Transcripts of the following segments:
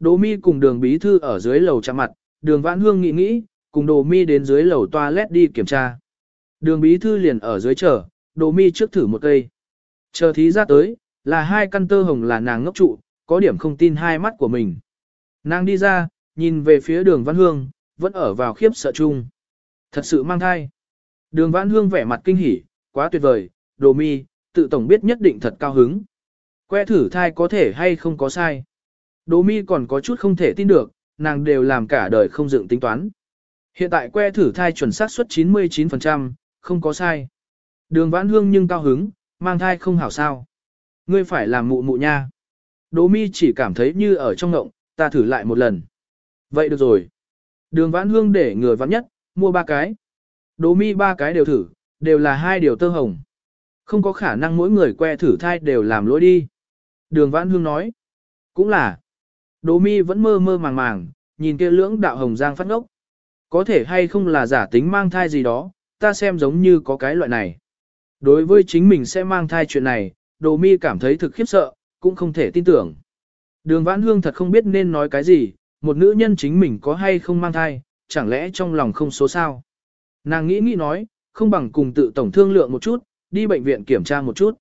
Đồ mi cùng đường bí thư ở dưới lầu chạm mặt, đường vãn hương nghĩ nghĩ, cùng đồ mi đến dưới lầu toilet đi kiểm tra. Đường bí thư liền ở dưới chờ, đồ mi trước thử một cây. Chờ thí ra tới, là hai căn tơ hồng là nàng ngốc trụ, có điểm không tin hai mắt của mình. Nàng đi ra, nhìn về phía đường Vãn hương, vẫn ở vào khiếp sợ chung. Thật sự mang thai. Đường Vãn hương vẻ mặt kinh hỉ, quá tuyệt vời, đồ mi, tự tổng biết nhất định thật cao hứng. Que thử thai có thể hay không có sai. Đỗ mi còn có chút không thể tin được, nàng đều làm cả đời không dựng tính toán. Hiện tại que thử thai chuẩn xác suất 99%, không có sai. Đường vãn hương nhưng cao hứng, mang thai không hảo sao. Ngươi phải làm mụ mụ nha. Đỗ mi chỉ cảm thấy như ở trong ngộng, ta thử lại một lần. Vậy được rồi. Đường vãn hương để người vãn nhất, mua ba cái. Đỗ mi ba cái đều thử, đều là hai điều tơ hồng. Không có khả năng mỗi người que thử thai đều làm lỗi đi. Đường vãn hương nói. Cũng là. Đỗ mi vẫn mơ mơ màng màng, nhìn kia lưỡng đạo hồng giang phát ngốc. Có thể hay không là giả tính mang thai gì đó, ta xem giống như có cái loại này. Đối với chính mình sẽ mang thai chuyện này, đồ mi cảm thấy thực khiếp sợ, cũng không thể tin tưởng. Đường vãn hương thật không biết nên nói cái gì, một nữ nhân chính mình có hay không mang thai, chẳng lẽ trong lòng không số sao. Nàng nghĩ nghĩ nói, không bằng cùng tự tổng thương lượng một chút, đi bệnh viện kiểm tra một chút.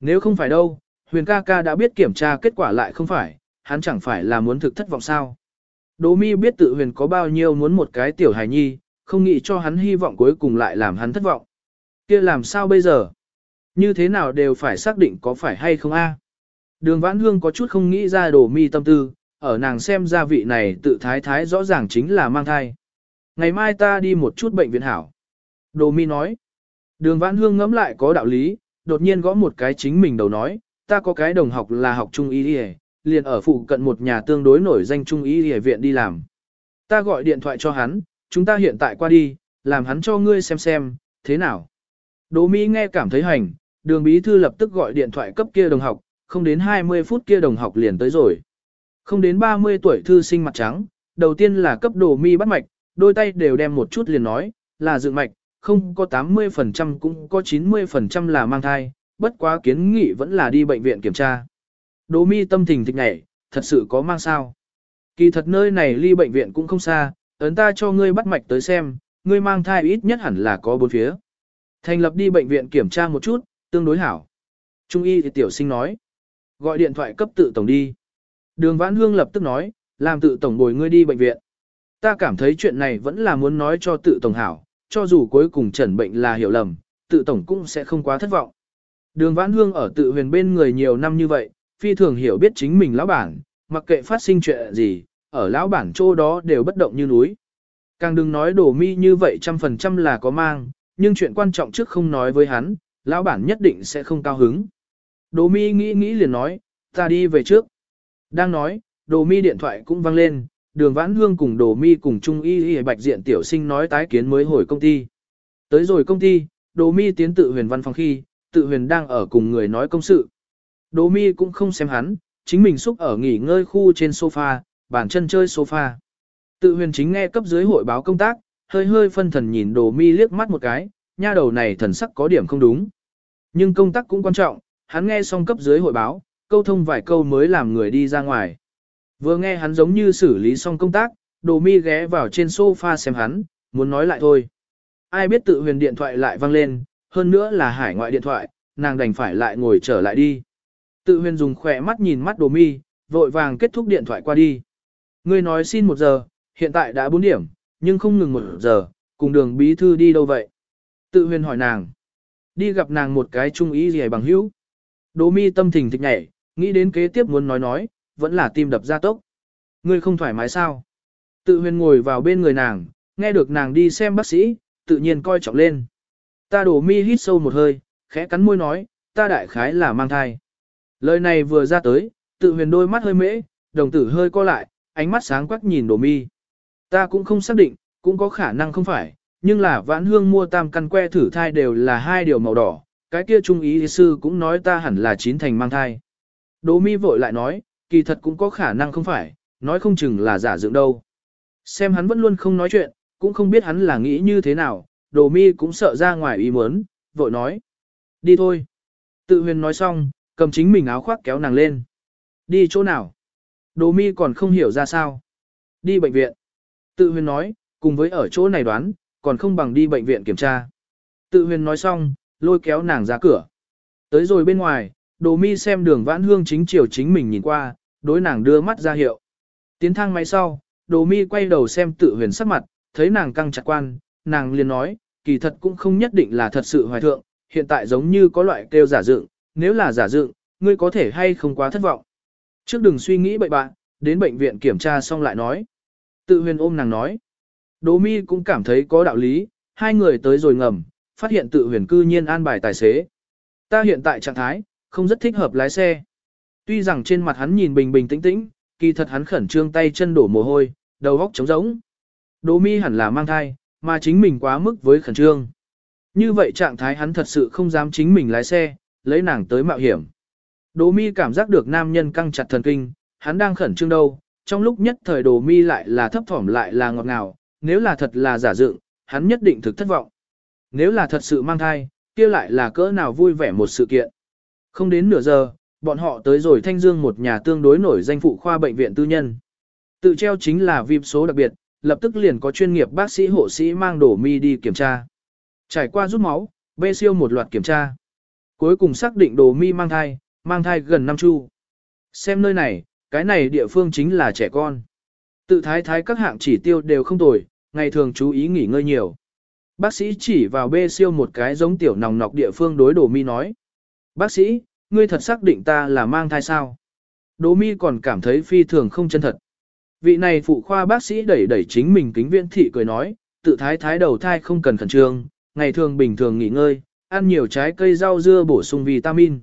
Nếu không phải đâu, huyền ca ca đã biết kiểm tra kết quả lại không phải, hắn chẳng phải là muốn thực thất vọng sao. Đỗ mi biết tự huyền có bao nhiêu muốn một cái tiểu hài nhi, không nghĩ cho hắn hy vọng cuối cùng lại làm hắn thất vọng. kia làm sao bây giờ? Như thế nào đều phải xác định có phải hay không a? Đường vãn hương có chút không nghĩ ra Đỗ mi tâm tư, ở nàng xem ra vị này tự thái thái rõ ràng chính là mang thai. Ngày mai ta đi một chút bệnh viện hảo. Đồ mi nói. Đường vãn hương ngẫm lại có đạo lý, đột nhiên gõ một cái chính mình đầu nói, ta có cái đồng học là học trung y đi liền ở phụ cận một nhà tương đối nổi danh trung y đi viện đi làm. Ta gọi điện thoại cho hắn, chúng ta hiện tại qua đi, làm hắn cho ngươi xem xem, thế nào. Đỗ Mỹ nghe cảm thấy hành, đường bí thư lập tức gọi điện thoại cấp kia đồng học, không đến 20 phút kia đồng học liền tới rồi. Không đến 30 tuổi thư sinh mặt trắng, đầu tiên là cấp đồ mi bắt mạch, đôi tay đều đem một chút liền nói, là dựng mạch, không có 80% cũng có 90% là mang thai, bất quá kiến nghị vẫn là đi bệnh viện kiểm tra. Đỗ mi tâm tình thịch nhảy, thật sự có mang sao. Kỳ thật nơi này ly bệnh viện cũng không xa, ấn ta cho ngươi bắt mạch tới xem, ngươi mang thai ít nhất hẳn là có bốn phía. Thành lập đi bệnh viện kiểm tra một chút, tương đối hảo. Trung y thì tiểu sinh nói. Gọi điện thoại cấp tự tổng đi. Đường Vãn Hương lập tức nói, làm tự tổng bồi ngươi đi bệnh viện. Ta cảm thấy chuyện này vẫn là muốn nói cho tự tổng hảo, cho dù cuối cùng chẩn bệnh là hiểu lầm, tự tổng cũng sẽ không quá thất vọng. Đường Vãn Hương ở tự huyền bên người nhiều năm như vậy, phi thường hiểu biết chính mình lão bản, mặc kệ phát sinh chuyện gì, ở lão bản chỗ đó đều bất động như núi. Càng đừng nói đổ mi như vậy trăm phần trăm là có mang, nhưng chuyện quan trọng trước không nói với hắn, lão bản nhất định sẽ không cao hứng. Đồ mi nghĩ nghĩ liền nói, ta đi về trước. Đang nói, đồ mi điện thoại cũng vang lên, đường vãn hương cùng đồ mi cùng trung y y bạch diện tiểu sinh nói tái kiến mới hồi công ty. Tới rồi công ty, đồ mi tiến tự huyền văn phòng khi, tự huyền đang ở cùng người nói công sự. Đỗ mi cũng không xem hắn, chính mình xúc ở nghỉ ngơi khu trên sofa, bàn chân chơi sofa. Tự huyền chính nghe cấp dưới hội báo công tác, hơi hơi phân thần nhìn đồ mi liếc mắt một cái, nha đầu này thần sắc có điểm không đúng. Nhưng công tác cũng quan trọng, hắn nghe xong cấp dưới hội báo, câu thông vài câu mới làm người đi ra ngoài. Vừa nghe hắn giống như xử lý xong công tác, đồ mi ghé vào trên sofa xem hắn, muốn nói lại thôi. Ai biết tự huyền điện thoại lại vang lên, hơn nữa là hải ngoại điện thoại, nàng đành phải lại ngồi trở lại đi. Tự huyền dùng khỏe mắt nhìn mắt đồ mi, vội vàng kết thúc điện thoại qua đi. Ngươi nói xin một giờ, hiện tại đã 4 điểm, nhưng không ngừng một giờ, cùng đường bí thư đi đâu vậy? Tự huyền hỏi nàng. Đi gặp nàng một cái trung ý gì bằng hữu. Đỗ mi tâm thình thịch nhảy, nghĩ đến kế tiếp muốn nói nói, vẫn là tim đập ra tốc. Ngươi không thoải mái sao? Tự huyền ngồi vào bên người nàng, nghe được nàng đi xem bác sĩ, tự nhiên coi trọng lên. Ta đổ mi hít sâu một hơi, khẽ cắn môi nói, ta đại khái là mang thai. Lời này vừa ra tới, tự huyền đôi mắt hơi mễ, đồng tử hơi co lại, ánh mắt sáng quắc nhìn đồ mi. Ta cũng không xác định, cũng có khả năng không phải, nhưng là vãn hương mua tam căn que thử thai đều là hai điều màu đỏ, cái kia trung ý sư cũng nói ta hẳn là chín thành mang thai. Đỗ mi vội lại nói, kỳ thật cũng có khả năng không phải, nói không chừng là giả dựng đâu. Xem hắn vẫn luôn không nói chuyện, cũng không biết hắn là nghĩ như thế nào, đồ mi cũng sợ ra ngoài ý muốn, vội nói. Đi thôi. Tự huyền nói xong, cầm chính mình áo khoác kéo nàng lên. Đi chỗ nào? Đồ mi còn không hiểu ra sao. Đi bệnh viện. Tự huyền nói, cùng với ở chỗ này đoán, còn không bằng đi bệnh viện kiểm tra. Tự huyền nói xong, lôi kéo nàng ra cửa. Tới rồi bên ngoài, đồ mi xem đường vãn hương chính chiều chính mình nhìn qua, đối nàng đưa mắt ra hiệu. Tiến thang máy sau, đồ mi quay đầu xem tự huyền sắc mặt, thấy nàng căng chặt quan, nàng liền nói, kỳ thật cũng không nhất định là thật sự hoài thượng, hiện tại giống như có loại kêu giả dựng, nếu là giả dựng, ngươi có thể hay không quá thất vọng. Trước đừng suy nghĩ bậy bạn, đến bệnh viện kiểm tra xong lại nói. Tự huyền ôm nàng nói. Đỗ mi cũng cảm thấy có đạo lý, hai người tới rồi ngầm, phát hiện tự huyền cư nhiên an bài tài xế. Ta hiện tại trạng thái, không rất thích hợp lái xe. Tuy rằng trên mặt hắn nhìn bình bình tĩnh tĩnh, kỳ thật hắn khẩn trương tay chân đổ mồ hôi, đầu góc trống rỗng. Đỗ mi hẳn là mang thai, mà chính mình quá mức với khẩn trương. Như vậy trạng thái hắn thật sự không dám chính mình lái xe, lấy nàng tới mạo hiểm. Đỗ mi cảm giác được nam nhân căng chặt thần kinh, hắn đang khẩn trương đâu, trong lúc nhất thời đồ mi lại là thấp thỏm lại là ngọt ngào, nếu là thật là giả dựng, hắn nhất định thực thất vọng. Nếu là thật sự mang thai, kia lại là cỡ nào vui vẻ một sự kiện. Không đến nửa giờ, bọn họ tới rồi Thanh Dương một nhà tương đối nổi danh phụ khoa bệnh viện tư nhân. Tự treo chính là VIP số đặc biệt, lập tức liền có chuyên nghiệp bác sĩ hộ sĩ mang đổ mi đi kiểm tra. Trải qua rút máu, bê siêu một loạt kiểm tra. Cuối cùng xác định đồ mi mang thai, mang thai gần năm chu. Xem nơi này, cái này địa phương chính là trẻ con. Tự thái thái các hạng chỉ tiêu đều không tồi, ngày thường chú ý nghỉ ngơi nhiều. Bác sĩ chỉ vào bê siêu một cái giống tiểu nòng nọc địa phương đối đồ mi nói. Bác sĩ, ngươi thật xác định ta là mang thai sao? Đồ mi còn cảm thấy phi thường không chân thật. Vị này phụ khoa bác sĩ đẩy đẩy chính mình kính viễn thị cười nói, tự thái thái đầu thai không cần khẩn trương, ngày thường bình thường nghỉ ngơi, ăn nhiều trái cây rau dưa bổ sung vitamin.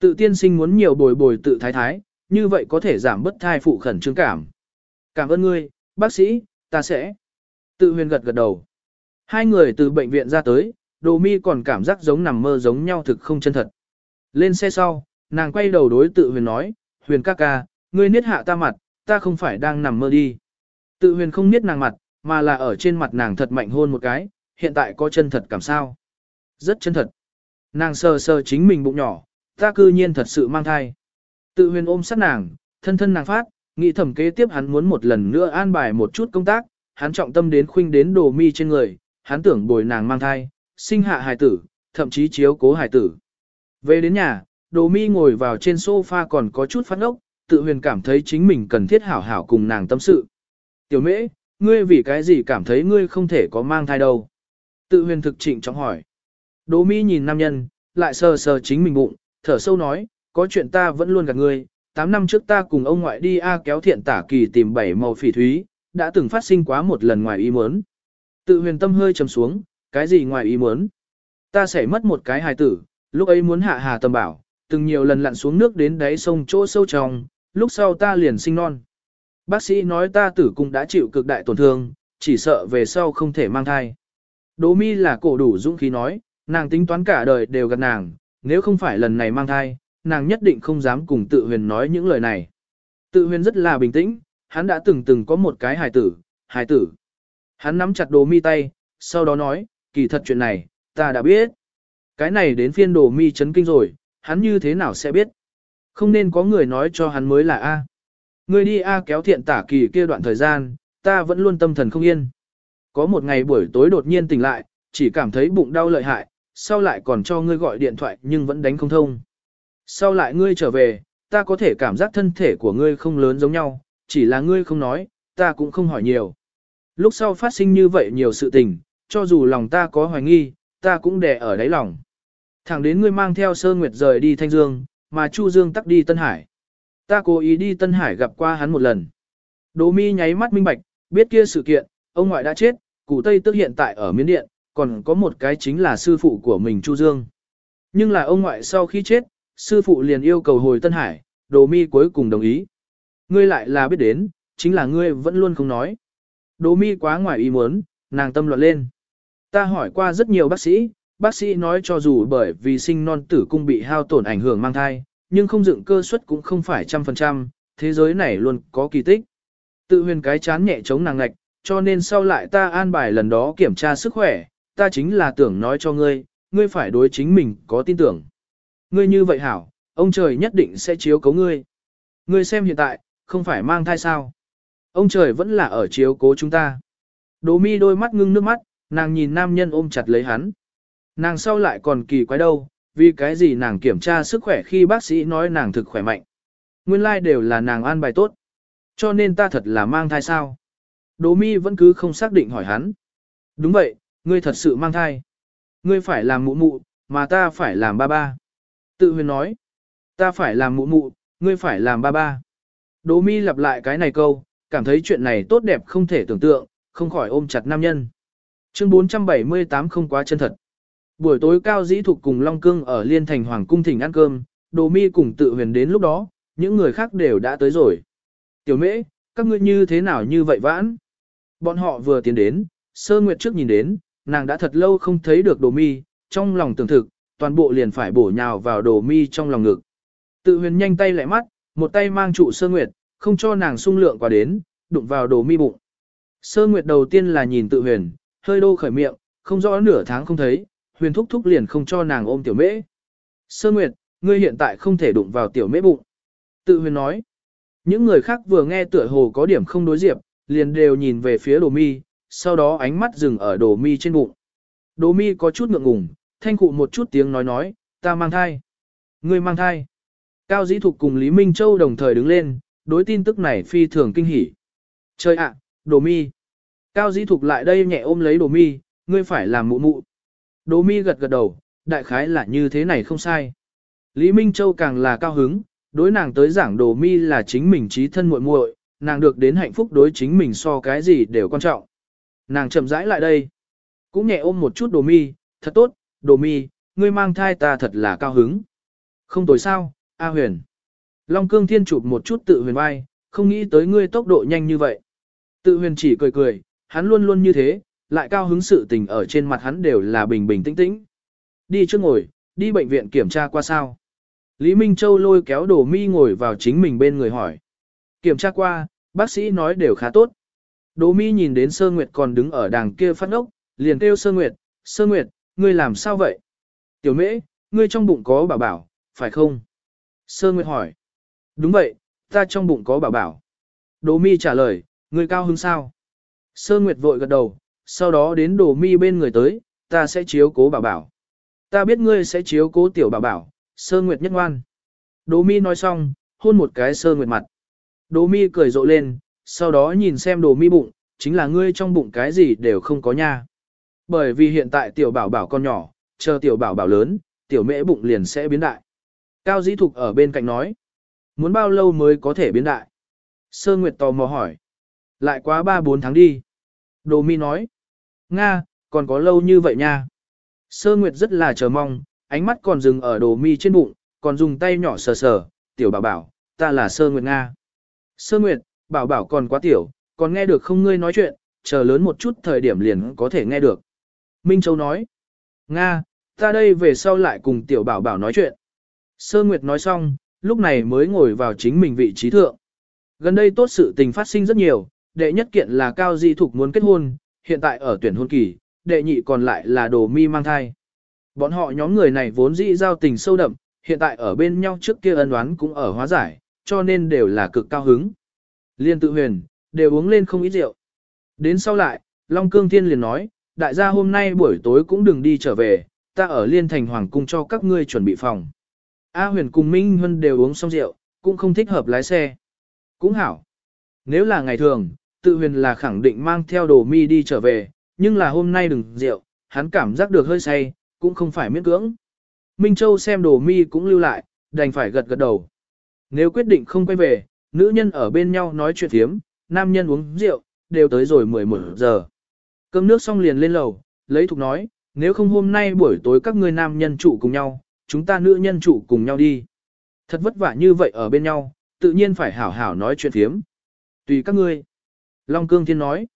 Tự tiên sinh muốn nhiều bồi bồi tự thái thái, như vậy có thể giảm bất thai phụ khẩn trương cảm. Cảm ơn ngươi, bác sĩ, ta sẽ. Tự huyền gật gật đầu. Hai người từ bệnh viện ra tới, đồ mi còn cảm giác giống nằm mơ giống nhau thực không chân thật. Lên xe sau, nàng quay đầu đối tự huyền nói, huyền ca ca, ngươi niết hạ ta mặt, ta không phải đang nằm mơ đi. Tự huyền không niết nàng mặt, mà là ở trên mặt nàng thật mạnh hôn một cái, hiện tại có chân thật cảm sao. Rất chân thật. Nàng sờ sờ chính mình bụng nhỏ, ta cư nhiên thật sự mang thai. Tự huyền ôm sát nàng, thân thân nàng phát, nghĩ thẩm kế tiếp hắn muốn một lần nữa an bài một chút công tác, hắn trọng tâm đến khuynh đến đồ mi trên người, hắn tưởng bồi nàng mang thai, sinh hạ hài tử, thậm chí chiếu cố hài tử. Về đến nhà, đồ mi ngồi vào trên sofa còn có chút phát ốc, tự huyền cảm thấy chính mình cần thiết hảo hảo cùng nàng tâm sự. Tiểu mễ, ngươi vì cái gì cảm thấy ngươi không thể có mang thai đâu? Tự huyền thực trịnh trọng hỏi. Đỗ mi nhìn nam nhân, lại sờ sờ chính mình bụng, thở sâu nói, có chuyện ta vẫn luôn gạt ngươi, 8 năm trước ta cùng ông ngoại đi A kéo thiện tả kỳ tìm bảy màu phỉ thúy, đã từng phát sinh quá một lần ngoài ý muốn. Tự huyền tâm hơi trầm xuống, cái gì ngoài ý muốn? Ta sẽ mất một cái hài tử, lúc ấy muốn hạ hà tầm bảo, từng nhiều lần lặn xuống nước đến đáy sông chỗ sâu trong, lúc sau ta liền sinh non. Bác sĩ nói ta tử cung đã chịu cực đại tổn thương, chỉ sợ về sau không thể mang thai. Đỗ mi là cổ đủ dũng khí nói, nàng tính toán cả đời đều gặp nàng, nếu không phải lần này mang thai, nàng nhất định không dám cùng tự huyền nói những lời này. Tự huyền rất là bình tĩnh, hắn đã từng từng có một cái hài tử, hài tử. Hắn nắm chặt đồ mi tay, sau đó nói, kỳ thật chuyện này, ta đã biết. Cái này đến phiên đồ mi chấn kinh rồi, hắn như thế nào sẽ biết. Không nên có người nói cho hắn mới là A. Người đi A kéo thiện tả kỳ kia đoạn thời gian, ta vẫn luôn tâm thần không yên. Có một ngày buổi tối đột nhiên tỉnh lại, chỉ cảm thấy bụng đau lợi hại, sau lại còn cho ngươi gọi điện thoại nhưng vẫn đánh không thông. Sau lại ngươi trở về, ta có thể cảm giác thân thể của ngươi không lớn giống nhau, chỉ là ngươi không nói, ta cũng không hỏi nhiều. Lúc sau phát sinh như vậy nhiều sự tình, cho dù lòng ta có hoài nghi, ta cũng đè ở đáy lòng. Thẳng đến ngươi mang theo sơn nguyệt rời đi Thanh Dương, mà Chu Dương tắc đi Tân Hải. Ta cố ý đi Tân Hải gặp qua hắn một lần. Đỗ mi nháy mắt minh bạch, biết kia sự kiện, ông ngoại đã chết, cụ Tây tức hiện tại ở Miến Điện, còn có một cái chính là sư phụ của mình Chu Dương. Nhưng là ông ngoại sau khi chết, sư phụ liền yêu cầu hồi Tân Hải, đồ mi cuối cùng đồng ý. Ngươi lại là biết đến, chính là ngươi vẫn luôn không nói. Đồ mi quá ngoài ý muốn, nàng tâm loạn lên. Ta hỏi qua rất nhiều bác sĩ, bác sĩ nói cho dù bởi vì sinh non tử cung bị hao tổn ảnh hưởng mang thai, nhưng không dựng cơ suất cũng không phải trăm phần trăm, thế giới này luôn có kỳ tích. Tự huyền cái chán nhẹ chống nàng ngạch, cho nên sau lại ta an bài lần đó kiểm tra sức khỏe, ta chính là tưởng nói cho ngươi, ngươi phải đối chính mình có tin tưởng. Ngươi như vậy hảo, ông trời nhất định sẽ chiếu cố ngươi. Ngươi xem hiện tại, không phải mang thai sao? Ông trời vẫn là ở chiếu cố chúng ta. Đỗ mi đôi mắt ngưng nước mắt, nàng nhìn nam nhân ôm chặt lấy hắn. Nàng sau lại còn kỳ quái đâu, vì cái gì nàng kiểm tra sức khỏe khi bác sĩ nói nàng thực khỏe mạnh. Nguyên lai like đều là nàng an bài tốt. Cho nên ta thật là mang thai sao? Đỗ mi vẫn cứ không xác định hỏi hắn. Đúng vậy, ngươi thật sự mang thai. Ngươi phải làm mụ mụ, mà ta phải làm ba ba. Tự huyền nói. Ta phải làm mụ mụ, ngươi phải làm ba ba. Đỗ mi lặp lại cái này câu, cảm thấy chuyện này tốt đẹp không thể tưởng tượng, không khỏi ôm chặt nam nhân. Chương 478 không quá chân thật. Buổi tối cao dĩ thục cùng Long Cương ở Liên Thành Hoàng Cung Thỉnh ăn cơm, Đồ Mi cùng tự huyền đến lúc đó, những người khác đều đã tới rồi. Tiểu mễ, các ngươi như thế nào như vậy vãn? Bọn họ vừa tiến đến, Sơ Nguyệt trước nhìn đến, nàng đã thật lâu không thấy được Đồ Mi, trong lòng tưởng thực, toàn bộ liền phải bổ nhào vào Đồ Mi trong lòng ngực. Tự huyền nhanh tay lại mắt, một tay mang trụ Sơ Nguyệt, không cho nàng sung lượng qua đến, đụng vào Đồ Mi bụng. Sơ Nguyệt đầu tiên là nhìn tự huyền, hơi đô khởi miệng, không rõ nửa tháng không thấy, huyền thúc thúc liền không cho nàng ôm tiểu mễ. Sơ Nguyệt, ngươi hiện tại không thể đụng vào tiểu mễ bụng. Tự huyền nói. Những người khác vừa nghe tựa hồ có điểm không đối diệp, liền đều nhìn về phía đồ mi, sau đó ánh mắt dừng ở đồ mi trên bụng. Đồ mi có chút ngượng ngùng, thanh cụ một chút tiếng nói nói, ta mang thai. Ngươi mang thai. Cao Dĩ Thục cùng Lý Minh Châu đồng thời đứng lên, đối tin tức này phi thường kinh hỉ. Trời ạ, đồ mi. Cao Dĩ Thục lại đây nhẹ ôm lấy đồ mi, ngươi phải làm mụ mụ. Đồ mi gật gật đầu, đại khái là như thế này không sai. Lý Minh Châu càng là cao hứng, đối nàng tới giảng đồ mi là chính mình trí thân muội muội, nàng được đến hạnh phúc đối chính mình so cái gì đều quan trọng. Nàng chậm rãi lại đây, cũng nhẹ ôm một chút đồ mi, thật tốt, đồ mi, ngươi mang thai ta thật là cao hứng. Không tối sao, A huyền. Long cương thiên chụp một chút tự huyền vai, không nghĩ tới ngươi tốc độ nhanh như vậy. Tự huyền chỉ cười cười, hắn luôn luôn như thế, lại cao hứng sự tình ở trên mặt hắn đều là bình bình tĩnh tĩnh. Đi trước ngồi, đi bệnh viện kiểm tra qua sao. Lý Minh Châu lôi kéo đồ mi ngồi vào chính mình bên người hỏi. Kiểm tra qua, bác sĩ nói đều khá tốt. Đỗ mi nhìn đến Sơ Nguyệt còn đứng ở đàng kia phát ốc, liền kêu Sơ Nguyệt, Sơ Nguyệt, ngươi làm sao vậy? Tiểu mễ, ngươi trong bụng có bảo bảo, phải không? Sơ Nguyệt hỏi. Đúng vậy, ta trong bụng có bảo bảo. Đỗ mi trả lời, ngươi cao hứng sao? Sơ Nguyệt vội gật đầu, sau đó đến Đỗ mi bên người tới, ta sẽ chiếu cố bảo bảo. Ta biết ngươi sẽ chiếu cố tiểu bảo bảo, sơ nguyệt nhất ngoan. Đỗ mi nói xong, hôn một cái sơ nguyệt mặt. Đỗ mi cười rộ lên, sau đó nhìn xem đồ mi bụng, chính là ngươi trong bụng cái gì đều không có nha. Bởi vì hiện tại tiểu bảo bảo con nhỏ, chờ tiểu bảo bảo lớn, tiểu mễ bụng liền sẽ biến đại. Cao dĩ thục ở bên cạnh nói, muốn bao lâu mới có thể biến đại? Sơ Nguyệt tò mò hỏi. Lại quá 3-4 tháng đi. Đồ mi nói. Nga, còn có lâu như vậy nha. Sơ Nguyệt rất là chờ mong, ánh mắt còn dừng ở đồ mi trên bụng, còn dùng tay nhỏ sờ sờ, tiểu bảo bảo, ta là Sơ Nguyệt Nga. Sơ Nguyệt, bảo bảo còn quá tiểu, còn nghe được không ngươi nói chuyện, chờ lớn một chút thời điểm liền có thể nghe được. Minh Châu nói, Nga, ta đây về sau lại cùng tiểu bảo bảo nói chuyện. Sơ Nguyệt nói xong, lúc này mới ngồi vào chính mình vị trí thượng. Gần đây tốt sự tình phát sinh rất nhiều, đệ nhất kiện là Cao Di Thục muốn kết hôn, hiện tại ở tuyển hôn kỳ, đệ nhị còn lại là đồ mi mang thai. Bọn họ nhóm người này vốn dĩ giao tình sâu đậm, hiện tại ở bên nhau trước kia ân oán cũng ở hóa giải, cho nên đều là cực cao hứng. Liên tự huyền, đều uống lên không ít rượu. Đến sau lại, Long Cương Thiên liền nói, đại gia hôm nay buổi tối cũng đừng đi trở về, ta ở Liên Thành Hoàng Cung cho các ngươi chuẩn bị phòng. A huyền cùng Minh Huân đều uống xong rượu, cũng không thích hợp lái xe. Cũng hảo. Nếu là ngày thường, tự huyền là khẳng định mang theo đồ mi đi trở về, nhưng là hôm nay đừng rượu, hắn cảm giác được hơi say, cũng không phải miễn cưỡng. Minh Châu xem đồ mi cũng lưu lại, đành phải gật gật đầu. Nếu quyết định không quay về, nữ nhân ở bên nhau nói chuyện thiếm, nam nhân uống rượu, đều tới rồi 11 giờ. Cơm nước xong liền lên lầu, lấy thục nói, nếu không hôm nay buổi tối các ngươi nam nhân trụ cùng nhau, chúng ta nữ nhân trụ cùng nhau đi. Thật vất vả như vậy ở bên nhau, tự nhiên phải hảo hảo nói chuyện thiếm. Tùy các ngươi. Long Cương Thiên nói.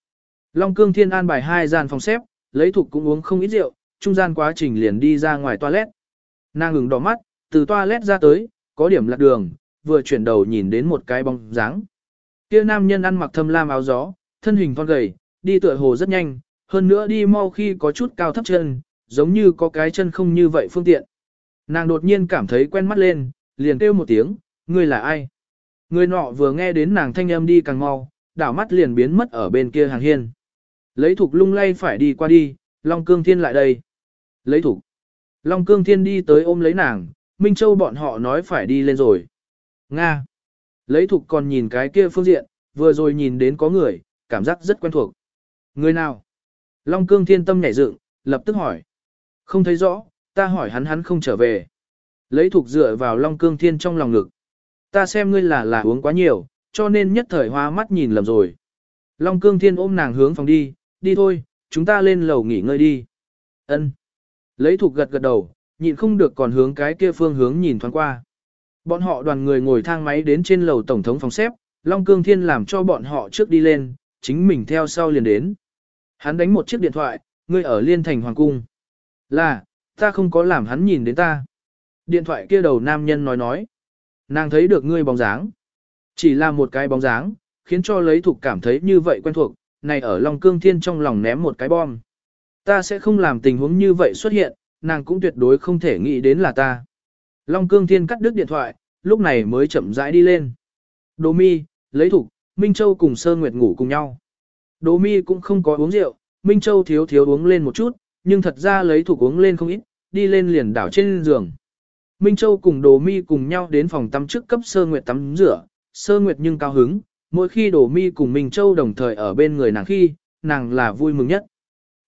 Long Cương Thiên an bài hai gian phòng xếp, lấy thục cũng uống không ít rượu, trung gian quá trình liền đi ra ngoài toilet. Nàng ngừng đỏ mắt, từ toilet ra tới, có điểm lạc đường, vừa chuyển đầu nhìn đến một cái bóng dáng. Kia nam nhân ăn mặc thâm lam áo gió, thân hình thon gầy, đi tựa hồ rất nhanh, hơn nữa đi mau khi có chút cao thấp chân, giống như có cái chân không như vậy phương tiện. Nàng đột nhiên cảm thấy quen mắt lên, liền kêu một tiếng, ngươi là ai? Người nọ vừa nghe đến nàng thanh âm đi càng mau, đảo mắt liền biến mất ở bên kia hàng hiên. Lấy thục lung lay phải đi qua đi, Long Cương Thiên lại đây. Lấy thục. Long Cương Thiên đi tới ôm lấy nàng, Minh Châu bọn họ nói phải đi lên rồi. Nga. Lấy thục còn nhìn cái kia phương diện, vừa rồi nhìn đến có người, cảm giác rất quen thuộc. Người nào? Long Cương Thiên tâm nhảy dựng, lập tức hỏi. Không thấy rõ, ta hỏi hắn hắn không trở về. Lấy thục dựa vào Long Cương Thiên trong lòng ngực. Ta xem ngươi là là uống quá nhiều, cho nên nhất thời hoa mắt nhìn lầm rồi. Long Cương Thiên ôm nàng hướng phòng đi, đi thôi, chúng ta lên lầu nghỉ ngơi đi. Ân. Lấy thục gật gật đầu, nhịn không được còn hướng cái kia phương hướng nhìn thoáng qua. Bọn họ đoàn người ngồi thang máy đến trên lầu tổng thống phòng xếp, Long Cương Thiên làm cho bọn họ trước đi lên, chính mình theo sau liền đến. Hắn đánh một chiếc điện thoại, ngươi ở Liên Thành Hoàng Cung. Là, ta không có làm hắn nhìn đến ta. Điện thoại kia đầu nam nhân nói nói. Nàng thấy được ngươi bóng dáng. Chỉ là một cái bóng dáng, khiến cho lấy thục cảm thấy như vậy quen thuộc, này ở Long Cương Thiên trong lòng ném một cái bom. Ta sẽ không làm tình huống như vậy xuất hiện, nàng cũng tuyệt đối không thể nghĩ đến là ta. Long Cương Thiên cắt đứt điện thoại, lúc này mới chậm rãi đi lên. Đỗ mi, lấy thục, Minh Châu cùng Sơ Nguyệt ngủ cùng nhau. Đỗ mi cũng không có uống rượu, Minh Châu thiếu thiếu uống lên một chút, nhưng thật ra lấy thục uống lên không ít, đi lên liền đảo trên giường. Minh Châu cùng Đỗ Mi cùng nhau đến phòng tắm trước cấp Sơ Nguyệt tắm rửa, Sơ Nguyệt nhưng cao hứng, mỗi khi Đỗ Mi cùng Minh Châu đồng thời ở bên người nàng khi, nàng là vui mừng nhất.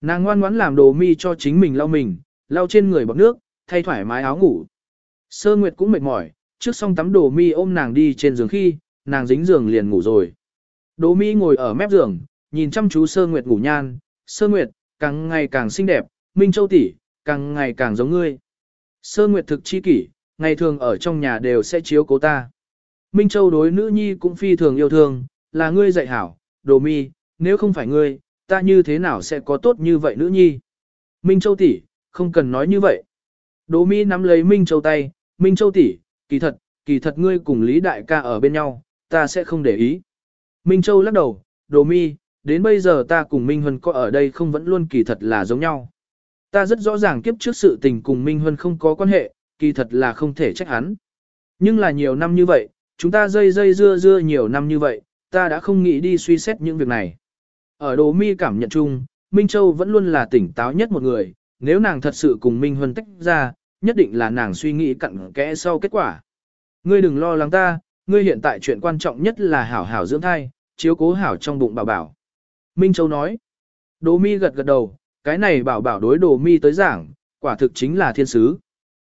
Nàng ngoan ngoãn làm Đỗ Mi cho chính mình lau mình, lau trên người bọt nước, thay thoải mái áo ngủ. Sơ Nguyệt cũng mệt mỏi, trước xong tắm Đồ Mi ôm nàng đi trên giường khi, nàng dính giường liền ngủ rồi. Đồ Mi ngồi ở mép giường, nhìn chăm chú Sơ Nguyệt ngủ nhan, Sơ Nguyệt, càng ngày càng xinh đẹp, Minh Châu tỷ, càng ngày càng giống ngươi. Sơ Nguyệt thực chi kỷ, ngày thường ở trong nhà đều sẽ chiếu cố ta. Minh Châu đối nữ nhi cũng phi thường yêu thương, là ngươi dạy hảo, đồ mi, nếu không phải ngươi, ta như thế nào sẽ có tốt như vậy nữ nhi. Minh Châu tỷ, không cần nói như vậy. Đồ mi nắm lấy Minh Châu tay, Minh Châu tỷ, kỳ thật, kỳ thật ngươi cùng Lý Đại ca ở bên nhau, ta sẽ không để ý. Minh Châu lắc đầu, đồ mi, đến bây giờ ta cùng Minh Huân có ở đây không vẫn luôn kỳ thật là giống nhau. Ta rất rõ ràng kiếp trước sự tình cùng Minh Huân không có quan hệ, kỳ thật là không thể trách hắn. Nhưng là nhiều năm như vậy, chúng ta dây dây dưa dưa nhiều năm như vậy, ta đã không nghĩ đi suy xét những việc này. Ở đồ mi cảm nhận chung, Minh Châu vẫn luôn là tỉnh táo nhất một người, nếu nàng thật sự cùng Minh Huân tách ra, nhất định là nàng suy nghĩ cặn kẽ sau kết quả. Ngươi đừng lo lắng ta, ngươi hiện tại chuyện quan trọng nhất là hảo hảo dưỡng thai, chiếu cố hảo trong bụng bảo bảo. Minh Châu nói, đồ mi gật gật đầu, cái này bảo bảo đối đồ mi tới giảng, quả thực chính là thiên sứ.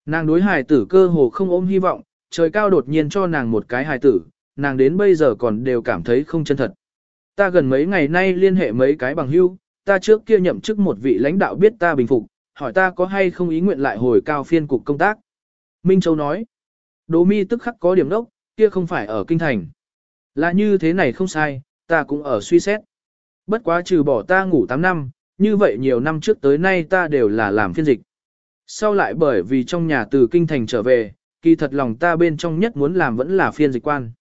Nàng đối hài tử cơ hồ không ôm hy vọng, trời cao đột nhiên cho nàng một cái hài tử, nàng đến bây giờ còn đều cảm thấy không chân thật. Ta gần mấy ngày nay liên hệ mấy cái bằng hưu, ta trước kia nhậm chức một vị lãnh đạo biết ta bình phục, hỏi ta có hay không ý nguyện lại hồi cao phiên cục công tác. Minh Châu nói, Đỗ mi tức khắc có điểm đốc, kia không phải ở kinh thành. Là như thế này không sai, ta cũng ở suy xét. Bất quá trừ bỏ ta ngủ 8 năm, như vậy nhiều năm trước tới nay ta đều là làm phiên dịch. Sau lại bởi vì trong nhà từ kinh thành trở về, kỳ thật lòng ta bên trong nhất muốn làm vẫn là phiên dịch quan.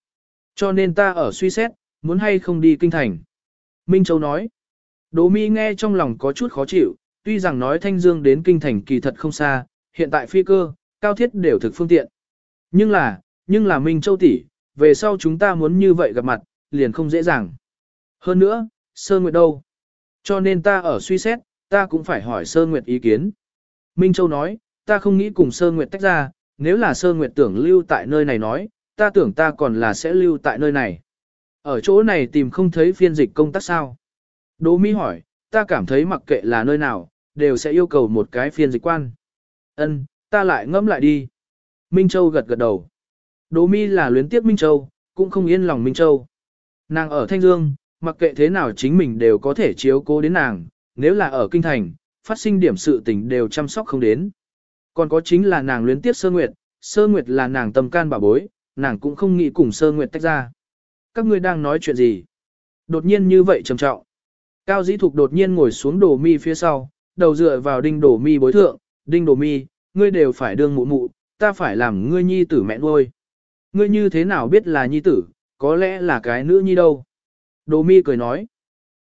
Cho nên ta ở suy xét, muốn hay không đi kinh thành. Minh Châu nói, Đỗ Mi nghe trong lòng có chút khó chịu, tuy rằng nói Thanh Dương đến kinh thành kỳ thật không xa, hiện tại phi cơ, cao thiết đều thực phương tiện. Nhưng là, nhưng là Minh Châu tỷ, về sau chúng ta muốn như vậy gặp mặt, liền không dễ dàng. Hơn nữa, Sơ Nguyệt đâu? Cho nên ta ở suy xét, ta cũng phải hỏi Sơ Nguyệt ý kiến. Minh Châu nói, ta không nghĩ cùng Sơ Nguyệt tách ra, nếu là Sơ Nguyệt tưởng lưu tại nơi này nói, ta tưởng ta còn là sẽ lưu tại nơi này. Ở chỗ này tìm không thấy phiên dịch công tác sao? Đỗ Mỹ hỏi, ta cảm thấy mặc kệ là nơi nào, đều sẽ yêu cầu một cái phiên dịch quan. Ân, ta lại ngẫm lại đi. Minh Châu gật gật đầu. Đỗ Mi là luyến tiếc Minh Châu, cũng không yên lòng Minh Châu. Nàng ở Thanh Dương, mặc kệ thế nào chính mình đều có thể chiếu cố đến nàng, nếu là ở Kinh Thành, phát sinh điểm sự tình đều chăm sóc không đến. Còn có chính là nàng luyến tiếc Sơ Nguyệt, Sơ Nguyệt là nàng tâm can bà bối, nàng cũng không nghĩ cùng Sơ Nguyệt tách ra. Các ngươi đang nói chuyện gì? Đột nhiên như vậy trầm trọng. Cao Dĩ Thục đột nhiên ngồi xuống đồ mi phía sau, đầu dựa vào đinh đồ mi bối thượng, đinh đồ mi, ngươi đều phải đương mụ mụ, ta phải làm ngươi nhi tử mẹ nuôi. Ngươi như thế nào biết là nhi tử, có lẽ là cái nữ nhi đâu. Đồ mi cười nói,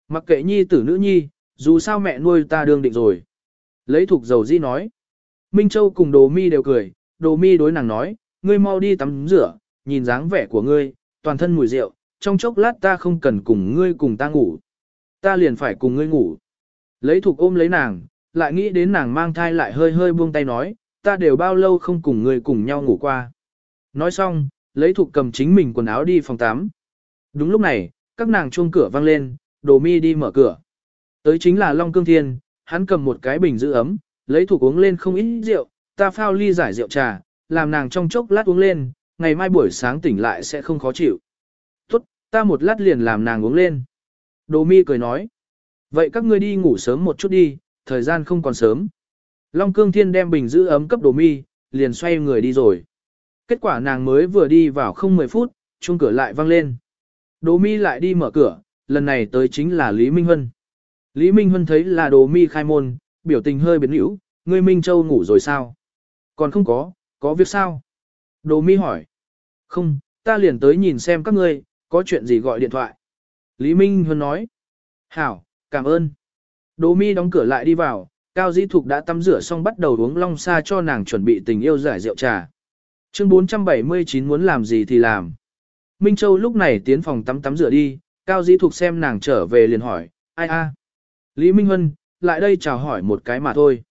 mặc kệ nhi tử nữ nhi, dù sao mẹ nuôi ta đương định rồi. Lấy thục dầu di nói. Minh Châu cùng đồ mi đều cười, đồ mi đối nàng nói, ngươi mau đi tắm rửa, nhìn dáng vẻ của ngươi, toàn thân mùi rượu, trong chốc lát ta không cần cùng ngươi cùng ta ngủ. Ta liền phải cùng ngươi ngủ. Lấy thục ôm lấy nàng, lại nghĩ đến nàng mang thai lại hơi hơi buông tay nói, ta đều bao lâu không cùng ngươi cùng nhau ngủ qua. Nói xong, lấy thục cầm chính mình quần áo đi phòng tắm. Đúng lúc này, các nàng chuông cửa vang lên, đồ mi đi mở cửa. Tới chính là Long Cương Thiên, hắn cầm một cái bình giữ ấm, lấy thục uống lên không ít rượu, ta phao ly giải rượu trà, làm nàng trong chốc lát uống lên, ngày mai buổi sáng tỉnh lại sẽ không khó chịu. Tốt, ta một lát liền làm nàng uống lên. Đồ mi cười nói. Vậy các ngươi đi ngủ sớm một chút đi, thời gian không còn sớm. Long Cương Thiên đem bình giữ ấm cấp đồ mi, liền xoay người đi rồi. Kết quả nàng mới vừa đi vào không 10 phút, chuông cửa lại vang lên. Đồ mi lại đi mở cửa, lần này tới chính là Lý Minh Huân. Lý Minh Huân thấy là đồ mi khai môn, biểu tình hơi biến hữu, ngươi Minh Châu ngủ rồi sao? Còn không có, có việc sao? Đồ mi hỏi. Không, ta liền tới nhìn xem các ngươi, có chuyện gì gọi điện thoại. Lý Minh Huân nói. Hảo, cảm ơn. Đỗ mi đóng cửa lại đi vào, Cao Dĩ Thục đã tắm rửa xong bắt đầu uống long sa cho nàng chuẩn bị tình yêu giải rượu trà. Chương 479 muốn làm gì thì làm. Minh Châu lúc này tiến phòng tắm tắm rửa đi, Cao Dĩ Thục xem nàng trở về liền hỏi, ai a? Lý Minh Huân, lại đây chào hỏi một cái mà thôi.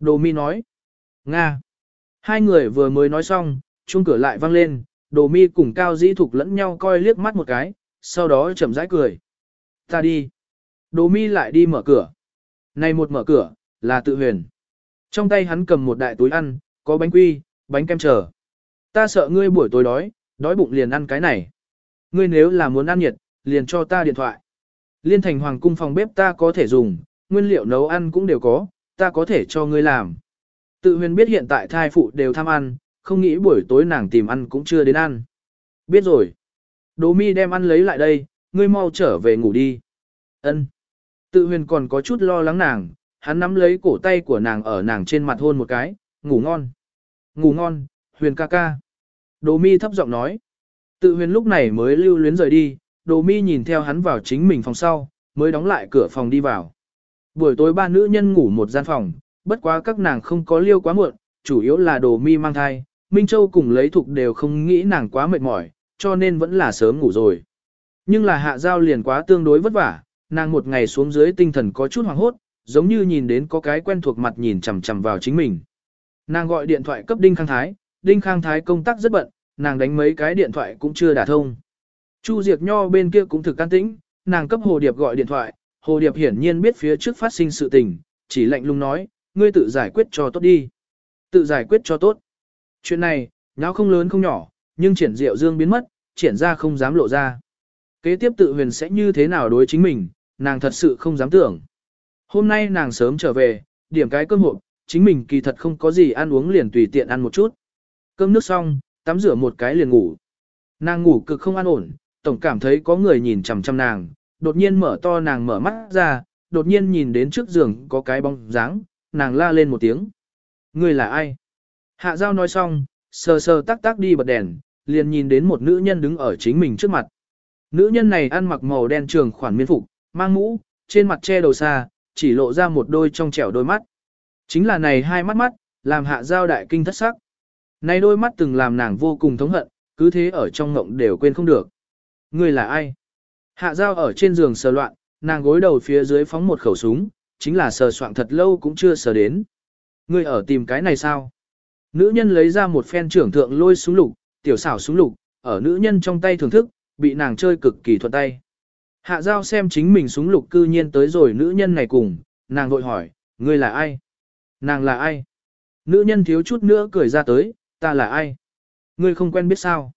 Đồ mi nói, Nga. Hai người vừa mới nói xong, chuông cửa lại vang lên, đồ mi cùng Cao Dĩ Thục lẫn nhau coi liếc mắt một cái, sau đó chậm rãi cười. Ta đi. Đồ mi lại đi mở cửa. Này một mở cửa, là tự huyền. Trong tay hắn cầm một đại túi ăn, có bánh quy, bánh kem chờ. Ta sợ ngươi buổi tối đói, đói bụng liền ăn cái này. Ngươi nếu là muốn ăn nhiệt, liền cho ta điện thoại. Liên thành hoàng cung phòng bếp ta có thể dùng, nguyên liệu nấu ăn cũng đều có, ta có thể cho ngươi làm. Tự huyền biết hiện tại thai phụ đều tham ăn, không nghĩ buổi tối nàng tìm ăn cũng chưa đến ăn. Biết rồi. Đỗ mi đem ăn lấy lại đây, ngươi mau trở về ngủ đi. Ân. Tự huyền còn có chút lo lắng nàng, hắn nắm lấy cổ tay của nàng ở nàng trên mặt hôn một cái, ngủ ngon. Ngủ ngon, huyền ca ca. Đỗ mi thấp giọng nói. Tự huyền lúc này mới lưu luyến rời đi, Đỗ mi nhìn theo hắn vào chính mình phòng sau, mới đóng lại cửa phòng đi vào. Buổi tối ba nữ nhân ngủ một gian phòng, bất quá các nàng không có liêu quá muộn, chủ yếu là Đỗ mi mang thai, Minh Châu cùng lấy thục đều không nghĩ nàng quá mệt mỏi, cho nên vẫn là sớm ngủ rồi. Nhưng là hạ giao liền quá tương đối vất vả, nàng một ngày xuống dưới tinh thần có chút hoảng hốt, giống như nhìn đến có cái quen thuộc mặt nhìn chằm chằm vào chính mình. Nàng gọi điện thoại cấp Đinh Khang Thái, Đinh Khang Thái công tác rất bận, nàng đánh mấy cái điện thoại cũng chưa đả thông. Chu Diệp Nho bên kia cũng thực can tĩnh, nàng cấp Hồ Điệp gọi điện thoại, Hồ Điệp hiển nhiên biết phía trước phát sinh sự tình, chỉ lạnh lùng nói, ngươi tự giải quyết cho tốt đi. Tự giải quyết cho tốt. Chuyện này, nháo không lớn không nhỏ, nhưng triển diệu dương biến mất, triển ra không dám lộ ra. Kế tiếp tự huyền sẽ như thế nào đối chính mình, nàng thật sự không dám tưởng. Hôm nay nàng sớm trở về, điểm cái cơm hộp, chính mình kỳ thật không có gì ăn uống liền tùy tiện ăn một chút. Cơm nước xong, tắm rửa một cái liền ngủ. Nàng ngủ cực không an ổn, tổng cảm thấy có người nhìn chằm chằm nàng, đột nhiên mở to nàng mở mắt ra, đột nhiên nhìn đến trước giường có cái bóng dáng, nàng la lên một tiếng. Người là ai? Hạ giao nói xong, sờ sờ tắc tắc đi bật đèn, liền nhìn đến một nữ nhân đứng ở chính mình trước mặt. Nữ nhân này ăn mặc màu đen trường khoản miên phục, mang mũ, trên mặt che đầu xa, chỉ lộ ra một đôi trong trẻo đôi mắt. Chính là này hai mắt mắt, làm hạ giao đại kinh thất sắc. Này đôi mắt từng làm nàng vô cùng thống hận, cứ thế ở trong ngộng đều quên không được. Người là ai? Hạ giao ở trên giường sờ loạn, nàng gối đầu phía dưới phóng một khẩu súng, chính là sờ soạn thật lâu cũng chưa sờ đến. Người ở tìm cái này sao? Nữ nhân lấy ra một phen trưởng thượng lôi súng lục, tiểu xảo súng lục, ở nữ nhân trong tay thưởng thức, bị nàng chơi cực kỳ thuận tay. Hạ giao xem chính mình súng lục cư nhiên tới rồi nữ nhân này cùng, nàng vội hỏi, ngươi là ai? Nàng là ai? Nữ nhân thiếu chút nữa cười ra tới, ta là ai? Ngươi không quen biết sao?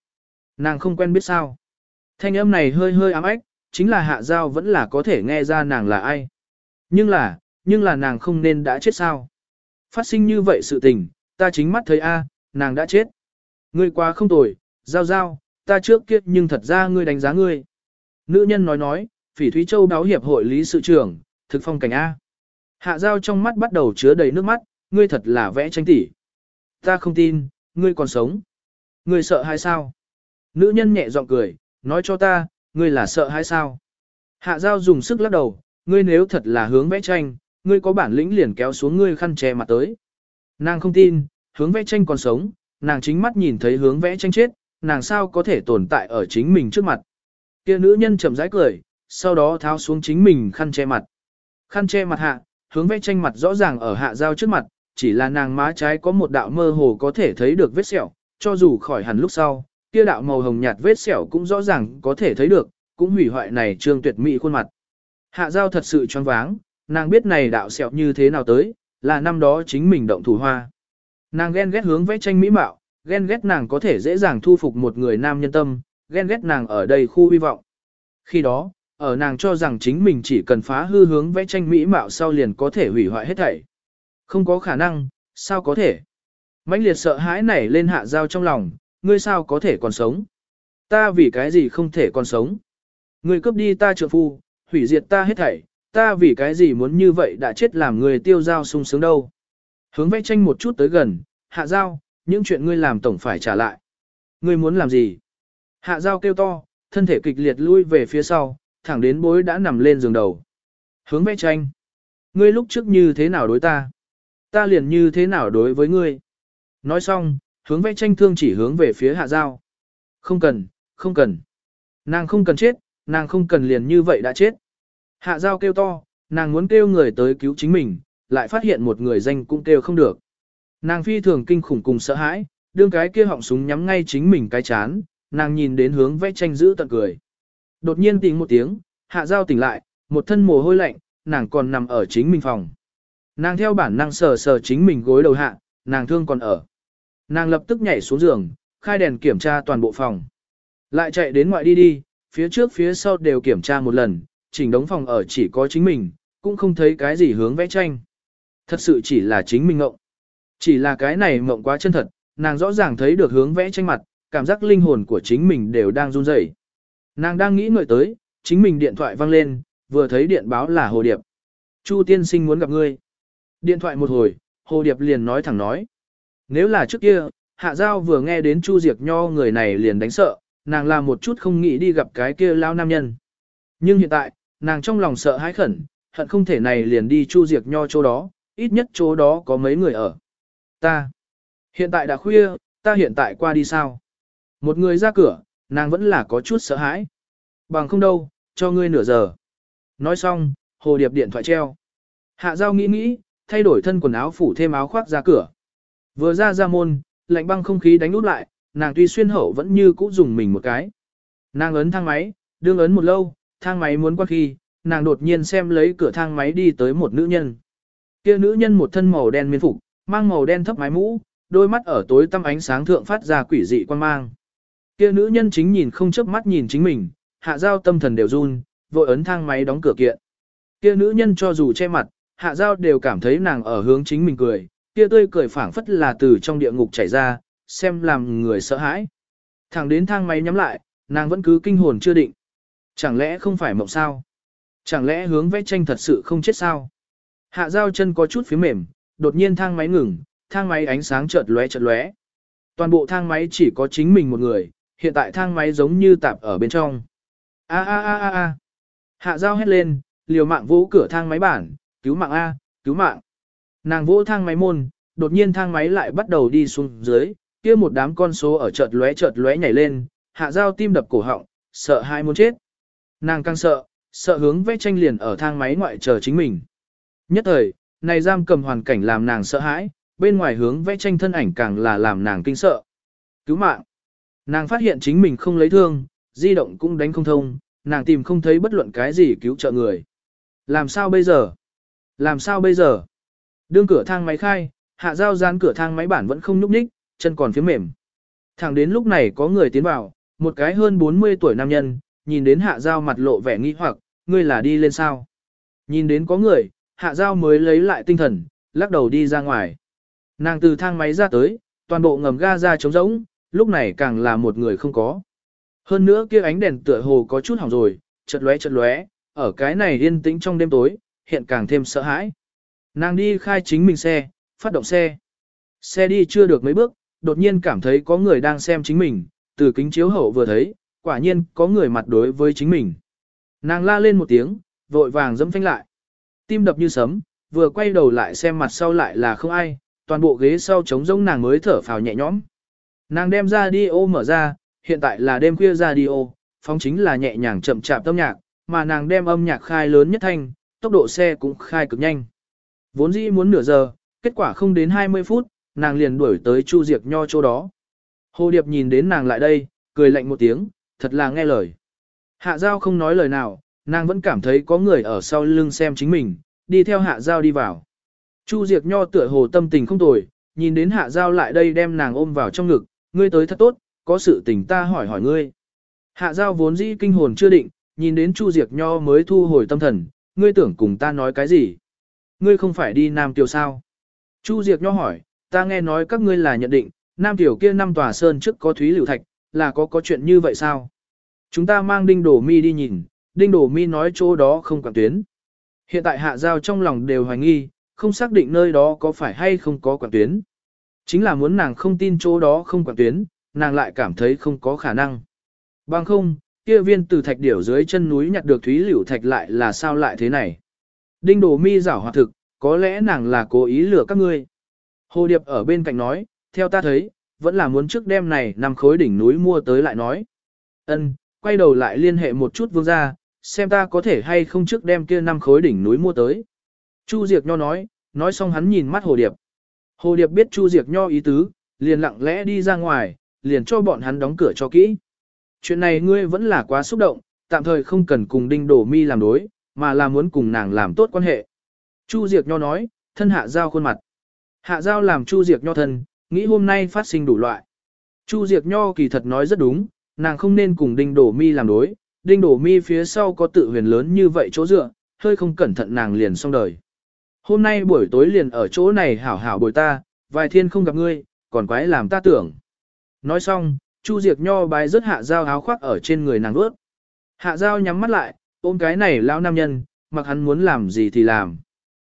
Nàng không quen biết sao? Thanh âm này hơi hơi ám ách, chính là hạ giao vẫn là có thể nghe ra nàng là ai. Nhưng là, nhưng là nàng không nên đã chết sao? Phát sinh như vậy sự tình, ta chính mắt thấy a, nàng đã chết. Ngươi quá không tồi, giao giao, ta trước kiếp nhưng thật ra ngươi đánh giá ngươi. Nữ nhân nói nói, phỉ Thúy Châu báo hiệp hội lý sự trưởng, thực phong cảnh A. Hạ giao trong mắt bắt đầu chứa đầy nước mắt, ngươi thật là vẽ tranh tỉ. Ta không tin, ngươi còn sống. Ngươi sợ hay sao? Nữ nhân nhẹ giọng cười, nói cho ta, ngươi là sợ hay sao? Hạ giao dùng sức lắc đầu, ngươi nếu thật là hướng vẽ tranh, ngươi có bản lĩnh liền kéo xuống ngươi khăn che mặt tới. Nàng không tin, hướng vẽ tranh còn sống, nàng chính mắt nhìn thấy hướng vẽ tranh chết, nàng sao có thể tồn tại ở chính mình trước mặt. Kia nữ nhân chậm rãi cười, sau đó tháo xuống chính mình khăn che mặt. Khăn che mặt hạ, hướng vẽ tranh mặt rõ ràng ở hạ giao trước mặt, chỉ là nàng má trái có một đạo mơ hồ có thể thấy được vết sẹo, cho dù khỏi hẳn lúc sau, kia đạo màu hồng nhạt vết sẹo cũng rõ ràng có thể thấy được, cũng hủy hoại này trương tuyệt mỹ khuôn mặt. Hạ giao thật sự choáng váng, nàng biết này đạo sẹo như thế nào tới, là năm đó chính mình động thủ hoa. Nàng ghen ghét hướng vẽ tranh mỹ mạo, ghen ghét nàng có thể dễ dàng thu phục một người nam nhân tâm, ghen ghét nàng ở đây khu hy vọng. Khi đó, ở nàng cho rằng chính mình chỉ cần phá hư hướng vẽ tranh mỹ mạo sau liền có thể hủy hoại hết thảy. Không có khả năng, sao có thể? mãnh liệt sợ hãi nảy lên hạ giao trong lòng, ngươi sao có thể còn sống? Ta vì cái gì không thể còn sống? Ngươi cướp đi ta trợ phu, hủy diệt ta hết thảy, ta vì cái gì muốn như vậy đã chết làm người tiêu giao sung sướng đâu? Hướng vẽ tranh một chút tới gần, hạ giao, những chuyện ngươi làm tổng phải trả lại. Ngươi muốn làm gì? Hạ giao kêu to, thân thể kịch liệt lui về phía sau, thẳng đến bối đã nằm lên giường đầu. Hướng vẽ tranh. Ngươi lúc trước như thế nào đối ta? Ta liền như thế nào đối với ngươi? Nói xong, hướng vẽ tranh thương chỉ hướng về phía hạ giao. Không cần, không cần. Nàng không cần chết, nàng không cần liền như vậy đã chết. Hạ giao kêu to, nàng muốn kêu người tới cứu chính mình, lại phát hiện một người danh cũng kêu không được. Nàng phi thường kinh khủng cùng sợ hãi, đương cái kia họng súng nhắm ngay chính mình cái chán, nàng nhìn đến hướng vẽ tranh giữ tận cười. Đột nhiên tỉnh một tiếng, hạ dao tỉnh lại, một thân mồ hôi lạnh, nàng còn nằm ở chính mình phòng. Nàng theo bản năng sờ sờ chính mình gối đầu hạ, nàng thương còn ở. Nàng lập tức nhảy xuống giường, khai đèn kiểm tra toàn bộ phòng. Lại chạy đến ngoại đi đi, phía trước phía sau đều kiểm tra một lần, chỉnh đống phòng ở chỉ có chính mình, cũng không thấy cái gì hướng vẽ tranh. Thật sự chỉ là chính mình ngộng. Chỉ là cái này mộng quá chân thật, nàng rõ ràng thấy được hướng vẽ tranh mặt, cảm giác linh hồn của chính mình đều đang run rẩy. Nàng đang nghĩ ngợi tới, chính mình điện thoại vang lên, vừa thấy điện báo là Hồ Điệp. Chu tiên sinh muốn gặp ngươi. Điện thoại một hồi, Hồ Điệp liền nói thẳng nói. Nếu là trước kia, Hạ Giao vừa nghe đến Chu Diệp Nho người này liền đánh sợ, nàng làm một chút không nghĩ đi gặp cái kia lao nam nhân. Nhưng hiện tại, nàng trong lòng sợ hãi khẩn, hận không thể này liền đi Chu Diệp Nho chỗ đó, ít nhất chỗ đó có mấy người ở. Ta. Hiện tại đã khuya, ta hiện tại qua đi sao? Một người ra cửa, nàng vẫn là có chút sợ hãi. Bằng không đâu, cho ngươi nửa giờ. Nói xong, hồ điệp điện thoại treo. Hạ giao nghĩ nghĩ, thay đổi thân quần áo phủ thêm áo khoác ra cửa. Vừa ra ra môn, lạnh băng không khí đánh út lại, nàng tuy xuyên hậu vẫn như cũ dùng mình một cái. Nàng ấn thang máy, đương ấn một lâu, thang máy muốn qua khi, nàng đột nhiên xem lấy cửa thang máy đi tới một nữ nhân. Kia nữ nhân một thân màu đen miên phục, mang màu đen thấp mái mũ, đôi mắt ở tối tăm ánh sáng thượng phát ra quỷ dị quan mang. Kia nữ nhân chính nhìn không chớp mắt nhìn chính mình, hạ giao tâm thần đều run, vội ấn thang máy đóng cửa kiện. Kia nữ nhân cho dù che mặt, hạ giao đều cảm thấy nàng ở hướng chính mình cười, kia tươi cười phảng phất là từ trong địa ngục chảy ra, xem làm người sợ hãi. Thẳng đến thang máy nhắm lại, nàng vẫn cứ kinh hồn chưa định. Chẳng lẽ không phải mộng sao? Chẳng lẽ hướng vẽ tranh thật sự không chết sao? Hạ giao chân có chút phía mềm, đột nhiên thang máy ngừng, thang máy ánh sáng chợt lóe chợt lóe. Toàn bộ thang máy chỉ có chính mình một người, hiện tại thang máy giống như tạp ở bên trong. A a a a a. Hạ giao hét lên, liều mạng vỗ cửa thang máy bản, cứu mạng A, cứu mạng. Nàng vỗ thang máy môn, đột nhiên thang máy lại bắt đầu đi xuống dưới, kia một đám con số ở chợt lóe chợt lóe nhảy lên, hạ giao tim đập cổ họng, sợ hai muốn chết. Nàng càng sợ, sợ hướng vẽ tranh liền ở thang máy ngoại chờ chính mình. Nhất thời, này giam cầm hoàn cảnh làm nàng sợ hãi, bên ngoài hướng vẽ tranh thân ảnh càng là làm nàng kinh sợ. Cứu mạng. Nàng phát hiện chính mình không lấy thương, di động cũng đánh không thông, nàng tìm không thấy bất luận cái gì cứu trợ người. Làm sao bây giờ? Làm sao bây giờ? Đương cửa thang máy khai, hạ giao gian cửa thang máy bản vẫn không nhúc nhích, chân còn phía mềm. Thẳng đến lúc này có người tiến vào, một cái hơn 40 tuổi nam nhân, nhìn đến hạ giao mặt lộ vẻ nghi hoặc, ngươi là đi lên sao? Nhìn đến có người, hạ giao mới lấy lại tinh thần, lắc đầu đi ra ngoài. Nàng từ thang máy ra tới, toàn bộ ngầm ga ra trống rỗng, lúc này càng là một người không có. Hơn nữa kia ánh đèn tựa hồ có chút hỏng rồi, chật lóe chật lóe, ở cái này yên tĩnh trong đêm tối, hiện càng thêm sợ hãi. Nàng đi khai chính mình xe, phát động xe. Xe đi chưa được mấy bước, đột nhiên cảm thấy có người đang xem chính mình, từ kính chiếu hậu vừa thấy, quả nhiên có người mặt đối với chính mình. Nàng la lên một tiếng, vội vàng dẫm phanh lại. Tim đập như sấm, vừa quay đầu lại xem mặt sau lại là không ai, toàn bộ ghế sau trống rỗng nàng mới thở phào nhẹ nhõm. Nàng đem ra đi ô mở ra, hiện tại là đêm khuya ra radio, phóng chính là nhẹ nhàng chậm chạp tâm nhạc, mà nàng đem âm nhạc khai lớn nhất thanh, tốc độ xe cũng khai cực nhanh. Vốn dĩ muốn nửa giờ, kết quả không đến 20 phút, nàng liền đuổi tới Chu Diệp Nho chỗ đó. Hồ Điệp nhìn đến nàng lại đây, cười lạnh một tiếng, thật là nghe lời. Hạ Giao không nói lời nào, nàng vẫn cảm thấy có người ở sau lưng xem chính mình, đi theo Hạ Giao đi vào. Chu Diệp Nho tựa hồ tâm tình không tồi, nhìn đến Hạ Giao lại đây đem nàng ôm vào trong ngực, ngươi tới thật tốt, có sự tình ta hỏi hỏi ngươi. Hạ Giao vốn dĩ kinh hồn chưa định, nhìn đến Chu Diệp Nho mới thu hồi tâm thần, ngươi tưởng cùng ta nói cái gì? Ngươi không phải đi Nam Tiểu sao? Chu Diệp Nho hỏi, ta nghe nói các ngươi là nhận định, Nam Tiểu kia năm tòa sơn trước có Thúy Liễu Thạch, là có có chuyện như vậy sao? Chúng ta mang Đinh Đổ Mi đi nhìn, Đinh Đổ Mi nói chỗ đó không quản tuyến. Hiện tại Hạ Giao trong lòng đều hoài nghi, không xác định nơi đó có phải hay không có quản tuyến. Chính là muốn nàng không tin chỗ đó không quản tuyến, nàng lại cảm thấy không có khả năng. Bằng không, kia viên từ thạch điểu dưới chân núi nhặt được thúy liễu thạch lại là sao lại thế này. Đinh Đổ mi giảo hoạt thực, có lẽ nàng là cố ý lừa các ngươi. Hồ Điệp ở bên cạnh nói, theo ta thấy, vẫn là muốn trước đêm này nằm khối đỉnh núi mua tới lại nói. Ân, quay đầu lại liên hệ một chút vương gia, xem ta có thể hay không trước đem kia năm khối đỉnh núi mua tới. Chu Diệp Nho nói, nói xong hắn nhìn mắt Hồ Điệp. Hồ Điệp biết Chu Diệp Nho ý tứ, liền lặng lẽ đi ra ngoài, liền cho bọn hắn đóng cửa cho kỹ. Chuyện này ngươi vẫn là quá xúc động, tạm thời không cần cùng Đinh Đổ Mi làm đối, mà là muốn cùng nàng làm tốt quan hệ. Chu Diệp Nho nói, thân hạ giao khuôn mặt. Hạ giao làm Chu Diệp Nho thân, nghĩ hôm nay phát sinh đủ loại. Chu Diệp Nho kỳ thật nói rất đúng, nàng không nên cùng Đinh Đổ Mi làm đối, Đinh Đổ Mi phía sau có tự huyền lớn như vậy chỗ dựa, hơi không cẩn thận nàng liền xong đời. Hôm nay buổi tối liền ở chỗ này hảo hảo bồi ta, vài thiên không gặp ngươi, còn quái làm ta tưởng. Nói xong, Chu Diệt Nho bái rất hạ dao áo khoác ở trên người nàng ướt. Hạ dao nhắm mắt lại, ôm cái này lão nam nhân, mặc hắn muốn làm gì thì làm.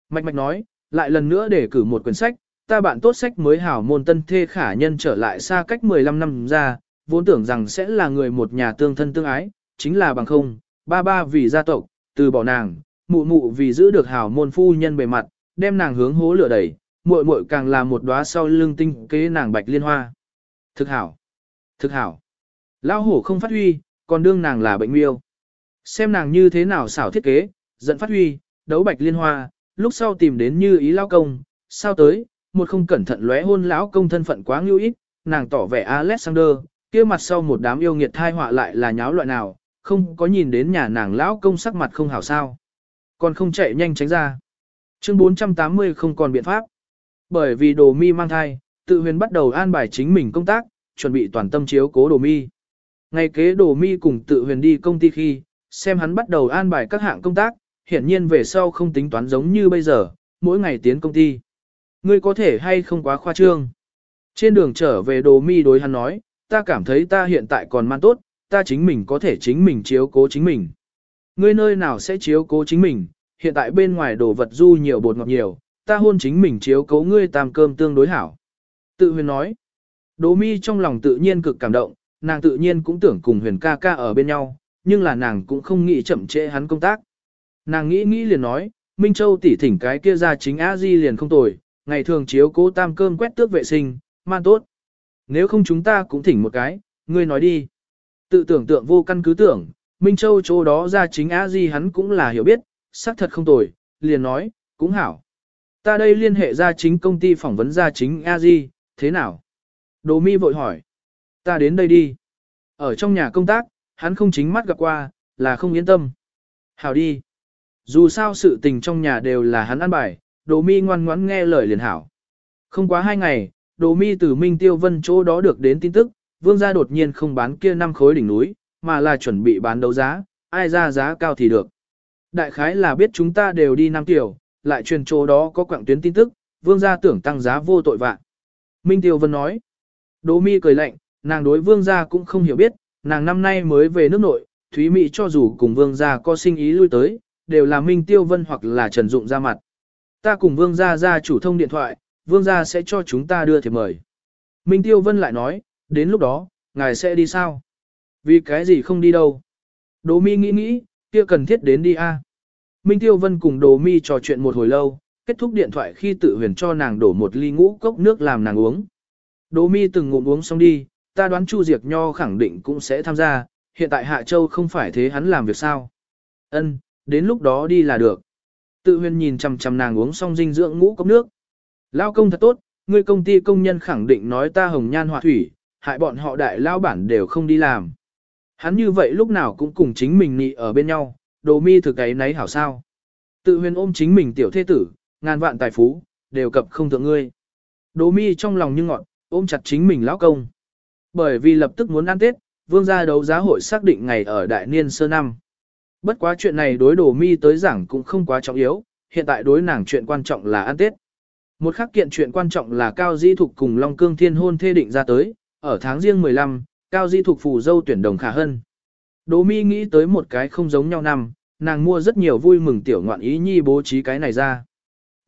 Mạch mạch nói, lại lần nữa để cử một quyển sách, ta bạn tốt sách mới hảo môn tân thê khả nhân trở lại xa cách 15 năm ra, vốn tưởng rằng sẽ là người một nhà tương thân tương ái, chính là bằng không, ba ba vì gia tộc, từ bỏ nàng, mụ mụ vì giữ được hảo môn phu nhân bề mặt, đem nàng hướng hố lửa đẩy, muội muội càng là một đóa sau lưng tinh kế nàng bạch liên hoa. Thực hảo. Thực hảo. Lão hổ không phát huy, còn đương nàng là bệnh miêu. Xem nàng như thế nào xảo thiết kế, giận phát huy, đấu bạch liên hoa, lúc sau tìm đến như ý lao công, sao tới, một không cẩn thận lóe hôn lão công thân phận quá ngưu ít, nàng tỏ vẻ Alexander, kia mặt sau một đám yêu nghiệt thai họa lại là nháo loại nào, không có nhìn đến nhà nàng lão công sắc mặt không hảo sao. Còn không chạy nhanh tránh ra. Chương 480 không còn biện pháp. Bởi vì đồ mi mang thai, tự huyền bắt đầu an bài chính mình công tác, chuẩn bị toàn tâm chiếu cố đồ mi. Ngày kế đồ mi cùng tự huyền đi công ty khi, xem hắn bắt đầu an bài các hạng công tác, hiển nhiên về sau không tính toán giống như bây giờ, mỗi ngày tiến công ty. Ngươi có thể hay không quá khoa trương. Trên đường trở về đồ mi đối hắn nói, ta cảm thấy ta hiện tại còn man tốt, ta chính mình có thể chính mình chiếu cố chính mình. Ngươi nơi nào sẽ chiếu cố chính mình, hiện tại bên ngoài đồ vật du nhiều bột ngọt nhiều, ta hôn chính mình chiếu cố ngươi tam cơm tương đối hảo. Tự huyền nói, Đỗ mi trong lòng tự nhiên cực cảm động, nàng tự nhiên cũng tưởng cùng huyền ca ca ở bên nhau, nhưng là nàng cũng không nghĩ chậm trễ hắn công tác. Nàng nghĩ nghĩ liền nói, Minh Châu tỉ thỉnh cái kia ra chính a di liền không tồi, ngày thường chiếu cố tam cơm quét tước vệ sinh, man tốt. Nếu không chúng ta cũng thỉnh một cái, ngươi nói đi. Tự tưởng tượng vô căn cứ tưởng, Minh Châu chỗ đó ra chính a di hắn cũng là hiểu biết, xác thật không tồi, liền nói, cũng hảo. Ta đây liên hệ ra chính công ty phỏng vấn ra chính a di, thế nào? Đồ mi vội hỏi. Ta đến đây đi. Ở trong nhà công tác, hắn không chính mắt gặp qua, là không yên tâm. Hảo đi. Dù sao sự tình trong nhà đều là hắn ăn bài, đồ mi ngoan ngoãn nghe lời liền hảo. Không quá hai ngày, đồ mi từ Minh Tiêu Vân chỗ đó được đến tin tức, vương gia đột nhiên không bán kia năm khối đỉnh núi, mà là chuẩn bị bán đấu giá, ai ra giá cao thì được. Đại khái là biết chúng ta đều đi Nam Tiểu, lại truyền chỗ đó có quảng tuyến tin tức, vương gia tưởng tăng giá vô tội vạn. Minh Tiêu Vân nói, Đỗ mi cười lạnh, nàng đối vương gia cũng không hiểu biết, nàng năm nay mới về nước nội, Thúy Mỹ cho dù cùng vương gia có sinh ý lui tới, đều là Minh Tiêu Vân hoặc là Trần Dụng ra mặt. Ta cùng vương gia ra chủ thông điện thoại, vương gia sẽ cho chúng ta đưa thiệp mời. Minh Tiêu Vân lại nói, đến lúc đó, ngài sẽ đi sao? Vì cái gì không đi đâu? Đỗ mi nghĩ nghĩ, kia cần thiết đến đi a. Minh Tiêu Vân cùng Đỗ mi trò chuyện một hồi lâu, kết thúc điện thoại khi tự huyền cho nàng đổ một ly ngũ cốc nước làm nàng uống. Đỗ mi từng ngụm uống xong đi, ta đoán Chu Diệc Nho khẳng định cũng sẽ tham gia, hiện tại Hạ Châu không phải thế hắn làm việc sao. Ân, đến lúc đó đi là được. Tự huyền nhìn chằm chằm nàng uống xong dinh dưỡng ngũ cốc nước. Lao công thật tốt, người công ty công nhân khẳng định nói ta hồng nhan họa thủy, hại bọn họ đại lao bản đều không đi làm. Hắn như vậy lúc nào cũng cùng chính mình nị ở bên nhau, đồ mi thực ấy nấy hảo sao. Tự huyền ôm chính mình tiểu thế tử, ngàn vạn tài phú, đều cập không thượng ngươi. Đồ mi trong lòng như ngọn, ôm chặt chính mình lão công. Bởi vì lập tức muốn ăn Tết, vương gia đấu giá hội xác định ngày ở đại niên sơ năm. Bất quá chuyện này đối đồ mi tới giảng cũng không quá trọng yếu, hiện tại đối nàng chuyện quan trọng là ăn Tết. Một khắc kiện chuyện quan trọng là Cao Di Thục cùng Long Cương Thiên hôn thê định ra tới, ở tháng riêng 15, Cao Di thuộc phù dâu tuyển đồng khả hân. Đỗ mi nghĩ tới một cái không giống nhau năm, nàng mua rất nhiều vui mừng tiểu ngoạn ý nhi bố trí cái này ra.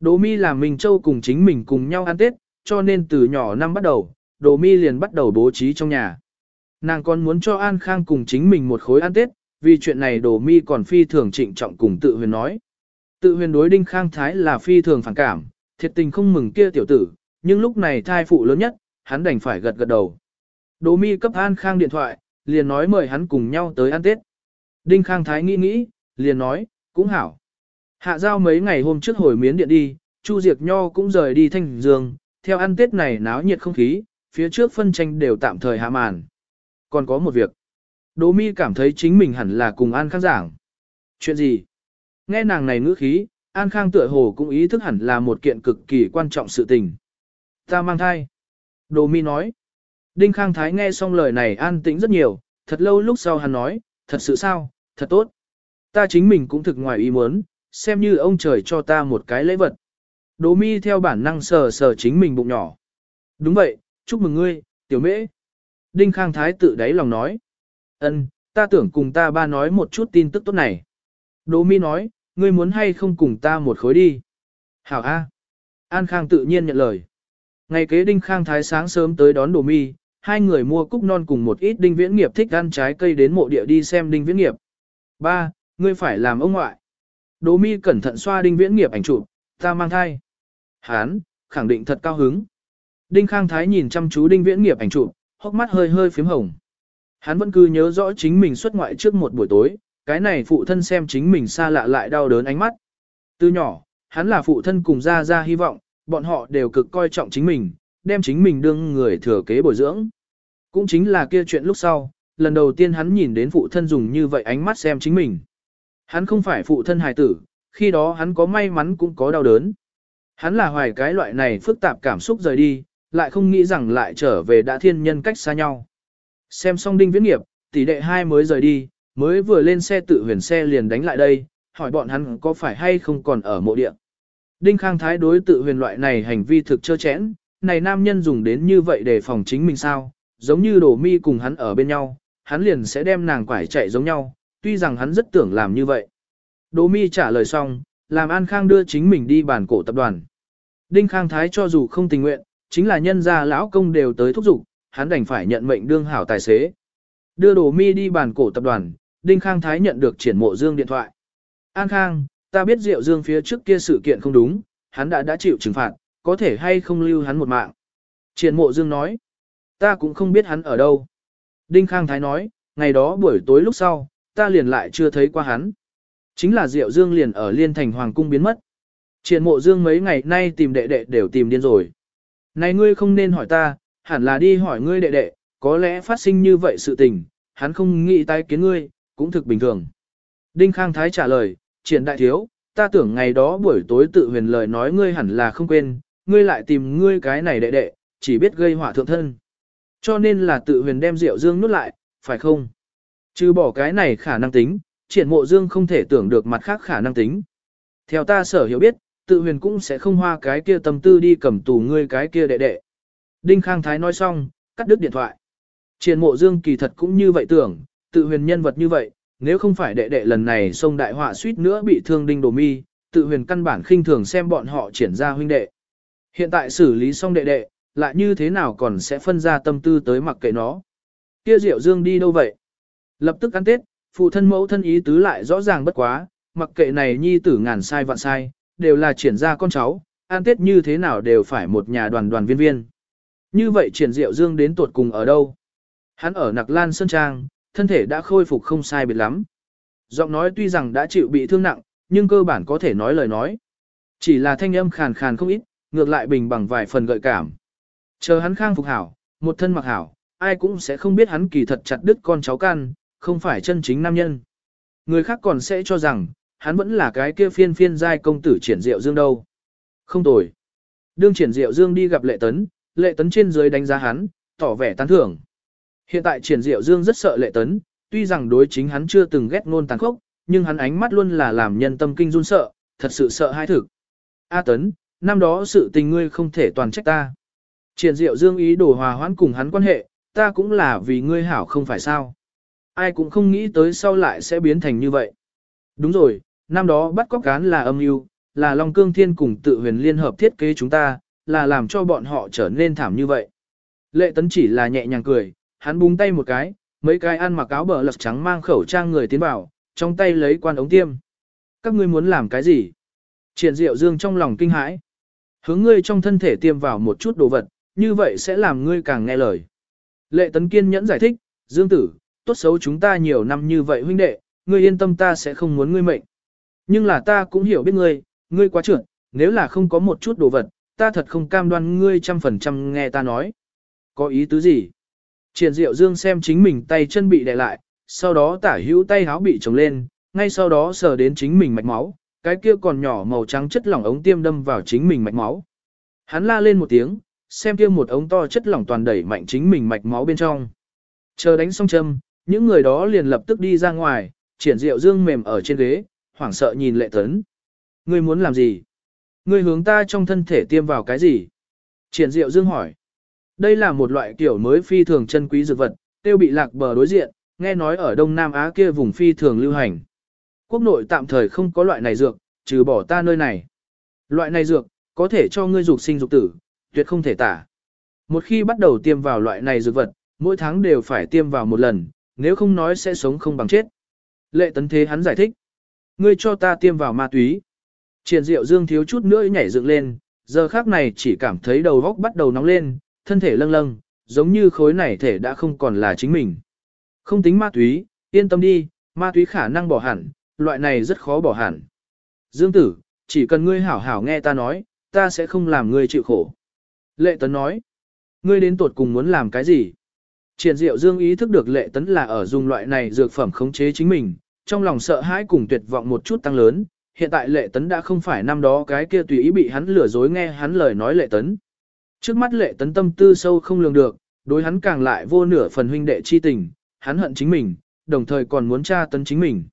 Đỗ mi làm mình châu cùng chính mình cùng nhau ăn Tết, cho nên từ nhỏ năm bắt đầu, Đỗ mi liền bắt đầu bố trí trong nhà. Nàng còn muốn cho An Khang cùng chính mình một khối ăn Tết, vì chuyện này Đỗ mi còn phi thường trịnh trọng cùng tự huyền nói. Tự huyền đối Đinh Khang Thái là phi thường phản cảm, thiệt tình không mừng kia tiểu tử, nhưng lúc này thai phụ lớn nhất, hắn đành phải gật gật đầu. Đỗ mi cấp An Khang điện thoại, liền nói mời hắn cùng nhau tới ăn Tết. Đinh Khang Thái nghĩ nghĩ, liền nói, cũng hảo. Hạ giao mấy ngày hôm trước hồi miến điện đi, Chu Diệc Nho cũng rời đi thanh dương, theo ăn Tết này náo nhiệt không khí, phía trước phân tranh đều tạm thời hạ màn. Còn có một việc. Đỗ mi cảm thấy chính mình hẳn là cùng An Khang giảng. Chuyện gì? Nghe nàng này ngữ khí, An Khang tựa hồ cũng ý thức hẳn là một kiện cực kỳ quan trọng sự tình. Ta mang thai. Đỗ mi nói. Đinh Khang Thái nghe xong lời này an tĩnh rất nhiều, thật lâu lúc sau hắn nói, thật sự sao, thật tốt. Ta chính mình cũng thực ngoài ý muốn, xem như ông trời cho ta một cái lễ vật. Đỗ mi theo bản năng sờ sờ chính mình bụng nhỏ. Đúng vậy, chúc mừng ngươi, tiểu mễ. Đinh Khang Thái tự đáy lòng nói. ân, ta tưởng cùng ta ba nói một chút tin tức tốt này. Đỗ mi nói, ngươi muốn hay không cùng ta một khối đi. Hảo A. An Khang tự nhiên nhận lời. Ngày kế Đinh Khang Thái sáng sớm tới đón Đỗ mi, hai người mua cúc non cùng một ít đinh viễn nghiệp thích ăn trái cây đến mộ địa đi xem đinh viễn nghiệp. Ba, ngươi phải làm ông ngoại. Đỗ mi cẩn thận xoa đinh viễn nghiệp ảnh chụp, ta mang thai. Hán, khẳng định thật cao hứng. Đinh Khang Thái nhìn chăm chú đinh viễn nghiệp ảnh chụp, hốc mắt hơi hơi phím hồng. Hắn vẫn cứ nhớ rõ chính mình xuất ngoại trước một buổi tối, cái này phụ thân xem chính mình xa lạ lại đau đớn ánh mắt. Từ nhỏ, hắn là phụ thân cùng ra ra hy vọng, bọn họ đều cực coi trọng chính mình, đem chính mình đương người thừa kế bồi dưỡng. Cũng chính là kia chuyện lúc sau, lần đầu tiên hắn nhìn đến phụ thân dùng như vậy ánh mắt xem chính mình. Hắn không phải phụ thân hài tử, khi đó hắn có may mắn cũng có đau đớn. Hắn là hoài cái loại này phức tạp cảm xúc rời đi, lại không nghĩ rằng lại trở về đã thiên nhân cách xa nhau. Xem xong đinh viễn nghiệp, tỷ đệ hai mới rời đi, mới vừa lên xe tự huyền xe liền đánh lại đây, hỏi bọn hắn có phải hay không còn ở mộ địa. Đinh Khang Thái đối tự huyền loại này hành vi thực trơ chẽn, này nam nhân dùng đến như vậy để phòng chính mình sao, giống như đổ mi cùng hắn ở bên nhau, hắn liền sẽ đem nàng quải chạy giống nhau, tuy rằng hắn rất tưởng làm như vậy. Đỗ mi trả lời xong, làm An Khang đưa chính mình đi bản cổ tập đoàn. Đinh Khang Thái cho dù không tình nguyện, chính là nhân gia lão công đều tới thúc giục, hắn đành phải nhận mệnh đương hảo tài xế. Đưa Đỗ mi đi bản cổ tập đoàn, Đinh Khang Thái nhận được triển mộ dương điện thoại. An Khang, ta biết Diệu Dương phía trước kia sự kiện không đúng, hắn đã đã chịu trừng phạt, có thể hay không lưu hắn một mạng. Triển mộ dương nói, ta cũng không biết hắn ở đâu. Đinh Khang Thái nói, ngày đó buổi tối lúc sau, ta liền lại chưa thấy qua hắn. Chính là Diệu Dương liền ở Liên Thành Hoàng Cung biến mất. Triển mộ Dương mấy ngày nay tìm đệ đệ đều tìm điên rồi. Này ngươi không nên hỏi ta, hẳn là đi hỏi ngươi đệ đệ, có lẽ phát sinh như vậy sự tình, hắn không nghĩ tái kiến ngươi, cũng thực bình thường. Đinh Khang Thái trả lời, triển đại thiếu, ta tưởng ngày đó buổi tối tự huyền lời nói ngươi hẳn là không quên, ngươi lại tìm ngươi cái này đệ đệ, chỉ biết gây họa thượng thân. Cho nên là tự huyền đem rượu dương nuốt lại, phải không? Trừ bỏ cái này khả năng tính, triển mộ dương không thể tưởng được mặt khác khả năng tính. Theo ta sở hiểu biết, tự huyền cũng sẽ không hoa cái kia tâm tư đi cầm tù ngươi cái kia đệ đệ. Đinh Khang Thái nói xong, cắt đứt điện thoại. Triển mộ dương kỳ thật cũng như vậy tưởng, tự huyền nhân vật như vậy, nếu không phải đệ đệ lần này sông đại họa suýt nữa bị thương đinh đồ mi, tự huyền căn bản khinh thường xem bọn họ triển ra huynh đệ. Hiện tại xử lý xong đệ đệ, lại như thế nào còn sẽ phân ra tâm tư tới mặc kệ nó. Kia Diệu Dương đi đâu vậy? Lập tức ăn Tết, phụ thân mẫu thân ý tứ lại rõ ràng bất quá, mặc kệ này nhi tử ngàn sai vạn sai, đều là triển ra con cháu, ăn Tết như thế nào đều phải một nhà đoàn đoàn viên viên. Như vậy triển Diệu Dương đến tuột cùng ở đâu? Hắn ở Nặc Lan Sơn Trang, thân thể đã khôi phục không sai biệt lắm. Giọng nói tuy rằng đã chịu bị thương nặng, nhưng cơ bản có thể nói lời nói. Chỉ là thanh âm khàn khàn không ít, ngược lại bình bằng vài phần gợi cảm. Chờ hắn khang phục hảo, một thân mặc hảo, ai cũng sẽ không biết hắn kỳ thật chặt đứt con cháu can, không phải chân chính nam nhân. Người khác còn sẽ cho rằng, hắn vẫn là cái kia phiên phiên giai công tử triển diệu dương đâu. Không tồi. Đương triển diệu dương đi gặp lệ tấn, lệ tấn trên dưới đánh giá hắn, tỏ vẻ tán thưởng. Hiện tại triển diệu dương rất sợ lệ tấn, tuy rằng đối chính hắn chưa từng ghét ngôn tàn khốc, nhưng hắn ánh mắt luôn là làm nhân tâm kinh run sợ, thật sự sợ hai thực. A tấn, năm đó sự tình ngươi không thể toàn trách ta. Triển diệu dương ý đồ hòa hoãn cùng hắn quan hệ, ta cũng là vì ngươi hảo không phải sao. Ai cũng không nghĩ tới sau lại sẽ biến thành như vậy. Đúng rồi, năm đó bắt cóc cán là âm mưu, là Long Cương Thiên cùng tự huyền liên hợp thiết kế chúng ta, là làm cho bọn họ trở nên thảm như vậy. Lệ tấn chỉ là nhẹ nhàng cười, hắn búng tay một cái, mấy cái ăn mặc áo bờ lật trắng mang khẩu trang người tiến vào, trong tay lấy quan ống tiêm. Các ngươi muốn làm cái gì? Triển diệu dương trong lòng kinh hãi. Hướng ngươi trong thân thể tiêm vào một chút đồ vật, như vậy sẽ làm ngươi càng nghe lời. Lệ tấn kiên nhẫn giải thích, dương tử, tốt xấu chúng ta nhiều năm như vậy huynh đệ, ngươi yên tâm ta sẽ không muốn ngươi mệnh. Nhưng là ta cũng hiểu biết ngươi, ngươi quá trưởng, nếu là không có một chút đồ vật, ta thật không cam đoan ngươi trăm phần trăm nghe ta nói. Có ý tứ gì? Triển diệu dương xem chính mình tay chân bị đè lại, sau đó tả hữu tay háo bị trồng lên, ngay sau đó sờ đến chính mình mạch máu, cái kia còn nhỏ màu trắng chất lỏng ống tiêm đâm vào chính mình mạch máu. Hắn la lên một tiếng, xem kia một ống to chất lỏng toàn đẩy mạnh chính mình mạch máu bên trong. Chờ đánh xong châm, những người đó liền lập tức đi ra ngoài, triển diệu dương mềm ở trên ghế, hoảng sợ nhìn lệ tấn. Ngươi muốn làm gì? Ngươi hướng ta trong thân thể tiêm vào cái gì? Triển diệu dương hỏi. Đây là một loại kiểu mới phi thường chân quý dược vật, tiêu bị lạc bờ đối diện, nghe nói ở Đông Nam Á kia vùng phi thường lưu hành. Quốc nội tạm thời không có loại này dược, trừ bỏ ta nơi này. Loại này dược, có thể cho ngươi dục sinh dục tử, tuyệt không thể tả. Một khi bắt đầu tiêm vào loại này dược vật, mỗi tháng đều phải tiêm vào một lần, nếu không nói sẽ sống không bằng chết. Lệ tấn thế hắn giải thích. Ngươi cho ta tiêm vào ma túy. Triển diệu dương thiếu chút nữa nhảy dựng lên, giờ khác này chỉ cảm thấy đầu góc bắt đầu nóng lên, thân thể lâng lâng, giống như khối này thể đã không còn là chính mình. Không tính ma túy, yên tâm đi, ma túy khả năng bỏ hẳn, loại này rất khó bỏ hẳn. Dương tử, chỉ cần ngươi hảo hảo nghe ta nói, ta sẽ không làm ngươi chịu khổ. Lệ tấn nói, ngươi đến tuột cùng muốn làm cái gì? Triển diệu dương ý thức được lệ tấn là ở dùng loại này dược phẩm khống chế chính mình, trong lòng sợ hãi cùng tuyệt vọng một chút tăng lớn, hiện tại lệ tấn đã không phải năm đó cái kia tùy ý bị hắn lừa dối nghe hắn lời nói lệ tấn. Trước mắt lệ tấn tâm tư sâu không lường được, đối hắn càng lại vô nửa phần huynh đệ chi tình, hắn hận chính mình, đồng thời còn muốn tra tấn chính mình.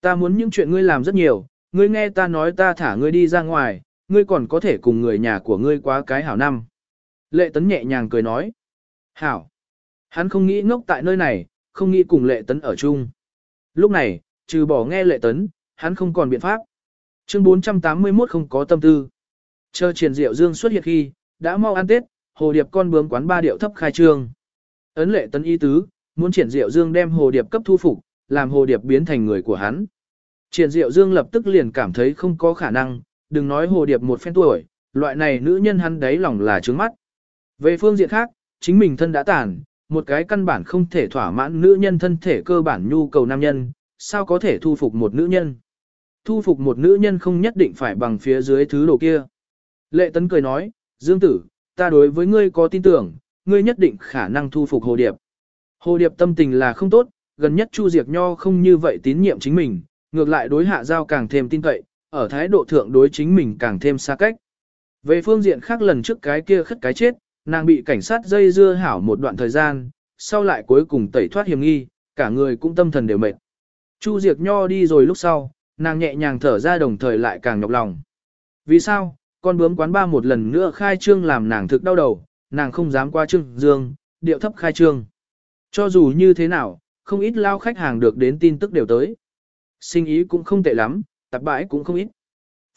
Ta muốn những chuyện ngươi làm rất nhiều, ngươi nghe ta nói ta thả ngươi đi ra ngoài, ngươi còn có thể cùng người nhà của ngươi quá cái hảo năm. Lệ tấn nhẹ nhàng cười nói. Hảo. Hắn không nghĩ ngốc tại nơi này, không nghĩ cùng lệ tấn ở chung. Lúc này, trừ bỏ nghe lệ tấn, hắn không còn biện pháp. Chương 481 không có tâm tư. Chờ triển diệu dương xuất hiện khi, đã mau ăn Tết, hồ điệp con bướm quán ba điệu thấp khai trương. Ấn lệ tấn y tứ, muốn triển diệu dương đem hồ điệp cấp thu phục, làm hồ điệp biến thành người của hắn. Triển diệu dương lập tức liền cảm thấy không có khả năng, đừng nói hồ điệp một phen tuổi, loại này nữ nhân hắn đấy lòng là trướng mắt. Về phương diện khác, chính mình thân đã tàn, một cái căn bản không thể thỏa mãn nữ nhân thân thể cơ bản nhu cầu nam nhân, sao có thể thu phục một nữ nhân. Thu phục một nữ nhân không nhất định phải bằng phía dưới thứ đồ kia. Lệ tấn cười nói, Dương tử, ta đối với ngươi có tin tưởng, ngươi nhất định khả năng thu phục hồ điệp. Hồ điệp tâm tình là không tốt, gần nhất Chu Diệp Nho không như vậy tín nhiệm chính mình, ngược lại đối hạ giao càng thêm tin cậy, ở thái độ thượng đối chính mình càng thêm xa cách. Về phương diện khác lần trước cái kia khất cái chết, nàng bị cảnh sát dây dưa hảo một đoạn thời gian, sau lại cuối cùng tẩy thoát hiểm nghi, cả người cũng tâm thần đều mệt. Chu Diệc Nho đi rồi lúc sau, nàng nhẹ nhàng thở ra đồng thời lại càng nhọc lòng. Vì sao, con bướm quán ba một lần nữa khai trương làm nàng thực đau đầu, nàng không dám qua trương dương, điệu thấp khai trương. Cho dù như thế nào, không ít lao khách hàng được đến tin tức đều tới. Sinh ý cũng không tệ lắm, tạp bãi cũng không ít.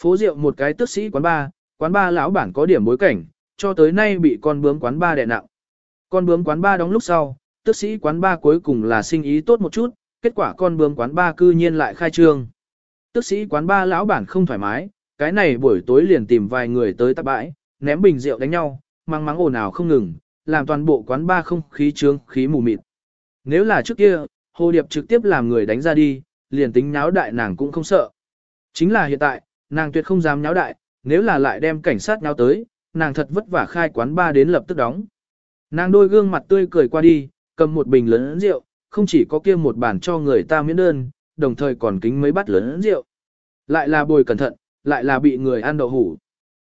Phố rượu một cái tước sĩ quán ba, quán ba lão bản có điểm bối cảnh, cho tới nay bị con bướm quán ba đè nặng. Con bướm quán ba đóng lúc sau, tước sĩ quán ba cuối cùng là sinh ý tốt một chút, kết quả con bướm quán ba cư nhiên lại khai trương. Tước sĩ quán ba lão bản không thoải mái, cái này buổi tối liền tìm vài người tới tạp bãi, ném bình rượu đánh nhau, mang mắng ồn ào không ngừng, làm toàn bộ quán ba không khí trướng khí mù mịt, Nếu là trước kia, Hồ Điệp trực tiếp làm người đánh ra đi, liền tính nháo đại nàng cũng không sợ. Chính là hiện tại, nàng tuyệt không dám nháo đại, nếu là lại đem cảnh sát náo tới, nàng thật vất vả khai quán ba đến lập tức đóng. Nàng đôi gương mặt tươi cười qua đi, cầm một bình lớn rượu, không chỉ có kia một bản cho người ta miễn đơn, đồng thời còn kính mấy bát lớn rượu. Lại là bồi cẩn thận, lại là bị người ăn đậu hủ.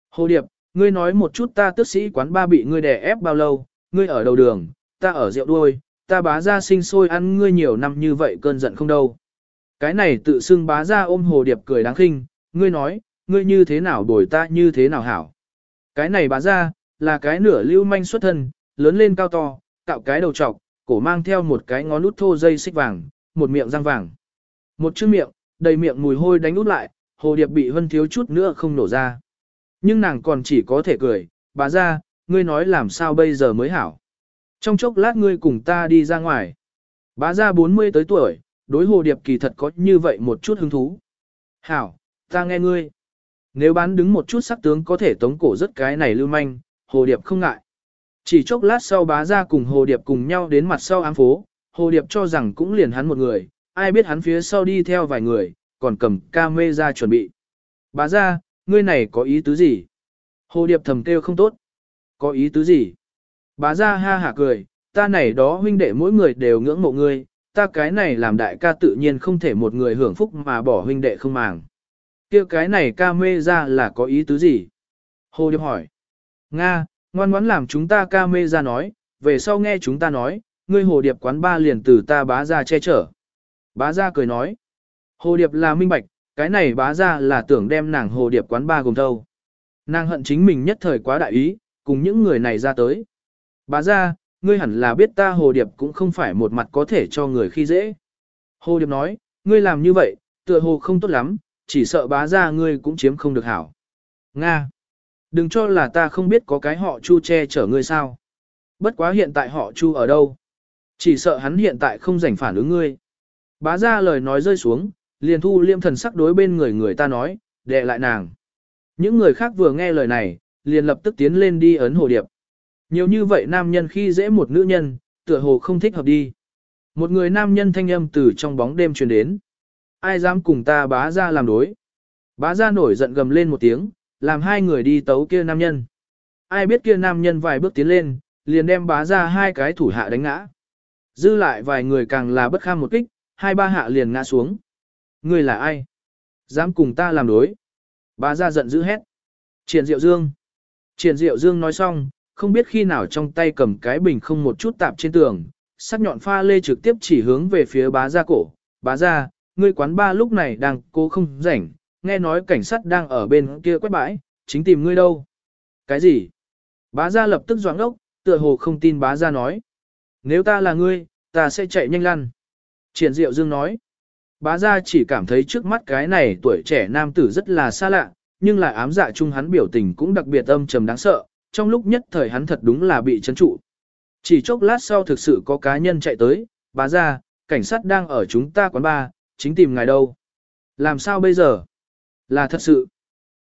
Hồ Điệp, ngươi nói một chút ta tước sĩ quán ba bị ngươi đè ép bao lâu, ngươi ở đầu đường, ta ở rượu đuôi, ta bá ra sinh sôi ăn ngươi nhiều năm như vậy cơn giận không đâu. Cái này tự xưng bá ra ôm Hồ Điệp cười đáng khinh, ngươi nói, ngươi như thế nào đổi ta như thế nào hảo. Cái này bá ra, là cái nửa lưu manh xuất thân, lớn lên cao to, cạo cái đầu trọc, cổ mang theo một cái ngón út thô dây xích vàng, một miệng răng vàng. Một chữ miệng, đầy miệng mùi hôi đánh út lại, hồ điệp bị hân thiếu chút nữa không nổ ra. Nhưng nàng còn chỉ có thể cười, bá ra, ngươi nói làm sao bây giờ mới hảo. Trong chốc lát ngươi cùng ta đi ra ngoài. Bá ra 40 tới tuổi, đối hồ điệp kỳ thật có như vậy một chút hứng thú. Hảo, ta nghe ngươi. Nếu bán đứng một chút sắc tướng có thể tống cổ rất cái này lưu manh, hồ điệp không ngại. Chỉ chốc lát sau bá ra cùng Hồ Điệp cùng nhau đến mặt sau ám phố, Hồ Điệp cho rằng cũng liền hắn một người, ai biết hắn phía sau đi theo vài người, còn cầm ca mê ra chuẩn bị. Bá ra, ngươi này có ý tứ gì? Hồ Điệp thầm kêu không tốt. Có ý tứ gì? Bá ra ha hả cười, ta này đó huynh đệ mỗi người đều ngưỡng mộ ngươi, ta cái này làm đại ca tự nhiên không thể một người hưởng phúc mà bỏ huynh đệ không màng kia cái này ca mê ra là có ý tứ gì? Hồ Điệp hỏi. Nga, Ngoan ngoãn làm chúng ta ca mê ra nói, về sau nghe chúng ta nói, ngươi hồ điệp quán ba liền từ ta bá ra che chở. Bá ra cười nói, hồ điệp là minh bạch, cái này bá ra là tưởng đem nàng hồ điệp quán ba gồm thâu. Nàng hận chính mình nhất thời quá đại ý, cùng những người này ra tới. Bá ra, ngươi hẳn là biết ta hồ điệp cũng không phải một mặt có thể cho người khi dễ. Hồ điệp nói, ngươi làm như vậy, tựa hồ không tốt lắm, chỉ sợ bá ra ngươi cũng chiếm không được hảo. Nga. Đừng cho là ta không biết có cái họ Chu che chở ngươi sao. Bất quá hiện tại họ Chu ở đâu. Chỉ sợ hắn hiện tại không rảnh phản ứng ngươi. Bá ra lời nói rơi xuống, liền thu liêm thần sắc đối bên người người ta nói, đệ lại nàng. Những người khác vừa nghe lời này, liền lập tức tiến lên đi ấn hồ điệp. Nhiều như vậy nam nhân khi dễ một nữ nhân, tựa hồ không thích hợp đi. Một người nam nhân thanh âm từ trong bóng đêm truyền đến. Ai dám cùng ta bá ra làm đối. Bá ra nổi giận gầm lên một tiếng, làm hai người đi tấu kia nam nhân. Ai biết kia nam nhân vài bước tiến lên, liền đem bá ra hai cái thủ hạ đánh ngã. Dư lại vài người càng là bất kham một kích, hai ba hạ liền ngã xuống. Người là ai? Dám cùng ta làm đối. Bá ra giận dữ hét. Triển Diệu Dương. Triển Diệu Dương nói xong, không biết khi nào trong tay cầm cái bình không một chút tạp trên tường, sắc nhọn pha lê trực tiếp chỉ hướng về phía bá ra cổ. Bá ra, ngươi quán ba lúc này đang cố không rảnh, nghe nói cảnh sát đang ở bên kia quét bãi, chính tìm ngươi đâu. Cái gì? Bá gia lập tức doãn ốc, tựa hồ không tin bá gia nói. Nếu ta là ngươi, ta sẽ chạy nhanh lăn. Triển Diệu Dương nói. Bá gia chỉ cảm thấy trước mắt cái này tuổi trẻ nam tử rất là xa lạ, nhưng lại ám dạ chung hắn biểu tình cũng đặc biệt âm trầm đáng sợ, trong lúc nhất thời hắn thật đúng là bị chấn trụ. Chỉ chốc lát sau thực sự có cá nhân chạy tới, bá gia, cảnh sát đang ở chúng ta quán ba, chính tìm ngài đâu. Làm sao bây giờ? Là thật sự.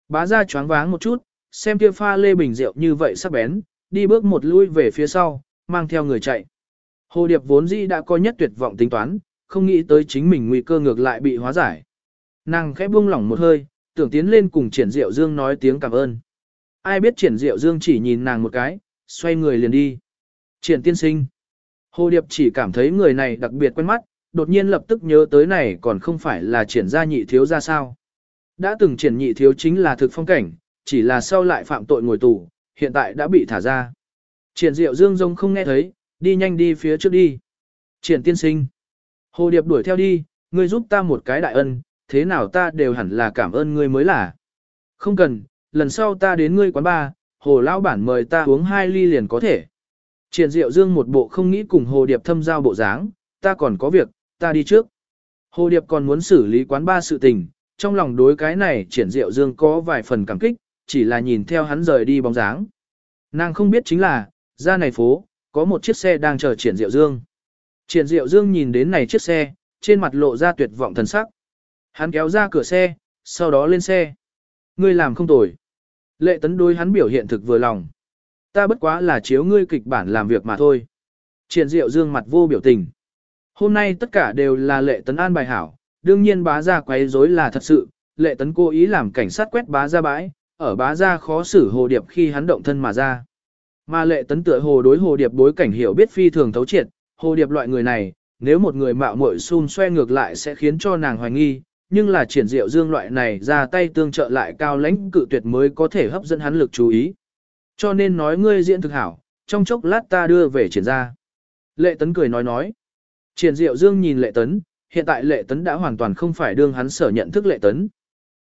Bá ra choáng váng một chút, xem kia pha lê bình rượu như vậy sắc bén, đi bước một lui về phía sau, mang theo người chạy. Hồ Điệp vốn dĩ đã có nhất tuyệt vọng tính toán, không nghĩ tới chính mình nguy cơ ngược lại bị hóa giải. Nàng khẽ buông lỏng một hơi, tưởng tiến lên cùng triển diệu dương nói tiếng cảm ơn. Ai biết triển diệu dương chỉ nhìn nàng một cái, xoay người liền đi. Triển tiên sinh. Hồ Điệp chỉ cảm thấy người này đặc biệt quen mắt, đột nhiên lập tức nhớ tới này còn không phải là triển gia nhị thiếu ra sao. Đã từng triển nhị thiếu chính là thực phong cảnh, chỉ là sau lại phạm tội ngồi tù, hiện tại đã bị thả ra. Triển diệu dương rông không nghe thấy, đi nhanh đi phía trước đi. Triển tiên sinh. Hồ Điệp đuổi theo đi, ngươi giúp ta một cái đại ân, thế nào ta đều hẳn là cảm ơn ngươi mới là. Không cần, lần sau ta đến ngươi quán ba, hồ lão bản mời ta uống hai ly liền có thể. Triển diệu dương một bộ không nghĩ cùng Hồ Điệp thâm giao bộ dáng, ta còn có việc, ta đi trước. Hồ Điệp còn muốn xử lý quán ba sự tình, trong lòng đối cái này triển diệu dương có vài phần cảm kích, chỉ là nhìn theo hắn rời đi bóng dáng. Nàng không biết chính là, ra này phố, có một chiếc xe đang chờ triển diệu dương. Triển diệu dương nhìn đến này chiếc xe, trên mặt lộ ra tuyệt vọng thần sắc. Hắn kéo ra cửa xe, sau đó lên xe. Ngươi làm không tồi. Lệ tấn đối hắn biểu hiện thực vừa lòng. Ta bất quá là chiếu ngươi kịch bản làm việc mà thôi. Triển diệu dương mặt vô biểu tình. Hôm nay tất cả đều là lệ tấn an bài hảo, đương nhiên bá ra quấy rối là thật sự, lệ tấn cố ý làm cảnh sát quét bá ra bãi, ở bá ra khó xử hồ điệp khi hắn động thân mà ra. Mà lệ tấn tựa hồ đối hồ điệp bối cảnh hiểu biết phi thường thấu triệt, hồ điệp loại người này, nếu một người mạo muội xun xoe ngược lại sẽ khiến cho nàng hoài nghi, nhưng là triển diệu dương loại này ra tay tương trợ lại cao lãnh cự tuyệt mới có thể hấp dẫn hắn lực chú ý. Cho nên nói ngươi diễn thực hảo, trong chốc lát ta đưa về triển ra. Lệ tấn cười nói nói. Triển diệu dương nhìn lệ tấn, hiện tại lệ tấn đã hoàn toàn không phải đương hắn sở nhận thức lệ tấn.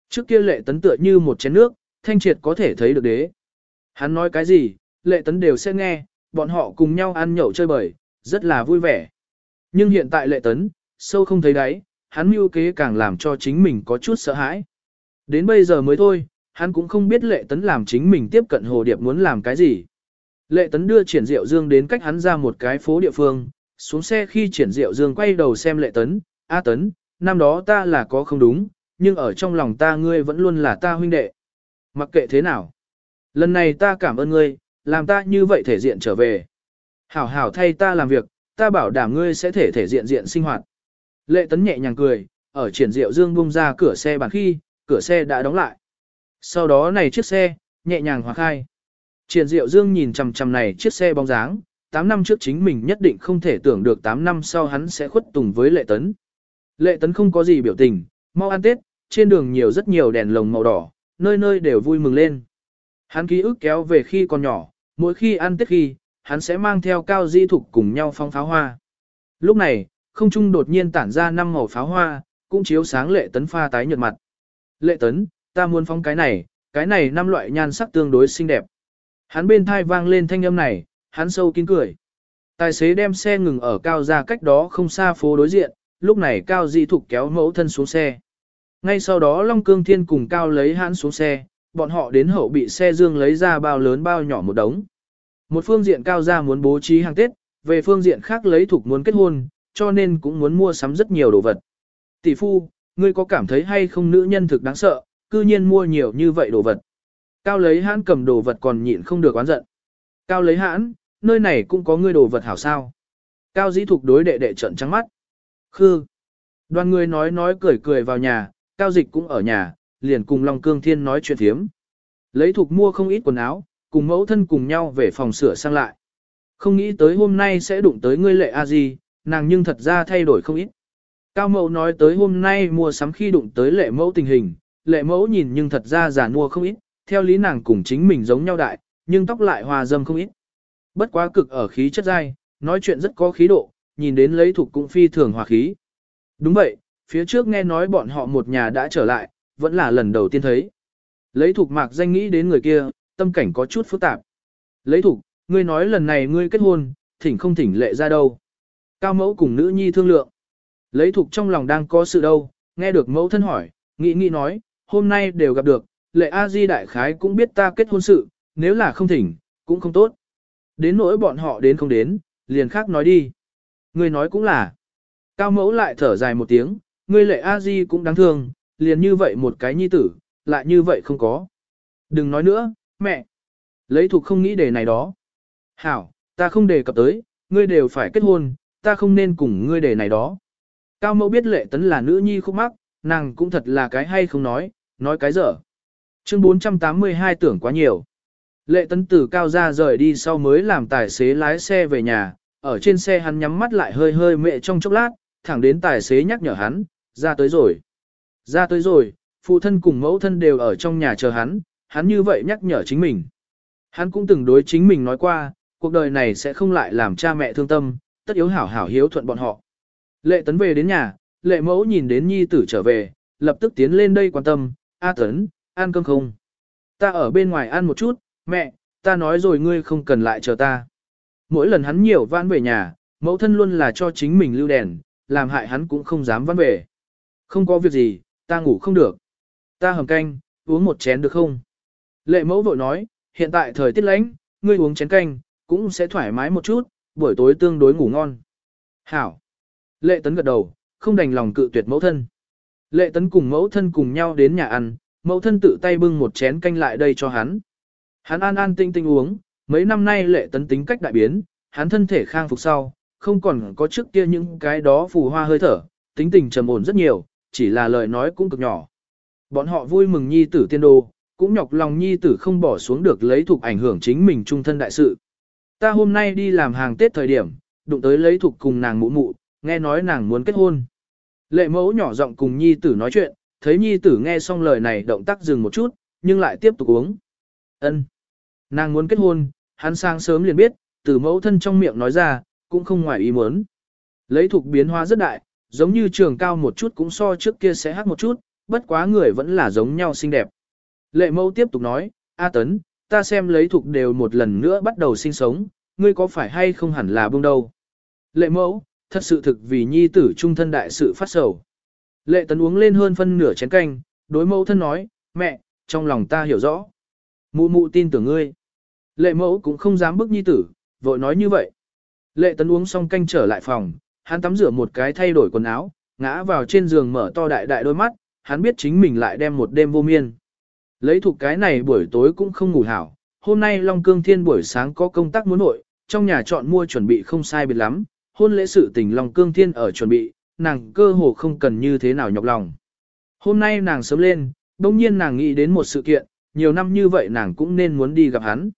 Trước kia lệ tấn tựa như một chén nước, thanh triệt có thể thấy được đế. Hắn nói cái gì, lệ tấn đều sẽ nghe, bọn họ cùng nhau ăn nhậu chơi bời, rất là vui vẻ. Nhưng hiện tại lệ tấn, sâu không thấy đáy, hắn mưu kế càng làm cho chính mình có chút sợ hãi. Đến bây giờ mới thôi, hắn cũng không biết lệ tấn làm chính mình tiếp cận hồ điệp muốn làm cái gì. Lệ tấn đưa triển diệu dương đến cách hắn ra một cái phố địa phương, xuống xe khi triển diệu dương quay đầu xem lệ tấn, A tấn, năm đó ta là có không đúng, nhưng ở trong lòng ta ngươi vẫn luôn là ta huynh đệ. Mặc kệ thế nào. Lần này ta cảm ơn ngươi, làm ta như vậy thể diện trở về. Hảo hảo thay ta làm việc, ta bảo đảm ngươi sẽ thể thể diện diện sinh hoạt. Lệ tấn nhẹ nhàng cười, ở triển diệu dương bung ra cửa xe bàn khi, cửa xe đã đóng lại. Sau đó này chiếc xe, nhẹ nhàng hoặc khai. Triển diệu dương nhìn chằm chằm này chiếc xe bóng dáng, 8 năm trước chính mình nhất định không thể tưởng được 8 năm sau hắn sẽ khuất tùng với lệ tấn. Lệ tấn không có gì biểu tình, mau ăn tết, trên đường nhiều rất nhiều đèn lồng màu đỏ, nơi nơi đều vui mừng lên. Hắn ký ức kéo về khi còn nhỏ, mỗi khi ăn tết khi, hắn sẽ mang theo cao di thục cùng nhau phong pháo hoa. Lúc này, không trung đột nhiên tản ra năm màu pháo hoa, cũng chiếu sáng lệ tấn pha tái nhợt mặt. Lệ tấn, ta muốn phóng cái này, cái này năm loại nhan sắc tương đối xinh đẹp. Hắn bên thai vang lên thanh âm này, hắn sâu kín cười. Tài xế đem xe ngừng ở cao ra cách đó không xa phố đối diện, lúc này cao dị thục kéo mẫu thân xuống xe. Ngay sau đó Long Cương Thiên cùng cao lấy hắn xuống xe, bọn họ đến hậu bị xe dương lấy ra bao lớn bao nhỏ một đống. Một phương diện cao ra muốn bố trí hàng Tết, về phương diện khác lấy thục muốn kết hôn, cho nên cũng muốn mua sắm rất nhiều đồ vật. Tỷ phu, ngươi có cảm thấy hay không nữ nhân thực đáng sợ, cư nhiên mua nhiều như vậy đồ vật. Cao lấy hãn cầm đồ vật còn nhịn không được oán giận. Cao lấy hãn, nơi này cũng có ngươi đồ vật hảo sao. Cao dĩ thục đối đệ đệ trận trắng mắt. Khư. Đoàn người nói nói cười cười vào nhà, Cao dịch cũng ở nhà, liền cùng Long Cương Thiên nói chuyện thiếm. Lấy thục mua không ít quần áo, cùng mẫu thân cùng nhau về phòng sửa sang lại. Không nghĩ tới hôm nay sẽ đụng tới ngươi lệ a di, nàng nhưng thật ra thay đổi không ít. Cao mẫu nói tới hôm nay mua sắm khi đụng tới lệ mẫu tình hình, lệ mẫu nhìn nhưng thật ra giả mua không ít, theo lý nàng cùng chính mình giống nhau đại, nhưng tóc lại hòa dâm không ít. Bất quá cực ở khí chất dai, nói chuyện rất có khí độ, nhìn đến lấy thuộc cũng phi thường hòa khí. Đúng vậy, phía trước nghe nói bọn họ một nhà đã trở lại, vẫn là lần đầu tiên thấy. Lấy thuộc mạc danh nghĩ đến người kia, tâm cảnh có chút phức tạp. Lấy thuộc, ngươi nói lần này ngươi kết hôn, thỉnh không thỉnh lệ ra đâu. Cao mẫu cùng nữ nhi thương lượng. Lấy thuộc trong lòng đang có sự đâu, nghe được mẫu thân hỏi, nghĩ nghĩ nói, hôm nay đều gặp được, lệ A-di đại khái cũng biết ta kết hôn sự, nếu là không thỉnh, cũng không tốt. Đến nỗi bọn họ đến không đến, liền khác nói đi. Ngươi nói cũng là. Cao mẫu lại thở dài một tiếng, ngươi lệ A-di cũng đáng thương, liền như vậy một cái nhi tử, lại như vậy không có. Đừng nói nữa, mẹ. Lấy thuộc không nghĩ đề này đó. Hảo, ta không đề cập tới, ngươi đều phải kết hôn, ta không nên cùng ngươi đề này đó. Cao mẫu biết lệ tấn là nữ nhi khúc mắc, nàng cũng thật là cái hay không nói, nói cái dở. Chương 482 tưởng quá nhiều. Lệ tấn tử cao ra rời đi sau mới làm tài xế lái xe về nhà, ở trên xe hắn nhắm mắt lại hơi hơi mẹ trong chốc lát, thẳng đến tài xế nhắc nhở hắn, ra tới rồi. Ra tới rồi, phụ thân cùng mẫu thân đều ở trong nhà chờ hắn, hắn như vậy nhắc nhở chính mình. Hắn cũng từng đối chính mình nói qua, cuộc đời này sẽ không lại làm cha mẹ thương tâm, tất yếu hảo hảo hiếu thuận bọn họ. Lệ tấn về đến nhà, lệ mẫu nhìn đến nhi tử trở về, lập tức tiến lên đây quan tâm, A tấn, ăn cơm không? Ta ở bên ngoài ăn một chút, mẹ, ta nói rồi ngươi không cần lại chờ ta. Mỗi lần hắn nhiều van về nhà, mẫu thân luôn là cho chính mình lưu đèn, làm hại hắn cũng không dám van về. Không có việc gì, ta ngủ không được. Ta hầm canh, uống một chén được không? Lệ mẫu vội nói, hiện tại thời tiết lạnh, ngươi uống chén canh, cũng sẽ thoải mái một chút, buổi tối tương đối ngủ ngon. Hảo. Lệ tấn gật đầu, không đành lòng cự tuyệt mẫu thân. Lệ tấn cùng mẫu thân cùng nhau đến nhà ăn, mẫu thân tự tay bưng một chén canh lại đây cho hắn. Hắn an an tinh tinh uống, mấy năm nay lệ tấn tính cách đại biến, hắn thân thể khang phục sau, không còn có trước kia những cái đó phù hoa hơi thở, tính tình trầm ổn rất nhiều, chỉ là lời nói cũng cực nhỏ. Bọn họ vui mừng nhi tử tiên đồ, cũng nhọc lòng nhi tử không bỏ xuống được lấy thuộc ảnh hưởng chính mình trung thân đại sự. Ta hôm nay đi làm hàng Tết thời điểm, đụng tới lấy thuộc cùng nàng mụ mụ, nghe nói nàng muốn kết hôn. Lệ mẫu nhỏ giọng cùng nhi tử nói chuyện, thấy nhi tử nghe xong lời này động tác dừng một chút, nhưng lại tiếp tục uống. Ân, Nàng muốn kết hôn, hắn sang sớm liền biết, từ mẫu thân trong miệng nói ra, cũng không ngoài ý muốn. Lấy thuộc biến hóa rất đại, giống như trường cao một chút cũng so trước kia sẽ hát một chút, bất quá người vẫn là giống nhau xinh đẹp. Lệ mẫu tiếp tục nói, A Tấn, ta xem lấy thuộc đều một lần nữa bắt đầu sinh sống, ngươi có phải hay không hẳn là bông đâu. Lệ mẫu, thật sự thực vì nhi tử trung thân đại sự phát sầu. Lệ Tấn uống lên hơn phân nửa chén canh, đối mẫu thân nói, mẹ, trong lòng ta hiểu rõ. Mụ mụ tin tưởng ngươi. Lệ mẫu cũng không dám bức nhi tử, vội nói như vậy. Lệ Tấn uống xong canh trở lại phòng, hắn tắm rửa một cái thay đổi quần áo, ngã vào trên giường mở to đại đại đôi mắt, hắn biết chính mình lại đem một đêm vô miên. Lấy thuộc cái này buổi tối cũng không ngủ hảo, hôm nay Long Cương Thiên buổi sáng có công tác muốn nội, trong nhà chọn mua chuẩn bị không sai biệt lắm, hôn lễ sự tình Long Cương Thiên ở chuẩn bị, nàng cơ hồ không cần như thế nào nhọc lòng. Hôm nay nàng sớm lên, đông nhiên nàng nghĩ đến một sự kiện, nhiều năm như vậy nàng cũng nên muốn đi gặp hắn.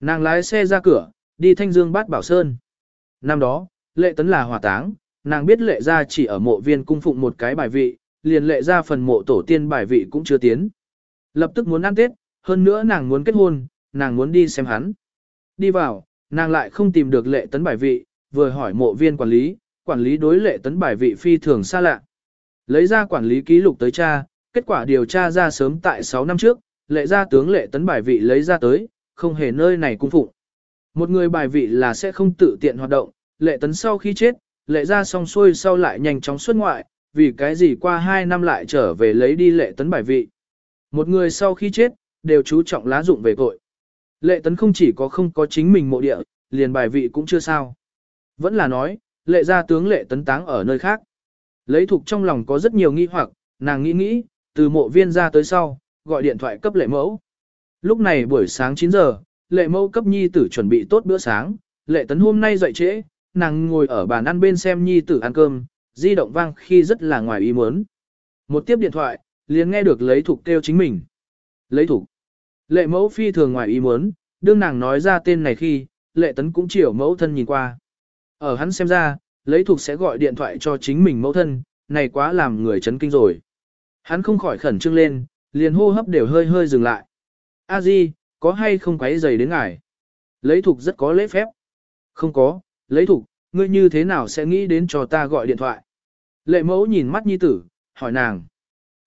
Nàng lái xe ra cửa, đi Thanh Dương Bát Bảo Sơn. Năm đó, lệ tấn là hỏa táng, nàng biết lệ ra chỉ ở mộ viên cung phụng một cái bài vị, liền lệ ra phần mộ tổ tiên bài vị cũng chưa tiến. Lập tức muốn ăn Tết, hơn nữa nàng muốn kết hôn, nàng muốn đi xem hắn. Đi vào, nàng lại không tìm được lệ tấn bài vị, vừa hỏi mộ viên quản lý, quản lý đối lệ tấn bài vị phi thường xa lạ. Lấy ra quản lý ký lục tới cha, kết quả điều tra ra sớm tại 6 năm trước, lệ ra tướng lệ tấn bài vị lấy ra tới, không hề nơi này cung phụng. Một người bài vị là sẽ không tự tiện hoạt động, lệ tấn sau khi chết, lệ ra xong xuôi sau lại nhanh chóng xuất ngoại, vì cái gì qua 2 năm lại trở về lấy đi lệ tấn bài vị. Một người sau khi chết, đều chú trọng lá dụng về tội. Lệ tấn không chỉ có không có chính mình mộ địa, liền bài vị cũng chưa sao. Vẫn là nói, lệ gia tướng lệ tấn táng ở nơi khác. Lấy thuộc trong lòng có rất nhiều nghi hoặc, nàng nghĩ nghĩ, từ mộ viên ra tới sau, gọi điện thoại cấp lệ mẫu. Lúc này buổi sáng 9 giờ, lệ mẫu cấp nhi tử chuẩn bị tốt bữa sáng, lệ tấn hôm nay dậy trễ, nàng ngồi ở bàn ăn bên xem nhi tử ăn cơm, di động vang khi rất là ngoài ý muốn. Một tiếp điện thoại, liền nghe được lấy thục kêu chính mình. Lấy thục. Lệ mẫu phi thường ngoài ý muốn, đương nàng nói ra tên này khi, lệ tấn cũng chiều mẫu thân nhìn qua. Ở hắn xem ra, lấy thục sẽ gọi điện thoại cho chính mình mẫu thân, này quá làm người chấn kinh rồi. Hắn không khỏi khẩn trương lên, liền hô hấp đều hơi hơi dừng lại. A Di, có hay không quấy giày đến ngài? Lấy thục rất có lễ phép. Không có, lấy thục, ngươi như thế nào sẽ nghĩ đến cho ta gọi điện thoại? Lệ mẫu nhìn mắt nhi tử, hỏi nàng.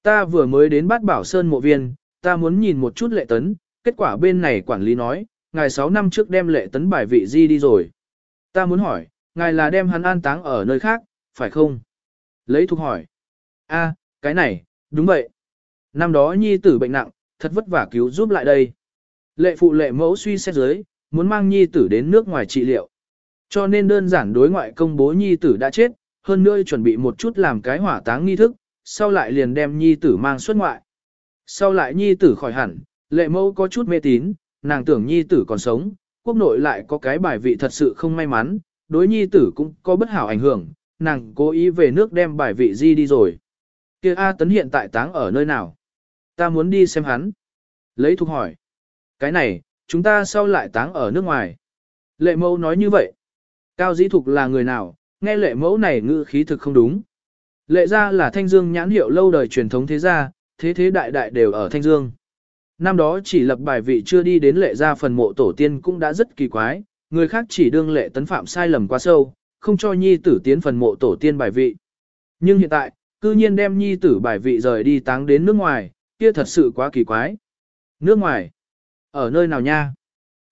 Ta vừa mới đến bát bảo sơn mộ viên, ta muốn nhìn một chút lệ tấn, kết quả bên này quản lý nói, ngài 6 năm trước đem lệ tấn bài vị di đi rồi. Ta muốn hỏi, ngài là đem hắn an táng ở nơi khác, phải không? Lấy thục hỏi. a cái này, đúng vậy. Năm đó nhi tử bệnh nặng, thật vất vả cứu giúp lại đây. Lệ phụ lệ mẫu suy xét dưới, muốn mang nhi tử đến nước ngoài trị liệu. Cho nên đơn giản đối ngoại công bố nhi tử đã chết, hơn nữa chuẩn bị một chút làm cái hỏa táng nghi thức, sau lại liền đem nhi tử mang xuất ngoại. Sau lại nhi tử khỏi hẳn, lệ mẫu có chút mê tín, nàng tưởng nhi tử còn sống, quốc nội lại có cái bài vị thật sự không may mắn, đối nhi tử cũng có bất hảo ảnh hưởng, nàng cố ý về nước đem bài vị di đi rồi. Kia A Tấn hiện tại táng ở nơi nào? Ta muốn đi xem hắn. Lấy thuộc hỏi. Cái này, chúng ta sau lại táng ở nước ngoài. Lệ mẫu nói như vậy. Cao dĩ thục là người nào, nghe lệ mẫu này ngữ khí thực không đúng. Lệ gia là thanh dương nhãn hiệu lâu đời truyền thống thế gia, thế thế đại đại đều ở thanh dương. Năm đó chỉ lập bài vị chưa đi đến lệ gia phần mộ tổ tiên cũng đã rất kỳ quái, người khác chỉ đương lệ tấn phạm sai lầm quá sâu, không cho nhi tử tiến phần mộ tổ tiên bài vị. Nhưng hiện tại, cư nhiên đem nhi tử bài vị rời đi táng đến nước ngoài, kia thật sự quá kỳ quái. Nước ngoài? Ở nơi nào nha?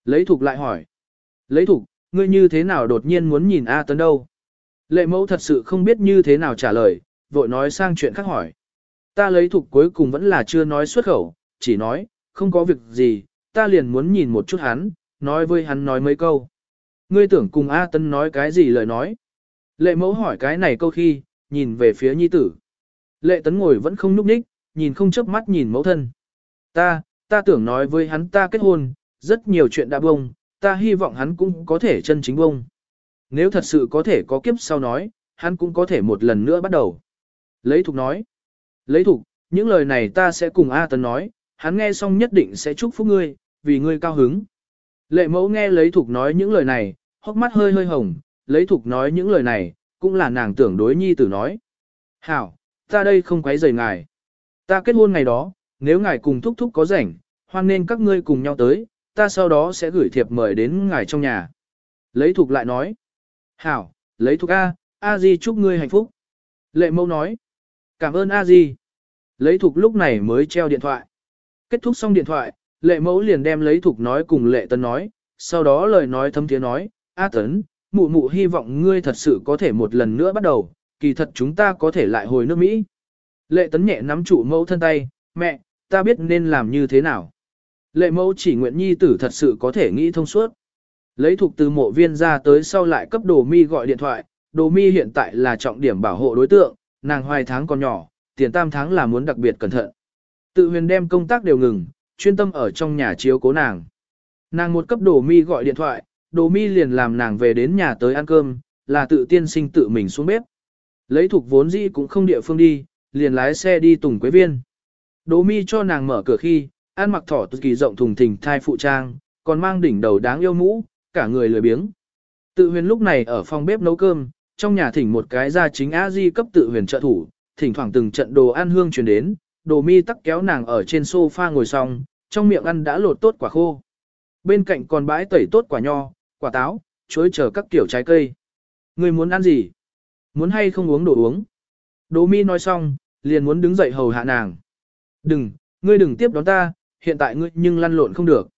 Lấy thục lại hỏi. Lấy thục, ngươi như thế nào đột nhiên muốn nhìn A Tấn đâu? Lệ mẫu thật sự không biết như thế nào trả lời, vội nói sang chuyện khác hỏi. Ta lấy thục cuối cùng vẫn là chưa nói xuất khẩu, chỉ nói, không có việc gì, ta liền muốn nhìn một chút hắn, nói với hắn nói mấy câu. Ngươi tưởng cùng A Tấn nói cái gì lời nói? Lệ mẫu hỏi cái này câu khi, nhìn về phía nhi tử. Lệ tấn ngồi vẫn không núp ních, nhìn không chớp mắt nhìn mẫu thân. Ta, ta tưởng nói với hắn ta kết hôn, rất nhiều chuyện đã bông, ta hy vọng hắn cũng có thể chân chính bông. nếu thật sự có thể có kiếp sau nói, hắn cũng có thể một lần nữa bắt đầu. Lấy thục nói, lấy thục, những lời này ta sẽ cùng A Tấn nói, hắn nghe xong nhất định sẽ chúc phúc ngươi, vì ngươi cao hứng. Lệ mẫu nghe lấy thục nói những lời này, hốc mắt hơi hơi hồng, lấy thục nói những lời này, cũng là nàng tưởng đối nhi tử nói. Hảo, ta đây không quấy rầy ngài. Ta kết hôn ngày đó, nếu ngài cùng thúc thúc có rảnh, hoan nên các ngươi cùng nhau tới, ta sau đó sẽ gửi thiệp mời đến ngài trong nhà. Lấy thục lại nói. Hảo, lấy thục A, A Di chúc ngươi hạnh phúc. Lệ mẫu nói. Cảm ơn A Di. Lấy thục lúc này mới treo điện thoại. Kết thúc xong điện thoại, lệ mẫu liền đem lấy thục nói cùng lệ tấn nói, sau đó lời nói thâm tiếng nói, A tấn, mụ mụ hy vọng ngươi thật sự có thể một lần nữa bắt đầu, kỳ thật chúng ta có thể lại hồi nước Mỹ. Lệ tấn nhẹ nắm trụ mẫu thân tay, mẹ, ta biết nên làm như thế nào. Lệ mẫu chỉ nguyện nhi tử thật sự có thể nghĩ thông suốt. Lấy thuộc từ mộ viên ra tới sau lại cấp đồ mi gọi điện thoại, đồ mi hiện tại là trọng điểm bảo hộ đối tượng, nàng hoài tháng còn nhỏ, tiền tam tháng là muốn đặc biệt cẩn thận. Tự huyền đem công tác đều ngừng, chuyên tâm ở trong nhà chiếu cố nàng. Nàng một cấp đồ mi gọi điện thoại, đồ mi liền làm nàng về đến nhà tới ăn cơm, là tự tiên sinh tự mình xuống bếp. Lấy thuộc vốn dĩ cũng không địa phương đi, liền lái xe đi Tùng Quế Viên. Đỗ mi cho nàng mở cửa khi, ăn mặc thỏ kỳ rộng thùng thình thai phụ trang, còn mang đỉnh đầu đáng yêu mũ, cả người lười biếng. Tự huyền lúc này ở phòng bếp nấu cơm, trong nhà thỉnh một cái gia chính a di cấp tự huyền trợ thủ, thỉnh thoảng từng trận đồ ăn hương truyền đến, đồ mi tắc kéo nàng ở trên sofa ngồi xong, trong miệng ăn đã lột tốt quả khô. Bên cạnh còn bãi tẩy tốt quả nho, quả táo, chuối chờ các kiểu trái cây. Người muốn ăn gì? Muốn hay không uống đồ uống? Đỗ mi nói xong, liền muốn đứng dậy hầu hạ nàng. Đừng, ngươi đừng tiếp đón ta, hiện tại ngươi nhưng lăn lộn không được.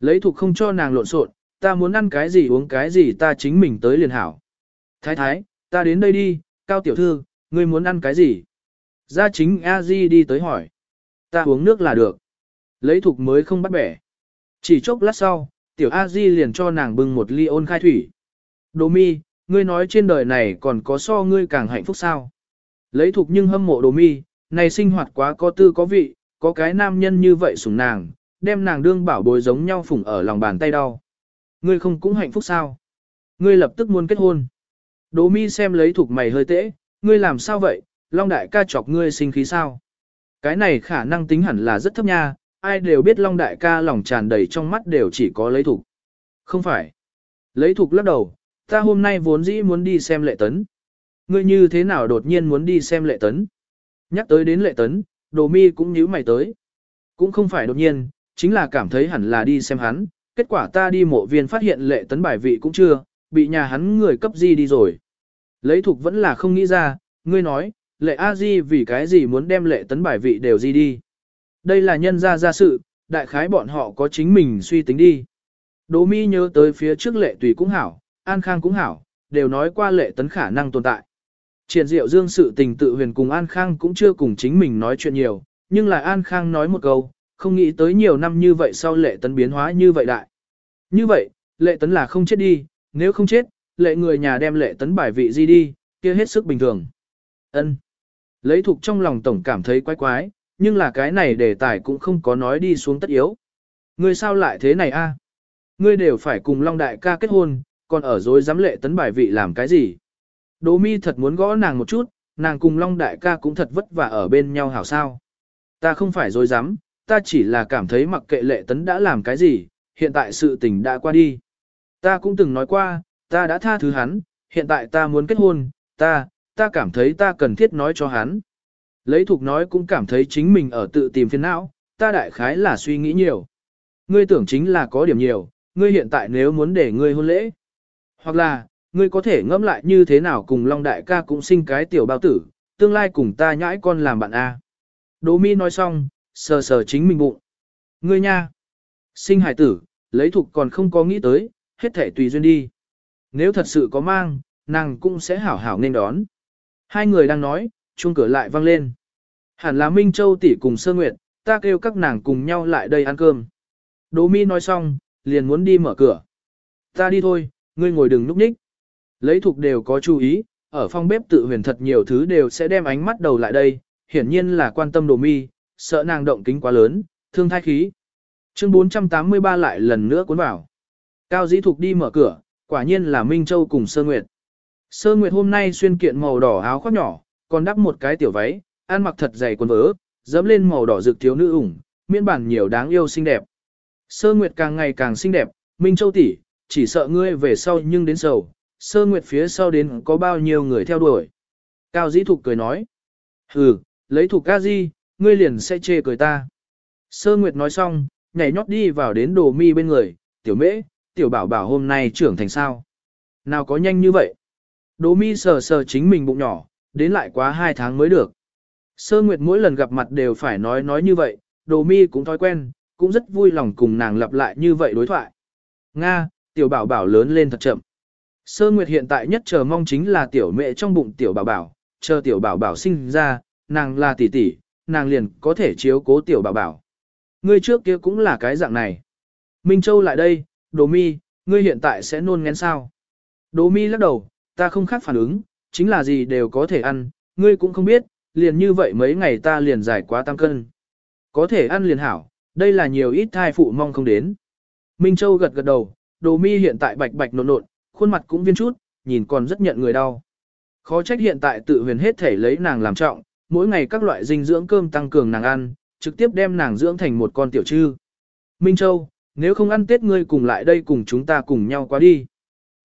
Lấy thuộc không cho nàng lộn xộn, ta muốn ăn cái gì uống cái gì ta chính mình tới liền hảo. Thái thái, ta đến đây đi, cao tiểu thư, ngươi muốn ăn cái gì? Gia chính a di đi tới hỏi. Ta uống nước là được. Lấy thuộc mới không bắt bẻ. Chỉ chốc lát sau, tiểu a di liền cho nàng bưng một ly ôn khai thủy. Đồ mi, ngươi nói trên đời này còn có so ngươi càng hạnh phúc sao? Lấy thục nhưng hâm mộ đồ mi, này sinh hoạt quá có tư có vị, có cái nam nhân như vậy sủng nàng, đem nàng đương bảo bối giống nhau phủng ở lòng bàn tay đau. Ngươi không cũng hạnh phúc sao? Ngươi lập tức muốn kết hôn. Đỗ mi xem lấy thuộc mày hơi tễ, ngươi làm sao vậy, Long đại ca chọc ngươi sinh khí sao? Cái này khả năng tính hẳn là rất thấp nha, ai đều biết Long đại ca lòng tràn đầy trong mắt đều chỉ có lấy thuộc. Không phải. Lấy thuộc lắc đầu, ta hôm nay vốn dĩ muốn đi xem lệ tấn. Ngươi như thế nào đột nhiên muốn đi xem lệ tấn? Nhắc tới đến lệ tấn, đồ mi cũng nhíu mày tới. Cũng không phải đột nhiên, chính là cảm thấy hẳn là đi xem hắn, kết quả ta đi mộ viên phát hiện lệ tấn bài vị cũng chưa, bị nhà hắn người cấp di đi rồi. Lấy thục vẫn là không nghĩ ra, ngươi nói, lệ a di vì cái gì muốn đem lệ tấn bài vị đều di đi. Đây là nhân gia gia sự, đại khái bọn họ có chính mình suy tính đi. Đỗ mi nhớ tới phía trước lệ tùy cũng hảo, an khang cũng hảo, đều nói qua lệ tấn khả năng tồn tại. Triển diệu dương sự tình tự huyền cùng an khang cũng chưa cùng chính mình nói chuyện nhiều, nhưng lại an khang nói một câu, không nghĩ tới nhiều năm như vậy sau lệ tấn biến hóa như vậy đại. Như vậy, lệ tấn là không chết đi, nếu không chết, lệ người nhà đem lệ tấn bài vị di đi, kia hết sức bình thường. ân Lấy thuộc trong lòng tổng cảm thấy quái quái, nhưng là cái này đề tài cũng không có nói đi xuống tất yếu. Ngươi sao lại thế này a? Ngươi đều phải cùng Long Đại ca kết hôn, còn ở dối dám lệ tấn bài vị làm cái gì? Đỗ mi thật muốn gõ nàng một chút, nàng cùng Long Đại ca cũng thật vất vả ở bên nhau hảo sao. Ta không phải dối dám, ta chỉ là cảm thấy mặc kệ lệ tấn đã làm cái gì, hiện tại sự tình đã qua đi. Ta cũng từng nói qua, ta đã tha thứ hắn, hiện tại ta muốn kết hôn, ta, ta cảm thấy ta cần thiết nói cho hắn. Lấy thuộc nói cũng cảm thấy chính mình ở tự tìm phiền não, ta đại khái là suy nghĩ nhiều. Ngươi tưởng chính là có điểm nhiều, ngươi hiện tại nếu muốn để ngươi hôn lễ. Hoặc là, ngươi có thể ngẫm lại như thế nào cùng Long Đại ca cũng sinh cái tiểu bao tử, tương lai cùng ta nhãi con làm bạn A. Đỗ mi nói xong, sờ sờ chính mình bụng. Ngươi nha, sinh hải tử, lấy thục còn không có nghĩ tới, hết thể tùy duyên đi. Nếu thật sự có mang, nàng cũng sẽ hảo hảo nên đón. Hai người đang nói, chuông cửa lại vang lên. Hẳn là Minh Châu tỷ cùng Sơ Nguyệt, ta kêu các nàng cùng nhau lại đây ăn cơm. Đỗ Mi nói xong, liền muốn đi mở cửa. Ta đi thôi, ngươi ngồi đừng núp ních. Lấy thuộc đều có chú ý, ở phòng bếp tự huyền thật nhiều thứ đều sẽ đem ánh mắt đầu lại đây, hiển nhiên là quan tâm đồ Mi, sợ nàng động kính quá lớn, thương thai khí. Chương 483 lại lần nữa cuốn vào. Cao dĩ thục đi mở cửa, Quả nhiên là Minh Châu cùng Sơ Nguyệt. Sơ Nguyệt hôm nay xuyên kiện màu đỏ áo khoác nhỏ, còn đắp một cái tiểu váy, ăn mặc thật dày quần vớ, dẫm lên màu đỏ rực thiếu nữ ủng, miên bản nhiều đáng yêu xinh đẹp. Sơ Nguyệt càng ngày càng xinh đẹp, Minh Châu tỷ, chỉ sợ ngươi về sau nhưng đến sầu, Sơ Nguyệt phía sau đến có bao nhiêu người theo đuổi. Cao Dĩ Thục cười nói, hừ, lấy Thục ca di, ngươi liền sẽ chê cười ta. Sơ Nguyệt nói xong, nhảy nhót đi vào đến đồ mi bên người, tiểu mễ, tiểu bảo bảo hôm nay trưởng thành sao. Nào có nhanh như vậy. Đồ mi sờ sờ chính mình bụng nhỏ, đến lại quá hai tháng mới được. Sơ Nguyệt mỗi lần gặp mặt đều phải nói nói như vậy, đồ mi cũng thói quen, cũng rất vui lòng cùng nàng lặp lại như vậy đối thoại. Nga, tiểu bảo bảo lớn lên thật chậm. Sơ Nguyệt hiện tại nhất chờ mong chính là tiểu mẹ trong bụng tiểu bảo bảo, chờ tiểu bảo bảo sinh ra, nàng là tỷ tỷ, nàng liền có thể chiếu cố tiểu bảo bảo. Ngươi trước kia cũng là cái dạng này. Minh Châu lại đây, Đồ Mi, ngươi hiện tại sẽ nôn ngén sao? Đồ Mi lắc đầu, ta không khác phản ứng, chính là gì đều có thể ăn, ngươi cũng không biết, liền như vậy mấy ngày ta liền giải quá tăng cân. Có thể ăn liền hảo, đây là nhiều ít thai phụ mong không đến. Minh Châu gật gật đầu, Đồ Mi hiện tại bạch bạch nộn nộn, khuôn mặt cũng viên chút, nhìn còn rất nhận người đau. Khó trách hiện tại tự huyền hết thể lấy nàng làm trọng, mỗi ngày các loại dinh dưỡng cơm tăng cường nàng ăn, trực tiếp đem nàng dưỡng thành một con tiểu trư. Minh Châu, nếu không ăn Tết ngươi cùng lại đây cùng chúng ta cùng nhau qua đi.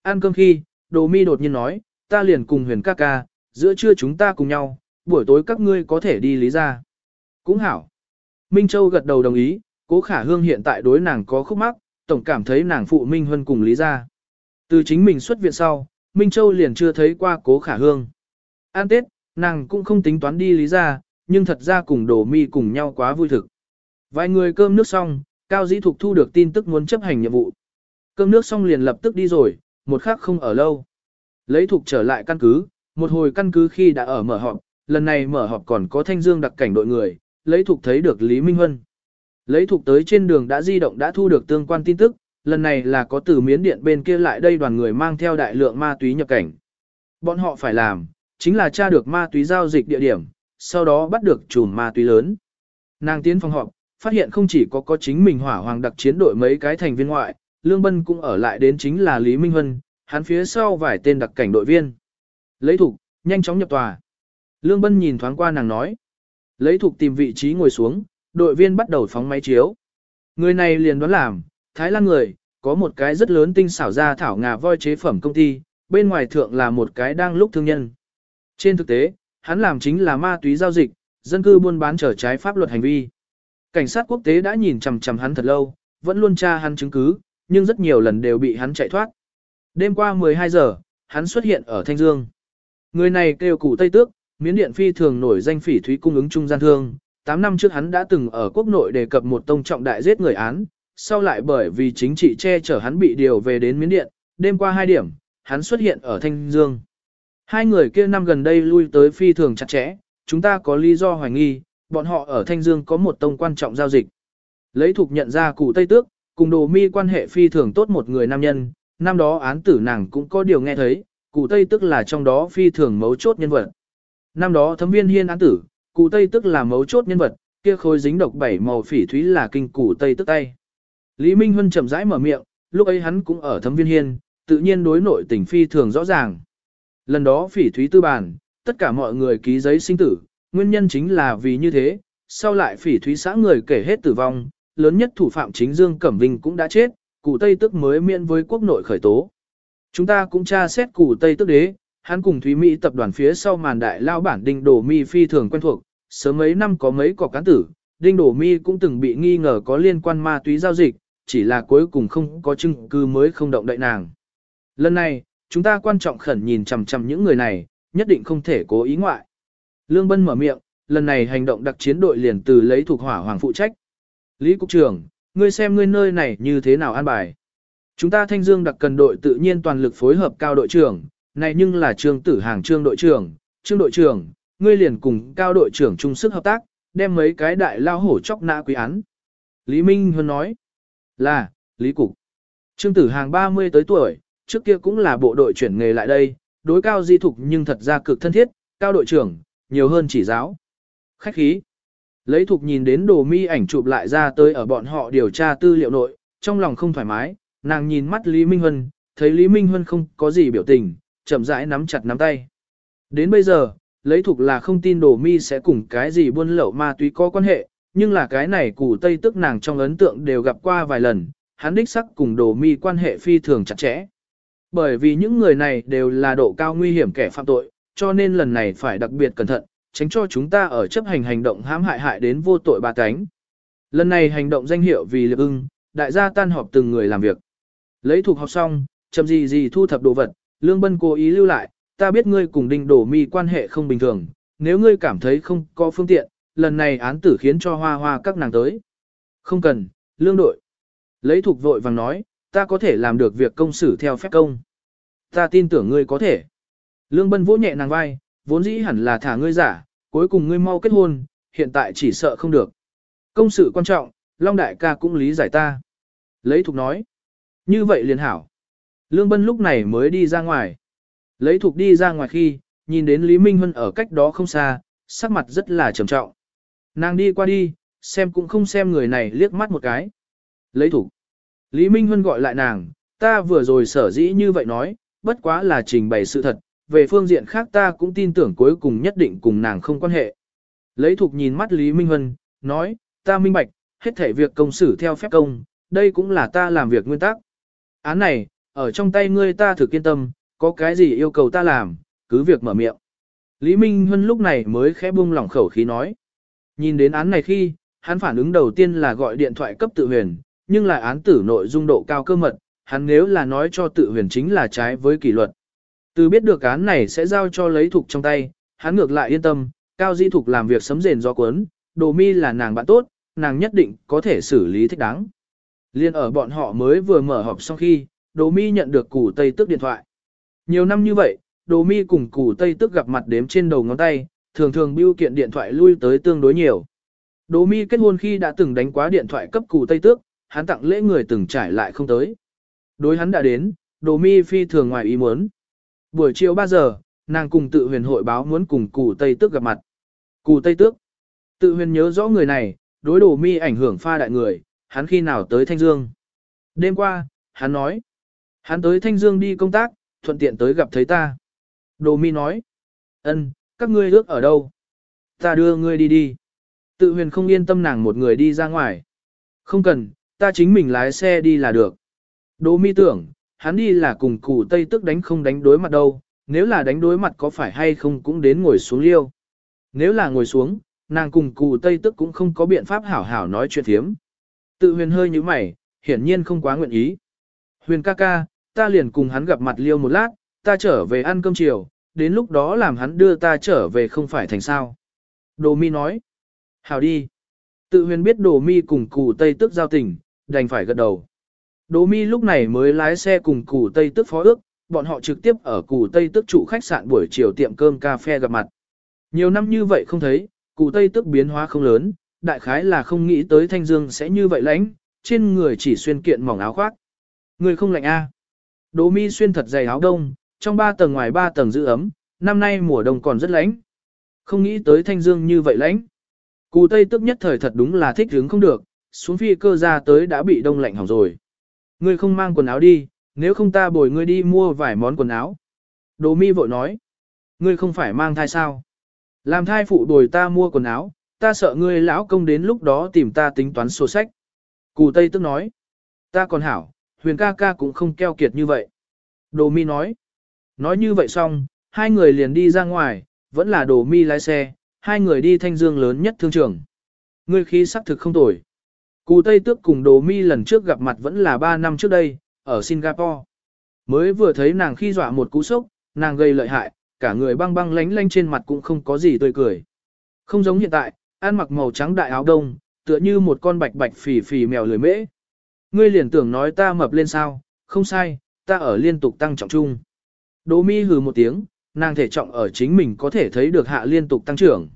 Ăn cơm khi, Đồ Mi đột nhiên nói, ta liền cùng huyền ca ca, giữa trưa chúng ta cùng nhau, buổi tối các ngươi có thể đi lý ra. Cũng hảo. Minh Châu gật đầu đồng ý, cố khả hương hiện tại đối nàng có khúc mắc, tổng cảm thấy nàng phụ Minh Huân cùng lý ra. Từ chính mình xuất viện sau, Minh Châu liền chưa thấy qua cố khả hương. An Tết, nàng cũng không tính toán đi lý ra, nhưng thật ra cùng đồ mi cùng nhau quá vui thực. Vài người cơm nước xong, Cao Dĩ Thục thu được tin tức muốn chấp hành nhiệm vụ. Cơm nước xong liền lập tức đi rồi, một khắc không ở lâu. Lấy Thục trở lại căn cứ, một hồi căn cứ khi đã ở mở họp, lần này mở họp còn có thanh dương đặc cảnh đội người, lấy Thục thấy được Lý Minh Huân. Lấy Thục tới trên đường đã di động đã thu được tương quan tin tức, lần này là có từ miến điện bên kia lại đây đoàn người mang theo đại lượng ma túy nhập cảnh. Bọn họ phải làm, chính là tra được ma túy giao dịch địa điểm, sau đó bắt được chùm ma túy lớn. Nàng tiến phòng họp, phát hiện không chỉ có có chính mình hỏa hoàng đặc chiến đội mấy cái thành viên ngoại, Lương Bân cũng ở lại đến chính là Lý Minh Huân, hắn phía sau vài tên đặc cảnh đội viên. Lấy thục, nhanh chóng nhập tòa. Lương Bân nhìn thoáng qua nàng nói. Lấy thục tìm vị trí ngồi xuống, đội viên bắt đầu phóng máy chiếu. Người này liền đoán làm, Thái Lan người, có một cái rất lớn tinh xảo ra thảo ngà voi chế phẩm công ty, bên ngoài thượng là một cái đang lúc thương nhân. Trên thực tế, hắn làm chính là ma túy giao dịch, dân cư buôn bán trở trái pháp luật hành vi. Cảnh sát quốc tế đã nhìn chằm chằm hắn thật lâu, vẫn luôn tra hắn chứng cứ, nhưng rất nhiều lần đều bị hắn chạy thoát. Đêm qua 12 giờ, hắn xuất hiện ở Thanh Dương. Người này kêu cụ Tây Tước, miến điện phi thường nổi danh phỉ thúy cung ứng trung gian thương. 8 năm trước hắn đã từng ở quốc nội đề cập một tông trọng đại giết người án, sau lại bởi vì chính trị che chở hắn bị điều về đến miến điện, đêm qua hai điểm, hắn xuất hiện ở Thanh Dương. Hai người kia năm gần đây lui tới phi thường chặt chẽ, chúng ta có lý do hoài nghi, bọn họ ở Thanh Dương có một tông quan trọng giao dịch. Lấy thuộc nhận ra cụ Tây Tước, cùng đồ mi quan hệ phi thường tốt một người nam nhân, năm đó án tử nàng cũng có điều nghe thấy, cụ Tây Tước là trong đó phi thường mấu chốt nhân vật. Năm đó thấm viên hiên án tử, cụ Tây Tước là mấu chốt nhân vật, kia khối dính độc bảy màu phỉ thúy là kinh cụ Tây Tước tay. Lý Minh Huân chậm rãi mở miệng, lúc ấy hắn cũng ở thấm viên hiên, tự nhiên đối nội tình phi thường rõ ràng. Lần đó phỉ thúy tư bản, tất cả mọi người ký giấy sinh tử, nguyên nhân chính là vì như thế, sau lại phỉ thúy xã người kể hết tử vong, lớn nhất thủ phạm chính Dương Cẩm Vinh cũng đã chết, cụ Tây tức mới miễn với quốc nội khởi tố. Chúng ta cũng tra xét cụ Tây tức đế, hắn cùng Thúy Mỹ tập đoàn phía sau màn đại lao bản Đinh Đồ Mi phi thường quen thuộc, sớm mấy năm có mấy cọc cán tử, Đinh Đồ Mi cũng từng bị nghi ngờ có liên quan ma túy giao dịch, chỉ là cuối cùng không có chứng cứ mới không động đậy nàng. Lần này, chúng ta quan trọng khẩn nhìn chằm chằm những người này, nhất định không thể cố ý ngoại. Lương Bân mở miệng, lần này hành động đặc chiến đội liền từ lấy thuộc hỏa hoàng phụ trách. Lý Cục trưởng, ngươi xem ngươi nơi này như thế nào an bài. Chúng ta thanh dương đặc cần đội tự nhiên toàn lực phối hợp cao đội trưởng, này nhưng là trương tử hàng trương đội trưởng, trương đội trưởng, ngươi liền cùng cao đội trưởng chung sức hợp tác, đem mấy cái đại lao hổ chóc nã quý án. Lý Minh Huân nói, là, Lý Cục. Trương tử hàng 30 tới tuổi, trước kia cũng là bộ đội chuyển nghề lại đây, đối cao di thục nhưng thật ra cực thân thiết, cao đội trưởng, nhiều hơn chỉ giáo. Khách khí. Lấy thục nhìn đến đồ mi ảnh chụp lại ra tới ở bọn họ điều tra tư liệu nội, trong lòng không thoải mái, nàng nhìn mắt Lý Minh Huân, thấy Lý Minh Huân không có gì biểu tình, chậm rãi nắm chặt nắm tay. Đến bây giờ, lấy Thục là không tin đồ mi sẽ cùng cái gì buôn lậu ma túy có quan hệ, nhưng là cái này củ tây tức nàng trong ấn tượng đều gặp qua vài lần, hắn đích sắc cùng đồ mi quan hệ phi thường chặt chẽ. Bởi vì những người này đều là độ cao nguy hiểm kẻ phạm tội, cho nên lần này phải đặc biệt cẩn thận, tránh cho chúng ta ở chấp hành hành động hãm hại hại đến vô tội ba cánh. Lần này hành động danh hiệu vì liệp ưng, đại gia tan họp từng người làm việc. Lấy thuộc học xong, chậm gì gì thu thập đồ vật, Lương Bân cố ý lưu lại, ta biết ngươi cùng đinh đổ mi quan hệ không bình thường, nếu ngươi cảm thấy không có phương tiện, lần này án tử khiến cho hoa hoa các nàng tới. Không cần, lương đội. Lấy thuộc vội vàng nói, ta có thể làm được việc công xử theo phép công. Ta tin tưởng ngươi có thể. Lương Bân vỗ nhẹ nàng vai, vốn dĩ hẳn là thả ngươi giả, cuối cùng ngươi mau kết hôn, hiện tại chỉ sợ không được. Công sự quan trọng, Long Đại ca cũng lý giải ta. Lấy thục nói. Như vậy liền hảo. Lương Bân lúc này mới đi ra ngoài. Lấy thục đi ra ngoài khi, nhìn đến Lý Minh Hân ở cách đó không xa, sắc mặt rất là trầm trọng. Nàng đi qua đi, xem cũng không xem người này liếc mắt một cái. Lấy thủ, Lý Minh Huân gọi lại nàng, ta vừa rồi sở dĩ như vậy nói, bất quá là trình bày sự thật, về phương diện khác ta cũng tin tưởng cuối cùng nhất định cùng nàng không quan hệ. Lấy thục nhìn mắt Lý Minh Huân, nói, ta minh bạch, hết thể việc công xử theo phép công, đây cũng là ta làm việc nguyên tắc. Án này, ở trong tay ngươi ta thử kiên tâm, có cái gì yêu cầu ta làm, cứ việc mở miệng. Lý Minh Huân lúc này mới khẽ buông lỏng khẩu khí nói. Nhìn đến án này khi, hắn phản ứng đầu tiên là gọi điện thoại cấp tự huyền, nhưng lại án tử nội dung độ cao cơ mật, hắn nếu là nói cho tự huyền chính là trái với kỷ luật. Từ biết được án này sẽ giao cho lấy thục trong tay, hắn ngược lại yên tâm, cao di thục làm việc sấm rền do cuốn, đồ mi là nàng bạn tốt, nàng nhất định có thể xử lý thích đáng. Liên ở bọn họ mới vừa mở họp xong khi, đồ mi nhận được củ tây tức điện thoại. Nhiều năm như vậy, đồ mi cùng củ tây tức gặp mặt đếm trên đầu ngón tay, thường thường bưu kiện điện thoại lui tới tương đối nhiều. Đỗ mi kết hôn khi đã từng đánh quá điện thoại cấp cụ tây tước, hắn tặng lễ người từng trải lại không tới. Đối hắn đã đến, Đỗ mi phi thường ngoài ý muốn. Buổi chiều 3 giờ, nàng cùng tự huyền hội báo muốn cùng cụ Tây Tước gặp mặt. Cụ Tây Tước. Tự huyền nhớ rõ người này, đối Đỗ mi ảnh hưởng pha đại người, hắn khi nào tới Thanh Dương. Đêm qua, hắn nói. Hắn tới Thanh Dương đi công tác, thuận tiện tới gặp thấy ta. Đỗ mi nói. ân, các ngươi ước ở đâu? Ta đưa ngươi đi đi. Tự huyền không yên tâm nàng một người đi ra ngoài. Không cần, ta chính mình lái xe đi là được. Đồ mi tưởng, hắn đi là cùng cụ Tây tức đánh không đánh đối mặt đâu, nếu là đánh đối mặt có phải hay không cũng đến ngồi xuống liêu. Nếu là ngồi xuống, nàng cùng cụ Tây tức cũng không có biện pháp hảo hảo nói chuyện thiếm. Tự huyền hơi như mày, hiển nhiên không quá nguyện ý. Huyền ca ca, ta liền cùng hắn gặp mặt liêu một lát, ta trở về ăn cơm chiều, đến lúc đó làm hắn đưa ta trở về không phải thành sao. Đồ mi nói. hào đi. Tự huyền biết đồ mi cùng cụ Tây tức giao tình, đành phải gật đầu. Đồ mi lúc này mới lái xe cùng củ Tây tức phó ước, bọn họ trực tiếp ở củ Tây tức trụ khách sạn buổi chiều tiệm cơm cà phê gặp mặt. Nhiều năm như vậy không thấy, củ Tây tức biến hóa không lớn, đại khái là không nghĩ tới Thanh Dương sẽ như vậy lãnh, trên người chỉ xuyên kiện mỏng áo khoác. Người không lạnh a? À. Đỗ mi xuyên thật dày áo đông, trong ba tầng ngoài ba tầng giữ ấm, năm nay mùa đông còn rất lạnh. Không nghĩ tới Thanh Dương như vậy lạnh Cù Tây tức nhất thời thật đúng là thích hứng không được, xuống phi cơ ra tới đã bị đông lạnh hỏng rồi. Ngươi không mang quần áo đi, nếu không ta bồi ngươi đi mua vài món quần áo. Đồ mi vội nói. Ngươi không phải mang thai sao? Làm thai phụ bồi ta mua quần áo, ta sợ ngươi lão công đến lúc đó tìm ta tính toán sổ sách. Cù Tây tức nói. Ta còn hảo, huyền ca ca cũng không keo kiệt như vậy. Đồ mi nói. Nói như vậy xong, hai người liền đi ra ngoài, vẫn là đồ mi lái xe, hai người đi thanh dương lớn nhất thương trường. Ngươi khí sắc thực không tồi. Cù Tây Tước cùng Đồ Mi lần trước gặp mặt vẫn là 3 năm trước đây, ở Singapore. Mới vừa thấy nàng khi dọa một cú sốc, nàng gây lợi hại, cả người băng băng lánh lánh trên mặt cũng không có gì tươi cười. Không giống hiện tại, ăn mặc màu trắng đại áo đông, tựa như một con bạch bạch phì phì mèo lười mễ. Ngươi liền tưởng nói ta mập lên sao, không sai, ta ở liên tục tăng trọng trung. Đỗ mi hừ một tiếng, nàng thể trọng ở chính mình có thể thấy được hạ liên tục tăng trưởng.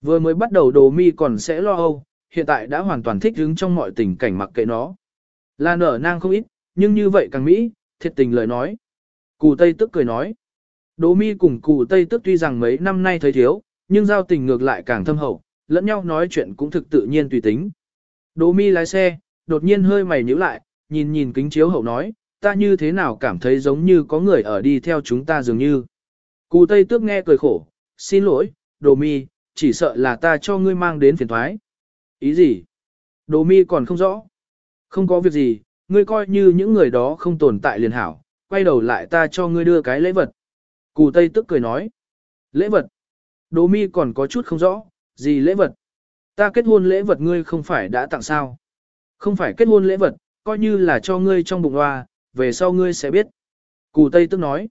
Vừa mới bắt đầu đồ mi còn sẽ lo âu, hiện tại đã hoàn toàn thích ứng trong mọi tình cảnh mặc kệ nó. Là nở nang không ít, nhưng như vậy càng mỹ, thiệt tình lời nói. Cù Tây tức cười nói. Đỗ mi cùng cù Tây tức tuy rằng mấy năm nay thấy thiếu, nhưng giao tình ngược lại càng thâm hậu, lẫn nhau nói chuyện cũng thực tự nhiên tùy tính. Đỗ mi lái xe, đột nhiên hơi mày nhíu lại, nhìn nhìn kính chiếu hậu nói, ta như thế nào cảm thấy giống như có người ở đi theo chúng ta dường như. Cù Tây Tước nghe cười khổ, xin lỗi, đồ mi, chỉ sợ là ta cho ngươi mang đến phiền thoái. Ý gì? Đồ mi còn không rõ. Không có việc gì, ngươi coi như những người đó không tồn tại liền hảo, quay đầu lại ta cho ngươi đưa cái lễ vật. Cù Tây tước cười nói. Lễ vật? Đồ mi còn có chút không rõ, gì lễ vật? Ta kết hôn lễ vật ngươi không phải đã tặng sao? Không phải kết hôn lễ vật, coi như là cho ngươi trong bụng hoa, về sau ngươi sẽ biết. Cụ Tây Tức nói.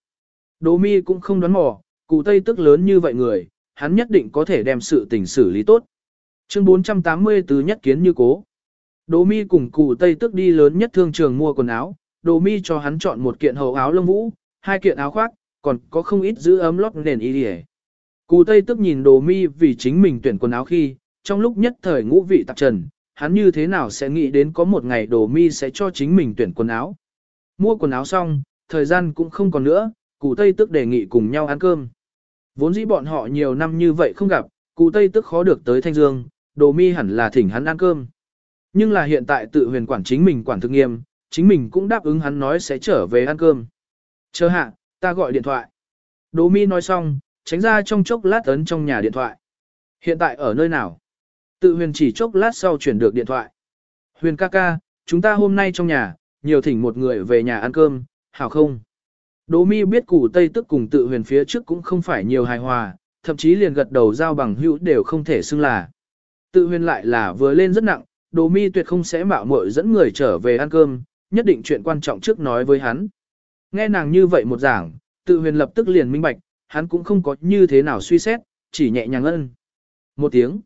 Đỗ mi cũng không đoán mò, cụ Tây Tức lớn như vậy người, hắn nhất định có thể đem sự tình xử lý tốt. Chương 480 từ nhất kiến như cố. Đỗ mi cùng cụ Tây Tức đi lớn nhất thương trường mua quần áo, Đỗ mi cho hắn chọn một kiện hậu áo lông vũ, hai kiện áo khoác, còn có không ít giữ ấm lót nền y điề. Cụ Tây Tức nhìn Đỗ mi vì chính mình tuyển quần áo khi, trong lúc nhất thời ngũ vị tạp trần, hắn như thế nào sẽ nghĩ đến có một ngày đồ mi sẽ cho chính mình tuyển quần áo. Mua quần áo xong, thời gian cũng không còn nữa, cụ Tây Tức đề nghị cùng nhau ăn cơm. Vốn dĩ bọn họ nhiều năm như vậy không gặp, cụ Tây Tức khó được tới Thanh Dương, đồ mi hẳn là thỉnh hắn ăn cơm. Nhưng là hiện tại tự huyền quản chính mình quản thực nghiêm, chính mình cũng đáp ứng hắn nói sẽ trở về ăn cơm. Chờ hạ, ta gọi điện thoại. Đồ mi nói xong, tránh ra trong chốc lát ấn trong nhà điện thoại. Hiện tại ở nơi nào? Tự huyền chỉ chốc lát sau chuyển được điện thoại. Huyền ca ca, chúng ta hôm nay trong nhà, nhiều thỉnh một người về nhà ăn cơm, hảo không? Đỗ mi biết củ tây tức cùng tự huyền phía trước cũng không phải nhiều hài hòa, thậm chí liền gật đầu giao bằng hữu đều không thể xưng là. Tự huyền lại là vừa lên rất nặng, Đỗ mi tuyệt không sẽ mạo muội dẫn người trở về ăn cơm, nhất định chuyện quan trọng trước nói với hắn. Nghe nàng như vậy một giảng, tự huyền lập tức liền minh bạch, hắn cũng không có như thế nào suy xét, chỉ nhẹ nhàng ân. Một tiếng.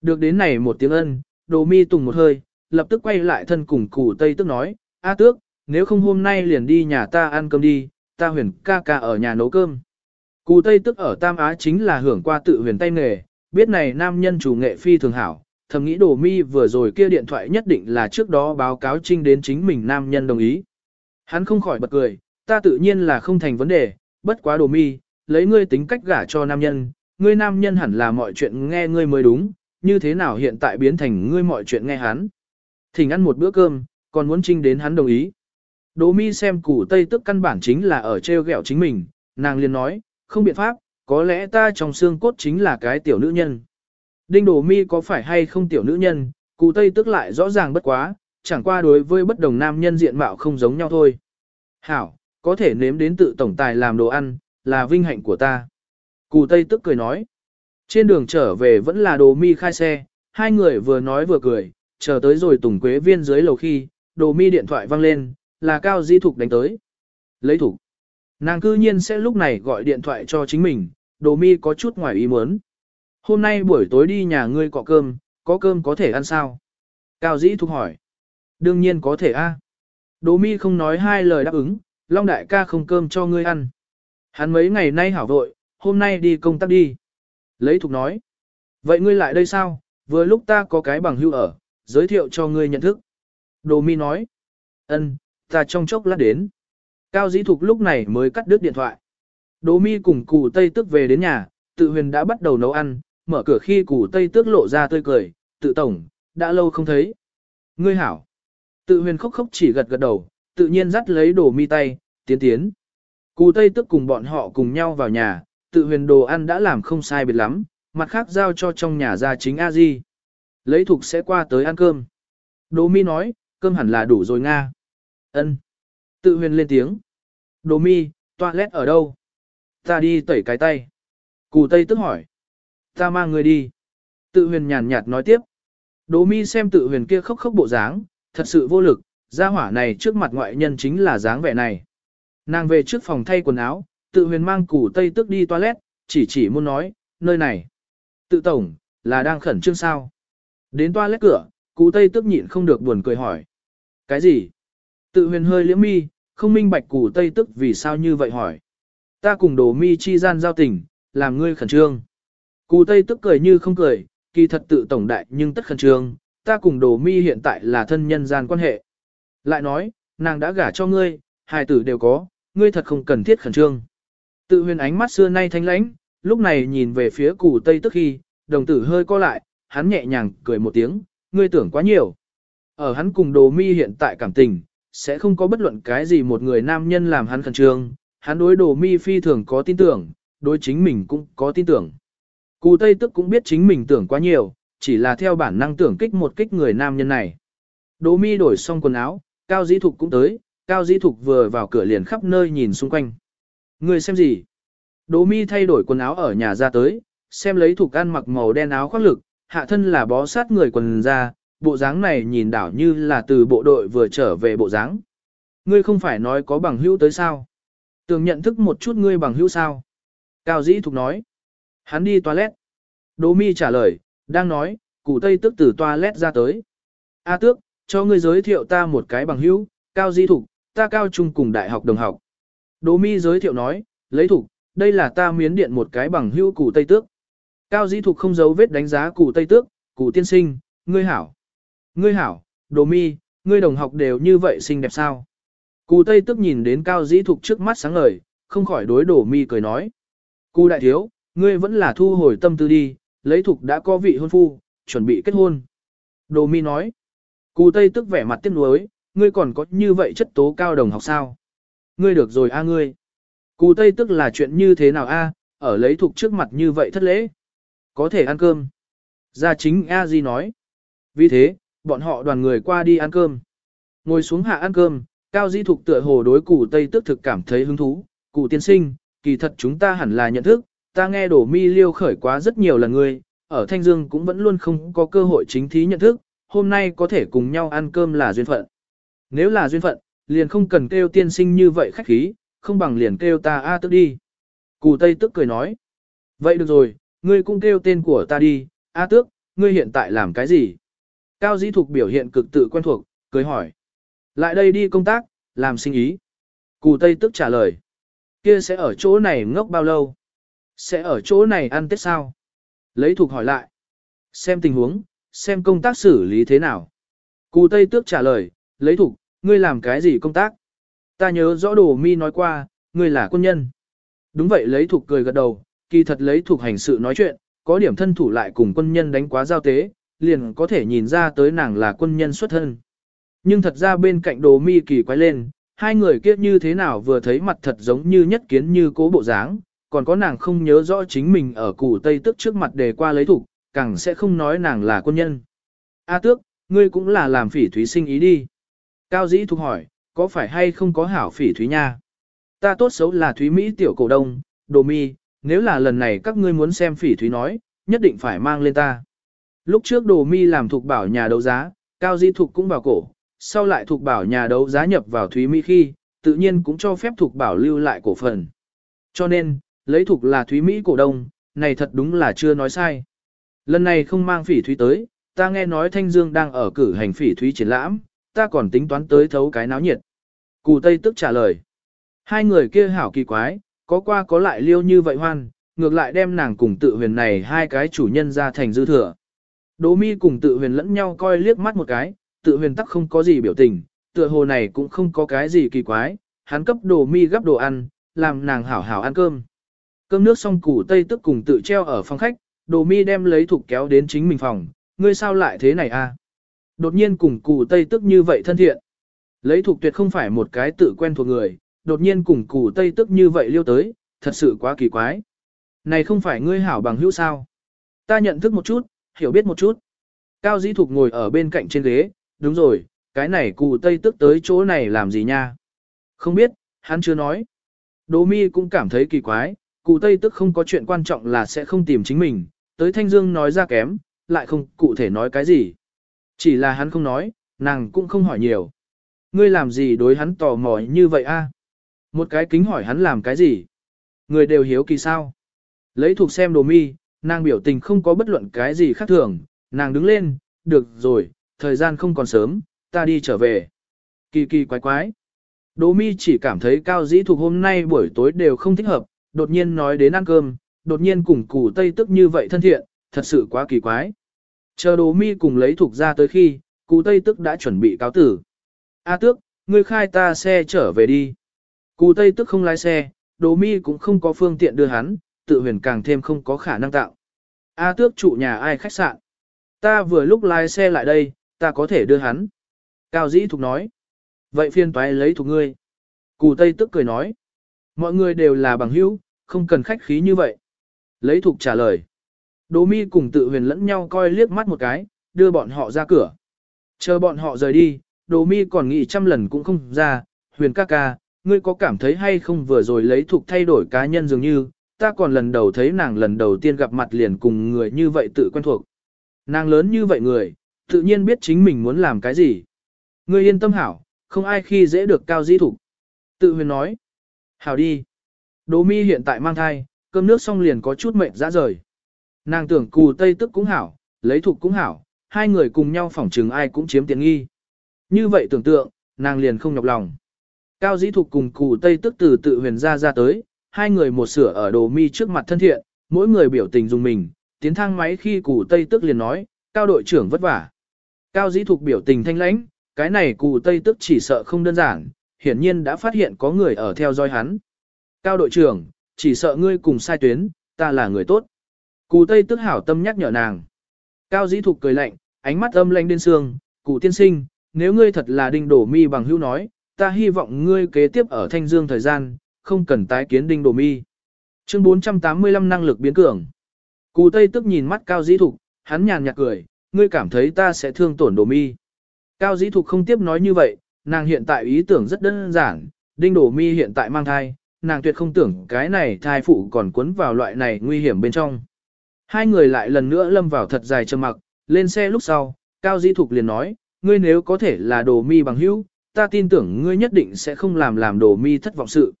Được đến này một tiếng ân, đồ mi tùng một hơi, lập tức quay lại thân cùng củ tây tức nói, A à, tước, nếu không hôm nay liền đi nhà ta ăn cơm đi, ta huyền ca ca ở nhà nấu cơm. Cù Tây tức ở Tam Á chính là hưởng qua tự huyền tay nghề, biết này nam nhân chủ nghệ phi thường hảo, thầm nghĩ đồ mi vừa rồi kia điện thoại nhất định là trước đó báo cáo trinh đến chính mình nam nhân đồng ý. Hắn không khỏi bật cười, ta tự nhiên là không thành vấn đề, bất quá đồ mi, lấy ngươi tính cách gả cho nam nhân, ngươi nam nhân hẳn là mọi chuyện nghe ngươi mới đúng, như thế nào hiện tại biến thành ngươi mọi chuyện nghe hắn. Thỉnh ăn một bữa cơm, còn muốn trinh đến hắn đồng ý. Đỗ mi xem củ tây tức căn bản chính là ở treo gẹo chính mình, nàng liền nói, không biện pháp, có lẽ ta trong xương cốt chính là cái tiểu nữ nhân. Đinh Đỗ mi có phải hay không tiểu nữ nhân, cụ tây tức lại rõ ràng bất quá, chẳng qua đối với bất đồng nam nhân diện mạo không giống nhau thôi. Hảo, có thể nếm đến tự tổng tài làm đồ ăn, là vinh hạnh của ta. Cụ tây tức cười nói. Trên đường trở về vẫn là đồ mi khai xe, hai người vừa nói vừa cười, chờ tới rồi tùng quế viên dưới lầu khi, đồ mi điện thoại vang lên, là Cao Di Thục đánh tới. Lấy thủ. Nàng cư nhiên sẽ lúc này gọi điện thoại cho chính mình, đồ mi có chút ngoài ý muốn. Hôm nay buổi tối đi nhà ngươi cọ cơm, có cơm có thể ăn sao? Cao Di Thục hỏi. Đương nhiên có thể a. Đồ mi không nói hai lời đáp ứng, Long đại ca không cơm cho ngươi ăn. Hắn mấy ngày nay hảo vội, hôm nay đi công tác đi. Lấy thục nói. Vậy ngươi lại đây sao? Vừa lúc ta có cái bằng hưu ở, giới thiệu cho ngươi nhận thức. Đồ mi nói. Ân, ta trong chốc lát đến. Cao dĩ thục lúc này mới cắt đứt điện thoại. Đồ mi cùng cụ Tây Tước về đến nhà, tự huyền đã bắt đầu nấu ăn, mở cửa khi cụ Tây Tước lộ ra tươi cười, tự tổng, đã lâu không thấy. Ngươi hảo. Tự huyền khóc khóc chỉ gật gật đầu, tự nhiên dắt lấy đồ mi tay, tiến tiến. Cụ Tây Tước cùng bọn họ cùng nhau vào nhà, tự huyền đồ ăn đã làm không sai biệt lắm, mặt khác giao cho trong nhà gia chính a di Lấy thục sẽ qua tới ăn cơm. Đồ mi nói, cơm hẳn là đủ rồi Nga. Ân. Tự huyền lên tiếng. Đồ mi, toilet ở đâu? Ta đi tẩy cái tay. Cù Tây tức hỏi. Ta mang người đi. Tự huyền nhàn nhạt nói tiếp. Đồ mi xem tự huyền kia khóc khóc bộ dáng, thật sự vô lực, gia hỏa này trước mặt ngoại nhân chính là dáng vẻ này. Nàng về trước phòng thay quần áo, tự huyền mang củ tây tức đi toilet, chỉ chỉ muốn nói, nơi này. Tự tổng, là đang khẩn trương sao? Đến toilet cửa, củ tây tức nhịn không được buồn cười hỏi. Cái gì? Tự huyền hơi liễm mi, không minh bạch củ tây tức vì sao như vậy hỏi. Ta cùng đồ mi chi gian giao tình, làm ngươi khẩn trương. Cù tây tức cười như không cười, kỳ thật tự tổng đại nhưng tất khẩn trương, ta cùng đồ mi hiện tại là thân nhân gian quan hệ. Lại nói, nàng đã gả cho ngươi, hai tử đều có, ngươi thật không cần thiết khẩn trương. Tự huyền ánh mắt xưa nay thanh lãnh, lúc này nhìn về phía cù tây tức khi, đồng tử hơi co lại, hắn nhẹ nhàng cười một tiếng, ngươi tưởng quá nhiều. Ở hắn cùng đồ mi hiện tại cảm tình, sẽ không có bất luận cái gì một người nam nhân làm hắn khẩn trương, hắn đối đồ mi phi thường có tin tưởng, đối chính mình cũng có tin tưởng. Cù Tây tức cũng biết chính mình tưởng quá nhiều, chỉ là theo bản năng tưởng kích một kích người nam nhân này. Đồ mi đổi xong quần áo, Cao Dĩ Thục cũng tới, Cao Dĩ Thục vừa vào cửa liền khắp nơi nhìn xung quanh. Người xem gì? Đỗ mi thay đổi quần áo ở nhà ra tới, xem lấy Thục ăn mặc màu đen áo khoác lực, hạ thân là bó sát người quần ra, bộ dáng này nhìn đảo như là từ bộ đội vừa trở về bộ dáng. Ngươi không phải nói có bằng hữu tới sao? Tường nhận thức một chút ngươi bằng hữu sao? Cao dĩ thục nói. Hắn đi toilet. Đỗ mi trả lời, đang nói, cụ tây tức từ toilet ra tới. A tước, cho ngươi giới thiệu ta một cái bằng hữu, cao dĩ thục, ta cao trung cùng đại học đồng học. Đỗ mi giới thiệu nói, lấy thục, đây là ta miến điện một cái bằng hữu cụ tây tước. Cao dĩ thục không giấu vết đánh giá cụ tây tước, cụ tiên sinh, ngươi hảo. Ngươi hảo, đồ mi, ngươi đồng học đều như vậy xinh đẹp sao? Cù Tây tức nhìn đến Cao Dĩ Thục trước mắt sáng ngời, không khỏi đối đồ mi cười nói. Cù đại thiếu, ngươi vẫn là thu hồi tâm tư đi, lấy Thục đã có vị hôn phu, chuẩn bị kết hôn. Đồ mi nói. Cù Tây tức vẻ mặt tiếc nuối, ngươi còn có như vậy chất tố cao đồng học sao? Ngươi được rồi a ngươi. Cù Tây tức là chuyện như thế nào a? ở lấy Thục trước mặt như vậy thất lễ. Có thể ăn cơm. Gia chính A Di nói. Vì thế, bọn họ đoàn người qua đi ăn cơm. Ngồi xuống hạ ăn cơm, Cao Di Thục tựa hồ đối cụ Tây tức thực cảm thấy hứng thú, cụ tiên sinh, kỳ thật chúng ta hẳn là nhận thức, ta nghe đổ mi liêu khởi quá rất nhiều lần ngươi, ở Thanh Dương cũng vẫn luôn không có cơ hội chính thí nhận thức, hôm nay có thể cùng nhau ăn cơm là duyên phận. Nếu là duyên phận, liền không cần kêu tiên sinh như vậy khách khí, không bằng liền kêu ta A tức đi. Cụ Tây tức cười nói, vậy được rồi, ngươi cũng kêu tên của ta đi, A tước, ngươi hiện tại làm cái gì? Cao Dĩ Thục biểu hiện cực tự quen thuộc, cười hỏi. Lại đây đi công tác, làm sinh ý. Cù Tây tức trả lời. Kia sẽ ở chỗ này ngốc bao lâu? Sẽ ở chỗ này ăn tết sao? Lấy Thục hỏi lại. Xem tình huống, xem công tác xử lý thế nào. Cù Tây tước trả lời, lấy Thục, ngươi làm cái gì công tác? Ta nhớ rõ đồ mi nói qua, ngươi là quân nhân. Đúng vậy lấy Thục cười gật đầu, kỳ thật lấy Thục hành sự nói chuyện, có điểm thân thủ lại cùng quân nhân đánh quá giao tế, liền có thể nhìn ra tới nàng là quân nhân xuất thân. Nhưng thật ra bên cạnh đồ mi kỳ quái lên, hai người kia như thế nào vừa thấy mặt thật giống như nhất kiến như cố bộ dáng, còn có nàng không nhớ rõ chính mình ở củ Tây Tức trước mặt đề qua lấy thủ, càng sẽ không nói nàng là quân nhân. A tước, ngươi cũng là làm phỉ thúy sinh ý đi. Cao dĩ thục hỏi, có phải hay không có hảo phỉ thúy nha? Ta tốt xấu là thúy Mỹ tiểu cổ đông, đồ mi, nếu là lần này các ngươi muốn xem phỉ thúy nói, nhất định phải mang lên ta. Lúc trước đồ mi làm thuộc bảo nhà đấu giá, cao di thuộc cũng vào cổ, sau lại thuộc bảo nhà đấu giá nhập vào Thúy Mỹ khi, tự nhiên cũng cho phép thuộc bảo lưu lại cổ phần. Cho nên, lấy thuộc là Thúy Mỹ cổ đông, này thật đúng là chưa nói sai. Lần này không mang phỉ thúy tới, ta nghe nói Thanh Dương đang ở cử hành phỉ thúy triển lãm, ta còn tính toán tới thấu cái náo nhiệt. Cù Tây tức trả lời. Hai người kia hảo kỳ quái, có qua có lại liêu như vậy hoan, ngược lại đem nàng cùng tự huyền này hai cái chủ nhân ra thành dư thừa. Đỗ mi cùng tự huyền lẫn nhau coi liếc mắt một cái, tự huyền tắc không có gì biểu tình, tựa hồ này cũng không có cái gì kỳ quái, hắn cấp đồ mi gấp đồ ăn, làm nàng hảo hảo ăn cơm. Cơm nước xong củ tây tức cùng tự treo ở phòng khách, đồ mi đem lấy thục kéo đến chính mình phòng, ngươi sao lại thế này a? À? Đột nhiên cùng củ tây tức như vậy thân thiện. Lấy thục tuyệt không phải một cái tự quen thuộc người, đột nhiên cùng củ tây tức như vậy liêu tới, thật sự quá kỳ quái. Này không phải ngươi hảo bằng hữu sao? Ta nhận thức một chút, hiểu biết một chút. Cao Dĩ Thục ngồi ở bên cạnh trên ghế, đúng rồi, cái này cụ Tây tức tới chỗ này làm gì nha? Không biết, hắn chưa nói. Đỗ mi cũng cảm thấy kỳ quái, cụ Tây tức không có chuyện quan trọng là sẽ không tìm chính mình, tới Thanh Dương nói ra kém, lại không cụ thể nói cái gì. Chỉ là hắn không nói, nàng cũng không hỏi nhiều. Ngươi làm gì đối hắn tò mò như vậy a? Một cái kính hỏi hắn làm cái gì? Người đều hiếu kỳ sao? Lấy thuộc xem đồ mi, nàng biểu tình không có bất luận cái gì khác thường, nàng đứng lên, được rồi, thời gian không còn sớm, ta đi trở về. Kỳ kỳ quái quái. Đỗ mi chỉ cảm thấy cao dĩ thuộc hôm nay buổi tối đều không thích hợp, đột nhiên nói đến ăn cơm, đột nhiên cùng củ tây tức như vậy thân thiện, thật sự quá kỳ quái. Chờ Đỗ mi cùng lấy thuộc ra tới khi, củ tây tức đã chuẩn bị cáo tử. A tước, ngươi khai ta xe trở về đi. Cụ tây tức không lái xe, Đỗ mi cũng không có phương tiện đưa hắn, tự huyền càng thêm không có khả năng tạo. A tước trụ nhà ai khách sạn. Ta vừa lúc lái xe lại đây, ta có thể đưa hắn. Cao dĩ thục nói. Vậy phiên toái lấy thuộc ngươi. Cù Tây tức cười nói. Mọi người đều là bằng hữu, không cần khách khí như vậy. Lấy thuộc trả lời. Đỗ mi cùng tự huyền lẫn nhau coi liếc mắt một cái, đưa bọn họ ra cửa. Chờ bọn họ rời đi, Đỗ mi còn nghĩ trăm lần cũng không ra, huyền ca ca, ngươi có cảm thấy hay không vừa rồi lấy thuộc thay đổi cá nhân dường như, ta còn lần đầu thấy nàng lần đầu tiên gặp mặt liền cùng người như vậy tự quen thuộc. Nàng lớn như vậy người, tự nhiên biết chính mình muốn làm cái gì. Ngươi yên tâm hảo, không ai khi dễ được cao di thủ. Tự huyền nói. Hảo đi. Đỗ mi hiện tại mang thai, cơm nước xong liền có chút mệt ra rời. Nàng tưởng cù tây tức cũng hảo, lấy thục cũng hảo, hai người cùng nhau phỏng chừng ai cũng chiếm tiện nghi. Như vậy tưởng tượng, nàng liền không nhọc lòng. Cao dĩ thục cùng cù tây tức từ tự huyền ra ra tới, hai người một sửa ở đồ mi trước mặt thân thiện, mỗi người biểu tình dùng mình, tiến thang máy khi cù tây tức liền nói, cao đội trưởng vất vả. Cao dĩ thục biểu tình thanh lãnh, cái này cù tây tức chỉ sợ không đơn giản, hiển nhiên đã phát hiện có người ở theo dõi hắn. Cao đội trưởng, chỉ sợ ngươi cùng sai tuyến, ta là người tốt. Cù tây tức hảo tâm nhắc nhở nàng. Cao dĩ thục cười lạnh, ánh mắt âm lanh đến xương, cụ tiên sinh, nếu ngươi thật là đinh đổ mi bằng hữu nói, ta hy vọng ngươi kế tiếp ở Thanh Dương thời gian, không cần tái kiến đinh đổ mi. Chương 485 năng lực biến cường. Cù Tây tức nhìn mắt Cao Dĩ Thục, hắn nhàn nhạt cười, ngươi cảm thấy ta sẽ thương tổn đồ mi. Cao Dĩ Thục không tiếp nói như vậy, nàng hiện tại ý tưởng rất đơn giản, đinh đổ mi hiện tại mang thai, nàng tuyệt không tưởng cái này thai phụ còn cuốn vào loại này nguy hiểm bên trong. Hai người lại lần nữa lâm vào thật dài trầm mặc, lên xe lúc sau, Cao Dĩ Thục liền nói, ngươi nếu có thể là đồ mi bằng hữu, ta tin tưởng ngươi nhất định sẽ không làm làm đồ mi thất vọng sự.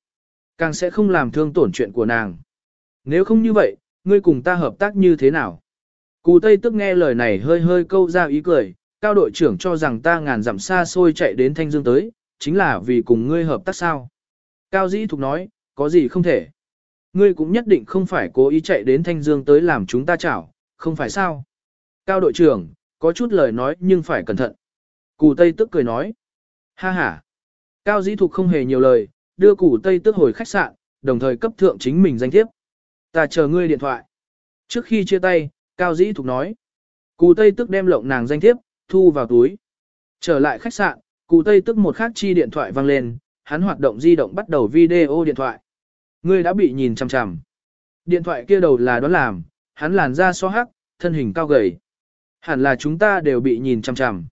Càng sẽ không làm thương tổn chuyện của nàng. Nếu không như vậy, ngươi cùng ta hợp tác như thế nào? Cù Tây tức nghe lời này hơi hơi câu ra ý cười, cao đội trưởng cho rằng ta ngàn dặm xa xôi chạy đến Thanh Dương tới, chính là vì cùng ngươi hợp tác sao. Cao Dĩ Thục nói, có gì không thể. Ngươi cũng nhất định không phải cố ý chạy đến Thanh Dương tới làm chúng ta chảo, không phải sao. Cao đội trưởng, có chút lời nói nhưng phải cẩn thận. Cù Tây tức cười nói. Ha ha. Cao Dĩ Thục không hề nhiều lời, đưa củ Tây tức hồi khách sạn, đồng thời cấp thượng chính mình danh thiếp. Ta chờ ngươi điện thoại. Trước khi chia tay, Cao Dĩ Thục nói. cụ Tây tức đem lộng nàng danh thiếp, thu vào túi. Trở lại khách sạn, cụ Tây tức một khắc chi điện thoại vang lên, hắn hoạt động di động bắt đầu video điện thoại. Ngươi đã bị nhìn chằm chằm. Điện thoại kia đầu là đoán làm, hắn làn da so hắc, thân hình cao gầy. Hẳn là chúng ta đều bị nhìn chằm chằm.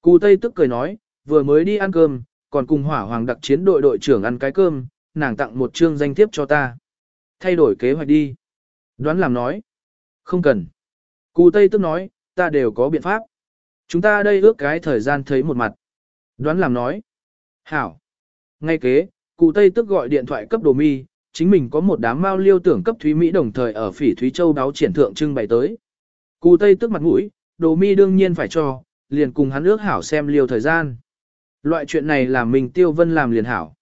cụ Tây tức cười nói, vừa mới đi ăn cơm, còn cùng hỏa hoàng đặc chiến đội đội trưởng ăn cái cơm, nàng tặng một chương danh thiếp cho ta. Thay đổi kế hoạch đi. Đoán làm nói. Không cần. Cù Tây tức nói, ta đều có biện pháp. Chúng ta đây ước cái thời gian thấy một mặt. Đoán làm nói. Hảo. Ngay kế, cụ Tây tức gọi điện thoại cấp đồ mi, chính mình có một đám mao liêu tưởng cấp Thúy Mỹ đồng thời ở phỉ Thúy Châu đáo triển thượng trưng bày tới. Cụ Tây tức mặt mũi, đồ mi đương nhiên phải cho, liền cùng hắn ước hảo xem liêu thời gian. Loại chuyện này là mình tiêu vân làm liền hảo.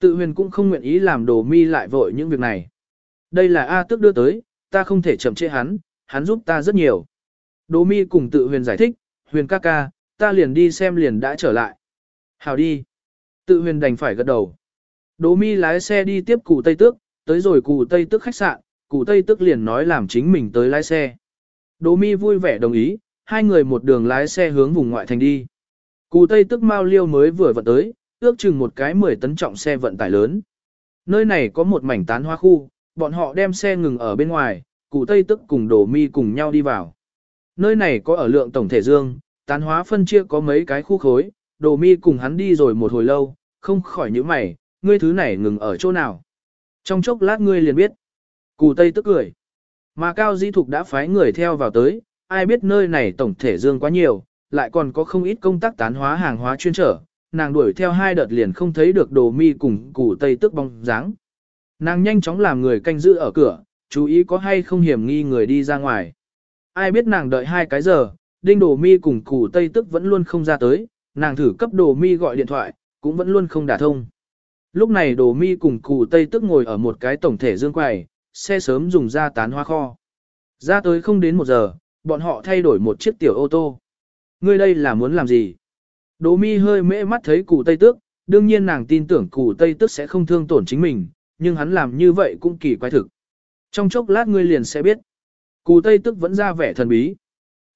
Tự huyền cũng không nguyện ý làm đồ mi lại vội những việc này. Đây là A tức đưa tới, ta không thể chậm trễ hắn, hắn giúp ta rất nhiều. Đồ mi cùng tự huyền giải thích, huyền ca ca, ta liền đi xem liền đã trở lại. Hảo đi. Tự huyền đành phải gật đầu. Đồ mi lái xe đi tiếp cụ Tây Tước, tới rồi cụ Tây Tước khách sạn, cụ Tây Tước liền nói làm chính mình tới lái xe. Đồ mi vui vẻ đồng ý, hai người một đường lái xe hướng vùng ngoại thành đi. Cụ Tây tức Mao Liêu mới vừa vận tới, ước chừng một cái 10 tấn trọng xe vận tải lớn. Nơi này có một mảnh tán hoa khu, bọn họ đem xe ngừng ở bên ngoài, cụ Tây tức cùng Đồ Mi cùng nhau đi vào. Nơi này có ở lượng tổng thể dương, tán hóa phân chia có mấy cái khu khối, Đồ Mi cùng hắn đi rồi một hồi lâu, không khỏi những mày, ngươi thứ này ngừng ở chỗ nào. Trong chốc lát ngươi liền biết. Cụ Tây tức cười. Mà Cao Di Thục đã phái người theo vào tới, ai biết nơi này tổng thể dương quá nhiều, lại còn có không ít công tác tán hóa hàng hóa chuyên trở, nàng đuổi theo hai đợt liền không thấy được đồ mi cùng củ tây tức bóng dáng. Nàng nhanh chóng làm người canh giữ ở cửa, chú ý có hay không hiểm nghi người đi ra ngoài. Ai biết nàng đợi hai cái giờ, đinh đồ mi cùng củ tây tức vẫn luôn không ra tới, nàng thử cấp đồ mi gọi điện thoại, cũng vẫn luôn không đả thông. Lúc này đồ mi cùng củ tây tức ngồi ở một cái tổng thể dương quầy, xe sớm dùng ra tán hoa kho. Ra tới không đến một giờ, bọn họ thay đổi một chiếc tiểu ô tô. Ngươi đây là muốn làm gì? Đỗ mi hơi mễ mắt thấy cụ Tây Tước, đương nhiên nàng tin tưởng cụ Tây Tước sẽ không thương tổn chính mình, nhưng hắn làm như vậy cũng kỳ quái thực. Trong chốc lát ngươi liền sẽ biết. Cụ Tây Tước vẫn ra vẻ thần bí.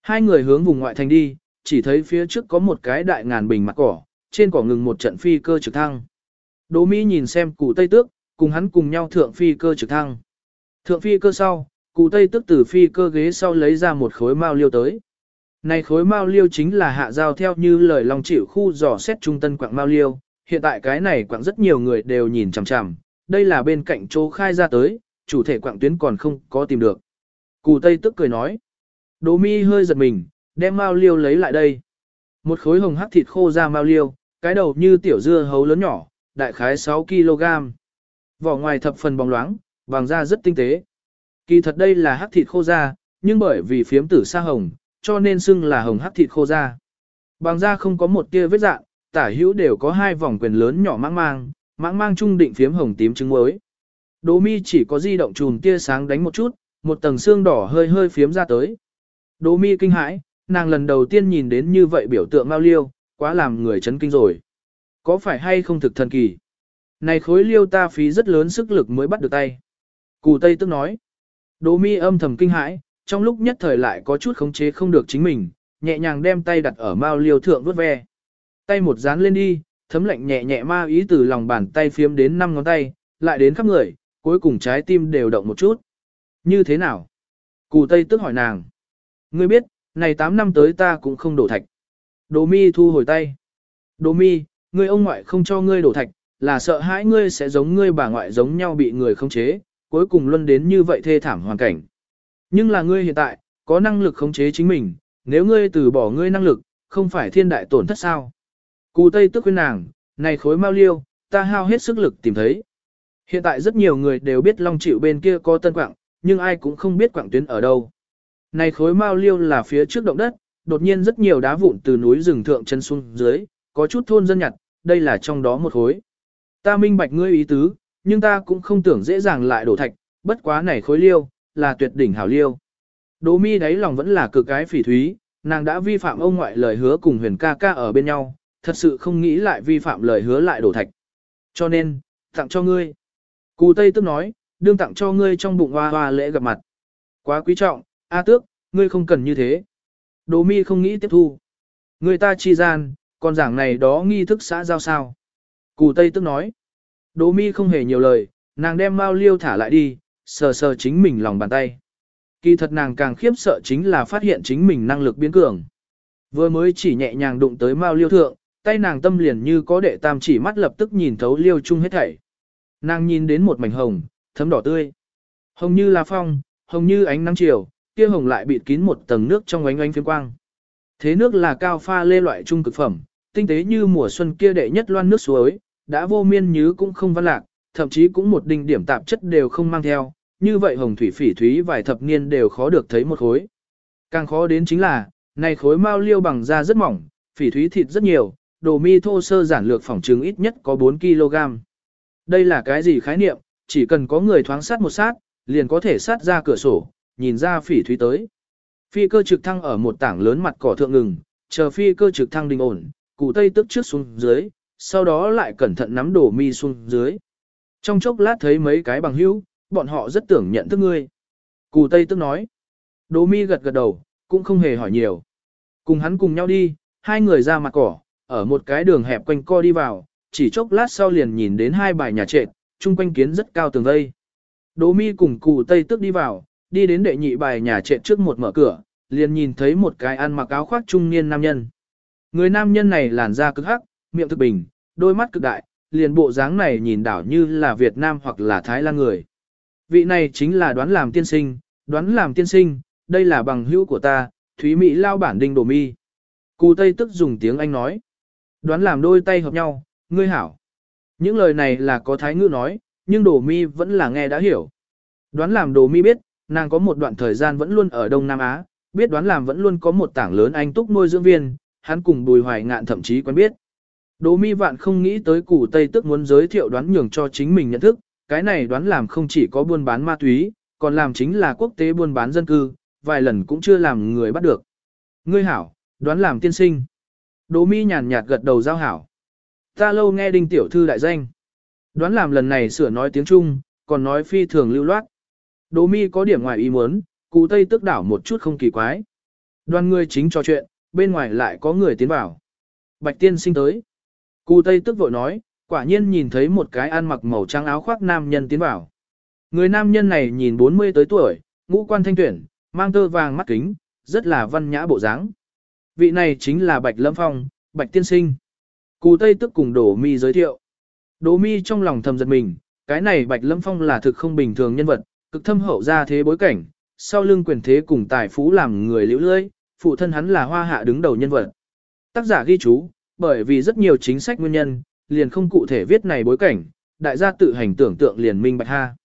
Hai người hướng vùng ngoại thành đi, chỉ thấy phía trước có một cái đại ngàn bình mặt cỏ, trên cỏ ngừng một trận phi cơ trực thăng. Đỗ Mỹ nhìn xem cụ Tây Tước, cùng hắn cùng nhau thượng phi cơ trực thăng. Thượng phi cơ sau, cụ Tây Tước từ phi cơ ghế sau lấy ra một khối mao liêu tới. Này khối mao liêu chính là hạ giao theo như lời lòng chịu khu dò xét trung tân quạng mao liêu, hiện tại cái này quạng rất nhiều người đều nhìn chằm chằm, đây là bên cạnh chỗ khai ra tới, chủ thể quạng tuyến còn không có tìm được. Cù Tây tức cười nói. Đỗ mi hơi giật mình, đem mao liêu lấy lại đây. Một khối hồng hắc thịt khô ra mao liêu, cái đầu như tiểu dưa hấu lớn nhỏ, đại khái 6 kg. Vỏ ngoài thập phần bóng loáng, vàng da rất tinh tế. Kỳ thật đây là hắc thịt khô da, nhưng bởi vì phiếm tử sa hồng, cho nên xưng là hồng hắc thịt khô da. Bằng da không có một tia vết dạng, tả hữu đều có hai vòng quyền lớn nhỏ mang mang, mãng mang trung định phiếm hồng tím trứng muối. Đỗ mi chỉ có di động chùm tia sáng đánh một chút, một tầng xương đỏ hơi hơi phiếm ra tới. Đỗ mi kinh hãi, nàng lần đầu tiên nhìn đến như vậy biểu tượng mao liêu, quá làm người chấn kinh rồi. Có phải hay không thực thần kỳ? Này khối liêu ta phí rất lớn sức lực mới bắt được tay. Cù Tây tức nói. Đỗ mi âm thầm kinh hãi, trong lúc nhất thời lại có chút khống chế không được chính mình, nhẹ nhàng đem tay đặt ở mao liêu thượng vuốt ve. Tay một dán lên đi, thấm lạnh nhẹ nhẹ ma ý từ lòng bàn tay phiếm đến năm ngón tay, lại đến khắp người, cuối cùng trái tim đều động một chút. Như thế nào? Cù Tây tức hỏi nàng. Ngươi biết, này 8 năm tới ta cũng không đổ thạch. Đồ mi thu hồi tay. Đồ mi, ngươi ông ngoại không cho ngươi đổ thạch, là sợ hãi ngươi sẽ giống ngươi bà ngoại giống nhau bị người khống chế, cuối cùng luân đến như vậy thê thảm hoàn cảnh. Nhưng là ngươi hiện tại, có năng lực khống chế chính mình, nếu ngươi từ bỏ ngươi năng lực, không phải thiên đại tổn thất sao. Cù Tây tức khuyên nàng, này khối mau liêu, ta hao hết sức lực tìm thấy. Hiện tại rất nhiều người đều biết Long Chịu bên kia có tân quạng, nhưng ai cũng không biết quạng tuyến ở đâu. Này khối mau liêu là phía trước động đất, đột nhiên rất nhiều đá vụn từ núi rừng thượng chân xuống dưới, có chút thôn dân nhặt, đây là trong đó một khối. Ta minh bạch ngươi ý tứ, nhưng ta cũng không tưởng dễ dàng lại đổ thạch, bất quá này khối liêu, là tuyệt đỉnh hảo liêu. Đỗ mi đáy lòng vẫn là cực cái phỉ thúy, nàng đã vi phạm ông ngoại lời hứa cùng huyền ca ca ở bên nhau, thật sự không nghĩ lại vi phạm lời hứa lại đổ thạch. Cho nên, tặng cho ngươi. Cù Tây tức nói, đương tặng cho ngươi trong bụng hoa hoa lễ gặp mặt. Quá quý trọng, A à tước, ngươi không cần như thế. Đỗ mi không nghĩ tiếp thu. Người ta chi gian, còn giảng này đó nghi thức xã giao sao. Cù Tây tức nói. Đỗ mi không hề nhiều lời, nàng đem Mao Liêu thả lại đi, sờ sờ chính mình lòng bàn tay. Kỳ thật nàng càng khiếp sợ chính là phát hiện chính mình năng lực biến cường. Vừa mới chỉ nhẹ nhàng đụng tới Mao Liêu thượng, tay nàng tâm liền như có đệ tam chỉ mắt lập tức nhìn thấu Liêu chung hết thảy. Nàng nhìn đến một mảnh hồng, thấm đỏ tươi. Hồng như là phong, hồng như ánh nắng chiều, kia hồng lại bịt kín một tầng nước trong ánh ánh phiếm quang. Thế nước là cao pha lê loại trung cực phẩm, tinh tế như mùa xuân kia đệ nhất loan nước suối, đã vô miên như cũng không văn lạc, thậm chí cũng một đinh điểm tạp chất đều không mang theo, như vậy hồng thủy phỉ thúy vài thập niên đều khó được thấy một khối. Càng khó đến chính là, này khối mao liêu bằng da rất mỏng, phỉ thúy thịt rất nhiều, đồ mi thô sơ giản lược phỏng trứng ít nhất có 4 kg. Đây là cái gì khái niệm, chỉ cần có người thoáng sát một sát, liền có thể sát ra cửa sổ, nhìn ra phỉ thúy tới. Phi cơ trực thăng ở một tảng lớn mặt cỏ thượng ngừng, chờ phi cơ trực thăng đình ổn, cụ tây tức trước xuống dưới, sau đó lại cẩn thận nắm đổ mi xuống dưới. Trong chốc lát thấy mấy cái bằng hữu, bọn họ rất tưởng nhận thức ngươi. cù tây tức nói. Đỗ mi gật gật đầu, cũng không hề hỏi nhiều. Cùng hắn cùng nhau đi, hai người ra mặt cỏ, ở một cái đường hẹp quanh co đi vào, chỉ chốc lát sau liền nhìn đến hai bài nhà trệt, chung quanh kiến rất cao tường vây. Đỗ mi cùng cù tây tức đi vào, đi đến đệ nhị bài nhà trệt trước một mở cửa, liền nhìn thấy một cái ăn mặc áo khoác trung niên nam nhân. Người nam nhân này làn da cực hắc, miệng thực bình, đôi mắt cực đại, liền bộ dáng này nhìn đảo như là Việt Nam hoặc là Thái Lan người. Vị này chính là đoán làm tiên sinh, đoán làm tiên sinh, đây là bằng hữu của ta, Thúy Mỹ lao bản đinh đồ mi. Cụ Tây tức dùng tiếng Anh nói. Đoán làm đôi tay hợp nhau, ngươi hảo. Những lời này là có thái ngữ nói, nhưng đồ mi vẫn là nghe đã hiểu. Đoán làm đồ mi biết, nàng có một đoạn thời gian vẫn luôn ở Đông Nam Á, biết đoán làm vẫn luôn có một tảng lớn anh túc nuôi dưỡng viên, hắn cùng bùi hoài ngạn thậm chí quen biết. Đỗ mi vạn không nghĩ tới củ Tây tức muốn giới thiệu đoán nhường cho chính mình nhận thức, cái này đoán làm không chỉ có buôn bán ma túy, còn làm chính là quốc tế buôn bán dân cư, vài lần cũng chưa làm người bắt được. Ngươi hảo, đoán làm tiên sinh. Đỗ mi nhàn nhạt gật đầu giao hảo. Ta lâu nghe đinh tiểu thư đại danh. Đoán làm lần này sửa nói tiếng Trung, còn nói phi thường lưu loát. Đỗ mi có điểm ngoài ý muốn, cụ Tây tức đảo một chút không kỳ quái. Đoàn người chính trò chuyện, bên ngoài lại có người tiến vào. Bạch tiên sinh tới. Cụ Tây tức vội nói, quả nhiên nhìn thấy một cái ăn mặc màu trắng áo khoác nam nhân tiến vào. Người nam nhân này nhìn 40 tới tuổi, ngũ quan thanh tuyển, mang tơ vàng mắt kính, rất là văn nhã bộ dáng. Vị này chính là Bạch Lâm Phong, Bạch Tiên Sinh. Cù Tây tức cùng Đỗ Mi giới thiệu. Đỗ Mi trong lòng thầm giật mình, cái này Bạch Lâm Phong là thực không bình thường nhân vật, cực thâm hậu ra thế bối cảnh, sau lưng quyền thế cùng tài phú làm người liễu lưỡi, phụ thân hắn là hoa hạ đứng đầu nhân vật. Tác giả ghi chú, bởi vì rất nhiều chính sách nguyên nhân, liền không cụ thể viết này bối cảnh, đại gia tự hành tưởng tượng liền minh bạch ha.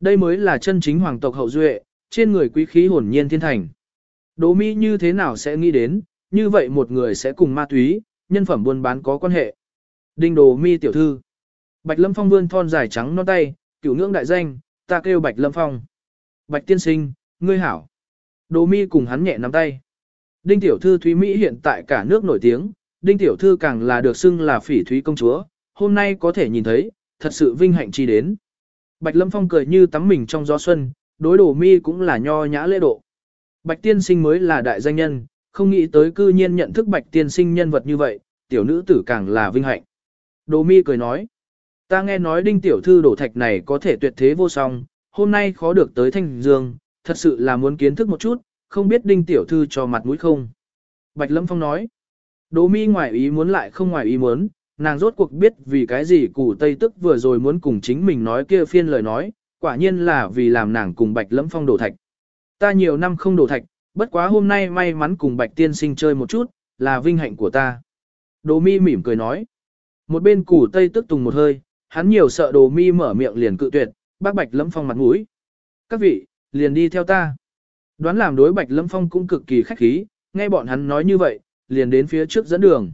Đây mới là chân chính hoàng tộc hậu duệ, trên người quý khí hồn nhiên thiên thành. Đỗ Mỹ như thế nào sẽ nghĩ đến, như vậy một người sẽ cùng ma túy, nhân phẩm buôn bán có quan hệ. Đinh Đồ Mi tiểu thư. Bạch Lâm Phong vươn thon dài trắng non tay, cửu ngưỡng đại danh, ta kêu Bạch Lâm Phong. Bạch tiên sinh, ngươi hảo. Đồ Mi cùng hắn nhẹ nắm tay. Đinh tiểu thư Thúy Mỹ hiện tại cả nước nổi tiếng, Đinh tiểu thư càng là được xưng là phỉ thúy công chúa, hôm nay có thể nhìn thấy, thật sự vinh hạnh chi đến. Bạch Lâm Phong cười như tắm mình trong gió xuân, đối đồ mi cũng là nho nhã lễ độ. Bạch tiên sinh mới là đại danh nhân, không nghĩ tới cư nhiên nhận thức bạch tiên sinh nhân vật như vậy, tiểu nữ tử càng là vinh hạnh. Đồ mi cười nói, ta nghe nói đinh tiểu thư đổ thạch này có thể tuyệt thế vô song, hôm nay khó được tới thanh dương, thật sự là muốn kiến thức một chút, không biết đinh tiểu thư cho mặt mũi không. Bạch Lâm Phong nói, Đỗ mi ngoài ý muốn lại không ngoài ý muốn, nàng rốt cuộc biết vì cái gì củ Tây tức vừa rồi muốn cùng chính mình nói kia phiên lời nói, quả nhiên là vì làm nàng cùng Bạch Lâm Phong đổ thạch. Ta nhiều năm không đổ thạch, bất quá hôm nay may mắn cùng Bạch Tiên Sinh chơi một chút, là vinh hạnh của ta. Đồ mi mỉm cười nói. Một bên củ Tây tức tùng một hơi, hắn nhiều sợ đồ mi mở miệng liền cự tuyệt, bác Bạch Lâm Phong mặt mũi. Các vị, liền đi theo ta. Đoán làm đối Bạch Lâm Phong cũng cực kỳ khách khí, nghe bọn hắn nói như vậy, liền đến phía trước dẫn đường.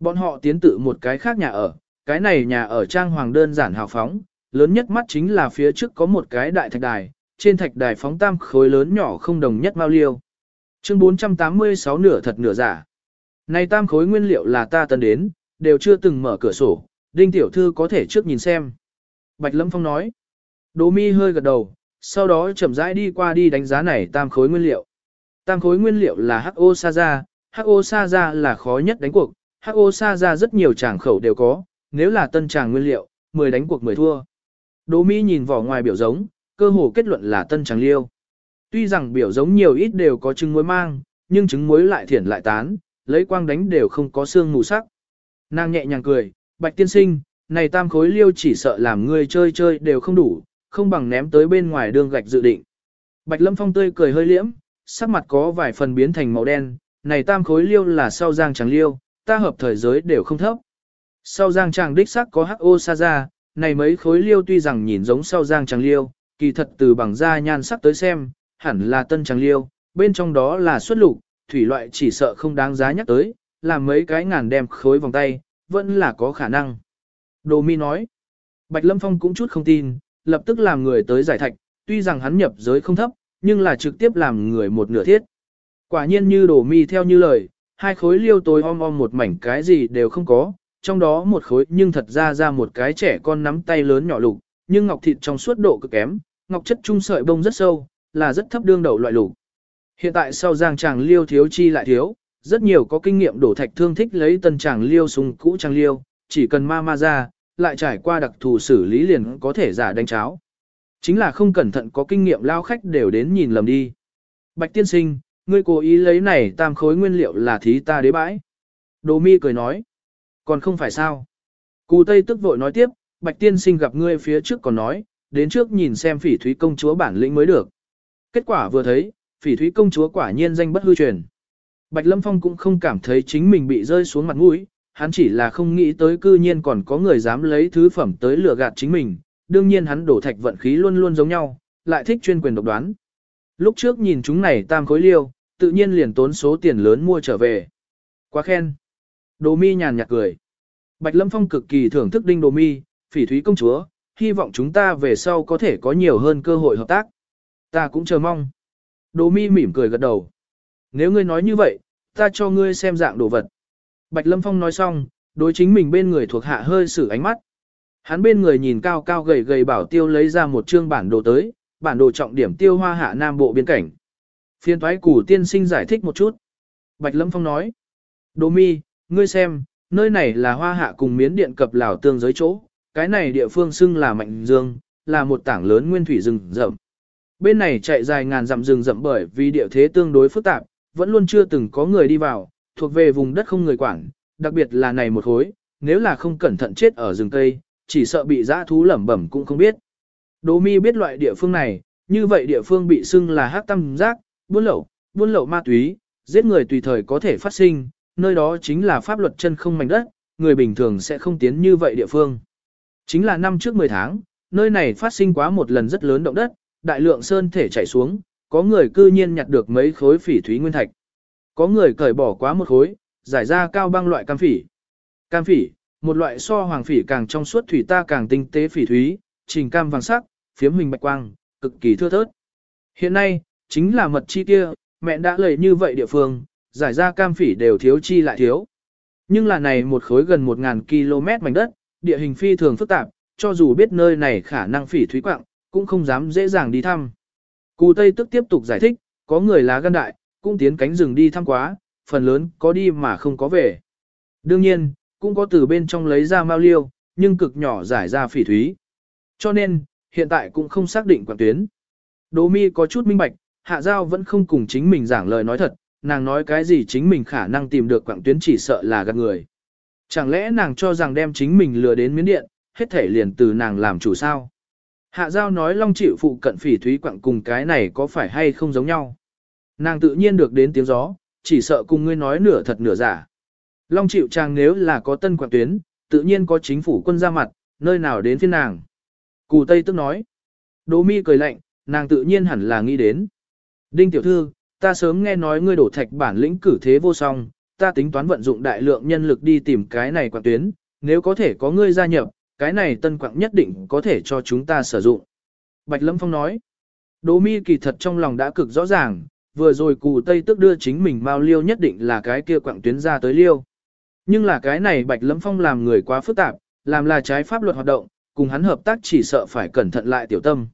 Bọn họ tiến tự một cái khác nhà ở, cái này nhà ở trang hoàng đơn giản hào phóng, lớn nhất mắt chính là phía trước có một cái đại thạch đài, trên thạch đài phóng tam khối lớn nhỏ không đồng nhất mao liêu. Chương 486 nửa thật nửa giả. Này tam khối nguyên liệu là ta tân đến, đều chưa từng mở cửa sổ, đinh tiểu thư có thể trước nhìn xem. Bạch Lâm Phong nói. Đỗ mi hơi gật đầu, sau đó chậm rãi đi qua đi đánh giá này tam khối nguyên liệu. Tam khối nguyên liệu là h o sa Saza, Hao Sa Gia là khó nhất đánh cuộc, Hao Sa Gia rất nhiều tràng khẩu đều có, nếu là tân tràng nguyên liệu, 10 đánh cuộc 10 thua. Đỗ Mỹ nhìn vỏ ngoài biểu giống, cơ hồ kết luận là tân tràng liêu. Tuy rằng biểu giống nhiều ít đều có trứng muối mang, nhưng trứng muối lại thiển lại tán, lấy quang đánh đều không có xương mù sắc. Nàng nhẹ nhàng cười, bạch tiên sinh, này tam khối liêu chỉ sợ làm người chơi chơi đều không đủ, không bằng ném tới bên ngoài đường gạch dự định. Bạch Lâm Phong tươi cười hơi liễm, sắc mặt có vài phần biến thành màu đen, này tam khối liêu là sau giang tràng liêu, ta hợp thời giới đều không thấp. Sau giang tràng đích sắc có HO sa ra, này mấy khối liêu tuy rằng nhìn giống sau giang tràng liêu, kỳ thật từ bằng da nhan sắc tới xem, hẳn là tân tràng liêu, bên trong đó là xuất lục, thủy loại chỉ sợ không đáng giá nhắc tới, làm mấy cái ngàn đem khối vòng tay, vẫn là có khả năng. Đồ mi nói, Bạch Lâm Phong cũng chút không tin, lập tức làm người tới giải thạch, tuy rằng hắn nhập giới không thấp, nhưng là trực tiếp làm người một nửa thiết. Quả nhiên như đổ mi theo như lời, hai khối liêu tối om om một mảnh cái gì đều không có, trong đó một khối nhưng thật ra ra một cái trẻ con nắm tay lớn nhỏ lục, nhưng ngọc thịt trong suốt độ cực kém, ngọc chất trung sợi bông rất sâu, là rất thấp đương đầu loại lục. Hiện tại sau giang chàng liêu thiếu chi lại thiếu, rất nhiều có kinh nghiệm đổ thạch thương thích lấy tân chàng liêu súng cũ chàng liêu, chỉ cần ma ma ra, lại trải qua đặc thù xử lý liền có thể giả đánh cháo. Chính là không cẩn thận có kinh nghiệm lao khách đều đến nhìn lầm đi. Bạch tiên sinh, ngươi cố ý lấy này tam khối nguyên liệu là thí ta đế bãi. Đồ mi cười nói. Còn không phải sao. Cù Tây tức vội nói tiếp, Bạch tiên sinh gặp ngươi phía trước còn nói, đến trước nhìn xem phỉ thúy công chúa bản lĩnh mới được. Kết quả vừa thấy, phỉ thúy công chúa quả nhiên danh bất hư truyền. Bạch Lâm Phong cũng không cảm thấy chính mình bị rơi xuống mặt mũi, hắn chỉ là không nghĩ tới cư nhiên còn có người dám lấy thứ phẩm tới lừa gạt chính mình, đương nhiên hắn đổ thạch vận khí luôn luôn giống nhau, lại thích chuyên quyền độc đoán. Lúc trước nhìn chúng này tam khối liêu, tự nhiên liền tốn số tiền lớn mua trở về. Quá khen. Đồ mi nhàn nhạt cười. Bạch Lâm Phong cực kỳ thưởng thức đinh đồ mi, phỉ thúy công chúa, hy vọng chúng ta về sau có thể có nhiều hơn cơ hội hợp tác. Ta cũng chờ mong. Đồ mi mỉm cười gật đầu. Nếu ngươi nói như vậy, ta cho ngươi xem dạng đồ vật. Bạch Lâm Phong nói xong, đối chính mình bên người thuộc hạ hơi sử ánh mắt. Hắn bên người nhìn cao cao gầy gầy bảo tiêu lấy ra một chương bản đồ tới, bản đồ trọng điểm tiêu hoa hạ nam bộ biên cảnh. Phiên thoái củ tiên sinh giải thích một chút. Bạch Lâm Phong nói. Đồ mi, ngươi xem, Nơi này là hoa hạ cùng miến điện cập lào tương giới chỗ, cái này địa phương xưng là Mạnh Dương, là một tảng lớn nguyên thủy rừng rậm. Bên này chạy dài ngàn dặm rừng rậm bởi vì địa thế tương đối phức tạp, vẫn luôn chưa từng có người đi vào, thuộc về vùng đất không người quản, đặc biệt là này một khối, nếu là không cẩn thận chết ở rừng cây, chỉ sợ bị dã thú lẩm bẩm cũng không biết. Đỗ mi biết loại địa phương này, như vậy địa phương bị xưng là hắc tâm giác, buôn lậu, buôn lậu ma túy, giết người tùy thời có thể phát sinh, nơi đó chính là pháp luật chân không mảnh đất, người bình thường sẽ không tiến như vậy địa phương. Chính là năm trước 10 tháng, nơi này phát sinh quá một lần rất lớn động đất, đại lượng sơn thể chảy xuống, có người cư nhiên nhặt được mấy khối phỉ thúy nguyên thạch. Có người cởi bỏ quá một khối, giải ra cao băng loại cam phỉ. Cam phỉ, một loại so hoàng phỉ càng trong suốt thủy ta càng tinh tế phỉ thúy, trình cam vàng sắc, phiếm hình bạch quang, cực kỳ thưa thớt. Hiện nay, chính là mật chi kia, mẹ đã lời như vậy địa phương, giải ra cam phỉ đều thiếu chi lại thiếu. Nhưng là này một khối gần 1.000 km mảnh đất, địa hình phi thường phức tạp, cho dù biết nơi này khả năng phỉ thúy quạng, cũng không dám dễ dàng đi thăm. Cù Tây tức tiếp tục giải thích, có người lá gan đại, cũng tiến cánh rừng đi thăm quá, phần lớn có đi mà không có về. Đương nhiên, cũng có từ bên trong lấy ra mao liêu, nhưng cực nhỏ giải ra phỉ thúy. Cho nên, hiện tại cũng không xác định quảng tuyến. Đỗ mi có chút minh bạch, hạ giao vẫn không cùng chính mình giảng lời nói thật, nàng nói cái gì chính mình khả năng tìm được quảng tuyến chỉ sợ là gạt người. Chẳng lẽ nàng cho rằng đem chính mình lừa đến miến điện, hết thể liền từ nàng làm chủ sao? Hạ giao nói long chịu phụ cận phỉ thúy quặng cùng cái này có phải hay không giống nhau? Nàng tự nhiên được đến tiếng gió, chỉ sợ cùng ngươi nói nửa thật nửa giả. Long chịu chàng nếu là có tân quảng tuyến, tự nhiên có chính phủ quân ra mặt, nơi nào đến phiên nàng. Cù Tây tức nói. Đỗ mi cười lạnh, nàng tự nhiên hẳn là nghĩ đến. Đinh tiểu thư, ta sớm nghe nói ngươi đổ thạch bản lĩnh cử thế vô song, ta tính toán vận dụng đại lượng nhân lực đi tìm cái này quảng tuyến, nếu có thể có ngươi gia nhập, cái này tân quảng nhất định có thể cho chúng ta sử dụng. Bạch Lâm Phong nói, Đỗ mi kỳ thật trong lòng đã cực rõ ràng, vừa rồi cù Tây tức đưa chính mình bao liêu nhất định là cái kia quảng tuyến ra tới liêu. Nhưng là cái này Bạch Lâm Phong làm người quá phức tạp, làm là trái pháp luật hoạt động, cùng hắn hợp tác chỉ sợ phải cẩn thận lại tiểu tâm.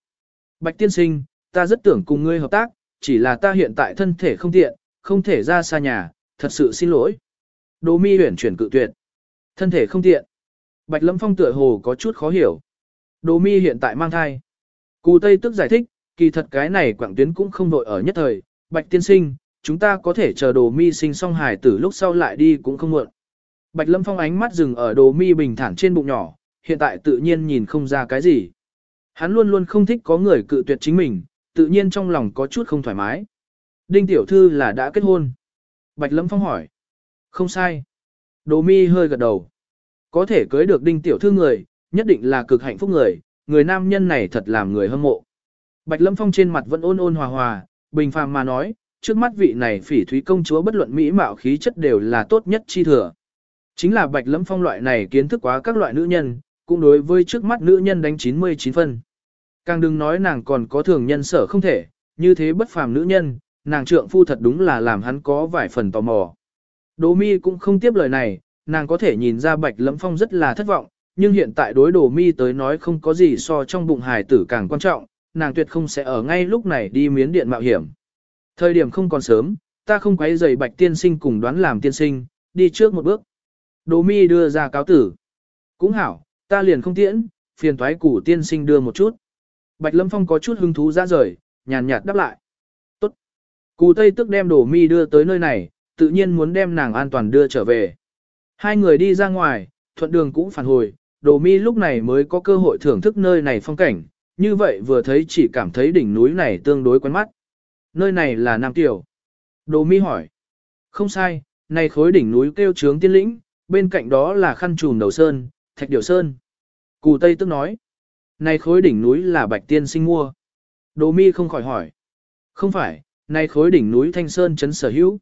Bạch tiên sinh, ta rất tưởng cùng ngươi hợp tác, chỉ là ta hiện tại thân thể không tiện, không thể ra xa nhà, thật sự xin lỗi. Đỗ mi huyển chuyển cự tuyệt. Thân thể không tiện. Bạch Lâm Phong tựa hồ có chút khó hiểu. Đỗ mi hiện tại mang thai. Cù Tây tức giải thích, kỳ thật cái này quảng tuyến cũng không vội ở nhất thời. Bạch tiên sinh, chúng ta có thể chờ đồ mi sinh xong hài tử lúc sau lại đi cũng không muộn. Bạch Lâm Phong ánh mắt dừng ở đồ mi bình thản trên bụng nhỏ, hiện tại tự nhiên nhìn không ra cái gì. Hắn luôn luôn không thích có người cự tuyệt chính mình, tự nhiên trong lòng có chút không thoải mái. Đinh Tiểu Thư là đã kết hôn. Bạch Lâm Phong hỏi. Không sai. Đồ mi hơi gật đầu. Có thể cưới được Đinh Tiểu Thư người, nhất định là cực hạnh phúc người, người nam nhân này thật làm người hâm mộ. Bạch Lâm Phong trên mặt vẫn ôn ôn hòa hòa, bình phàm mà nói, trước mắt vị này phỉ thúy công chúa bất luận mỹ mạo khí chất đều là tốt nhất chi thừa. Chính là Bạch Lâm Phong loại này kiến thức quá các loại nữ nhân, cũng đối với trước mắt nữ nhân đánh 99 phân. Càng đừng nói nàng còn có thường nhân sở không thể, như thế bất phàm nữ nhân, nàng trượng phu thật đúng là làm hắn có vài phần tò mò. Đỗ mi cũng không tiếp lời này, nàng có thể nhìn ra bạch lẫm phong rất là thất vọng, nhưng hiện tại đối đồ mi tới nói không có gì so trong bụng hài tử càng quan trọng, nàng tuyệt không sẽ ở ngay lúc này đi miến điện mạo hiểm. Thời điểm không còn sớm, ta không quấy giày bạch tiên sinh cùng đoán làm tiên sinh, đi trước một bước. Đồ mi đưa ra cáo tử. Cũng hảo, ta liền không tiễn, phiền thoái củ tiên sinh đưa một chút. Bạch Lâm Phong có chút hứng thú ra rời, nhàn nhạt đáp lại. Tốt. Cù Tây tức đem đổ mi đưa tới nơi này, tự nhiên muốn đem nàng an toàn đưa trở về. Hai người đi ra ngoài, thuận đường cũng phản hồi, đồ mi lúc này mới có cơ hội thưởng thức nơi này phong cảnh, như vậy vừa thấy chỉ cảm thấy đỉnh núi này tương đối quen mắt. Nơi này là Nam Tiểu. Đồ mi hỏi. Không sai, này khối đỉnh núi kêu trướng tiên lĩnh, bên cạnh đó là khăn trùm đầu sơn, thạch điểu sơn. Cù Tây tức nói. Này khối đỉnh núi là bạch tiên sinh mua. Đồ mi không khỏi hỏi. Không phải, này khối đỉnh núi thanh sơn chấn sở hữu.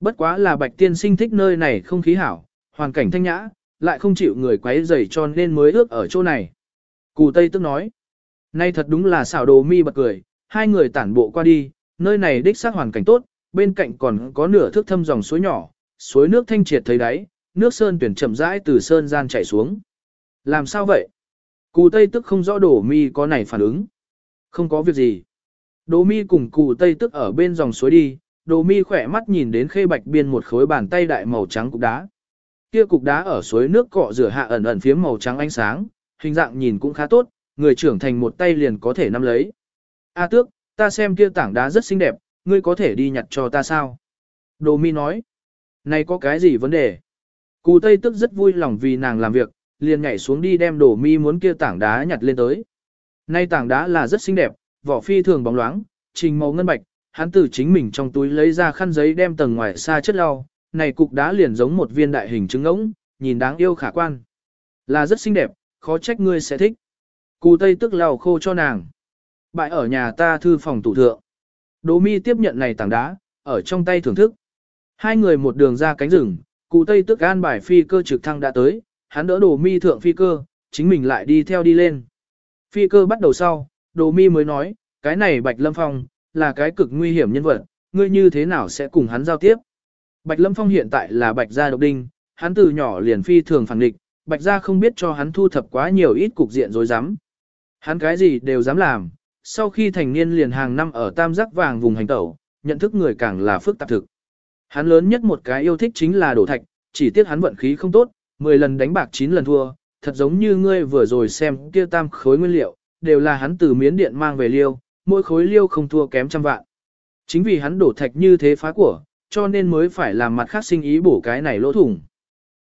Bất quá là bạch tiên sinh thích nơi này không khí hảo, hoàn cảnh thanh nhã, lại không chịu người quấy rầy cho nên mới ước ở chỗ này. Cù Tây tức nói. Nay thật đúng là xảo đồ mi bật cười, hai người tản bộ qua đi, nơi này đích xác hoàn cảnh tốt, bên cạnh còn có nửa thước thâm dòng suối nhỏ, suối nước thanh triệt thấy đáy, nước sơn tuyển chậm rãi từ sơn gian chảy xuống. Làm sao vậy? Cù Tây tức không rõ đổ mi có này phản ứng. Không có việc gì. Đỗ mi cùng cù Tây tức ở bên dòng suối đi, Đỗ mi khỏe mắt nhìn đến khê bạch biên một khối bàn tay đại màu trắng cục đá. kia cục đá ở suối nước cọ rửa hạ ẩn ẩn phía màu trắng ánh sáng, hình dạng nhìn cũng khá tốt, người trưởng thành một tay liền có thể nắm lấy. A à, tước, ta xem kia tảng đá rất xinh đẹp, ngươi có thể đi nhặt cho ta sao? Đỗ mi nói, này có cái gì vấn đề? Cụ Tây tức rất vui lòng vì nàng làm việc, liền nhảy xuống đi đem đồ mi muốn kia tảng đá nhặt lên tới. Nay tảng đá là rất xinh đẹp, vỏ phi thường bóng loáng, trình màu ngân bạch, hắn từ chính mình trong túi lấy ra khăn giấy đem tầng ngoài xa chất lau, này cục đá liền giống một viên đại hình trứng ngỗng, nhìn đáng yêu khả quan. Là rất xinh đẹp, khó trách ngươi sẽ thích. Cụ Tây tức lau khô cho nàng. Bại ở nhà ta thư phòng tủ thượng. Đỗ mi tiếp nhận này tảng đá, ở trong tay thưởng thức. Hai người một đường ra cánh rừng, cụ Tây tức an bài phi cơ trực thăng đã tới, hắn đỡ đồ mi thượng phi cơ, chính mình lại đi theo đi lên. Phi cơ bắt đầu sau, đồ mi mới nói, cái này Bạch Lâm Phong, là cái cực nguy hiểm nhân vật, ngươi như thế nào sẽ cùng hắn giao tiếp. Bạch Lâm Phong hiện tại là Bạch gia độc đinh, hắn từ nhỏ liền phi thường phản địch, Bạch gia không biết cho hắn thu thập quá nhiều ít cục diện rồi dám. Hắn cái gì đều dám làm, sau khi thành niên liền hàng năm ở tam giác vàng vùng hành tẩu, nhận thức người càng là phức tạp thực. Hắn lớn nhất một cái yêu thích chính là đổ thạch, chỉ tiếc hắn vận khí không tốt, 10 lần đánh bạc 9 lần thua, thật giống như ngươi vừa rồi xem kia tam khối nguyên liệu, đều là hắn từ miến điện mang về liêu, mỗi khối liêu không thua kém trăm vạn. Chính vì hắn đổ thạch như thế phá của, cho nên mới phải làm mặt khác sinh ý bổ cái này lỗ thủng.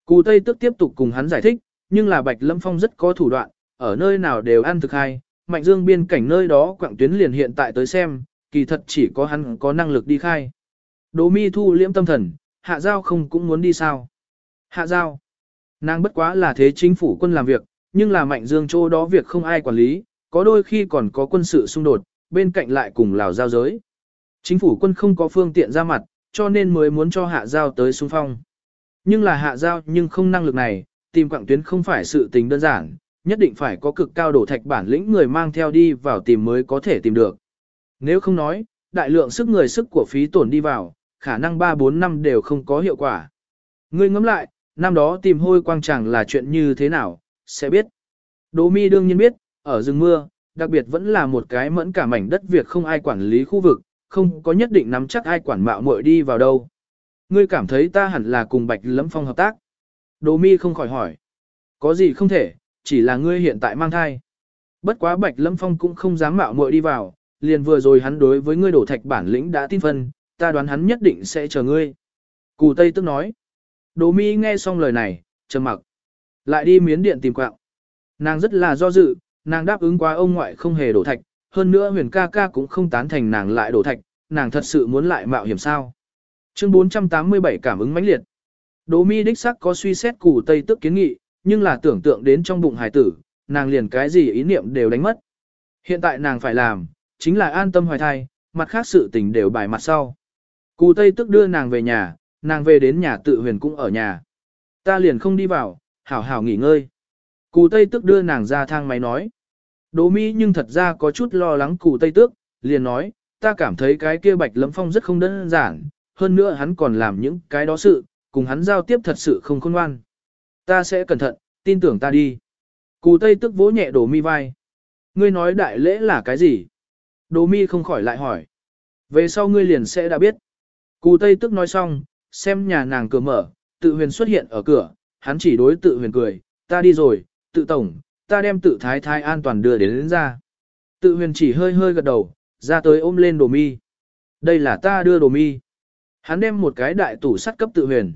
Cù Tây tức tiếp tục cùng hắn giải thích, nhưng là Bạch Lâm Phong rất có thủ đoạn, ở nơi nào đều ăn thực hay, Mạnh Dương biên cảnh nơi đó quảng tuyến liền hiện tại tới xem, kỳ thật chỉ có hắn có năng lực đi khai. Đỗ mi thu liễm tâm thần, hạ giao không cũng muốn đi sao. Hạ giao, nàng bất quá là thế chính phủ quân làm việc, nhưng là Mạnh Dương chỗ đó việc không ai quản lý, có đôi khi còn có quân sự xung đột, bên cạnh lại cùng lào giao giới. Chính phủ quân không có phương tiện ra mặt, cho nên mới muốn cho hạ giao tới xung phong. Nhưng là hạ giao nhưng không năng lực này, tìm quảng tuyến không phải sự tình đơn giản, nhất định phải có cực cao đổ thạch bản lĩnh người mang theo đi vào tìm mới có thể tìm được. Nếu không nói, đại lượng sức người sức của phí tổn đi vào, khả năng 3-4 năm đều không có hiệu quả. Ngươi ngẫm lại, năm đó tìm hôi quang tràng là chuyện như thế nào, sẽ biết. Đỗ mi đương nhiên biết, ở rừng mưa, đặc biệt vẫn là một cái mẫn cả mảnh đất việc không ai quản lý khu vực, không có nhất định nắm chắc ai quản mạo muội đi vào đâu. Ngươi cảm thấy ta hẳn là cùng Bạch Lẫm Phong hợp tác. Đỗ mi không khỏi hỏi. Có gì không thể, chỉ là ngươi hiện tại mang thai. Bất quá Bạch Lâm Phong cũng không dám mạo muội đi vào, liền vừa rồi hắn đối với ngươi đổ thạch bản lĩnh đã tin phân, ta đoán hắn nhất định sẽ chờ ngươi. Cù Tây tức nói. Đỗ mi nghe xong lời này, trầm mặc. Lại đi miến điện tìm quạng. Nàng rất là do dự, nàng đáp ứng quá ông ngoại không hề đổ thạch, hơn nữa huyền ca ca cũng không tán thành nàng lại đổ thạch, nàng thật sự muốn lại mạo hiểm sao. Chương 487 cảm ứng mãnh liệt. Đỗ mi đích sắc có suy xét củ tây tức kiến nghị, nhưng là tưởng tượng đến trong bụng hải tử, nàng liền cái gì ý niệm đều đánh mất. Hiện tại nàng phải làm, chính là an tâm hoài thai, mặt khác sự tình đều bài mặt sau. Cù Tây tức đưa nàng về nhà, nàng về đến nhà tự huyền cũng ở nhà. Ta liền không đi vào, hảo hảo nghỉ ngơi. Cù Tây tức đưa nàng ra thang máy nói. Đỗ Mỹ nhưng thật ra có chút lo lắng cù Tây tước, liền nói, ta cảm thấy cái kia bạch Lấm phong rất không đơn giản, hơn nữa hắn còn làm những cái đó sự, cùng hắn giao tiếp thật sự không khôn ngoan. Ta sẽ cẩn thận, tin tưởng ta đi. Cù Tây tức vỗ nhẹ Đỗ Mi vai. Ngươi nói đại lễ là cái gì? Đỗ Mi không khỏi lại hỏi. Về sau ngươi liền sẽ đã biết. Cù Tây tức nói xong, xem nhà nàng cửa mở, tự huyền xuất hiện ở cửa, hắn chỉ đối tự huyền cười, ta đi rồi, tự tổng, ta đem tự thái thái an toàn đưa đến, đến ra. Tự huyền chỉ hơi hơi gật đầu, ra tới ôm lên đồ mi. Đây là ta đưa đồ mi. Hắn đem một cái đại tủ sắt cấp tự huyền.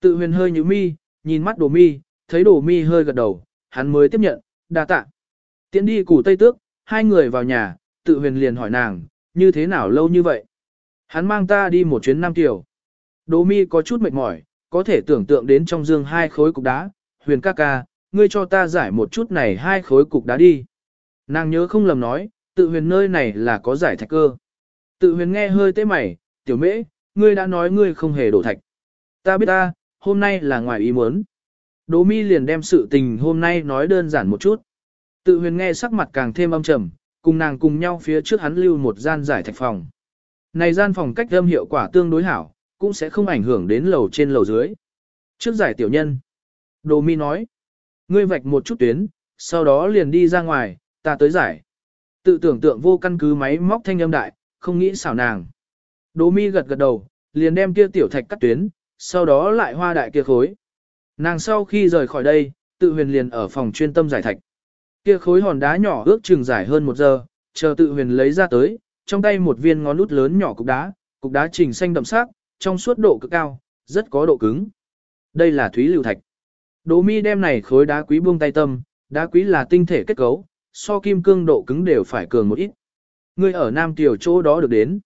Tự huyền hơi như mi, nhìn mắt đồ mi, thấy đồ mi hơi gật đầu, hắn mới tiếp nhận, đa tạ. Tiến đi củ tây tước, hai người vào nhà, tự huyền liền hỏi nàng, như thế nào lâu như vậy? Hắn mang ta đi một chuyến Nam tiểu. Đỗ mi có chút mệt mỏi, có thể tưởng tượng đến trong dương hai khối cục đá, huyền ca ca, ngươi cho ta giải một chút này hai khối cục đá đi. Nàng nhớ không lầm nói, tự huyền nơi này là có giải thạch cơ. Tự huyền nghe hơi tế mày, tiểu mễ, ngươi đã nói ngươi không hề đổ thạch. Ta biết ta, hôm nay là ngoài ý muốn. Đỗ mi liền đem sự tình hôm nay nói đơn giản một chút. Tự huyền nghe sắc mặt càng thêm âm trầm, cùng nàng cùng nhau phía trước hắn lưu một gian giải thạch phòng. Này gian phòng cách âm hiệu quả tương đối hảo, cũng sẽ không ảnh hưởng đến lầu trên lầu dưới. Trước giải tiểu nhân, Đỗ mi nói, ngươi vạch một chút tuyến, sau đó liền đi ra ngoài, ta tới giải. Tự tưởng tượng vô căn cứ máy móc thanh âm đại, không nghĩ xảo nàng. Đỗ mi gật gật đầu, liền đem kia tiểu thạch cắt tuyến, sau đó lại hoa đại kia khối. Nàng sau khi rời khỏi đây, tự huyền liền ở phòng chuyên tâm giải thạch. Kia khối hòn đá nhỏ ước chừng giải hơn một giờ, chờ tự huyền lấy ra tới, trong tay một viên ngón út lớn nhỏ cục đá, cục đá trình xanh đậm sắc, trong suốt độ cực cao, rất có độ cứng. Đây là thúy lưu thạch. Đỗ mi đem này khối đá quý buông tay tâm, đá quý là tinh thể kết cấu, so kim cương độ cứng đều phải cường một ít. Ngươi ở Nam Tiểu chỗ đó được đến.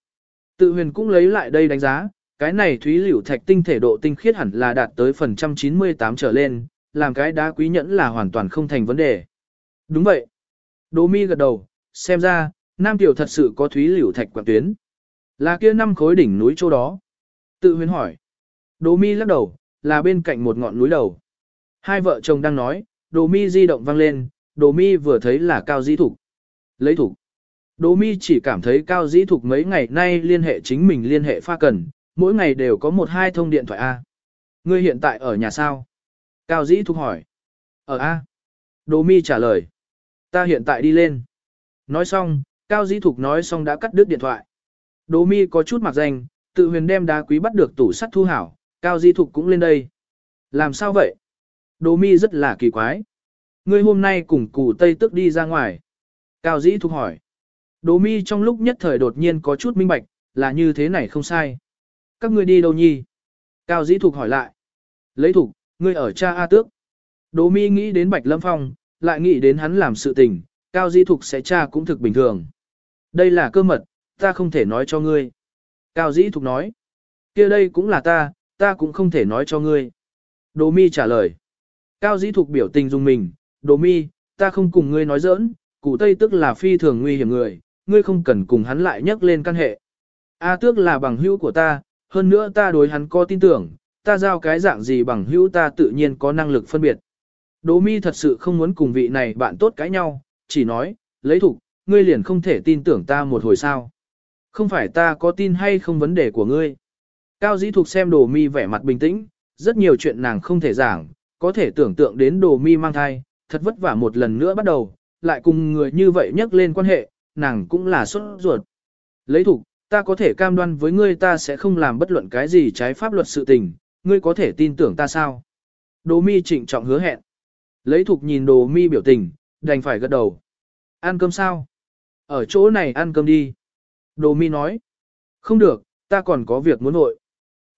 Tự huyền cũng lấy lại đây đánh giá, cái này thúy lưu thạch tinh thể độ tinh khiết hẳn là đạt tới phần trăm 98 trở lên, làm cái đá quý nhẫn là hoàn toàn không thành vấn đề. Đúng vậy. Đỗ mi gật đầu, xem ra, Nam Tiểu thật sự có thúy liễu thạch quảng tuyến. Là kia năm khối đỉnh núi chỗ đó. Tự huyến hỏi. Đỗ mi lắc đầu, là bên cạnh một ngọn núi đầu. Hai vợ chồng đang nói, đồ mi di động vang lên, đồ mi vừa thấy là cao dĩ thục. Lấy thục. Đồ mi chỉ cảm thấy cao dĩ thục mấy ngày nay liên hệ chính mình liên hệ pha cần, mỗi ngày đều có một hai thông điện thoại A. Ngươi hiện tại ở nhà sao? Cao dĩ thục hỏi. Ở A. Đồ mi trả lời. Ta hiện tại đi lên. Nói xong, Cao Di thục nói xong đã cắt đứt điện thoại. Đỗ mi có chút mặc danh, tự huyền đem đá quý bắt được tủ sắt thu hảo, Cao Di thục cũng lên đây. Làm sao vậy? Đỗ mi rất là kỳ quái. Ngươi hôm nay cùng cụ Tây tức đi ra ngoài. Cao Di thục hỏi. Đỗ mi trong lúc nhất thời đột nhiên có chút minh bạch, là như thế này không sai. Các ngươi đi đâu nhi? Cao Di thục hỏi lại. Lấy thục, ngươi ở cha A tước. Đỗ mi nghĩ đến Bạch Lâm Phong, lại nghĩ đến hắn làm sự tình, Cao Di thục sẽ cha cũng thực bình thường. Đây là cơ mật, ta không thể nói cho ngươi. Cao dĩ thục nói. kia đây cũng là ta, ta cũng không thể nói cho ngươi. Đồ mi trả lời. Cao dĩ thục biểu tình dùng mình, đồ mi, ta không cùng ngươi nói giỡn, cụ Tây tức là phi thường nguy hiểm người, ngươi không cần cùng hắn lại nhắc lên căn hệ. A tước là bằng hữu của ta, hơn nữa ta đối hắn có tin tưởng, ta giao cái dạng gì bằng hữu ta tự nhiên có năng lực phân biệt. Đỗ mi thật sự không muốn cùng vị này bạn tốt cãi nhau, chỉ nói, lấy thục, ngươi liền không thể tin tưởng ta một hồi sao. Không phải ta có tin hay không vấn đề của ngươi. Cao dĩ thục xem đồ mi vẻ mặt bình tĩnh, rất nhiều chuyện nàng không thể giảng, có thể tưởng tượng đến đồ mi mang thai, thật vất vả một lần nữa bắt đầu, lại cùng người như vậy nhắc lên quan hệ, nàng cũng là sốt ruột. Lấy thục, ta có thể cam đoan với ngươi ta sẽ không làm bất luận cái gì trái pháp luật sự tình, ngươi có thể tin tưởng ta sao? Đồ mi trịnh trọng hứa hẹn. Lấy thục nhìn đồ mi biểu tình, đành phải gật đầu. Ăn cơm sao? Ở chỗ này ăn cơm đi. Đồ mi nói. Không được, ta còn có việc muốn nội.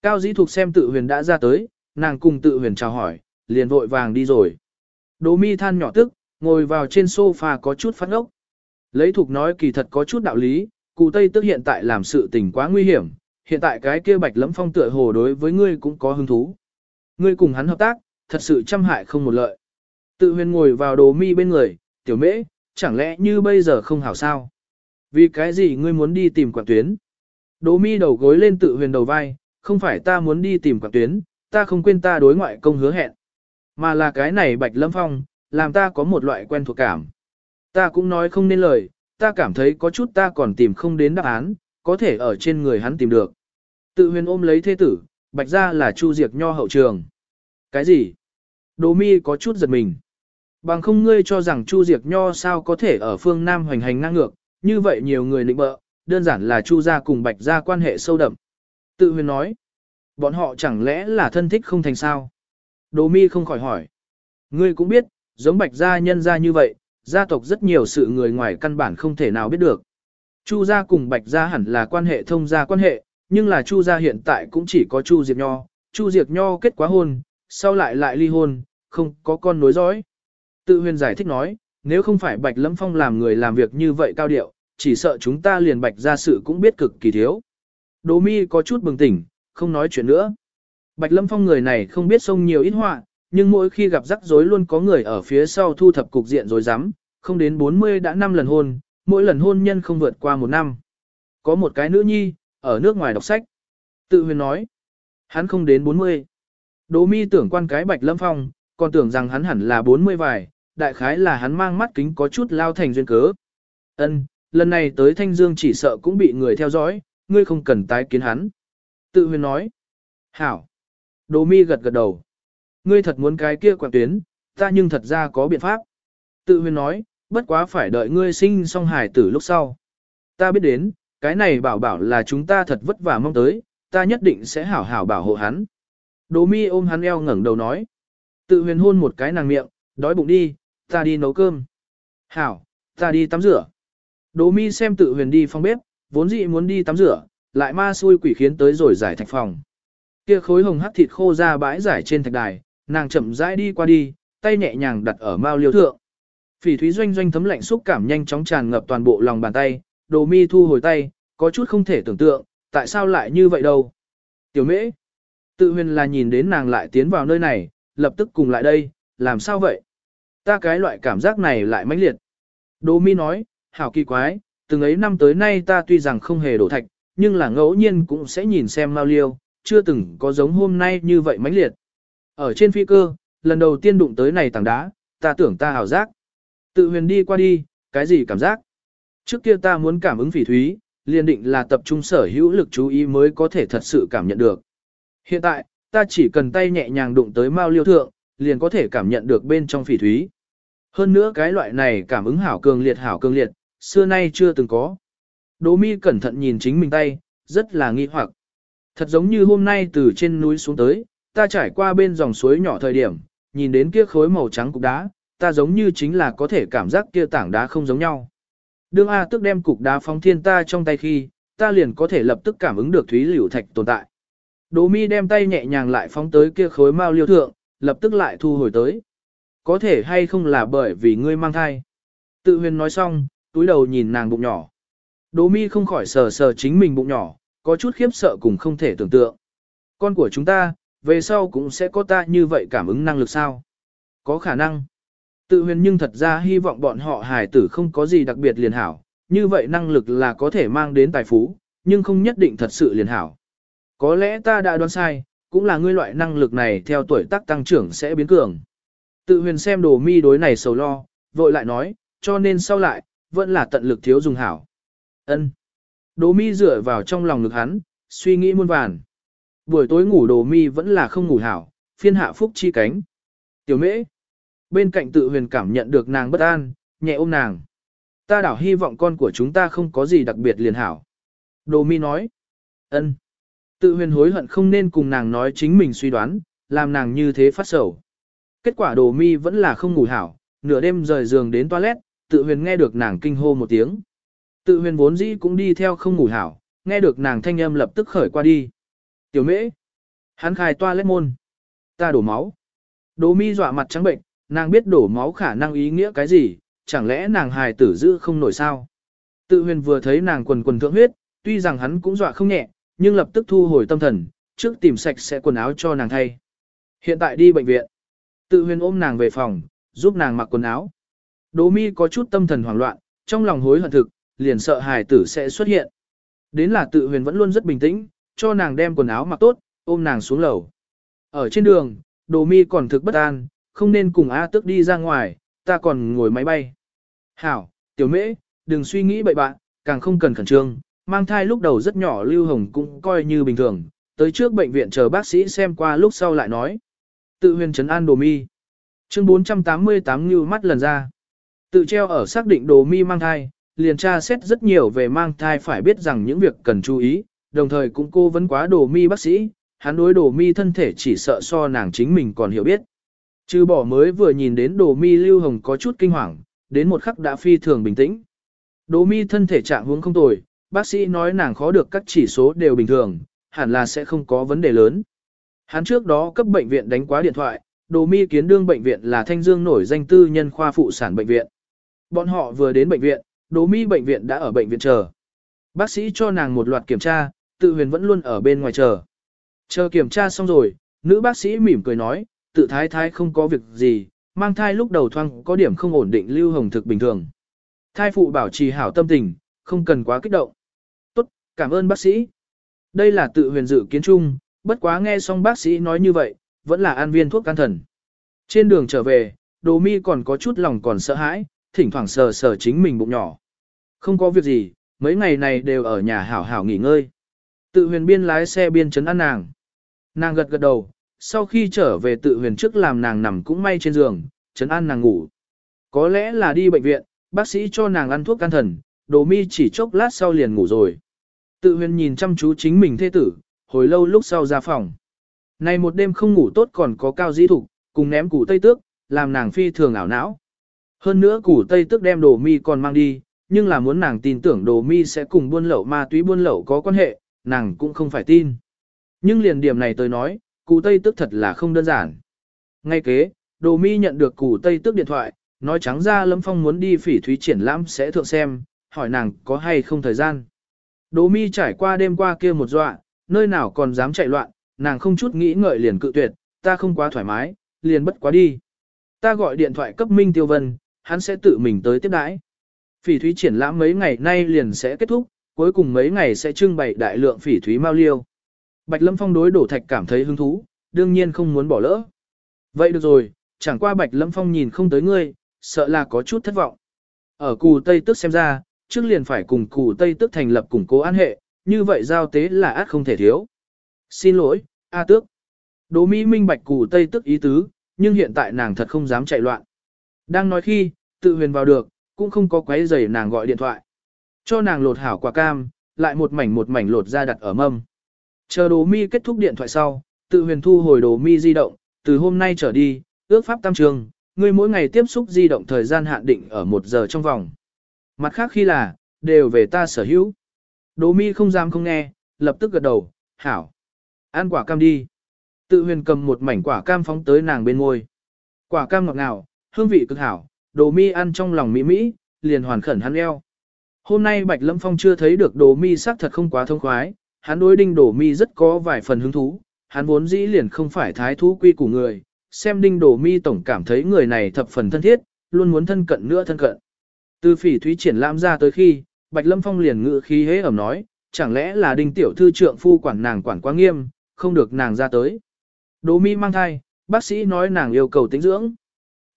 Cao dĩ thục xem tự huyền đã ra tới, nàng cùng tự huyền chào hỏi, liền vội vàng đi rồi. Đồ mi than nhỏ tức, ngồi vào trên sofa có chút phát ốc. Lấy thục nói kỳ thật có chút đạo lý, cụ Tây tức hiện tại làm sự tình quá nguy hiểm, hiện tại cái kia bạch lẫm phong tựa hồ đối với ngươi cũng có hứng thú. Ngươi cùng hắn hợp tác, thật sự trăm hại không một lợi. Tự huyền ngồi vào đồ mi bên người, tiểu mễ, chẳng lẽ như bây giờ không hảo sao? Vì cái gì ngươi muốn đi tìm quản tuyến? Đỗ mi đầu gối lên tự huyền đầu vai, không phải ta muốn đi tìm quản tuyến, ta không quên ta đối ngoại công hứa hẹn. Mà là cái này Bạch Lâm Phong, làm ta có một loại quen thuộc cảm. Ta cũng nói không nên lời, ta cảm thấy có chút ta còn tìm không đến đáp án, có thể ở trên người hắn tìm được. Tự huyền ôm lấy thế tử, Bạch ra là Chu Diệt Nho hậu trường. Cái gì? Đỗ mi có chút giật mình. Bằng không ngươi cho rằng Chu Diệt Nho sao có thể ở phương Nam hoành hành ngang ngược, như vậy nhiều người định bợ, đơn giản là Chu gia cùng Bạch gia quan hệ sâu đậm. Tự huyền nói, bọn họ chẳng lẽ là thân thích không thành sao? Đồ mi không khỏi hỏi. Ngươi cũng biết, giống bạch gia nhân gia như vậy, gia tộc rất nhiều sự người ngoài căn bản không thể nào biết được. Chu gia cùng bạch gia hẳn là quan hệ thông gia quan hệ, nhưng là Chu gia hiện tại cũng chỉ có Chu Diệp Nho, Chu Diệp Nho kết quá hôn, sau lại lại ly hôn, không có con nối dõi. Tự huyền giải thích nói, nếu không phải Bạch Lâm Phong làm người làm việc như vậy cao điệu, chỉ sợ chúng ta liền Bạch ra sự cũng biết cực kỳ thiếu. Đỗ mi có chút bừng tỉnh, không nói chuyện nữa. Bạch Lâm Phong người này không biết sông nhiều ít họa, nhưng mỗi khi gặp rắc rối luôn có người ở phía sau thu thập cục diện rồi dám, không đến 40 đã 5 lần hôn, mỗi lần hôn nhân không vượt qua một năm. Có một cái nữ nhi, ở nước ngoài đọc sách. Tự huyền nói, hắn không đến 40. Đỗ mi tưởng quan cái Bạch Lâm Phong, còn tưởng rằng hắn hẳn là 40 vài, đại khái là hắn mang mắt kính có chút lao thành duyên cớ. Ân, lần này tới Thanh Dương chỉ sợ cũng bị người theo dõi, ngươi không cần tái kiến hắn. Tự huyền nói, hảo. Đồ mi gật gật đầu. Ngươi thật muốn cái kia quảng tuyến, ta nhưng thật ra có biện pháp. Tự huyền nói, bất quá phải đợi ngươi sinh xong hài tử lúc sau. Ta biết đến, cái này bảo bảo là chúng ta thật vất vả mong tới, ta nhất định sẽ hảo hảo bảo hộ hắn. Đồ mi ôm hắn eo ngẩng đầu nói. Tự huyền hôn một cái nàng miệng, đói bụng đi, ta đi nấu cơm. Hảo, ta đi tắm rửa. Đỗ mi xem tự huyền đi phòng bếp, vốn dĩ muốn đi tắm rửa, lại ma xui quỷ khiến tới rồi giải thạch phòng. Kia khối hồng hắc thịt khô ra bãi giải trên thạch đài, nàng chậm rãi đi qua đi, tay nhẹ nhàng đặt ở mao liêu thượng. Phỉ thúy doanh doanh thấm lạnh xúc cảm nhanh chóng tràn ngập toàn bộ lòng bàn tay, đồ mi thu hồi tay, có chút không thể tưởng tượng, tại sao lại như vậy đâu. Tiểu mễ, tự huyền là nhìn đến nàng lại tiến vào nơi này, lập tức cùng lại đây, làm sao vậy? Ta cái loại cảm giác này lại mãnh liệt. Đỗ mi nói, hảo kỳ quái, từng ấy năm tới nay ta tuy rằng không hề đổ thạch, nhưng là ngẫu nhiên cũng sẽ nhìn xem mao liêu, chưa từng có giống hôm nay như vậy mãnh liệt. Ở trên phi cơ, lần đầu tiên đụng tới này tảng đá, ta tưởng ta hảo giác. Tự huyền đi qua đi, cái gì cảm giác? Trước kia ta muốn cảm ứng phỉ thúy, liền định là tập trung sở hữu lực chú ý mới có thể thật sự cảm nhận được. Hiện tại, ta chỉ cần tay nhẹ nhàng đụng tới mao liêu thượng, liền có thể cảm nhận được bên trong phỉ thúy. Hơn nữa cái loại này cảm ứng hảo cường liệt hảo cường liệt, xưa nay chưa từng có. Đỗ mi cẩn thận nhìn chính mình tay, rất là nghi hoặc. Thật giống như hôm nay từ trên núi xuống tới, ta trải qua bên dòng suối nhỏ thời điểm, nhìn đến kia khối màu trắng cục đá, ta giống như chính là có thể cảm giác kia tảng đá không giống nhau. Đương A tức đem cục đá phóng thiên ta trong tay khi, ta liền có thể lập tức cảm ứng được thúy liễu thạch tồn tại. Đỗ mi đem tay nhẹ nhàng lại phóng tới kia khối mao liêu thượng, lập tức lại thu hồi tới. Có thể hay không là bởi vì ngươi mang thai. Tự huyền nói xong, túi đầu nhìn nàng bụng nhỏ. Đỗ mi không khỏi sờ sờ chính mình bụng nhỏ, có chút khiếp sợ cùng không thể tưởng tượng. Con của chúng ta, về sau cũng sẽ có ta như vậy cảm ứng năng lực sao? Có khả năng. Tự huyền nhưng thật ra hy vọng bọn họ hài tử không có gì đặc biệt liền hảo, như vậy năng lực là có thể mang đến tài phú, nhưng không nhất định thật sự liền hảo. Có lẽ ta đã đoán sai, cũng là ngươi loại năng lực này theo tuổi tác tăng trưởng sẽ biến cường. Tự huyền xem đồ mi đối này sầu lo, vội lại nói, cho nên sau lại, vẫn là tận lực thiếu dùng hảo. ân Đồ mi dựa vào trong lòng ngực hắn, suy nghĩ muôn vàn. Buổi tối ngủ đồ mi vẫn là không ngủ hảo, phiên hạ phúc chi cánh. Tiểu mễ. Bên cạnh tự huyền cảm nhận được nàng bất an, nhẹ ôm nàng. Ta đảo hy vọng con của chúng ta không có gì đặc biệt liền hảo. Đồ mi nói. ân. Tự huyền hối hận không nên cùng nàng nói chính mình suy đoán, làm nàng như thế phát sầu. Kết quả đồ mi vẫn là không ngủ hảo, nửa đêm rời giường đến toilet, tự huyền nghe được nàng kinh hô một tiếng. Tự huyền vốn dĩ cũng đi theo không ngủ hảo, nghe được nàng thanh âm lập tức khởi qua đi. Tiểu mễ. Hắn khai toilet môn. Ta đổ máu. Đồ mi dọa mặt trắng bệnh, nàng biết đổ máu khả năng ý nghĩa cái gì, chẳng lẽ nàng hài tử giữ không nổi sao. Tự huyền vừa thấy nàng quần quần thượng huyết, tuy rằng hắn cũng dọa không nhẹ, nhưng lập tức thu hồi tâm thần, trước tìm sạch sẽ quần áo cho nàng thay. Hiện tại đi bệnh viện. Tự huyền ôm nàng về phòng, giúp nàng mặc quần áo. Đỗ mi có chút tâm thần hoảng loạn, trong lòng hối hận thực, liền sợ hài tử sẽ xuất hiện. Đến là tự huyền vẫn luôn rất bình tĩnh, cho nàng đem quần áo mặc tốt, ôm nàng xuống lầu. Ở trên đường, đồ mi còn thực bất an, không nên cùng A tức đi ra ngoài, ta còn ngồi máy bay. Hảo, tiểu mễ, đừng suy nghĩ bậy bạn, càng không cần khẩn trương, mang thai lúc đầu rất nhỏ Lưu Hồng cũng coi như bình thường, tới trước bệnh viện chờ bác sĩ xem qua lúc sau lại nói. Tự huyền trấn an đồ mi. Chương 488 như mắt lần ra. Tự treo ở xác định đồ mi mang thai, liền tra xét rất nhiều về mang thai phải biết rằng những việc cần chú ý, đồng thời cũng cô vấn quá đồ mi bác sĩ, hắn đối đồ mi thân thể chỉ sợ so nàng chính mình còn hiểu biết. Trừ bỏ mới vừa nhìn đến đồ mi lưu hồng có chút kinh hoàng, đến một khắc đã phi thường bình tĩnh. Đồ mi thân thể trạng huống không tồi, bác sĩ nói nàng khó được các chỉ số đều bình thường, hẳn là sẽ không có vấn đề lớn. Hắn trước đó cấp bệnh viện đánh quá điện thoại, đồ mi kiến đương bệnh viện là thanh dương nổi danh tư nhân khoa phụ sản bệnh viện. Bọn họ vừa đến bệnh viện, đồ mi bệnh viện đã ở bệnh viện chờ. Bác sĩ cho nàng một loạt kiểm tra, tự huyền vẫn luôn ở bên ngoài chờ. Chờ kiểm tra xong rồi, nữ bác sĩ mỉm cười nói, tự thái thái không có việc gì, mang thai lúc đầu thoang có điểm không ổn định lưu hồng thực bình thường. Thai phụ bảo trì hảo tâm tình, không cần quá kích động. Tốt, cảm ơn bác sĩ. Đây là tự huyền dự kiến chung, bất quá nghe xong bác sĩ nói như vậy, vẫn là an viên thuốc can thần. Trên đường trở về, đồ mi còn có chút lòng còn sợ hãi, thỉnh thoảng sờ sờ chính mình bụng nhỏ. Không có việc gì, mấy ngày này đều ở nhà hảo hảo nghỉ ngơi. Tự huyền biên lái xe biên chấn an nàng. Nàng gật gật đầu, sau khi trở về tự huyền trước làm nàng nằm cũng may trên giường, chấn an nàng ngủ. Có lẽ là đi bệnh viện, bác sĩ cho nàng ăn thuốc can thần, đồ mi chỉ chốc lát sau liền ngủ rồi. Tự huyền nhìn chăm chú chính mình thê tử, hồi lâu lúc sau ra phòng. Này một đêm không ngủ tốt còn có cao dĩ thục, cùng ném củ tây tước, làm nàng phi thường ảo não. Hơn nữa củ tây tước đem đồ mi còn mang đi, nhưng là muốn nàng tin tưởng đồ mi sẽ cùng buôn lậu ma túy buôn lậu có quan hệ, nàng cũng không phải tin. Nhưng liền điểm này tôi nói, cụ tây tước thật là không đơn giản. Ngay kế, đồ mi nhận được cụ tây tước điện thoại, nói trắng ra Lâm Phong muốn đi phỉ thúy triển lãm sẽ thượng xem, hỏi nàng có hay không thời gian. Đồ mi trải qua đêm qua kia một dọa, nơi nào còn dám chạy loạn, nàng không chút nghĩ ngợi liền cự tuyệt, ta không quá thoải mái, liền bất quá đi. Ta gọi điện thoại cấp Minh Tiêu Vân, hắn sẽ tự mình tới tiếp đãi. Phỉ thúy triển lãm mấy ngày nay liền sẽ kết thúc, cuối cùng mấy ngày sẽ trưng bày đại lượng phỉ thúy mao liêu. Bạch Lâm Phong đối đổ thạch cảm thấy hứng thú, đương nhiên không muốn bỏ lỡ. Vậy được rồi, chẳng qua Bạch Lâm Phong nhìn không tới ngươi, sợ là có chút thất vọng. Ở cù Tây Tức xem ra, trước liền phải cùng cù Tây Tức thành lập củng cố an hệ, như vậy giao tế là át không thể thiếu. Xin lỗi, A Tước. Đỗ Mỹ minh bạch cù Tây Tức ý tứ, nhưng hiện tại nàng thật không dám chạy loạn. Đang nói khi, tự huyền vào được, cũng không có quấy giày nàng gọi điện thoại. Cho nàng lột hảo quả cam, lại một mảnh một mảnh lột ra đặt ở mâm. Chờ đồ mi kết thúc điện thoại sau, tự huyền thu hồi đồ mi di động, từ hôm nay trở đi, ước pháp tam trường, người mỗi ngày tiếp xúc di động thời gian hạn định ở một giờ trong vòng. Mặt khác khi là, đều về ta sở hữu. Đỗ mi không dám không nghe, lập tức gật đầu, hảo. Ăn quả cam đi. Tự huyền cầm một mảnh quả cam phóng tới nàng bên ngôi. Quả cam ngọt ngào, hương vị cực hảo, đồ mi ăn trong lòng mỹ mỹ, liền hoàn khẩn hắn eo. Hôm nay Bạch Lâm Phong chưa thấy được đồ mi sắc thật không quá thông khoái, hắn đối đinh đồ mi rất có vài phần hứng thú, hắn vốn dĩ liền không phải thái thú quy của người, xem đinh đồ mi tổng cảm thấy người này thập phần thân thiết, luôn muốn thân cận nữa thân cận. Từ phỉ thúy triển lãm ra tới khi, Bạch Lâm Phong liền ngự khí hế ẩm nói, chẳng lẽ là đinh tiểu thư trượng phu quản nàng quản quá nghiêm, không được nàng ra tới. Đỗ mi mang thai, bác sĩ nói nàng yêu cầu tĩnh dưỡng.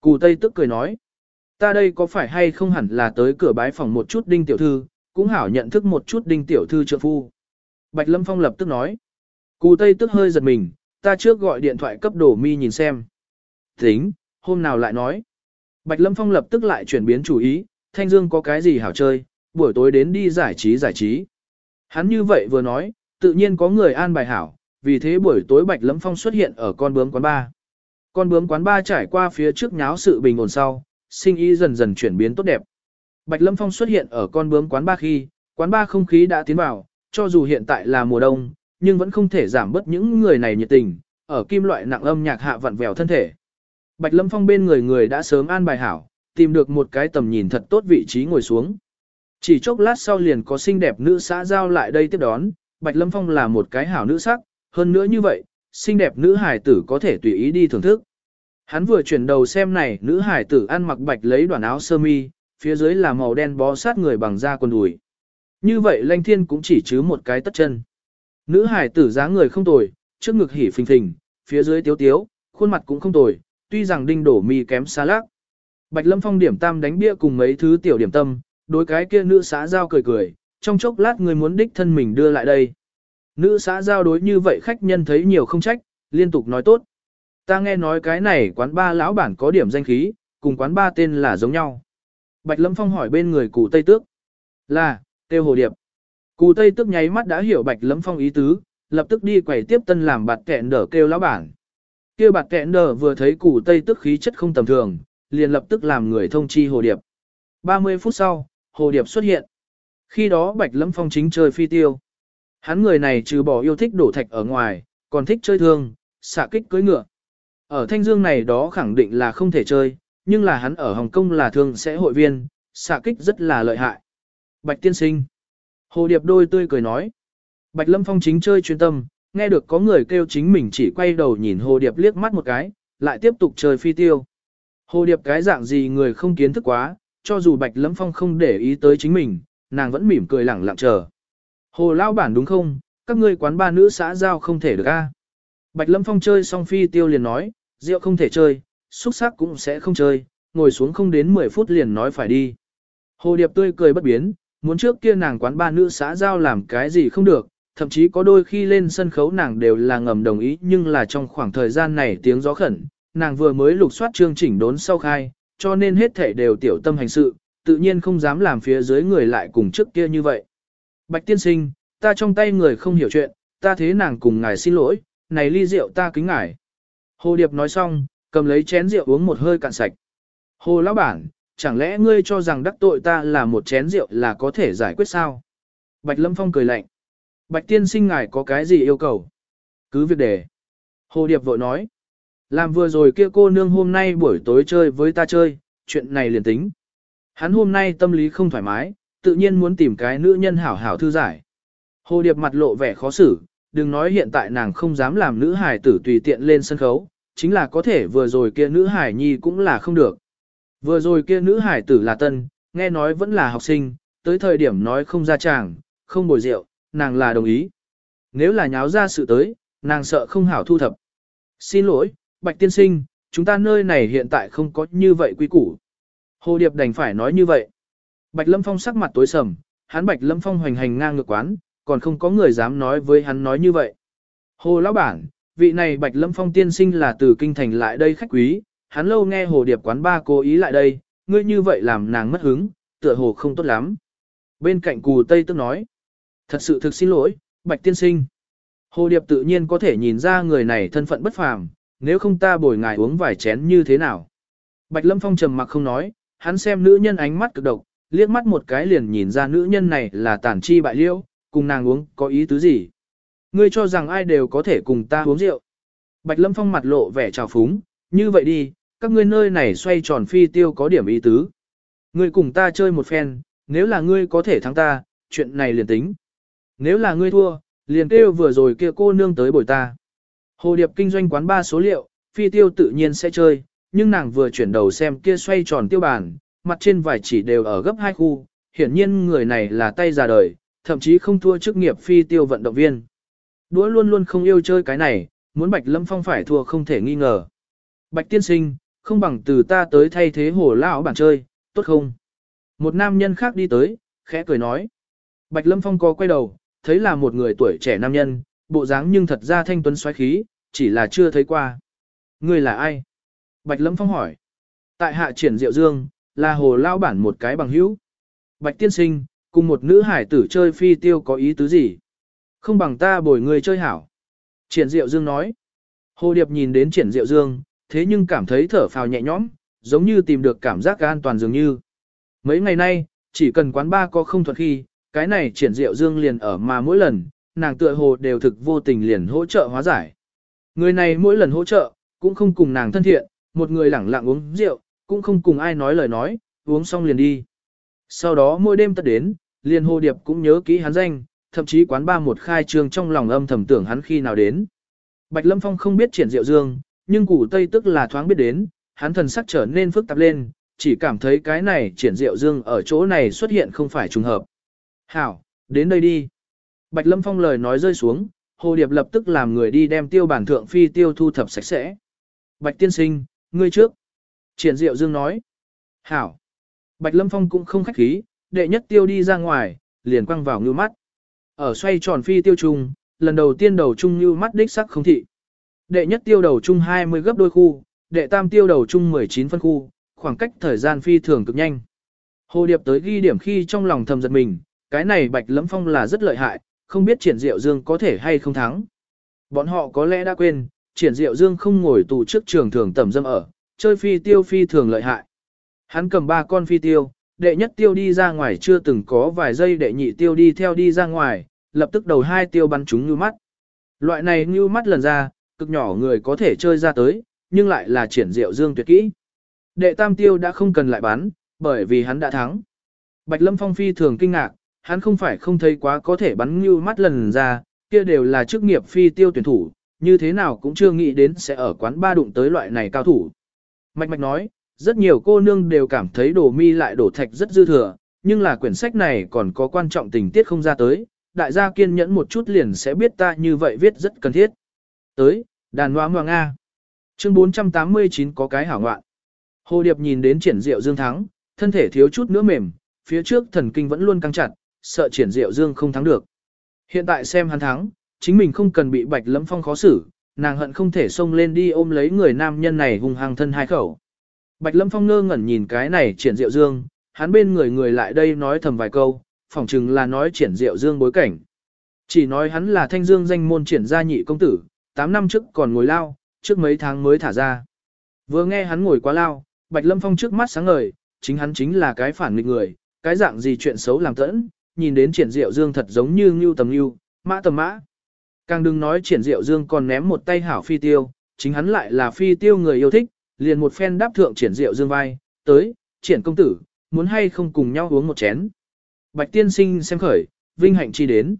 Cù Tây tức cười nói, ta đây có phải hay không hẳn là tới cửa bái phòng một chút đinh tiểu thư, cũng hảo nhận thức một chút đinh tiểu thư trượng phu. Bạch Lâm Phong lập tức nói. Cù Tây tức hơi giật mình, ta trước gọi điện thoại cấp Đỗ mi nhìn xem. Tính, hôm nào lại nói. Bạch Lâm Phong lập tức lại chuyển biến chủ ý, Thanh Dương có cái gì hảo chơi, buổi tối đến đi giải trí giải trí. Hắn như vậy vừa nói, tự nhiên có người an bài hảo, vì thế buổi tối Bạch Lâm Phong xuất hiện ở con bướm quán ba. Con bướm quán ba trải qua phía trước nháo sự bình ổn sau, sinh ý dần dần chuyển biến tốt đẹp. Bạch Lâm Phong xuất hiện ở con bướm quán ba khi, quán ba không khí đã tiến vào, cho dù hiện tại là mùa đông, nhưng vẫn không thể giảm bớt những người này nhiệt tình, ở kim loại nặng âm nhạc hạ vặn vẹo thân thể. Bạch Lâm Phong bên người người đã sớm an bài hảo, tìm được một cái tầm nhìn thật tốt vị trí ngồi xuống. Chỉ chốc lát sau liền có xinh đẹp nữ xã giao lại đây tiếp đón, Bạch Lâm Phong là một cái hảo nữ sắc, hơn nữa như vậy, xinh đẹp nữ hải tử có thể tùy ý đi thưởng thức. Hắn vừa chuyển đầu xem này, nữ hải tử ăn mặc bạch lấy đoàn áo sơ mi, phía dưới là màu đen bó sát người bằng da quần đùi. Như vậy lanh thiên cũng chỉ chứ một cái tất chân. Nữ hải tử dáng người không tồi, trước ngực hỉ phình phình, phía dưới tiếu tiếu, khuôn mặt cũng không tồi, tuy rằng đinh đổ mi kém xa lác. Bạch Lâm Phong điểm tam đánh bia cùng mấy thứ tiểu điểm tâm, đối cái kia nữ xã giao cười cười, trong chốc lát người muốn đích thân mình đưa lại đây. Nữ xã giao đối như vậy khách nhân thấy nhiều không trách, liên tục nói tốt. Ta nghe nói cái này quán ba lão bản có điểm danh khí, cùng quán ba tên là giống nhau. Bạch Lâm Phong hỏi bên người cụ Tây Tước. Là, Tiêu Hồ Điệp. Cụ Tây Tước nháy mắt đã hiểu Bạch Lâm Phong ý tứ, lập tức đi quầy tiếp tân làm bạt kẹn đỡ kêu lão bản. Kêu bạt kẹn đỡ vừa thấy cụ Tây Tước khí chất không tầm thường, liền lập tức làm người thông chi Hồ Điệp. 30 phút sau, Hồ Điệp xuất hiện. Khi đó Bạch Lâm Phong chính chơi phi tiêu. Hắn người này trừ bỏ yêu thích đổ thạch ở ngoài, còn thích chơi thương, xạ kích cưỡi ngựa. Ở Thanh Dương này đó khẳng định là không thể chơi, nhưng là hắn ở Hồng Kông là thương sẽ hội viên, xạ kích rất là lợi hại. Bạch tiên sinh. Hồ Điệp đôi tươi cười nói. Bạch Lâm Phong chính chơi chuyên tâm, nghe được có người kêu chính mình chỉ quay đầu nhìn Hồ Điệp liếc mắt một cái, lại tiếp tục chơi phi tiêu. Hồ Điệp cái dạng gì người không kiến thức quá, cho dù Bạch Lâm Phong không để ý tới chính mình, nàng vẫn mỉm cười lẳng lặng chờ. Hồ Lao bản đúng không, các ngươi quán ba nữ xã giao không thể được a. Bạch Lâm Phong chơi xong phi tiêu liền nói, rượu không thể chơi, xúc sắc cũng sẽ không chơi, ngồi xuống không đến 10 phút liền nói phải đi. Hồ Điệp tươi cười bất biến, muốn trước kia nàng quán ba nữ xã giao làm cái gì không được, thậm chí có đôi khi lên sân khấu nàng đều là ngầm đồng ý nhưng là trong khoảng thời gian này tiếng gió khẩn, nàng vừa mới lục soát chương chỉnh đốn sau khai, cho nên hết thể đều tiểu tâm hành sự, tự nhiên không dám làm phía dưới người lại cùng trước kia như vậy. Bạch tiên sinh, ta trong tay người không hiểu chuyện, ta thế nàng cùng ngài xin lỗi, này ly rượu ta kính ngài. Hồ Điệp nói xong, cầm lấy chén rượu uống một hơi cạn sạch. Hồ lão bản, chẳng lẽ ngươi cho rằng đắc tội ta là một chén rượu là có thể giải quyết sao? Bạch Lâm Phong cười lạnh. Bạch tiên sinh ngài có cái gì yêu cầu? Cứ việc để. Hồ Điệp vội nói. Làm vừa rồi kia cô nương hôm nay buổi tối chơi với ta chơi, chuyện này liền tính. Hắn hôm nay tâm lý không thoải mái, tự nhiên muốn tìm cái nữ nhân hảo hảo thư giải. Hồ Điệp mặt lộ vẻ khó xử, đừng nói hiện tại nàng không dám làm nữ hài tử tùy tiện lên sân khấu, chính là có thể vừa rồi kia nữ hải nhi cũng là không được. Vừa rồi kia nữ hải tử là tân, nghe nói vẫn là học sinh, tới thời điểm nói không ra chàng, không bồi rượu, nàng là đồng ý. Nếu là nháo ra sự tới, nàng sợ không hảo thu thập. Xin lỗi, Bạch Tiên Sinh, chúng ta nơi này hiện tại không có như vậy quy củ. Hồ Điệp đành phải nói như vậy. Bạch Lâm Phong sắc mặt tối sầm, hắn Bạch Lâm Phong hoành hành ngang ngược quán, còn không có người dám nói với hắn nói như vậy. Hồ Lão Bản, vị này Bạch Lâm Phong tiên sinh là từ kinh thành lại đây khách quý, hắn lâu nghe Hồ Điệp quán ba cố ý lại đây, ngươi như vậy làm nàng mất hứng, tựa hồ không tốt lắm. Bên cạnh cù Tây tức nói, thật sự thực xin lỗi, Bạch tiên sinh. Hồ Điệp tự nhiên có thể nhìn ra người này thân phận bất phàm, nếu không ta bồi ngài uống vài chén như thế nào. Bạch Lâm Phong trầm mặc không nói, hắn xem nữ nhân ánh mắt cực độc, liếc mắt một cái liền nhìn ra nữ nhân này là Tản chi bại liêu, cùng nàng uống có ý tứ gì. Ngươi cho rằng ai đều có thể cùng ta uống rượu. Bạch Lâm Phong mặt lộ vẻ trào phúng, như vậy đi, các ngươi nơi này xoay tròn phi tiêu có điểm ý tứ. Ngươi cùng ta chơi một phen, nếu là ngươi có thể thắng ta, chuyện này liền tính. Nếu là ngươi thua, liền kêu vừa rồi kia cô nương tới bồi ta. Hồ Điệp kinh doanh quán ba số liệu, phi tiêu tự nhiên sẽ chơi, nhưng nàng vừa chuyển đầu xem kia xoay tròn tiêu bản, mặt trên vài chỉ đều ở gấp hai khu, hiển nhiên người này là tay già đời, thậm chí không thua chức nghiệp phi tiêu vận động viên. Đũa luôn luôn không yêu chơi cái này, muốn Bạch Lâm Phong phải thua không thể nghi ngờ. Bạch tiên sinh, không bằng từ ta tới thay thế hồ lão bản chơi, tốt không? Một nam nhân khác đi tới, khẽ cười nói. Bạch Lâm Phong có quay đầu, thấy là một người tuổi trẻ nam nhân, bộ dáng nhưng thật ra thanh tuấn xoáy khí, chỉ là chưa thấy qua. Người là ai? Bạch Lâm Phong hỏi. Tại hạ triển diệu dương, là hồ lao bản một cái bằng hữu. Bạch tiên sinh, cùng một nữ hải tử chơi phi tiêu có ý tứ gì? Không bằng ta bồi người chơi hảo. Triển Diệu Dương nói. Hồ Điệp nhìn đến Triển Diệu Dương, thế nhưng cảm thấy thở phào nhẹ nhõm, giống như tìm được cảm giác an toàn dường như. Mấy ngày nay, chỉ cần quán ba có không thuật khi, cái này Triển Diệu Dương liền ở mà mỗi lần, nàng tựa hồ đều thực vô tình liền hỗ trợ hóa giải. Người này mỗi lần hỗ trợ, cũng không cùng nàng thân thiện, một người lẳng lặng uống rượu, cũng không cùng ai nói lời nói, uống xong liền đi. Sau đó mỗi đêm tất đến, liền Hồ Điệp cũng nhớ kỹ hắn danh, thậm chí quán ba một khai trương trong lòng âm thầm tưởng hắn khi nào đến. Bạch Lâm Phong không biết triển diệu dương, nhưng củ Tây tức là thoáng biết đến, hắn thần sắc trở nên phức tạp lên, chỉ cảm thấy cái này triển diệu dương ở chỗ này xuất hiện không phải trùng hợp. Hảo, đến đây đi. Bạch Lâm Phong lời nói rơi xuống, Hồ Điệp lập tức làm người đi đem tiêu bản thượng phi tiêu thu thập sạch sẽ. Bạch tiên sinh, ngươi trước. Triển diệu dương nói. Hảo. Bạch Lâm Phong cũng không khách khí, đệ nhất tiêu đi ra ngoài, liền quăng vào ngưu mắt. Ở xoay tròn phi tiêu trung, lần đầu tiên đầu trung như mắt đích sắc không thị. Đệ nhất tiêu đầu trung 20 gấp đôi khu, đệ tam tiêu đầu trung 19 phân khu, khoảng cách thời gian phi thường cực nhanh. Hồ Điệp tới ghi điểm khi trong lòng thầm giật mình, cái này Bạch Lẫm Phong là rất lợi hại, không biết Triển Diệu Dương có thể hay không thắng. Bọn họ có lẽ đã quên, Triển Diệu Dương không ngồi tù trước trường thường tẩm dâm ở, chơi phi tiêu phi thường lợi hại. Hắn cầm ba con phi tiêu, đệ nhất tiêu đi ra ngoài chưa từng có vài giây đệ nhị tiêu đi theo đi ra ngoài, lập tức đầu hai tiêu bắn chúng như mắt. Loại này như mắt lần ra, cực nhỏ người có thể chơi ra tới, nhưng lại là triển diệu dương tuyệt kỹ. Đệ tam tiêu đã không cần lại bắn, bởi vì hắn đã thắng. Bạch Lâm Phong phi thường kinh ngạc, hắn không phải không thấy quá có thể bắn như mắt lần ra, kia đều là chức nghiệp phi tiêu tuyển thủ, như thế nào cũng chưa nghĩ đến sẽ ở quán ba đụng tới loại này cao thủ. Mạch Mạch nói, rất nhiều cô nương đều cảm thấy đồ mi lại đổ thạch rất dư thừa, nhưng là quyển sách này còn có quan trọng tình tiết không ra tới, đại gia kiên nhẫn một chút liền sẽ biết ta như vậy viết rất cần thiết. Tới, đàn hoa ngoa Nga. Chương 489 có cái hảo ngoạn. Hồ Điệp nhìn đến triển diệu dương thắng, thân thể thiếu chút nữa mềm, phía trước thần kinh vẫn luôn căng chặt, sợ triển diệu dương không thắng được. Hiện tại xem hắn thắng, chính mình không cần bị bạch lẫm phong khó xử, nàng hận không thể xông lên đi ôm lấy người nam nhân này hung hăng thân hai khẩu. Bạch Lâm Phong ngơ ngẩn nhìn cái này triển diệu dương, hắn bên người người lại đây nói thầm vài câu, phỏng chừng là nói triển diệu dương bối cảnh. Chỉ nói hắn là thanh dương danh môn triển gia nhị công tử, 8 năm trước còn ngồi lao, trước mấy tháng mới thả ra. Vừa nghe hắn ngồi quá lao, Bạch Lâm Phong trước mắt sáng ngời, chính hắn chính là cái phản nghịch người, cái dạng gì chuyện xấu làm tẫn, nhìn đến triển diệu dương thật giống như ngưu tầm ngưu, mã tầm mã. Càng đừng nói triển diệu dương còn ném một tay hảo phi tiêu, chính hắn lại là phi tiêu người yêu thích, liền một phen đáp thượng triển diệu dương vai, tới, triển công tử, muốn hay không cùng nhau uống một chén. Bạch tiên sinh xem khởi, vinh hạnh chi đến.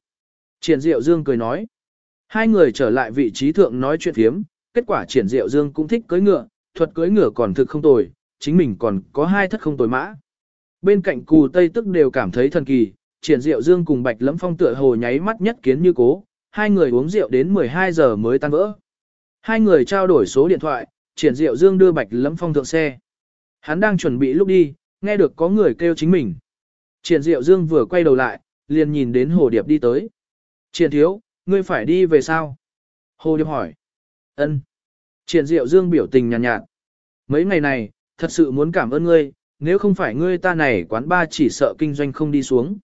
Triển diệu dương cười nói. Hai người trở lại vị trí thượng nói chuyện phiếm, kết quả triển diệu dương cũng thích cưỡi ngựa, thuật cưỡi ngựa còn thực không tồi, chính mình còn có hai thất không tồi mã. Bên cạnh cù tây tức đều cảm thấy thần kỳ, triển diệu dương cùng bạch lẫm phong tựa hồ nháy mắt nhất kiến như cố, hai người uống rượu đến 12 giờ mới tan vỡ. Hai người trao đổi số điện thoại, triển diệu dương đưa bạch lẫm phong thượng xe. Hắn đang chuẩn bị lúc đi, nghe được có người kêu chính mình. Triển diệu dương vừa quay đầu lại, liền nhìn đến hồ điệp đi tới. Triển thiếu, ngươi phải đi về sao? Hồ điệp hỏi. Ân. Triển diệu dương biểu tình nhàn nhạt, nhạt. Mấy ngày này, thật sự muốn cảm ơn ngươi, nếu không phải ngươi ta này quán ba chỉ sợ kinh doanh không đi xuống.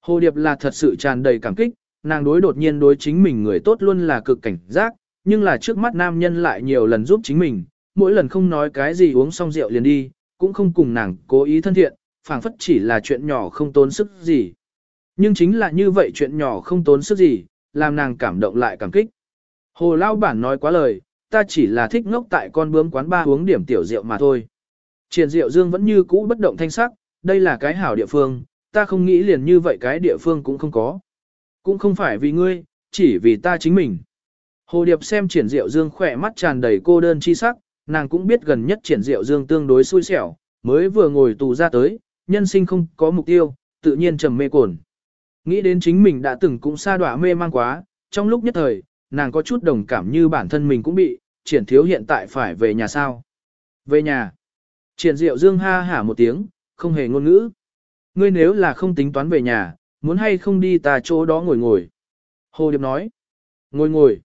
Hồ Điệp là thật sự tràn đầy cảm kích, nàng đối đột nhiên đối chính mình người tốt luôn là cực cảnh giác, nhưng là trước mắt nam nhân lại nhiều lần giúp chính mình, mỗi lần không nói cái gì uống xong rượu liền đi, cũng không cùng nàng cố ý thân thiện, phảng phất chỉ là chuyện nhỏ không tốn sức gì. Nhưng chính là như vậy chuyện nhỏ không tốn sức gì, làm nàng cảm động lại cảm kích. Hồ Lao Bản nói quá lời, ta chỉ là thích ngốc tại con bướm quán ba uống điểm tiểu rượu mà thôi. Triển rượu Dương vẫn như cũ bất động thanh sắc, đây là cái hảo địa phương, ta không nghĩ liền như vậy cái địa phương cũng không có. Cũng không phải vì ngươi, chỉ vì ta chính mình. Hồ Điệp xem Triển Diệu Dương khỏe mắt tràn đầy cô đơn chi sắc, nàng cũng biết gần nhất Triển Diệu Dương tương đối xui xẻo, mới vừa ngồi tù ra tới, nhân sinh không có mục tiêu, tự nhiên trầm mê cồn. Nghĩ đến chính mình đã từng cũng xa đọa mê mang quá, trong lúc nhất thời, nàng có chút đồng cảm như bản thân mình cũng bị, Triển Thiếu hiện tại phải về nhà sao. Về nhà. Triển Diệu Dương ha hả một tiếng, không hề ngôn ngữ. Ngươi nếu là không tính toán về nhà, muốn hay không đi ta chỗ đó ngồi ngồi. Hồ Điệp nói. Ngồi ngồi.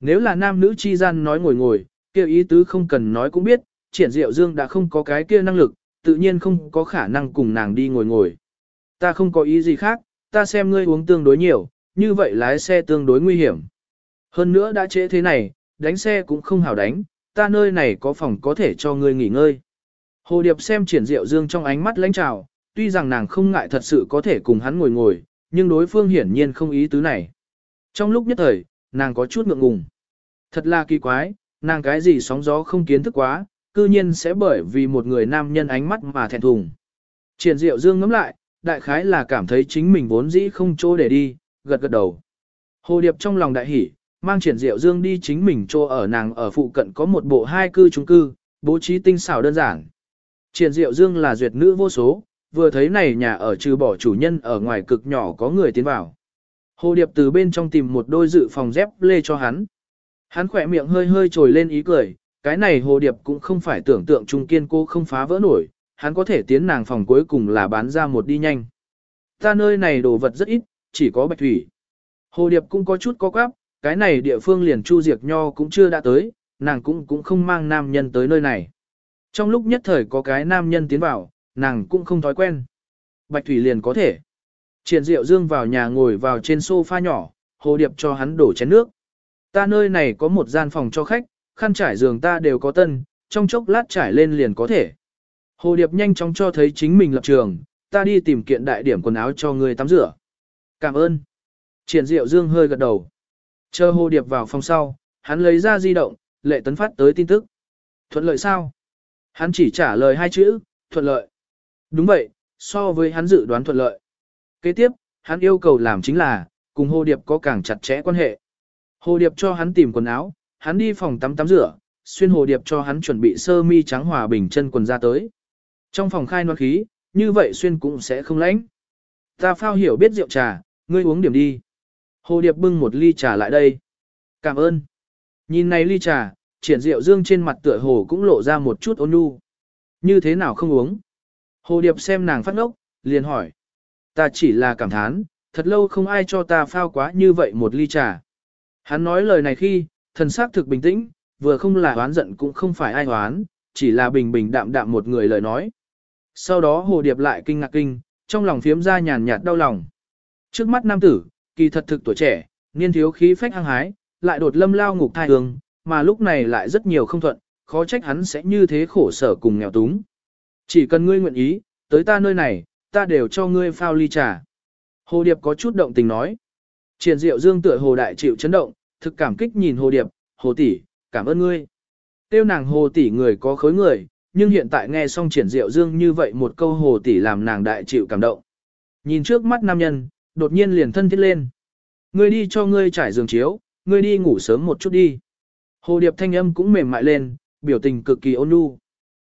Nếu là nam nữ chi gian nói ngồi ngồi, kia ý tứ không cần nói cũng biết, triển diệu dương đã không có cái kia năng lực, tự nhiên không có khả năng cùng nàng đi ngồi ngồi. Ta không có ý gì khác, ta xem ngươi uống tương đối nhiều, như vậy lái xe tương đối nguy hiểm. Hơn nữa đã trễ thế này, đánh xe cũng không hảo đánh, ta nơi này có phòng có thể cho ngươi nghỉ ngơi. Hồ Điệp xem triển diệu dương trong ánh mắt lãnh trào, tuy rằng nàng không ngại thật sự có thể cùng hắn ngồi ngồi, nhưng đối phương hiển nhiên không ý tứ này. Trong lúc nhất thời, nàng có chút ngượng ngùng. Thật là kỳ quái, nàng cái gì sóng gió không kiến thức quá, cư nhiên sẽ bởi vì một người nam nhân ánh mắt mà thẹn thùng. Triển diệu dương ngắm lại, đại khái là cảm thấy chính mình vốn dĩ không chỗ để đi, gật gật đầu. Hồ Điệp trong lòng đại hỉ, mang triển diệu dương đi chính mình chỗ ở nàng ở phụ cận có một bộ hai cư chung cư, bố trí tinh xảo đơn giản. Triển diệu dương là duyệt nữ vô số, vừa thấy này nhà ở trừ bỏ chủ nhân ở ngoài cực nhỏ có người tiến vào. Hồ Điệp từ bên trong tìm một đôi dự phòng dép lê cho hắn. Hắn khỏe miệng hơi hơi trồi lên ý cười, cái này Hồ Điệp cũng không phải tưởng tượng trung kiên cô không phá vỡ nổi, hắn có thể tiến nàng phòng cuối cùng là bán ra một đi nhanh. Ta nơi này đồ vật rất ít, chỉ có bạch thủy. Hồ Điệp cũng có chút có quáp, cái này địa phương liền Chu Diệt Nho cũng chưa đã tới, nàng cũng cũng không mang nam nhân tới nơi này. Trong lúc nhất thời có cái nam nhân tiến vào, nàng cũng không thói quen. Bạch Thủy liền có thể. Triển Diệu Dương vào nhà ngồi vào trên sofa nhỏ, Hồ Điệp cho hắn đổ chén nước. Ta nơi này có một gian phòng cho khách, khăn trải giường ta đều có tân, trong chốc lát trải lên liền có thể. Hồ Điệp nhanh chóng cho thấy chính mình lập trường, ta đi tìm kiện đại điểm quần áo cho người tắm rửa. Cảm ơn. Triển Diệu Dương hơi gật đầu. Chờ Hồ Điệp vào phòng sau, hắn lấy ra di động, lệ tấn phát tới tin tức. Thuận lợi sao? Hắn chỉ trả lời hai chữ, thuận lợi. Đúng vậy, so với hắn dự đoán thuận lợi. Kế tiếp, hắn yêu cầu làm chính là, cùng Hồ Điệp có càng chặt chẽ quan hệ. Hồ Điệp cho hắn tìm quần áo, hắn đi phòng tắm tắm rửa, xuyên Hồ Điệp cho hắn chuẩn bị sơ mi trắng hòa bình chân quần ra tới. Trong phòng khai noan khí, như vậy xuyên cũng sẽ không lạnh. Ta phao hiểu biết rượu trà, ngươi uống điểm đi. Hồ Điệp bưng một ly trà lại đây. Cảm ơn. Nhìn này ly trà, triển rượu dương trên mặt tựa hồ cũng lộ ra một chút ôn nhu. Như thế nào không uống? Hồ Điệp xem nàng phát ngốc, liền hỏi. Ta chỉ là cảm thán, thật lâu không ai cho ta phao quá như vậy một ly trà. Hắn nói lời này khi, thần sắc thực bình tĩnh, vừa không là oán giận cũng không phải ai oán, chỉ là bình bình đạm đạm một người lời nói. Sau đó Hồ Điệp lại kinh ngạc kinh, trong lòng phiếm ra nhàn nhạt đau lòng. Trước mắt nam tử, kỳ thật thực tuổi trẻ, niên thiếu khí phách hăng hái, lại đột lâm lao ngục thai hương, mà lúc này lại rất nhiều không thuận, khó trách hắn sẽ như thế khổ sở cùng nghèo túng. Chỉ cần ngươi nguyện ý, tới ta nơi này, ta đều cho ngươi phao ly trà. Hồ Điệp có chút động tình nói. Triển Diệu Dương tựa hồ đại chịu chấn động, thực cảm kích nhìn Hồ Điệp, Hồ tỷ, cảm ơn ngươi. Tiêu nàng Hồ tỷ người có khối người, nhưng hiện tại nghe xong Triển Diệu Dương như vậy một câu Hồ tỷ làm nàng đại chịu cảm động. Nhìn trước mắt nam nhân, đột nhiên liền thân thiết lên. Ngươi đi cho ngươi trải giường chiếu, ngươi đi ngủ sớm một chút đi. Hồ Điệp thanh âm cũng mềm mại lên, biểu tình cực kỳ ôn nhu.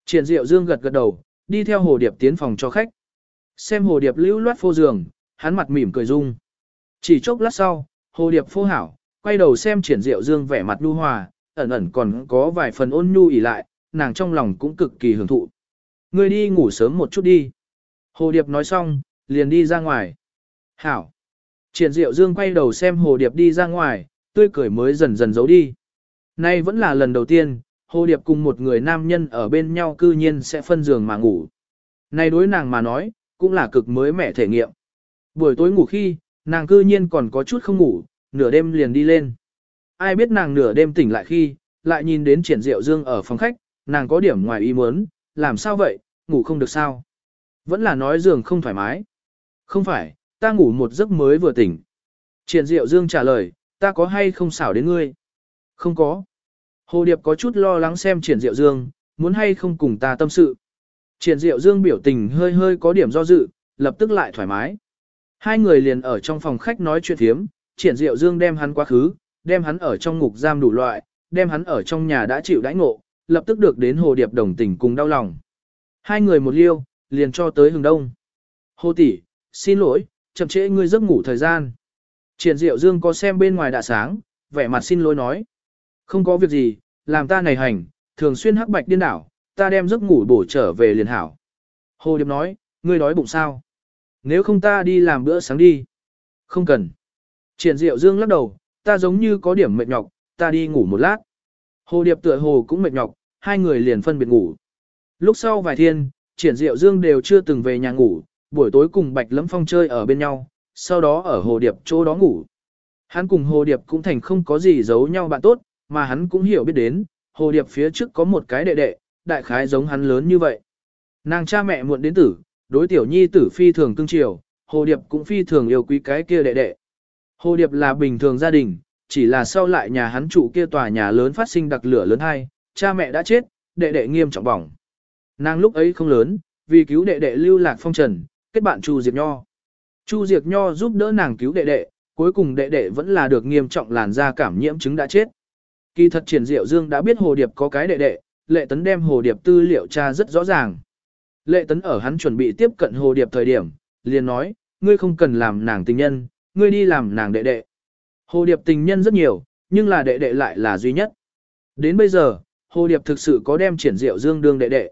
Triển Diệu Dương gật gật đầu, đi theo Hồ Điệp tiến phòng cho khách. Xem Hồ Điệp lưu loát phô giường, hắn mặt mỉm cười dung. Chỉ chốc lát sau, Hồ Điệp phô hảo, quay đầu xem Triển Diệu Dương vẻ mặt nhu hòa, ẩn ẩn còn có vài phần ôn nhu ỉ lại, nàng trong lòng cũng cực kỳ hưởng thụ. Ngươi đi ngủ sớm một chút đi. Hồ Điệp nói xong, liền đi ra ngoài. Hảo. Triển Diệu Dương quay đầu xem Hồ Điệp đi ra ngoài, tươi cười mới dần dần giấu đi. Nay vẫn là lần đầu tiên, Hồ Điệp cùng một người nam nhân ở bên nhau cư nhiên sẽ phân giường mà ngủ. Này đối nàng mà nói, cũng là cực mới mẻ thể nghiệm. Buổi tối ngủ khi, nàng cư nhiên còn có chút không ngủ, nửa đêm liền đi lên. Ai biết nàng nửa đêm tỉnh lại khi, lại nhìn đến triển diệu dương ở phòng khách, nàng có điểm ngoài ý muốn, làm sao vậy, ngủ không được sao? Vẫn là nói giường không thoải mái. Không phải, ta ngủ một giấc mới vừa tỉnh. Triển diệu dương trả lời, ta có hay không xảo đến ngươi? Không có. Hồ Điệp có chút lo lắng xem triển diệu dương, muốn hay không cùng ta tâm sự. Triển diệu dương biểu tình hơi hơi có điểm do dự, lập tức lại thoải mái. Hai người liền ở trong phòng khách nói chuyện thiếm, triển diệu dương đem hắn quá khứ, đem hắn ở trong ngục giam đủ loại, đem hắn ở trong nhà đã chịu đãi ngộ, lập tức được đến Hồ Điệp đồng tình cùng đau lòng. Hai người một liêu, liền cho tới hừng đông. Hồ tỷ, xin lỗi, chậm trễ ngươi giấc ngủ thời gian. Triển diệu dương có xem bên ngoài đã sáng, vẻ mặt xin lỗi nói. Không có việc gì, làm ta này hành, thường xuyên hắc bạch điên đảo, ta đem giấc ngủ bổ trở về liền hảo. Hồ Điệp nói, ngươi đói bụng sao? Nếu không ta đi làm bữa sáng đi. Không cần. Triển Diệu Dương lắc đầu, ta giống như có điểm mệt nhọc, ta đi ngủ một lát. Hồ Điệp tựa hồ cũng mệt nhọc, hai người liền phân biệt ngủ. Lúc sau vài thiên, Triển Diệu Dương đều chưa từng về nhà ngủ, buổi tối cùng Bạch Lẫm Phong chơi ở bên nhau, sau đó ở Hồ Điệp chỗ đó ngủ. Hắn cùng Hồ Điệp cũng thành không có gì giấu nhau bạn tốt, mà hắn cũng hiểu biết đến, Hồ Điệp phía trước có một cái đệ đệ, đại khái giống hắn lớn như vậy. Nàng cha mẹ muộn đến tử, đối tiểu nhi tử phi thường cưng chiều, Hồ Điệp cũng phi thường yêu quý cái kia đệ đệ. Hồ Điệp là bình thường gia đình, chỉ là sau lại nhà hắn trụ kia tòa nhà lớn phát sinh đặc lửa lớn hai, cha mẹ đã chết, đệ đệ nghiêm trọng bỏng. Nàng lúc ấy không lớn, vì cứu đệ đệ lưu lạc phong trần, kết bạn Chu Diệp Nho. Chu Diệp Nho giúp đỡ nàng cứu đệ đệ, cuối cùng đệ đệ vẫn là được nghiêm trọng làn da cảm nhiễm chứng đã chết. Kỳ thật triển diệu dương đã biết Hồ Điệp có cái đệ đệ, lệ tấn đem Hồ Điệp tư liệu tra rất rõ ràng. Lệ tấn ở hắn chuẩn bị tiếp cận Hồ Điệp thời điểm, liền nói, ngươi không cần làm nàng tình nhân, ngươi đi làm nàng đệ đệ. Hồ Điệp tình nhân rất nhiều, nhưng là đệ đệ lại là duy nhất. Đến bây giờ, Hồ Điệp thực sự có đem triển diệu dương đương đệ đệ.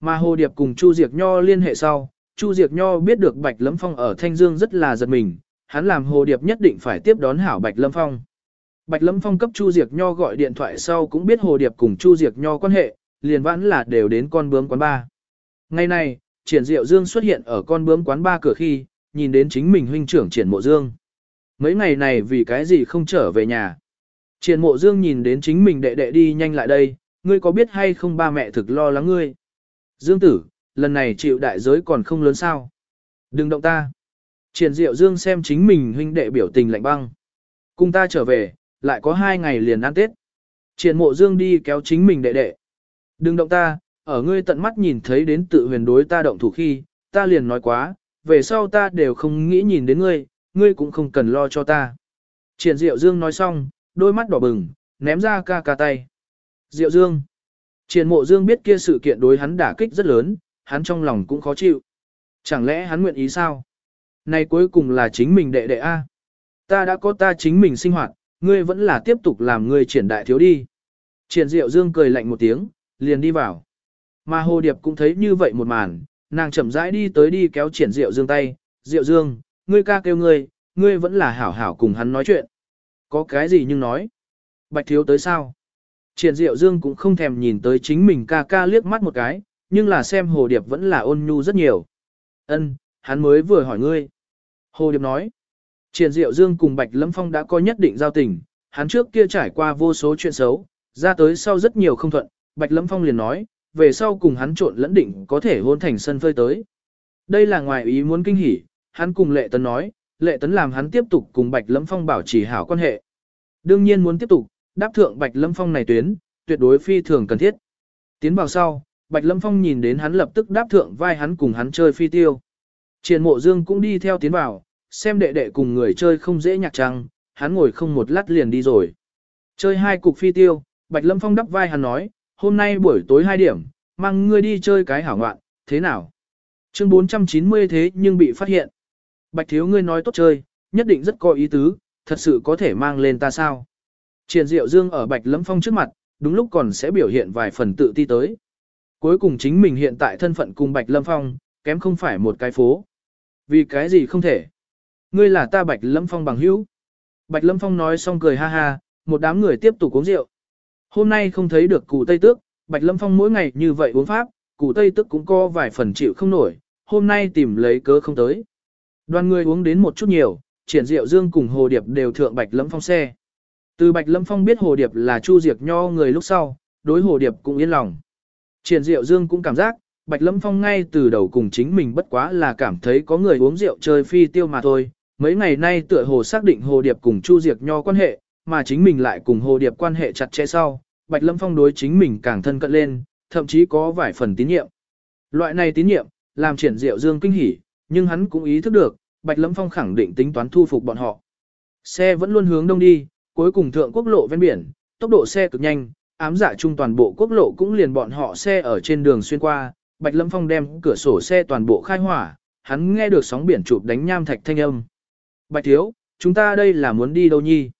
Mà Hồ Điệp cùng Chu diệc Nho liên hệ sau, Chu diệc Nho biết được Bạch Lâm Phong ở Thanh Dương rất là giật mình, hắn làm Hồ Điệp nhất định phải tiếp đón hảo Bạch Lâm Phong. Bạch Lâm Phong cấp Chu Diệc Nho gọi điện thoại sau cũng biết Hồ Điệp cùng Chu Diệc Nho quan hệ, liền vãn là đều đến con bướm quán ba. Ngày này, Triển Diệu Dương xuất hiện ở con bướm quán ba cửa khi, nhìn đến chính mình huynh trưởng Triển Mộ Dương. Mấy ngày này vì cái gì không trở về nhà. Triển Mộ Dương nhìn đến chính mình đệ đệ đi nhanh lại đây, ngươi có biết hay không ba mẹ thực lo lắng ngươi. Dương tử, lần này chịu đại giới còn không lớn sao. Đừng động ta. Triển Diệu Dương xem chính mình huynh đệ biểu tình lạnh băng. Cùng ta trở về, lại có hai ngày liền ăn Tết. Triển mộ dương đi kéo chính mình đệ đệ. Đừng động ta, ở ngươi tận mắt nhìn thấy đến tự huyền đối ta động thủ khi, ta liền nói quá, về sau ta đều không nghĩ nhìn đến ngươi, ngươi cũng không cần lo cho ta. Triển Diệu Dương nói xong, đôi mắt đỏ bừng, ném ra ca ca tay. Diệu Dương. Triển mộ Dương biết kia sự kiện đối hắn đả kích rất lớn, hắn trong lòng cũng khó chịu. Chẳng lẽ hắn nguyện ý sao? Này cuối cùng là chính mình đệ đệ A. Ta đã có ta chính mình sinh hoạt, Ngươi vẫn là tiếp tục làm ngươi triển đại thiếu đi. Triển diệu dương cười lạnh một tiếng, liền đi vào. Mà hồ điệp cũng thấy như vậy một màn, nàng chậm rãi đi tới đi kéo triển diệu dương tay. Diệu dương, ngươi ca kêu ngươi, ngươi vẫn là hảo hảo cùng hắn nói chuyện. Có cái gì nhưng nói. Bạch thiếu tới sao? Triển diệu dương cũng không thèm nhìn tới chính mình ca ca liếc mắt một cái, nhưng là xem hồ điệp vẫn là ôn nhu rất nhiều. Ân, hắn mới vừa hỏi ngươi. Hồ điệp nói. Triển Diệu Dương cùng Bạch Lâm Phong đã có nhất định giao tình, hắn trước kia trải qua vô số chuyện xấu, ra tới sau rất nhiều không thuận, Bạch Lâm Phong liền nói, về sau cùng hắn trộn lẫn định có thể hôn thành sân phơi tới. Đây là ngoài ý muốn kinh hỉ, hắn cùng Lệ Tấn nói, Lệ Tấn làm hắn tiếp tục cùng Bạch Lâm Phong bảo trì hảo quan hệ. Đương nhiên muốn tiếp tục, đáp thượng Bạch Lâm Phong này tuyến, tuyệt đối phi thường cần thiết. Tiến vào sau, Bạch Lâm Phong nhìn đến hắn lập tức đáp thượng vai hắn cùng hắn chơi phi tiêu. Triển Mộ Dương cũng đi theo tiến vào, xem đệ đệ cùng người chơi không dễ nhạc trăng, hắn ngồi không một lát liền đi rồi. Chơi hai cục phi tiêu, Bạch Lâm Phong đắp vai hắn nói, hôm nay buổi tối 2 điểm, mang ngươi đi chơi cái hảo ngoạn, thế nào? Chương 490 thế nhưng bị phát hiện. Bạch thiếu ngươi nói tốt chơi, nhất định rất có ý tứ, thật sự có thể mang lên ta sao? Triển Diệu Dương ở Bạch Lâm Phong trước mặt, đúng lúc còn sẽ biểu hiện vài phần tự ti tới. Cuối cùng chính mình hiện tại thân phận cùng Bạch Lâm Phong, kém không phải một cái phố. Vì cái gì không thể? Ngươi là ta Bạch Lâm Phong bằng hữu. Bạch Lâm Phong nói xong cười ha ha, một đám người tiếp tục uống rượu. Hôm nay không thấy được cụ Tây Tước, Bạch Lâm Phong mỗi ngày như vậy uống pháp, cụ Tây Tước cũng có vài phần chịu không nổi, hôm nay tìm lấy cớ không tới. Đoàn người uống đến một chút nhiều, triển rượu dương cùng Hồ Điệp đều thượng Bạch Lâm Phong xe. Từ Bạch Lâm Phong biết Hồ Điệp là Chu Diệc Nho người lúc sau, đối Hồ Điệp cũng yên lòng. Triển Diệu Dương cũng cảm giác, Bạch Lâm Phong ngay từ đầu cùng chính mình bất quá là cảm thấy có người uống rượu chơi phi tiêu mà thôi. Mấy ngày nay tựa hồ xác định Hồ Điệp cùng Chu Diệt Nho quan hệ, mà chính mình lại cùng Hồ Điệp quan hệ chặt chẽ sau. Bạch Lâm Phong đối chính mình càng thân cận lên, thậm chí có vài phần tín nhiệm. Loại này tín nhiệm, làm triển Diệu Dương kinh hỉ, nhưng hắn cũng ý thức được, Bạch Lâm Phong khẳng định tính toán thu phục bọn họ. Xe vẫn luôn hướng đông đi, cuối cùng thượng quốc lộ ven biển, tốc độ xe cực nhanh, ám dạ chung toàn bộ quốc lộ cũng liền bọn họ xe ở trên đường xuyên qua, Bạch Lâm Phong đem cửa sổ xe toàn bộ khai hỏa, hắn nghe được sóng biển chụp đánh nham thạch thanh âm. Bạch Thiếu, chúng ta đây là muốn đi đâu nhi?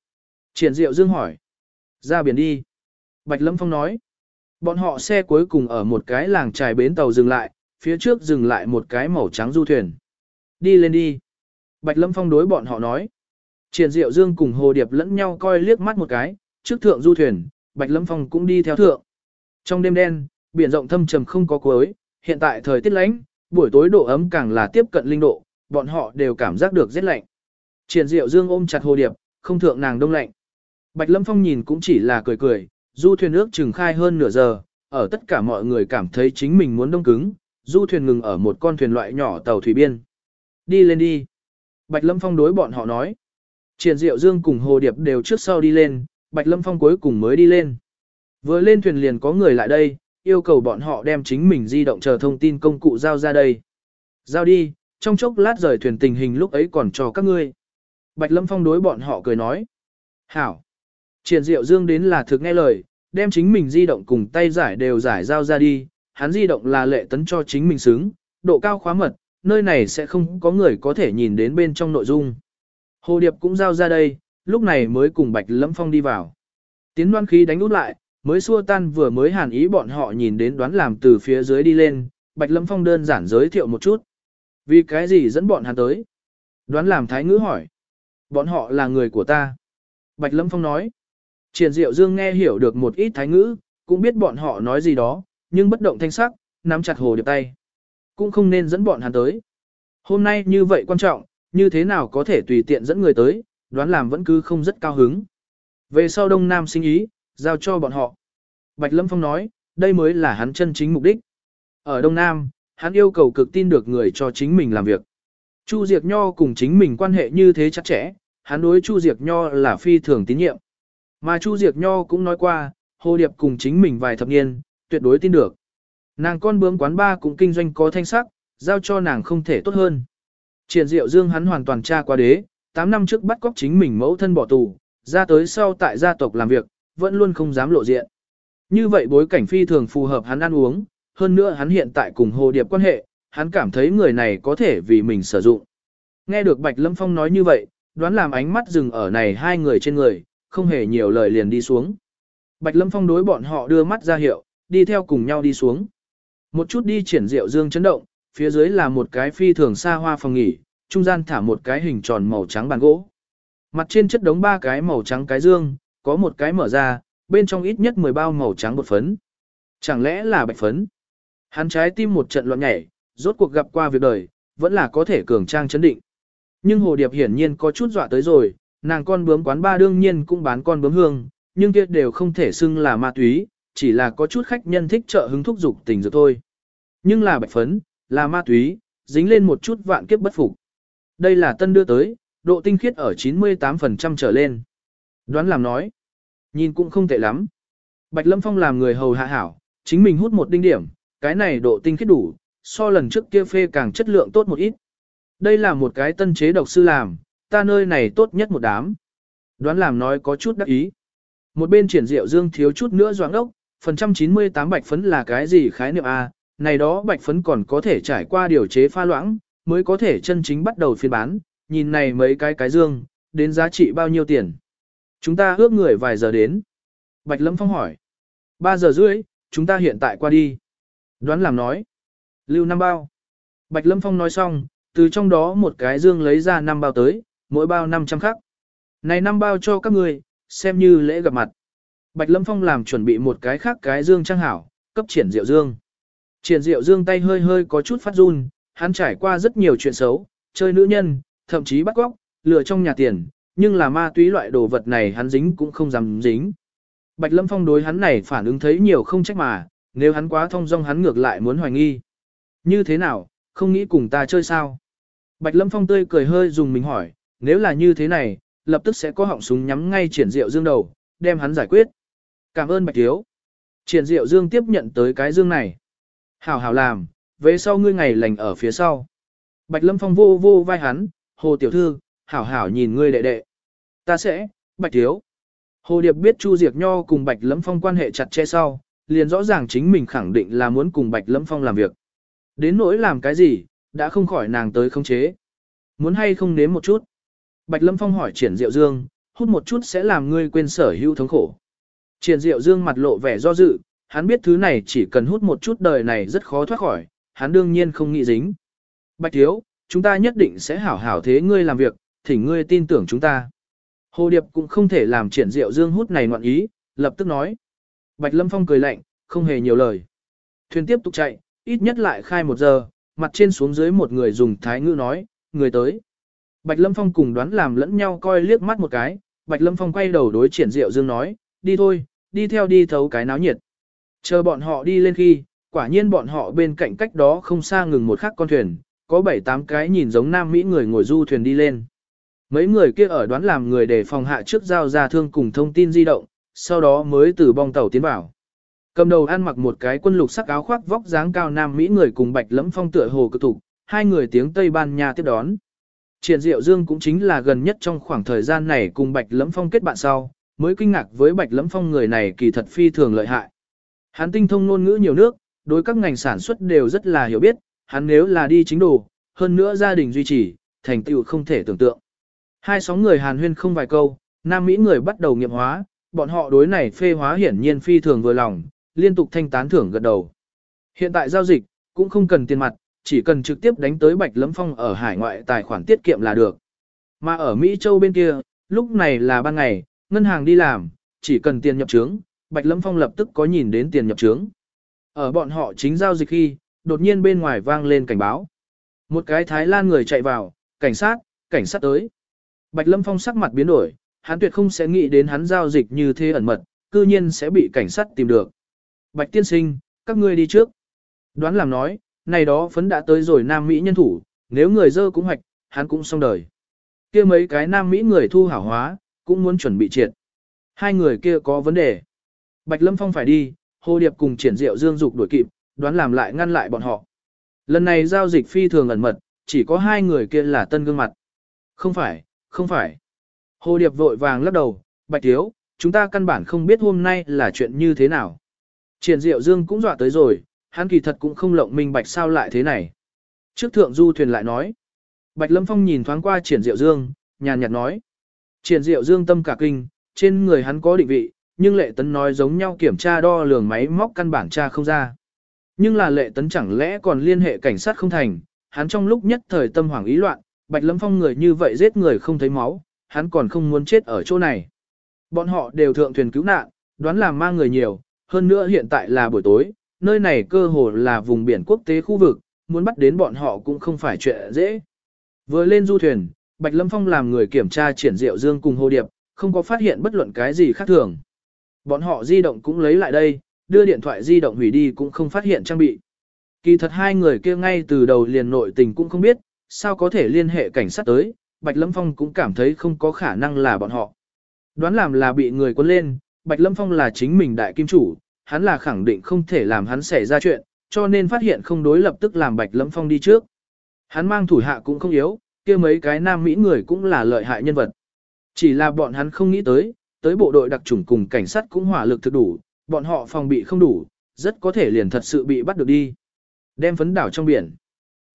Triển Diệu Dương hỏi. Ra biển đi. Bạch Lâm Phong nói. Bọn họ xe cuối cùng ở một cái làng trài bến tàu dừng lại, phía trước dừng lại một cái màu trắng du thuyền. Đi lên đi. Bạch Lâm Phong đối bọn họ nói. Triển Diệu Dương cùng Hồ Điệp lẫn nhau coi liếc mắt một cái, trước thượng du thuyền, Bạch Lâm Phong cũng đi theo thượng. Trong đêm đen, biển rộng thâm trầm không có cuối, hiện tại thời tiết lạnh, buổi tối độ ấm càng là tiếp cận linh độ, bọn họ đều cảm giác được rét lạnh. Triển Diệu Dương ôm chặt Hồ Điệp, không thượng nàng đông lạnh. Bạch Lâm Phong nhìn cũng chỉ là cười cười, du thuyền nước chừng khai hơn nửa giờ, ở tất cả mọi người cảm thấy chính mình muốn đông cứng, du thuyền ngừng ở một con thuyền loại nhỏ tàu thủy biên. Đi lên đi. Bạch Lâm Phong đối bọn họ nói. Triển Diệu Dương cùng Hồ Điệp đều trước sau đi lên, Bạch Lâm Phong cuối cùng mới đi lên. Vừa lên thuyền liền có người lại đây, yêu cầu bọn họ đem chính mình di động chờ thông tin công cụ giao ra đây. Giao đi, trong chốc lát rời thuyền tình hình lúc ấy còn cho các ngươi. Bạch Lâm Phong đối bọn họ cười nói. Hảo. Triển Diệu Dương đến là thực nghe lời, đem chính mình di động cùng tay giải đều giải giao ra đi. Hắn di động là lệ tấn cho chính mình xứng, độ cao khóa mật, nơi này sẽ không có người có thể nhìn đến bên trong nội dung. Hồ Điệp cũng giao ra đây, lúc này mới cùng Bạch Lâm Phong đi vào. Tiến đoan khí đánh út lại, mới xua tan vừa mới hàn ý bọn họ nhìn đến đoán làm từ phía dưới đi lên, Bạch Lâm Phong đơn giản giới thiệu một chút. Vì cái gì dẫn bọn hắn tới? Đoán làm thái ngữ hỏi. Bọn họ là người của ta. Bạch Lâm Phong nói. Triển Diệu Dương nghe hiểu được một ít thái ngữ, cũng biết bọn họ nói gì đó, nhưng bất động thanh sắc, nắm chặt hồ điệp tay. Cũng không nên dẫn bọn hắn tới. Hôm nay như vậy quan trọng, như thế nào có thể tùy tiện dẫn người tới, đoán làm vẫn cứ không rất cao hứng. Về sau Đông Nam sinh ý, giao cho bọn họ. Bạch Lâm Phong nói, đây mới là hắn chân chính mục đích. Ở Đông Nam, hắn yêu cầu cực tin được người cho chính mình làm việc. Chu Diệp Nho cùng chính mình quan hệ như thế chắc chẽ, hắn đối Chu Diệp Nho là phi thường tín nhiệm. Mà Chu Diệp Nho cũng nói qua, Hồ Điệp cùng chính mình vài thập niên, tuyệt đối tin được. Nàng con bướm quán ba cũng kinh doanh có thanh sắc, giao cho nàng không thể tốt hơn. Triển Diệu Dương hắn hoàn toàn tra qua đế, 8 năm trước bắt cóc chính mình mẫu thân bỏ tù, ra tới sau tại gia tộc làm việc, vẫn luôn không dám lộ diện. Như vậy bối cảnh phi thường phù hợp hắn ăn uống, hơn nữa hắn hiện tại cùng Hồ Điệp quan hệ, hắn cảm thấy người này có thể vì mình sử dụng. Nghe được Bạch Lâm Phong nói như vậy, đoán làm ánh mắt dừng ở này hai người trên người, không hề nhiều lời liền đi xuống. Bạch Lâm Phong đối bọn họ đưa mắt ra hiệu, đi theo cùng nhau đi xuống. Một chút đi triển diệu dương chấn động, phía dưới là một cái phi thường xa hoa phòng nghỉ, trung gian thả một cái hình tròn màu trắng bàn gỗ. Mặt trên chất đống ba cái màu trắng cái dương, có một cái mở ra, bên trong ít nhất 10 bao màu trắng bột phấn. Chẳng lẽ là bạch phấn? Hắn trái tim một trận loạn nhảy, rốt cuộc gặp qua việc đời, vẫn là có thể cường trang chấn định. Nhưng Hồ Điệp hiển nhiên có chút dọa tới rồi, nàng con bướm quán ba đương nhiên cũng bán con bướm hương, nhưng kia đều không thể xưng là ma túy, chỉ là có chút khách nhân thích trợ hứng thúc dục tình dược thôi. Nhưng là bạch phấn, là ma túy, dính lên một chút vạn kiếp bất phục. Đây là tân đưa tới, độ tinh khiết ở 98% trở lên. Đoán làm nói, nhìn cũng không tệ lắm. Bạch Lâm Phong làm người hầu hạ hảo, chính mình hút một đinh điểm, cái này độ tinh khiết đủ, so lần trước kia phê càng chất lượng tốt một ít. Đây là một cái tân chế độc sư làm, ta nơi này tốt nhất một đám. Đoán làm nói có chút đắc ý. Một bên triển diệu dương thiếu chút nữa doáng ốc, phần trăm 98 bạch phấn là cái gì khái niệm A, này đó bạch phấn còn có thể trải qua điều chế pha loãng, mới có thể chân chính bắt đầu phiên bán, nhìn này mấy cái cái dương, đến giá trị bao nhiêu tiền. Chúng ta ước người vài giờ đến. Bạch Lâm Phong hỏi. 3 giờ rưỡi, chúng ta hiện tại qua đi. Đoán làm nói. Lưu năm bao. Bạch Lâm Phong nói xong, từ trong đó một cái dương lấy ra năm bao tới, mỗi bao 500 khắc. Này năm bao cho các người, xem như lễ gặp mặt. Bạch Lâm Phong làm chuẩn bị một cái khác cái dương trang hảo, cấp triển diệu dương. Triển diệu dương tay hơi hơi có chút phát run, hắn trải qua rất nhiều chuyện xấu, chơi nữ nhân, thậm chí bắt cóc, lừa trong nhà tiền, nhưng là ma túy loại đồ vật này hắn dính cũng không dám dính. Bạch Lâm Phong đối hắn này phản ứng thấy nhiều không trách mà, nếu hắn quá thông dong hắn ngược lại muốn hoài nghi. Như thế nào, không nghĩ cùng ta chơi sao? Bạch Lâm Phong tươi cười hơi dùng mình hỏi, nếu là như thế này, lập tức sẽ có họng súng nhắm ngay triển diệu dương đầu, đem hắn giải quyết. Cảm ơn Bạch Thiếu. Triển diệu dương tiếp nhận tới cái dương này. Hảo hảo làm, về sau ngươi ngày lành ở phía sau. Bạch Lâm Phong vô vô vai hắn, hồ tiểu thư, hảo hảo nhìn ngươi đệ đệ. Ta sẽ, Bạch Thiếu. Hồ Điệp biết Chu Diệc Nho cùng Bạch Lâm Phong quan hệ chặt chẽ sau, liền rõ ràng chính mình khẳng định là muốn cùng Bạch Lâm Phong làm việc. Đến nỗi làm cái gì, đã không khỏi nàng tới không chế. Muốn hay không nếm một chút. Bạch Lâm Phong hỏi Triển Diệu Dương, hút một chút sẽ làm ngươi quên sở hữu thống khổ. Triển Diệu Dương mặt lộ vẻ do dự, hắn biết thứ này chỉ cần hút một chút đời này rất khó thoát khỏi, hắn đương nhiên không nghĩ dính. Bạch Thiếu, chúng ta nhất định sẽ hảo hảo thế ngươi làm việc, thỉnh ngươi tin tưởng chúng ta. Hồ Điệp cũng không thể làm triển Diệu Dương hút này ngoạn ý, lập tức nói. Bạch Lâm Phong cười lạnh, không hề nhiều lời. Thuyền tiếp tục chạy, ít nhất lại khai một giờ, mặt trên xuống dưới một người dùng thái ngữ nói, người tới. Bạch Lâm Phong cùng đoán làm lẫn nhau coi liếc mắt một cái, Bạch Lâm Phong quay đầu đối triển Diệu Dương nói, đi thôi, đi theo đi thấu cái náo nhiệt. Chờ bọn họ đi lên khi, quả nhiên bọn họ bên cạnh cách đó không xa ngừng một khắc con thuyền, có bảy tám cái nhìn giống nam Mỹ người ngồi du thuyền đi lên. Mấy người kia ở đoán làm người để phòng hạ trước giao ra thương cùng thông tin di động, sau đó mới từ bong tàu tiến vào. Cầm đầu ăn mặc một cái quân lục sắc áo khoác vóc dáng cao nam Mỹ người cùng bạch lẫm phong tựa hồ cực thủ, hai người tiếng Tây Ban Nha tiếp đón. Triển Diệu Dương cũng chính là gần nhất trong khoảng thời gian này cùng Bạch Lẫm Phong kết bạn sau, mới kinh ngạc với Bạch Lẫm Phong người này kỳ thật phi thường lợi hại. Hắn tinh thông ngôn ngữ nhiều nước, đối các ngành sản xuất đều rất là hiểu biết, hắn nếu là đi chính đồ, hơn nữa gia đình duy trì, thành tựu không thể tưởng tượng. Hai sóng người Hàn Huyên không vài câu, Nam Mỹ người bắt đầu nghiệm hóa, bọn họ đối này phê hóa hiển nhiên phi thường vừa lòng, liên tục thanh tán thưởng gật đầu. Hiện tại giao dịch, cũng không cần tiền mặt, chỉ cần trực tiếp đánh tới Bạch lâm Phong ở hải ngoại tài khoản tiết kiệm là được. Mà ở Mỹ Châu bên kia, lúc này là ban ngày, ngân hàng đi làm, chỉ cần tiền nhập trướng, Bạch Lâm Phong lập tức có nhìn đến tiền nhập trướng. Ở bọn họ chính giao dịch khi, đột nhiên bên ngoài vang lên cảnh báo. Một cái Thái Lan người chạy vào, cảnh sát, cảnh sát tới. Bạch Lâm Phong sắc mặt biến đổi, hắn tuyệt không sẽ nghĩ đến hắn giao dịch như thế ẩn mật, cư nhiên sẽ bị cảnh sát tìm được. Bạch tiên sinh, các ngươi đi trước. Đoán làm nói, này đó phấn đã tới rồi Nam Mỹ nhân thủ, nếu người dơ cũng hoạch, hắn cũng xong đời. kia mấy cái Nam Mỹ người thu hảo hóa, cũng muốn chuẩn bị triệt. Hai người kia có vấn đề. Bạch Lâm Phong phải đi, Hồ Điệp cùng triển diệu dương dục đuổi kịp, đoán làm lại ngăn lại bọn họ. Lần này giao dịch phi thường ẩn mật, chỉ có hai người kia là tân gương mặt. Không phải, không phải. Hồ Điệp vội vàng lắc đầu, Bạch Thiếu, chúng ta căn bản không biết hôm nay là chuyện như thế nào. Triển Diệu Dương cũng dọa tới rồi, hắn kỳ thật cũng không lộng minh bạch sao lại thế này. Trước thượng du thuyền lại nói. Bạch Lâm Phong nhìn thoáng qua Triển Diệu Dương, nhàn nhạt nói. Triển Diệu Dương tâm cả kinh, trên người hắn có định vị, nhưng lệ tấn nói giống nhau kiểm tra đo lường máy móc căn bản tra không ra. Nhưng là lệ tấn chẳng lẽ còn liên hệ cảnh sát không thành, hắn trong lúc nhất thời tâm hoảng ý loạn, Bạch Lâm Phong người như vậy giết người không thấy máu, hắn còn không muốn chết ở chỗ này. Bọn họ đều thượng thuyền cứu nạn, đoán là mang người nhiều, hơn nữa hiện tại là buổi tối, nơi này cơ hồ là vùng biển quốc tế khu vực, muốn bắt đến bọn họ cũng không phải chuyện dễ. Vừa lên du thuyền, Bạch Lâm Phong làm người kiểm tra triển diệu dương cùng hồ điệp, không có phát hiện bất luận cái gì khác thường. Bọn họ di động cũng lấy lại đây, đưa điện thoại di động hủy đi cũng không phát hiện trang bị. Kỳ thật hai người kia ngay từ đầu liền nội tình cũng không biết, sao có thể liên hệ cảnh sát tới, Bạch Lâm Phong cũng cảm thấy không có khả năng là bọn họ. Đoán làm là bị người quân lên, Bạch Lâm Phong là chính mình đại kim chủ, hắn là khẳng định không thể làm hắn xảy ra chuyện, cho nên phát hiện không đối lập tức làm Bạch Lâm Phong đi trước. Hắn mang thủ hạ cũng không yếu, kia mấy cái nam mỹ người cũng là lợi hại nhân vật. Chỉ là bọn hắn không nghĩ tới, tới bộ đội đặc chủng cùng cảnh sát cũng hỏa lực thực đủ, bọn họ phòng bị không đủ, rất có thể liền thật sự bị bắt được đi. Đem phấn đảo trong biển.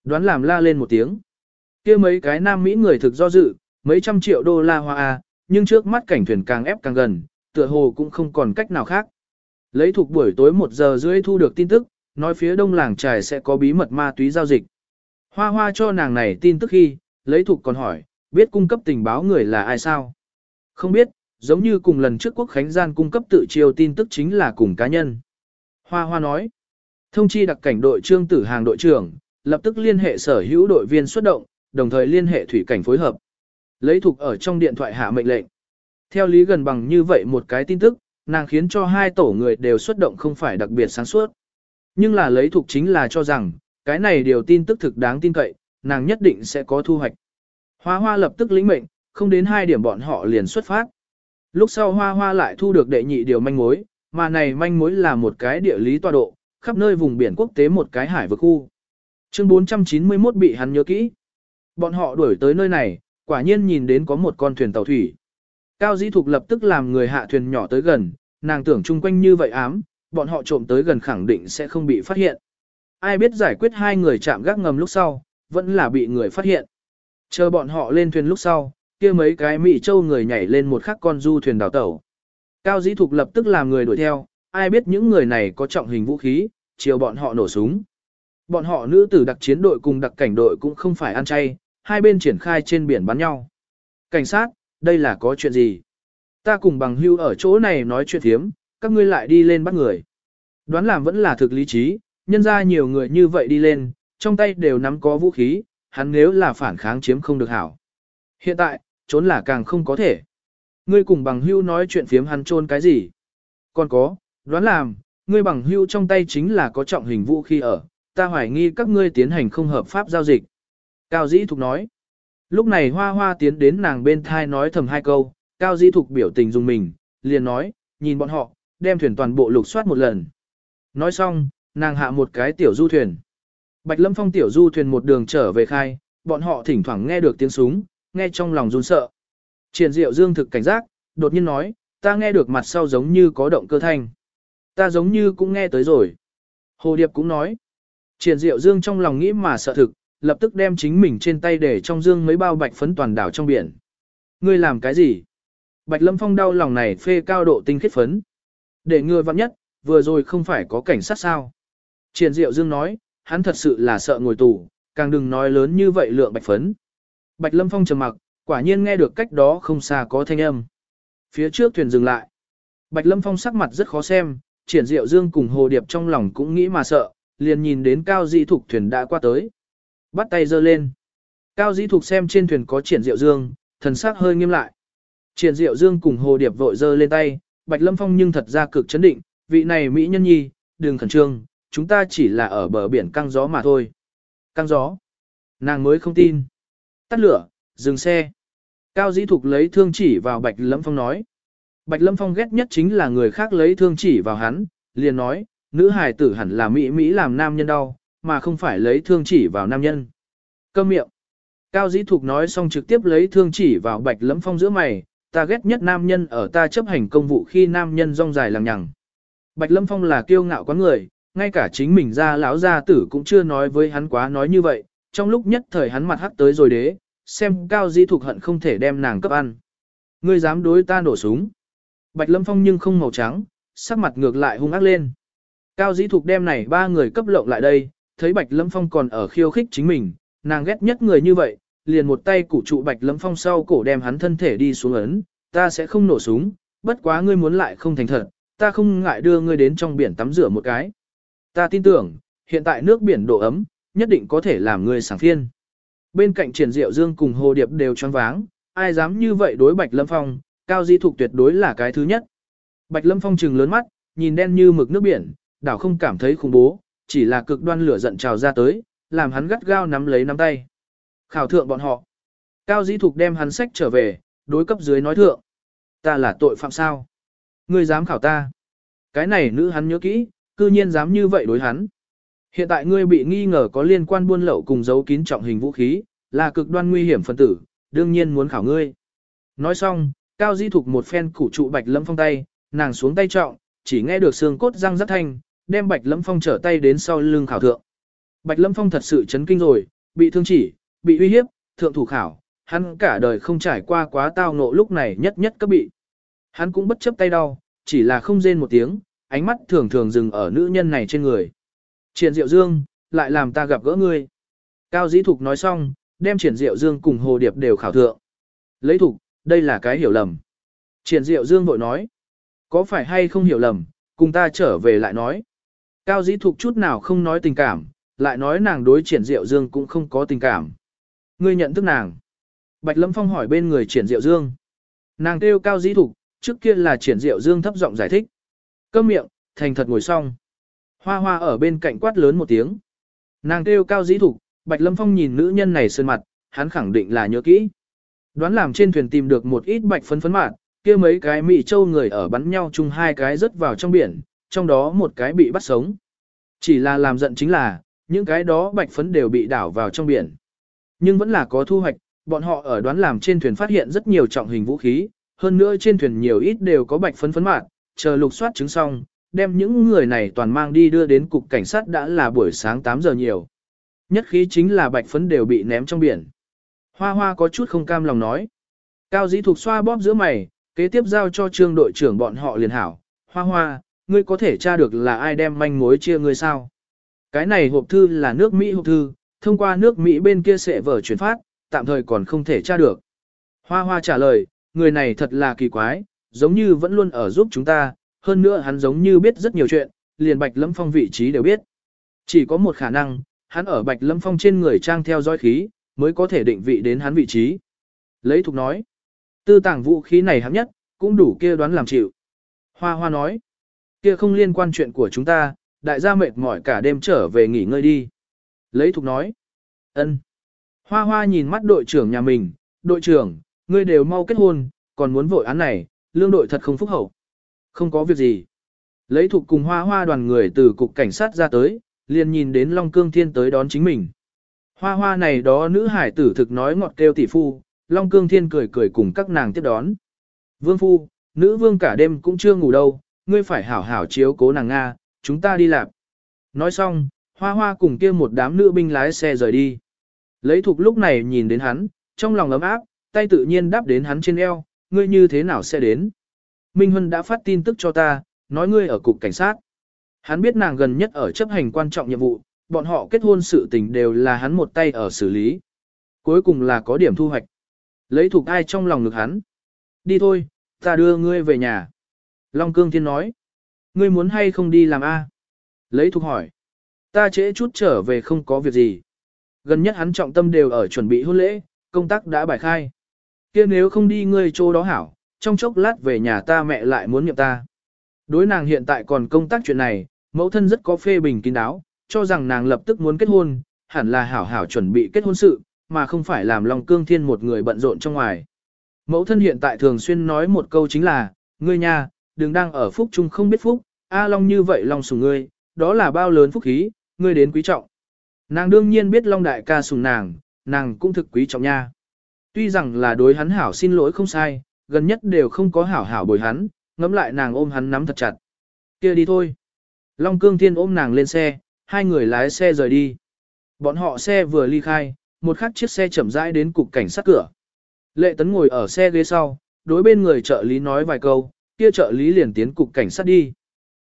Đoán làm la lên một tiếng. kia mấy cái nam Mỹ người thực do dự, mấy trăm triệu đô la hoa A, nhưng trước mắt cảnh thuyền càng ép càng gần, tựa hồ cũng không còn cách nào khác. Lấy thuộc buổi tối một giờ rưỡi thu được tin tức, nói phía đông làng trài sẽ có bí mật ma túy giao dịch. Hoa hoa cho nàng này tin tức khi, lấy thuộc còn hỏi, biết cung cấp tình báo người là ai sao? Không biết, giống như cùng lần trước quốc khánh gian cung cấp tự chiêu tin tức chính là cùng cá nhân. Hoa hoa nói, thông chi đặc cảnh đội trương tử hàng đội trưởng, lập tức liên hệ sở hữu đội viên xuất động, đồng thời liên hệ thủy cảnh phối hợp. Lấy thuộc ở trong điện thoại hạ mệnh lệnh. Theo lý gần bằng như vậy một cái tin tức, nàng khiến cho hai tổ người đều xuất động không phải đặc biệt sáng suốt. Nhưng là lấy thuộc chính là cho rằng, cái này điều tin tức thực đáng tin cậy, nàng nhất định sẽ có thu hoạch. Hoa hoa lập tức lĩnh mệnh, không đến hai điểm bọn họ liền xuất phát. Lúc sau hoa hoa lại thu được đệ nhị điều manh mối, mà này manh mối là một cái địa lý tọa độ, khắp nơi vùng biển quốc tế một cái hải vực khu. Chương 491 bị hắn nhớ kỹ. Bọn họ đuổi tới nơi này, quả nhiên nhìn đến có một con thuyền tàu thủy. Cao dĩ thục lập tức làm người hạ thuyền nhỏ tới gần, nàng tưởng chung quanh như vậy ám, bọn họ trộm tới gần khẳng định sẽ không bị phát hiện. Ai biết giải quyết hai người chạm gác ngầm lúc sau, vẫn là bị người phát hiện. Chờ bọn họ lên thuyền lúc sau, kia mấy cái Mỹ châu người nhảy lên một khắc con du thuyền đào tẩu. Cao dĩ thục lập tức làm người đuổi theo, ai biết những người này có trọng hình vũ khí, chiều bọn họ nổ súng. Bọn họ nữ tử đặc chiến đội cùng đặc cảnh đội cũng không phải ăn chay, hai bên triển khai trên biển bắn nhau. Cảnh sát, đây là có chuyện gì? Ta cùng bằng hưu ở chỗ này nói chuyện thiếm, các ngươi lại đi lên bắt người. Đoán làm vẫn là thực lý trí, nhân ra nhiều người như vậy đi lên, trong tay đều nắm có vũ khí, hắn nếu là phản kháng chiếm không được hảo. Hiện tại, trốn là càng không có thể. Ngươi cùng bằng hưu nói chuyện phiếm hắn trôn cái gì? Còn có, đoán làm, ngươi bằng hưu trong tay chính là có trọng hình vũ khí ở, ta hoài nghi các ngươi tiến hành không hợp pháp giao dịch. Cao Dĩ Thục nói. Lúc này Hoa Hoa tiến đến nàng bên thai nói thầm hai câu, Cao di Thục biểu tình dùng mình, liền nói, nhìn bọn họ, đem thuyền toàn bộ lục soát một lần. Nói xong, nàng hạ một cái tiểu du thuyền. Bạch Lâm Phong tiểu du thuyền một đường trở về khai, bọn họ thỉnh thoảng nghe được tiếng súng, nghe trong lòng run sợ. Triển Diệu Dương thực cảnh giác, đột nhiên nói, ta nghe được mặt sau giống như có động cơ thanh. Ta giống như cũng nghe tới rồi. Hồ Điệp cũng nói. Triển Diệu Dương trong lòng nghĩ mà sợ thực, lập tức đem chính mình trên tay để trong dương mấy bao bạch phấn toàn đảo trong biển. Ngươi làm cái gì? Bạch Lâm Phong đau lòng này phê cao độ tinh khiết phấn. Để ngươi vặn nhất, vừa rồi không phải có cảnh sát sao. Triển Diệu Dương nói, hắn thật sự là sợ ngồi tù, càng đừng nói lớn như vậy lượng bạch phấn. Bạch Lâm Phong trầm mặc, quả nhiên nghe được cách đó không xa có thanh âm. Phía trước thuyền dừng lại. Bạch Lâm Phong sắc mặt rất khó xem, triển diệu dương cùng hồ điệp trong lòng cũng nghĩ mà sợ, liền nhìn đến cao dị thục thuyền đã qua tới. Bắt tay giơ lên. Cao dĩ thục xem trên thuyền có triển diệu dương, thần sắc hơi nghiêm lại. Triển diệu dương cùng hồ điệp vội giơ lên tay, Bạch Lâm Phong nhưng thật ra cực chấn định, vị này Mỹ nhân nhi, đừng khẩn trương, chúng ta chỉ là ở bờ biển căng gió mà thôi. Căng gió. Nàng mới không tin. Tắt lửa, dừng xe. Cao dĩ thục lấy thương chỉ vào Bạch Lâm Phong nói. Bạch Lâm Phong ghét nhất chính là người khác lấy thương chỉ vào hắn, liền nói, nữ hài tử hẳn là Mỹ Mỹ làm nam nhân đau, mà không phải lấy thương chỉ vào nam nhân. Câm miệng. Cao dĩ thục nói xong trực tiếp lấy thương chỉ vào Bạch Lâm Phong giữa mày, ta ghét nhất nam nhân ở ta chấp hành công vụ khi nam nhân rong dài lằng nhằng. Bạch Lâm Phong là kiêu ngạo quá người, ngay cả chính mình ra lão gia tử cũng chưa nói với hắn quá nói như vậy, trong lúc nhất thời hắn mặt hắc tới rồi đế, xem cao Dĩ thục hận không thể đem nàng cấp ăn. Ngươi dám đối ta nổ súng. Bạch Lâm Phong nhưng không màu trắng, sắc mặt ngược lại hung ác lên. Cao dĩ thục đem này ba người cấp lộng lại đây, thấy Bạch Lâm Phong còn ở khiêu khích chính mình, nàng ghét nhất người như vậy, liền một tay củ trụ Bạch Lâm Phong sau cổ đem hắn thân thể đi xuống ấn, ta sẽ không nổ súng, bất quá ngươi muốn lại không thành thật, ta không ngại đưa ngươi đến trong biển tắm rửa một cái. Ta tin tưởng, hiện tại nước biển độ ấm, nhất định có thể làm ngươi sảng phiên. Bên cạnh triển diệu dương cùng hồ điệp đều choáng váng, ai dám như vậy đối Bạch Lâm Phong, Cao Di Thục tuyệt đối là cái thứ nhất. Bạch Lâm Phong trừng lớn mắt, nhìn đen như mực nước biển, đảo không cảm thấy khủng bố, chỉ là cực đoan lửa giận trào ra tới, làm hắn gắt gao nắm lấy nắm tay. Khảo thượng bọn họ. Cao dĩ thục đem hắn sách trở về, đối cấp dưới nói thượng. Ta là tội phạm sao? Ngươi dám khảo ta? Cái này nữ hắn nhớ kỹ, cư nhiên dám như vậy đối hắn. Hiện tại ngươi bị nghi ngờ có liên quan buôn lậu cùng giấu kín trọng hình vũ khí, là cực đoan nguy hiểm phân tử, đương nhiên muốn khảo ngươi. Nói xong, Cao Di Thục một phen củ trụ Bạch Lâm Phong tay, nàng xuống tay trọng, chỉ nghe được xương cốt răng rất thanh, đem Bạch Lâm Phong trở tay đến sau lưng khảo thượng. Bạch Lâm Phong thật sự chấn kinh rồi, bị thương chỉ, bị uy hiếp, thượng thủ khảo, hắn cả đời không trải qua quá tao ngộ lúc này nhất nhất cấp bị. Hắn cũng bất chấp tay đau, chỉ là không rên một tiếng, ánh mắt thường thường dừng ở nữ nhân này trên người. Triển Diệu Dương, lại làm ta gặp gỡ ngươi. Cao Dĩ Thục nói xong, đem Triển Diệu Dương cùng Hồ Điệp đều khảo thượng. Lấy Thục, đây là cái hiểu lầm. Triển Diệu Dương vội nói, có phải hay không hiểu lầm, cùng ta trở về lại nói. Cao Dĩ Thục chút nào không nói tình cảm, lại nói nàng đối Triển Diệu Dương cũng không có tình cảm. Ngươi nhận thức nàng. Bạch Lâm Phong hỏi bên người Triển Diệu Dương. Nàng kêu Cao Dĩ Thục, trước kia là Triển Diệu Dương thấp giọng giải thích. Câm miệng, thành thật ngồi xong. Hoa hoa ở bên cạnh quát lớn một tiếng. Nàng kêu Cao Dĩ Thục, Bạch Lâm Phong nhìn nữ nhân này sơn mặt, hắn khẳng định là nhớ kỹ. Đoán làm trên thuyền tìm được một ít bạch phấn phấn mạt, kia mấy cái mị châu người ở bắn nhau chung hai cái rớt vào trong biển, trong đó một cái bị bắt sống. Chỉ là làm giận chính là, những cái đó bạch phấn đều bị đảo vào trong biển. Nhưng vẫn là có thu hoạch, bọn họ ở đoán làm trên thuyền phát hiện rất nhiều trọng hình vũ khí, hơn nữa trên thuyền nhiều ít đều có bạch phấn phấn mạt, chờ lục soát chứng xong, đem những người này toàn mang đi đưa đến cục cảnh sát đã là buổi sáng 8 giờ nhiều. Nhất khí chính là bạch phấn đều bị ném trong biển. Hoa hoa có chút không cam lòng nói. Cao dĩ thuộc xoa bóp giữa mày, kế tiếp giao cho trương đội trưởng bọn họ liền hảo. Hoa hoa, ngươi có thể tra được là ai đem manh mối chia ngươi sao? Cái này hộp thư là nước Mỹ hộp thư, thông qua nước Mỹ bên kia sẽ vở chuyển phát, tạm thời còn không thể tra được. Hoa hoa trả lời, người này thật là kỳ quái, giống như vẫn luôn ở giúp chúng ta, hơn nữa hắn giống như biết rất nhiều chuyện, liền Bạch Lâm Phong vị trí đều biết. Chỉ có một khả năng, hắn ở Bạch Lâm Phong trên người trang theo dõi khí, mới có thể định vị đến hắn vị trí. Lấy thục nói, tư tàng vũ khí này hấp nhất, cũng đủ kia đoán làm chịu. Hoa hoa nói, kia không liên quan chuyện của chúng ta, đại gia mệt mỏi cả đêm trở về nghỉ ngơi đi. Lấy thục nói, ân. Hoa hoa nhìn mắt đội trưởng nhà mình, đội trưởng, ngươi đều mau kết hôn, còn muốn vội án này, lương đội thật không phúc hậu. Không có việc gì. Lấy thục cùng hoa hoa đoàn người từ cục cảnh sát ra tới, liền nhìn đến Long Cương Thiên tới đón chính mình. Hoa hoa này đó nữ hải tử thực nói ngọt kêu tỷ phu, Long Cương Thiên cười cười cùng các nàng tiếp đón. Vương phu, nữ vương cả đêm cũng chưa ngủ đâu, ngươi phải hảo hảo chiếu cố nàng Nga, chúng ta đi làm. Nói xong, hoa hoa cùng kia một đám nữ binh lái xe rời đi. Lấy thục lúc này nhìn đến hắn, trong lòng ấm áp, tay tự nhiên đáp đến hắn trên eo, ngươi như thế nào sẽ đến. Minh Huân đã phát tin tức cho ta, nói ngươi ở cục cảnh sát. Hắn biết nàng gần nhất ở chấp hành quan trọng nhiệm vụ, bọn họ kết hôn sự tình đều là hắn một tay ở xử lý. Cuối cùng là có điểm thu hoạch. Lấy thuộc ai trong lòng ngực hắn. Đi thôi, ta đưa ngươi về nhà. Long Cương Thiên nói. Ngươi muốn hay không đi làm A? Lấy thuộc hỏi. Ta trễ chút trở về không có việc gì. Gần nhất hắn trọng tâm đều ở chuẩn bị hôn lễ, công tác đã bài khai. kia nếu không đi ngươi chỗ đó hảo, trong chốc lát về nhà ta mẹ lại muốn nhậm ta. Đối nàng hiện tại còn công tác chuyện này, mẫu thân rất có phê bình kín đáo, cho rằng nàng lập tức muốn kết hôn, hẳn là hảo hảo chuẩn bị kết hôn sự, mà không phải làm Long cương thiên một người bận rộn trong ngoài. Mẫu thân hiện tại thường xuyên nói một câu chính là, ngươi nha, đừng đang ở phúc chung không biết phúc, A Long như vậy Long sủng ngươi, đó là bao lớn phúc khí, ngươi đến quý trọng. Nàng đương nhiên biết Long đại ca sủng nàng, nàng cũng thực quý trọng nha. Tuy rằng là đối hắn hảo xin lỗi không sai, gần nhất đều không có hảo hảo bồi hắn, ngẫm lại nàng ôm hắn nắm thật chặt. kia đi thôi. Long cương thiên ôm nàng lên xe, hai người lái xe rời đi. Bọn họ xe vừa ly khai, một khắc chiếc xe chậm rãi đến cục cảnh sát cửa. Lệ tấn ngồi ở xe ghế sau, đối bên người trợ lý nói vài câu, kia trợ lý liền tiến cục cảnh sát đi.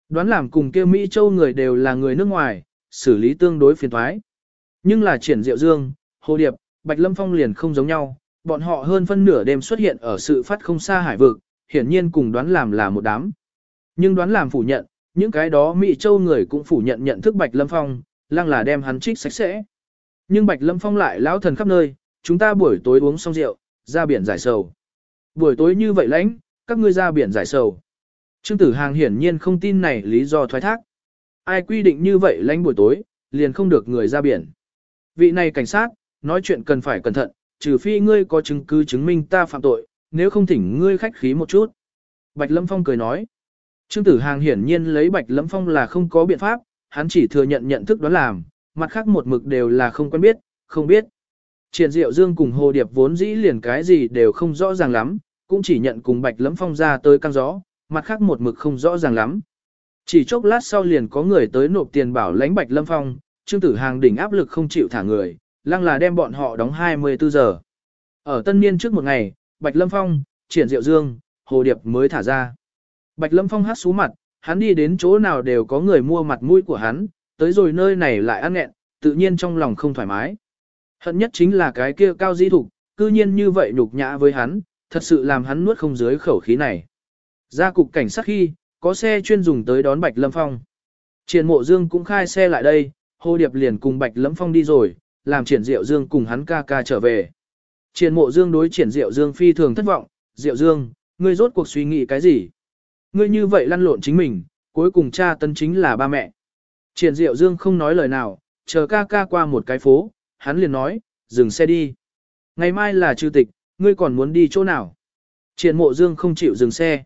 Đoán làm cùng kia Mỹ Châu người đều là người nước ngoài, xử lý tương đối phiền thoái. Nhưng là triển diệu dương, hồ điệp, Bạch Lâm Phong liền không giống nhau, bọn họ hơn phân nửa đêm xuất hiện ở sự phát không xa hải vực, hiển nhiên cùng đoán làm là một đám. Nhưng đoán làm phủ nhận, những cái đó Mỹ Châu người cũng phủ nhận nhận thức Bạch Lâm Phong, lăng là đem hắn trích sạch sẽ. Nhưng Bạch Lâm Phong lại lão thần khắp nơi, chúng ta buổi tối uống xong rượu, ra biển giải sầu. Buổi tối như vậy lãnh, các ngươi ra biển giải sầu. Trương Tử Hàng hiển nhiên không tin này lý do thoái thác. Ai quy định như vậy lánh buổi tối, liền không được người ra biển. Vị này cảnh sát, nói chuyện cần phải cẩn thận, trừ phi ngươi có chứng cứ chứng minh ta phạm tội, nếu không thỉnh ngươi khách khí một chút. Bạch Lâm Phong cười nói. Trương Tử Hàng hiển nhiên lấy Bạch Lâm Phong là không có biện pháp, hắn chỉ thừa nhận nhận thức đó làm, mặt khác một mực đều là không quen biết, không biết. Triển Diệu Dương cùng Hồ Điệp vốn dĩ liền cái gì đều không rõ ràng lắm, cũng chỉ nhận cùng Bạch Lâm Phong ra tới căng gió, mặt khác một mực không rõ ràng lắm. Chỉ chốc lát sau liền có người tới nộp tiền bảo lãnh Bạch Lâm Phong, Trương Tử Hàng đỉnh áp lực không chịu thả người, lăng là đem bọn họ đóng 24 giờ. Ở tân niên trước một ngày, Bạch Lâm Phong, Triển Diệu Dương, Hồ Điệp mới thả ra. Bạch Lâm Phong hát sú mặt, hắn đi đến chỗ nào đều có người mua mặt mũi của hắn, tới rồi nơi này lại ăn nghẹn, tự nhiên trong lòng không thoải mái. Hận nhất chính là cái kia cao di thục, cư nhiên như vậy nhục nhã với hắn, thật sự làm hắn nuốt không dưới khẩu khí này. Ra cục cảnh sát khi, có xe chuyên dùng tới đón Bạch Lâm Phong. Triển Mộ Dương cũng khai xe lại đây, Hồ Điệp liền cùng Bạch Lâm Phong đi rồi, làm Triển Diệu Dương cùng hắn ca ca trở về. Triển Mộ Dương đối Triển Diệu Dương phi thường thất vọng, Diệu Dương, ngươi rốt cuộc suy nghĩ cái gì? Ngươi như vậy lăn lộn chính mình, cuối cùng cha tân chính là ba mẹ. Triển Diệu Dương không nói lời nào, chờ ca ca qua một cái phố, hắn liền nói, dừng xe đi. Ngày mai là trừ tịch, ngươi còn muốn đi chỗ nào? Triển Mộ Dương không chịu dừng xe.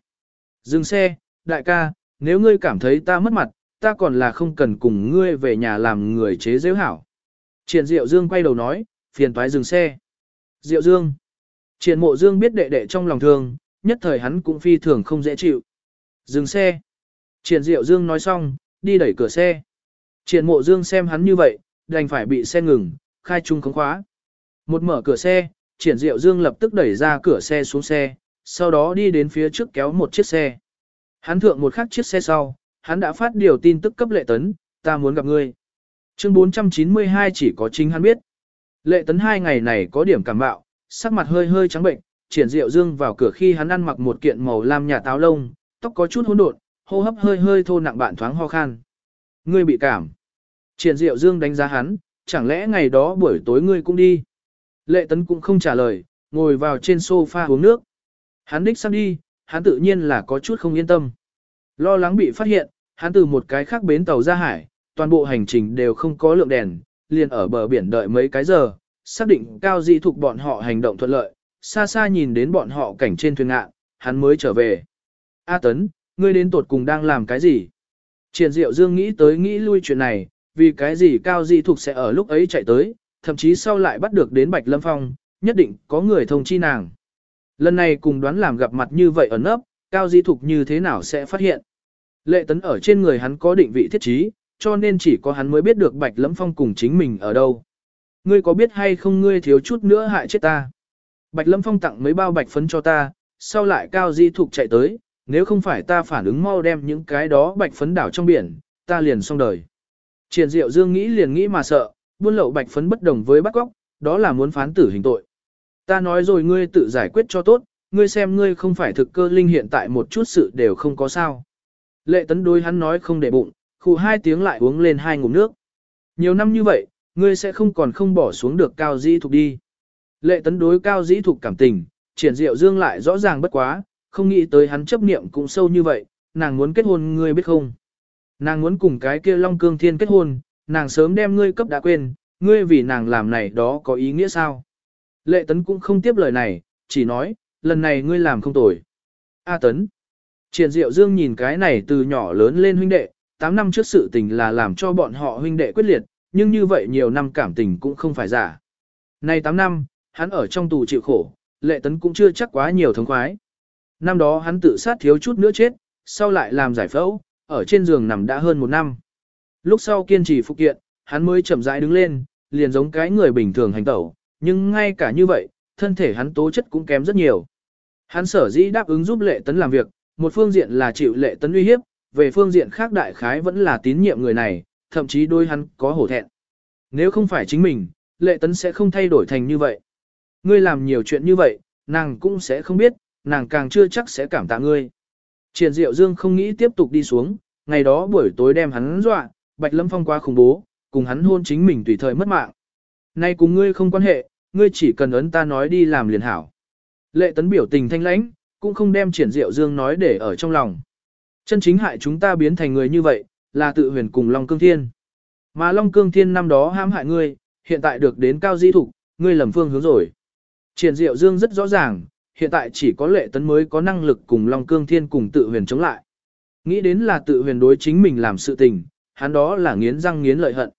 Dừng xe, đại ca, nếu ngươi cảm thấy ta mất mặt, ta còn là không cần cùng ngươi về nhà làm người chế giễu hảo. Triển Diệu Dương quay đầu nói, phiền toái dừng xe. Diệu Dương. Triển Mộ Dương biết đệ đệ trong lòng thương, nhất thời hắn cũng phi thường không dễ chịu. Dừng xe. Triển Diệu Dương nói xong, đi đẩy cửa xe. Triển Mộ Dương xem hắn như vậy, đành phải bị xe ngừng, khai trung khống khóa. Một mở cửa xe, Triển Diệu Dương lập tức đẩy ra cửa xe xuống xe, sau đó đi đến phía trước kéo một chiếc xe. Hắn thượng một khắc chiếc xe sau, hắn đã phát điều tin tức cấp lệ tấn, ta muốn gặp ngươi. Chương 492 chỉ có chính hắn biết. Lệ tấn hai ngày này có điểm cảm bạo, sắc mặt hơi hơi trắng bệnh, triển diệu dương vào cửa khi hắn ăn mặc một kiện màu lam nhà táo lông, tóc có chút hỗn độn, hô hấp hơi hơi thô nặng bạn thoáng ho khan. Ngươi bị cảm. Triển diệu dương đánh giá hắn, chẳng lẽ ngày đó buổi tối ngươi cũng đi. Lệ tấn cũng không trả lời, ngồi vào trên sofa uống nước. Hắn đích sắp đi, hắn tự nhiên là có chút không yên tâm. Lo lắng bị phát hiện, hắn từ một cái khác bến tàu ra hải, toàn bộ hành trình đều không có lượng đèn, liền ở bờ biển đợi mấy cái giờ, xác định cao Dị thuộc bọn họ hành động thuận lợi, xa xa nhìn đến bọn họ cảnh trên thuyền ngạ, hắn mới trở về. A Tấn, ngươi đến tột cùng đang làm cái gì? Triển Diệu Dương nghĩ tới nghĩ lui chuyện này, vì cái gì cao Dị thuộc sẽ ở lúc ấy chạy tới, thậm chí sau lại bắt được đến Bạch Lâm Phong, nhất định có người thông chi nàng. Lần này cùng đoán làm gặp mặt như vậy ở nấp, cao di thục như thế nào sẽ phát hiện. Lệ tấn ở trên người hắn có định vị thiết trí, cho nên chỉ có hắn mới biết được bạch Lâm phong cùng chính mình ở đâu. Ngươi có biết hay không ngươi thiếu chút nữa hại chết ta. Bạch lâm phong tặng mấy bao bạch phấn cho ta, sau lại cao di thục chạy tới, nếu không phải ta phản ứng mau đem những cái đó bạch phấn đảo trong biển, ta liền xong đời. Triển diệu dương nghĩ liền nghĩ mà sợ, buôn lậu bạch phấn bất đồng với bắt góc, đó là muốn phán tử hình tội. Ta nói rồi ngươi tự giải quyết cho tốt, ngươi xem ngươi không phải thực cơ linh hiện tại một chút sự đều không có sao. Lệ tấn đối hắn nói không để bụng, khu hai tiếng lại uống lên hai ngụm nước. Nhiều năm như vậy, ngươi sẽ không còn không bỏ xuống được cao dĩ thục đi. Lệ tấn đối cao dĩ thục cảm tình, triển diệu dương lại rõ ràng bất quá, không nghĩ tới hắn chấp niệm cũng sâu như vậy, nàng muốn kết hôn ngươi biết không. Nàng muốn cùng cái kia Long Cương Thiên kết hôn, nàng sớm đem ngươi cấp đã quên, ngươi vì nàng làm này đó có ý nghĩa sao? Lệ tấn cũng không tiếp lời này, chỉ nói, lần này ngươi làm không tồi. A tấn. Triển diệu dương nhìn cái này từ nhỏ lớn lên huynh đệ, 8 năm trước sự tình là làm cho bọn họ huynh đệ quyết liệt, nhưng như vậy nhiều năm cảm tình cũng không phải giả. Nay 8 năm, hắn ở trong tù chịu khổ, lệ tấn cũng chưa chắc quá nhiều thống khoái. Năm đó hắn tự sát thiếu chút nữa chết, sau lại làm giải phẫu, ở trên giường nằm đã hơn một năm. Lúc sau kiên trì phục kiện, hắn mới chậm rãi đứng lên, liền giống cái người bình thường hành tẩu, nhưng ngay cả như vậy, thân thể hắn tố chất cũng kém rất nhiều. Hắn sở dĩ đáp ứng giúp lệ tấn làm việc, một phương diện là chịu lệ tấn uy hiếp, về phương diện khác đại khái vẫn là tín nhiệm người này, thậm chí đôi hắn có hổ thẹn. Nếu không phải chính mình, lệ tấn sẽ không thay đổi thành như vậy. Ngươi làm nhiều chuyện như vậy, nàng cũng sẽ không biết, nàng càng chưa chắc sẽ cảm tạ ngươi. Triển Diệu Dương không nghĩ tiếp tục đi xuống, ngày đó buổi tối đem hắn dọa, Bạch Lâm Phong quá khủng bố, cùng hắn hôn chính mình tùy thời mất mạng. Nay cùng ngươi không quan hệ, ngươi chỉ cần ấn ta nói đi làm liền hảo. Lệ tấn biểu tình thanh lãnh, cũng không đem triển diệu dương nói để ở trong lòng. Chân chính hại chúng ta biến thành người như vậy, là tự huyền cùng Long Cương Thiên. Mà Long Cương Thiên năm đó hãm hại ngươi, hiện tại được đến cao di thục, ngươi lầm phương hướng rồi. Triển Diệu Dương rất rõ ràng, hiện tại chỉ có lệ tấn mới có năng lực cùng Long Cương Thiên cùng tự huyền chống lại. Nghĩ đến là tự huyền đối chính mình làm sự tình, hắn đó là nghiến răng nghiến lợi hận.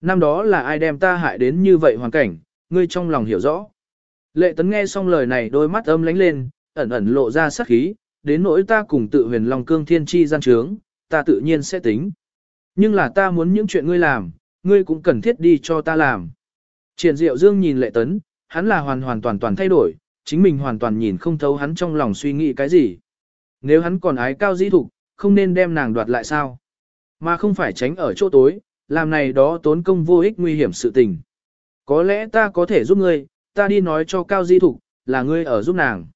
Năm đó là ai đem ta hại đến như vậy hoàn cảnh, ngươi trong lòng hiểu rõ. Lệ tấn nghe xong lời này đôi mắt âm lánh lên, ẩn ẩn lộ ra sắc khí, đến nỗi ta cùng tự huyền Long Cương Thiên chi gian trướng, ta tự nhiên sẽ tính. Nhưng là ta muốn những chuyện ngươi làm, ngươi cũng cần thiết đi cho ta làm. Triển Diệu Dương nhìn Lệ Tấn, hắn là hoàn hoàn toàn toàn thay đổi, chính mình hoàn toàn nhìn không thấu hắn trong lòng suy nghĩ cái gì. Nếu hắn còn ái cao dĩ thục, không nên đem nàng đoạt lại sao? Mà không phải tránh ở chỗ tối, làm này đó tốn công vô ích nguy hiểm sự tình. Có lẽ ta có thể giúp ngươi, ta đi nói cho cao di thục, là ngươi ở giúp nàng.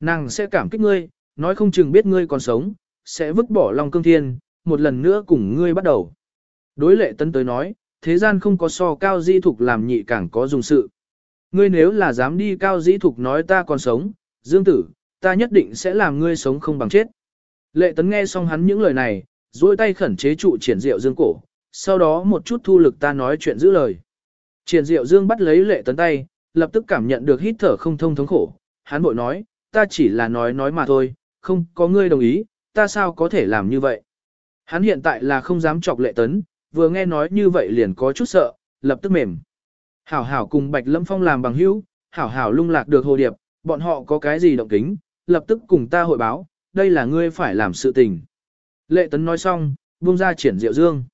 Nàng sẽ cảm kích ngươi, nói không chừng biết ngươi còn sống, sẽ vứt bỏ lòng cương thiên, một lần nữa cùng ngươi bắt đầu. Đối lệ tấn tới nói, thế gian không có so cao di thục làm nhị càng có dùng sự. Ngươi nếu là dám đi cao di thục nói ta còn sống, dương tử, ta nhất định sẽ làm ngươi sống không bằng chết. Lệ tấn nghe xong hắn những lời này, duỗi tay khẩn chế trụ triển diệu dương cổ, sau đó một chút thu lực ta nói chuyện giữ lời. Triển diệu dương bắt lấy lệ tấn tay, lập tức cảm nhận được hít thở không thông thống khổ, hắn bội nói, ta chỉ là nói nói mà thôi, không có ngươi đồng ý, ta sao có thể làm như vậy. Hắn hiện tại là không dám chọc lệ tấn, vừa nghe nói như vậy liền có chút sợ, lập tức mềm. Hảo hảo cùng Bạch Lâm Phong làm bằng hữu, hảo hảo lung lạc được hồ điệp, bọn họ có cái gì động kính, lập tức cùng ta hội báo, đây là ngươi phải làm sự tình. Lệ tấn nói xong, buông ra triển diệu dương.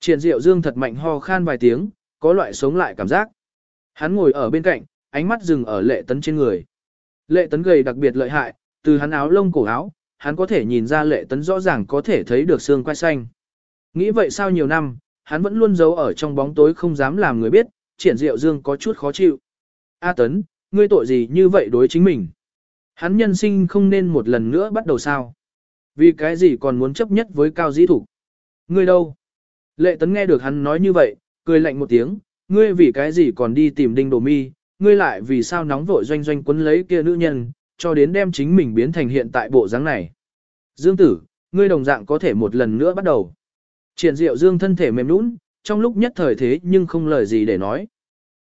Triển diệu dương thật mạnh ho khan vài tiếng, có loại sống lại cảm giác. Hắn ngồi ở bên cạnh, ánh mắt dừng ở lệ tấn trên người. Lệ tấn gầy đặc biệt lợi hại, từ hắn áo lông cổ áo, hắn có thể nhìn ra lệ tấn rõ ràng có thể thấy được xương quai xanh. Nghĩ vậy sao nhiều năm, hắn vẫn luôn giấu ở trong bóng tối không dám làm người biết, triển diệu dương có chút khó chịu. A tấn, ngươi tội gì như vậy đối chính mình? Hắn nhân sinh không nên một lần nữa bắt đầu sao? Vì cái gì còn muốn chấp nhất với cao dĩ thủ? Ngươi đâu? Lệ tấn nghe được hắn nói như vậy, cười lạnh một tiếng, ngươi vì cái gì còn đi tìm đinh đồ mi, ngươi lại vì sao nóng vội doanh doanh quấn lấy kia nữ nhân, cho đến đem chính mình biến thành hiện tại bộ dáng này. Dương tử, ngươi đồng dạng có thể một lần nữa bắt đầu. Triển diệu dương thân thể mềm nũng, trong lúc nhất thời thế nhưng không lời gì để nói.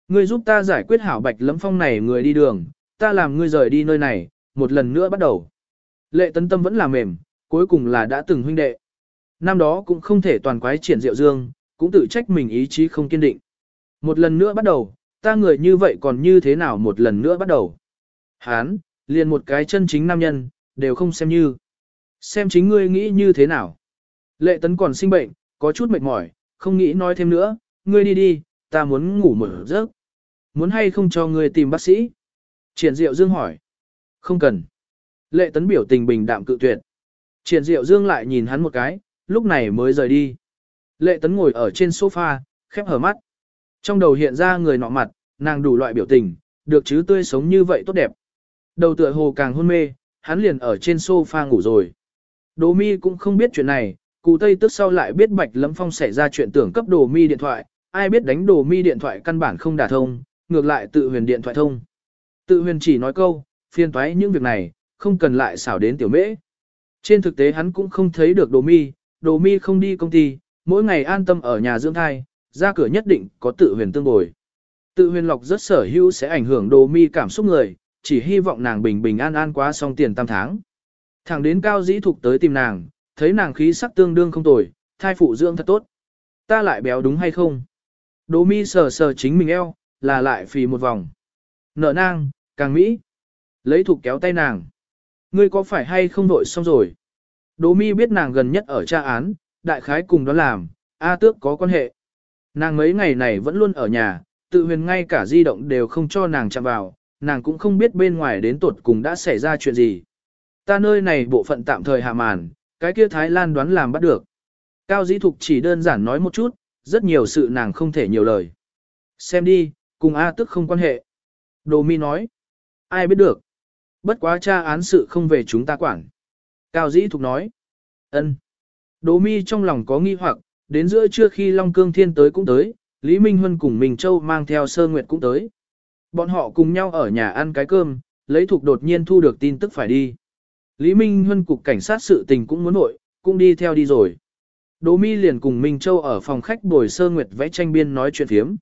Ngươi giúp ta giải quyết hảo bạch lấm phong này người đi đường, ta làm ngươi rời đi nơi này, một lần nữa bắt đầu. Lệ tấn tâm vẫn là mềm, cuối cùng là đã từng huynh đệ. Năm đó cũng không thể toàn quái triển diệu dương, cũng tự trách mình ý chí không kiên định. Một lần nữa bắt đầu, ta người như vậy còn như thế nào một lần nữa bắt đầu. Hán, liền một cái chân chính nam nhân, đều không xem như. Xem chính ngươi nghĩ như thế nào. Lệ tấn còn sinh bệnh, có chút mệt mỏi, không nghĩ nói thêm nữa, ngươi đi đi, ta muốn ngủ một giấc. Muốn hay không cho ngươi tìm bác sĩ? Triển Diệu Dương hỏi. Không cần. Lệ tấn biểu tình bình đạm cự tuyệt. Triển Diệu Dương lại nhìn hắn một cái, lúc này mới rời đi. Lệ tấn ngồi ở trên sofa, khép hờ mắt. Trong đầu hiện ra người nọ mặt, nàng đủ loại biểu tình, được chứ tươi sống như vậy tốt đẹp. Đầu tựa hồ càng hôn mê, hắn liền ở trên sofa ngủ rồi. Đồ mi cũng không biết chuyện này, cụ tây tức sau lại biết bạch lâm phong xảy ra chuyện tưởng cấp đồ mi điện thoại, ai biết đánh đồ mi điện thoại căn bản không đả thông, ngược lại tự huyền điện thoại thông. Tự huyền chỉ nói câu, phiền toái những việc này, không cần lại xảo đến tiểu mễ. Trên thực tế hắn cũng không thấy được đồ mi, đồ mi không đi công ty, mỗi ngày an tâm ở nhà dưỡng thai, ra cửa nhất định có tự huyền tương bồi. Tự huyền lọc rất sở hữu sẽ ảnh hưởng đồ mi cảm xúc người, chỉ hy vọng nàng bình bình an an quá xong tiền tam tháng. Thẳng đến cao dĩ thục tới tìm nàng, thấy nàng khí sắc tương đương không tồi, thai phụ dưỡng thật tốt. Ta lại béo đúng hay không? Đồ mi sờ sờ chính mình eo, là lại phì một vòng. Nợ nang, càng mỹ. Lấy thục kéo tay nàng. Ngươi có phải hay không vội xong rồi? Đỗ mi biết nàng gần nhất ở tra án, đại khái cùng đó làm, A tước có quan hệ. Nàng mấy ngày này vẫn luôn ở nhà, tự huyền ngay cả di động đều không cho nàng chạm vào, nàng cũng không biết bên ngoài đến tuột cùng đã xảy ra chuyện gì. Ta nơi này bộ phận tạm thời hạ màn, cái kia Thái Lan đoán làm bắt được. Cao dĩ thục chỉ đơn giản nói một chút, rất nhiều sự nàng không thể nhiều lời. Xem đi, cùng A tức không quan hệ. Đồ mi nói. Ai biết được. Bất quá tra án sự không về chúng ta quản. Cao dĩ thục nói. ân. Đỗ mi trong lòng có nghi hoặc, đến giữa trưa khi Long Cương Thiên tới cũng tới, Lý Minh Huân cùng Minh Châu mang theo Sơ Nguyệt cũng tới. Bọn họ cùng nhau ở nhà ăn cái cơm, lấy thục đột nhiên thu được tin tức phải đi. Lý Minh Huân cục cảnh sát sự tình cũng muốn nội, cũng đi theo đi rồi. Đỗ Mi liền cùng Minh Châu ở phòng khách bồi sơ nguyệt vẽ tranh biên nói chuyện thiếm.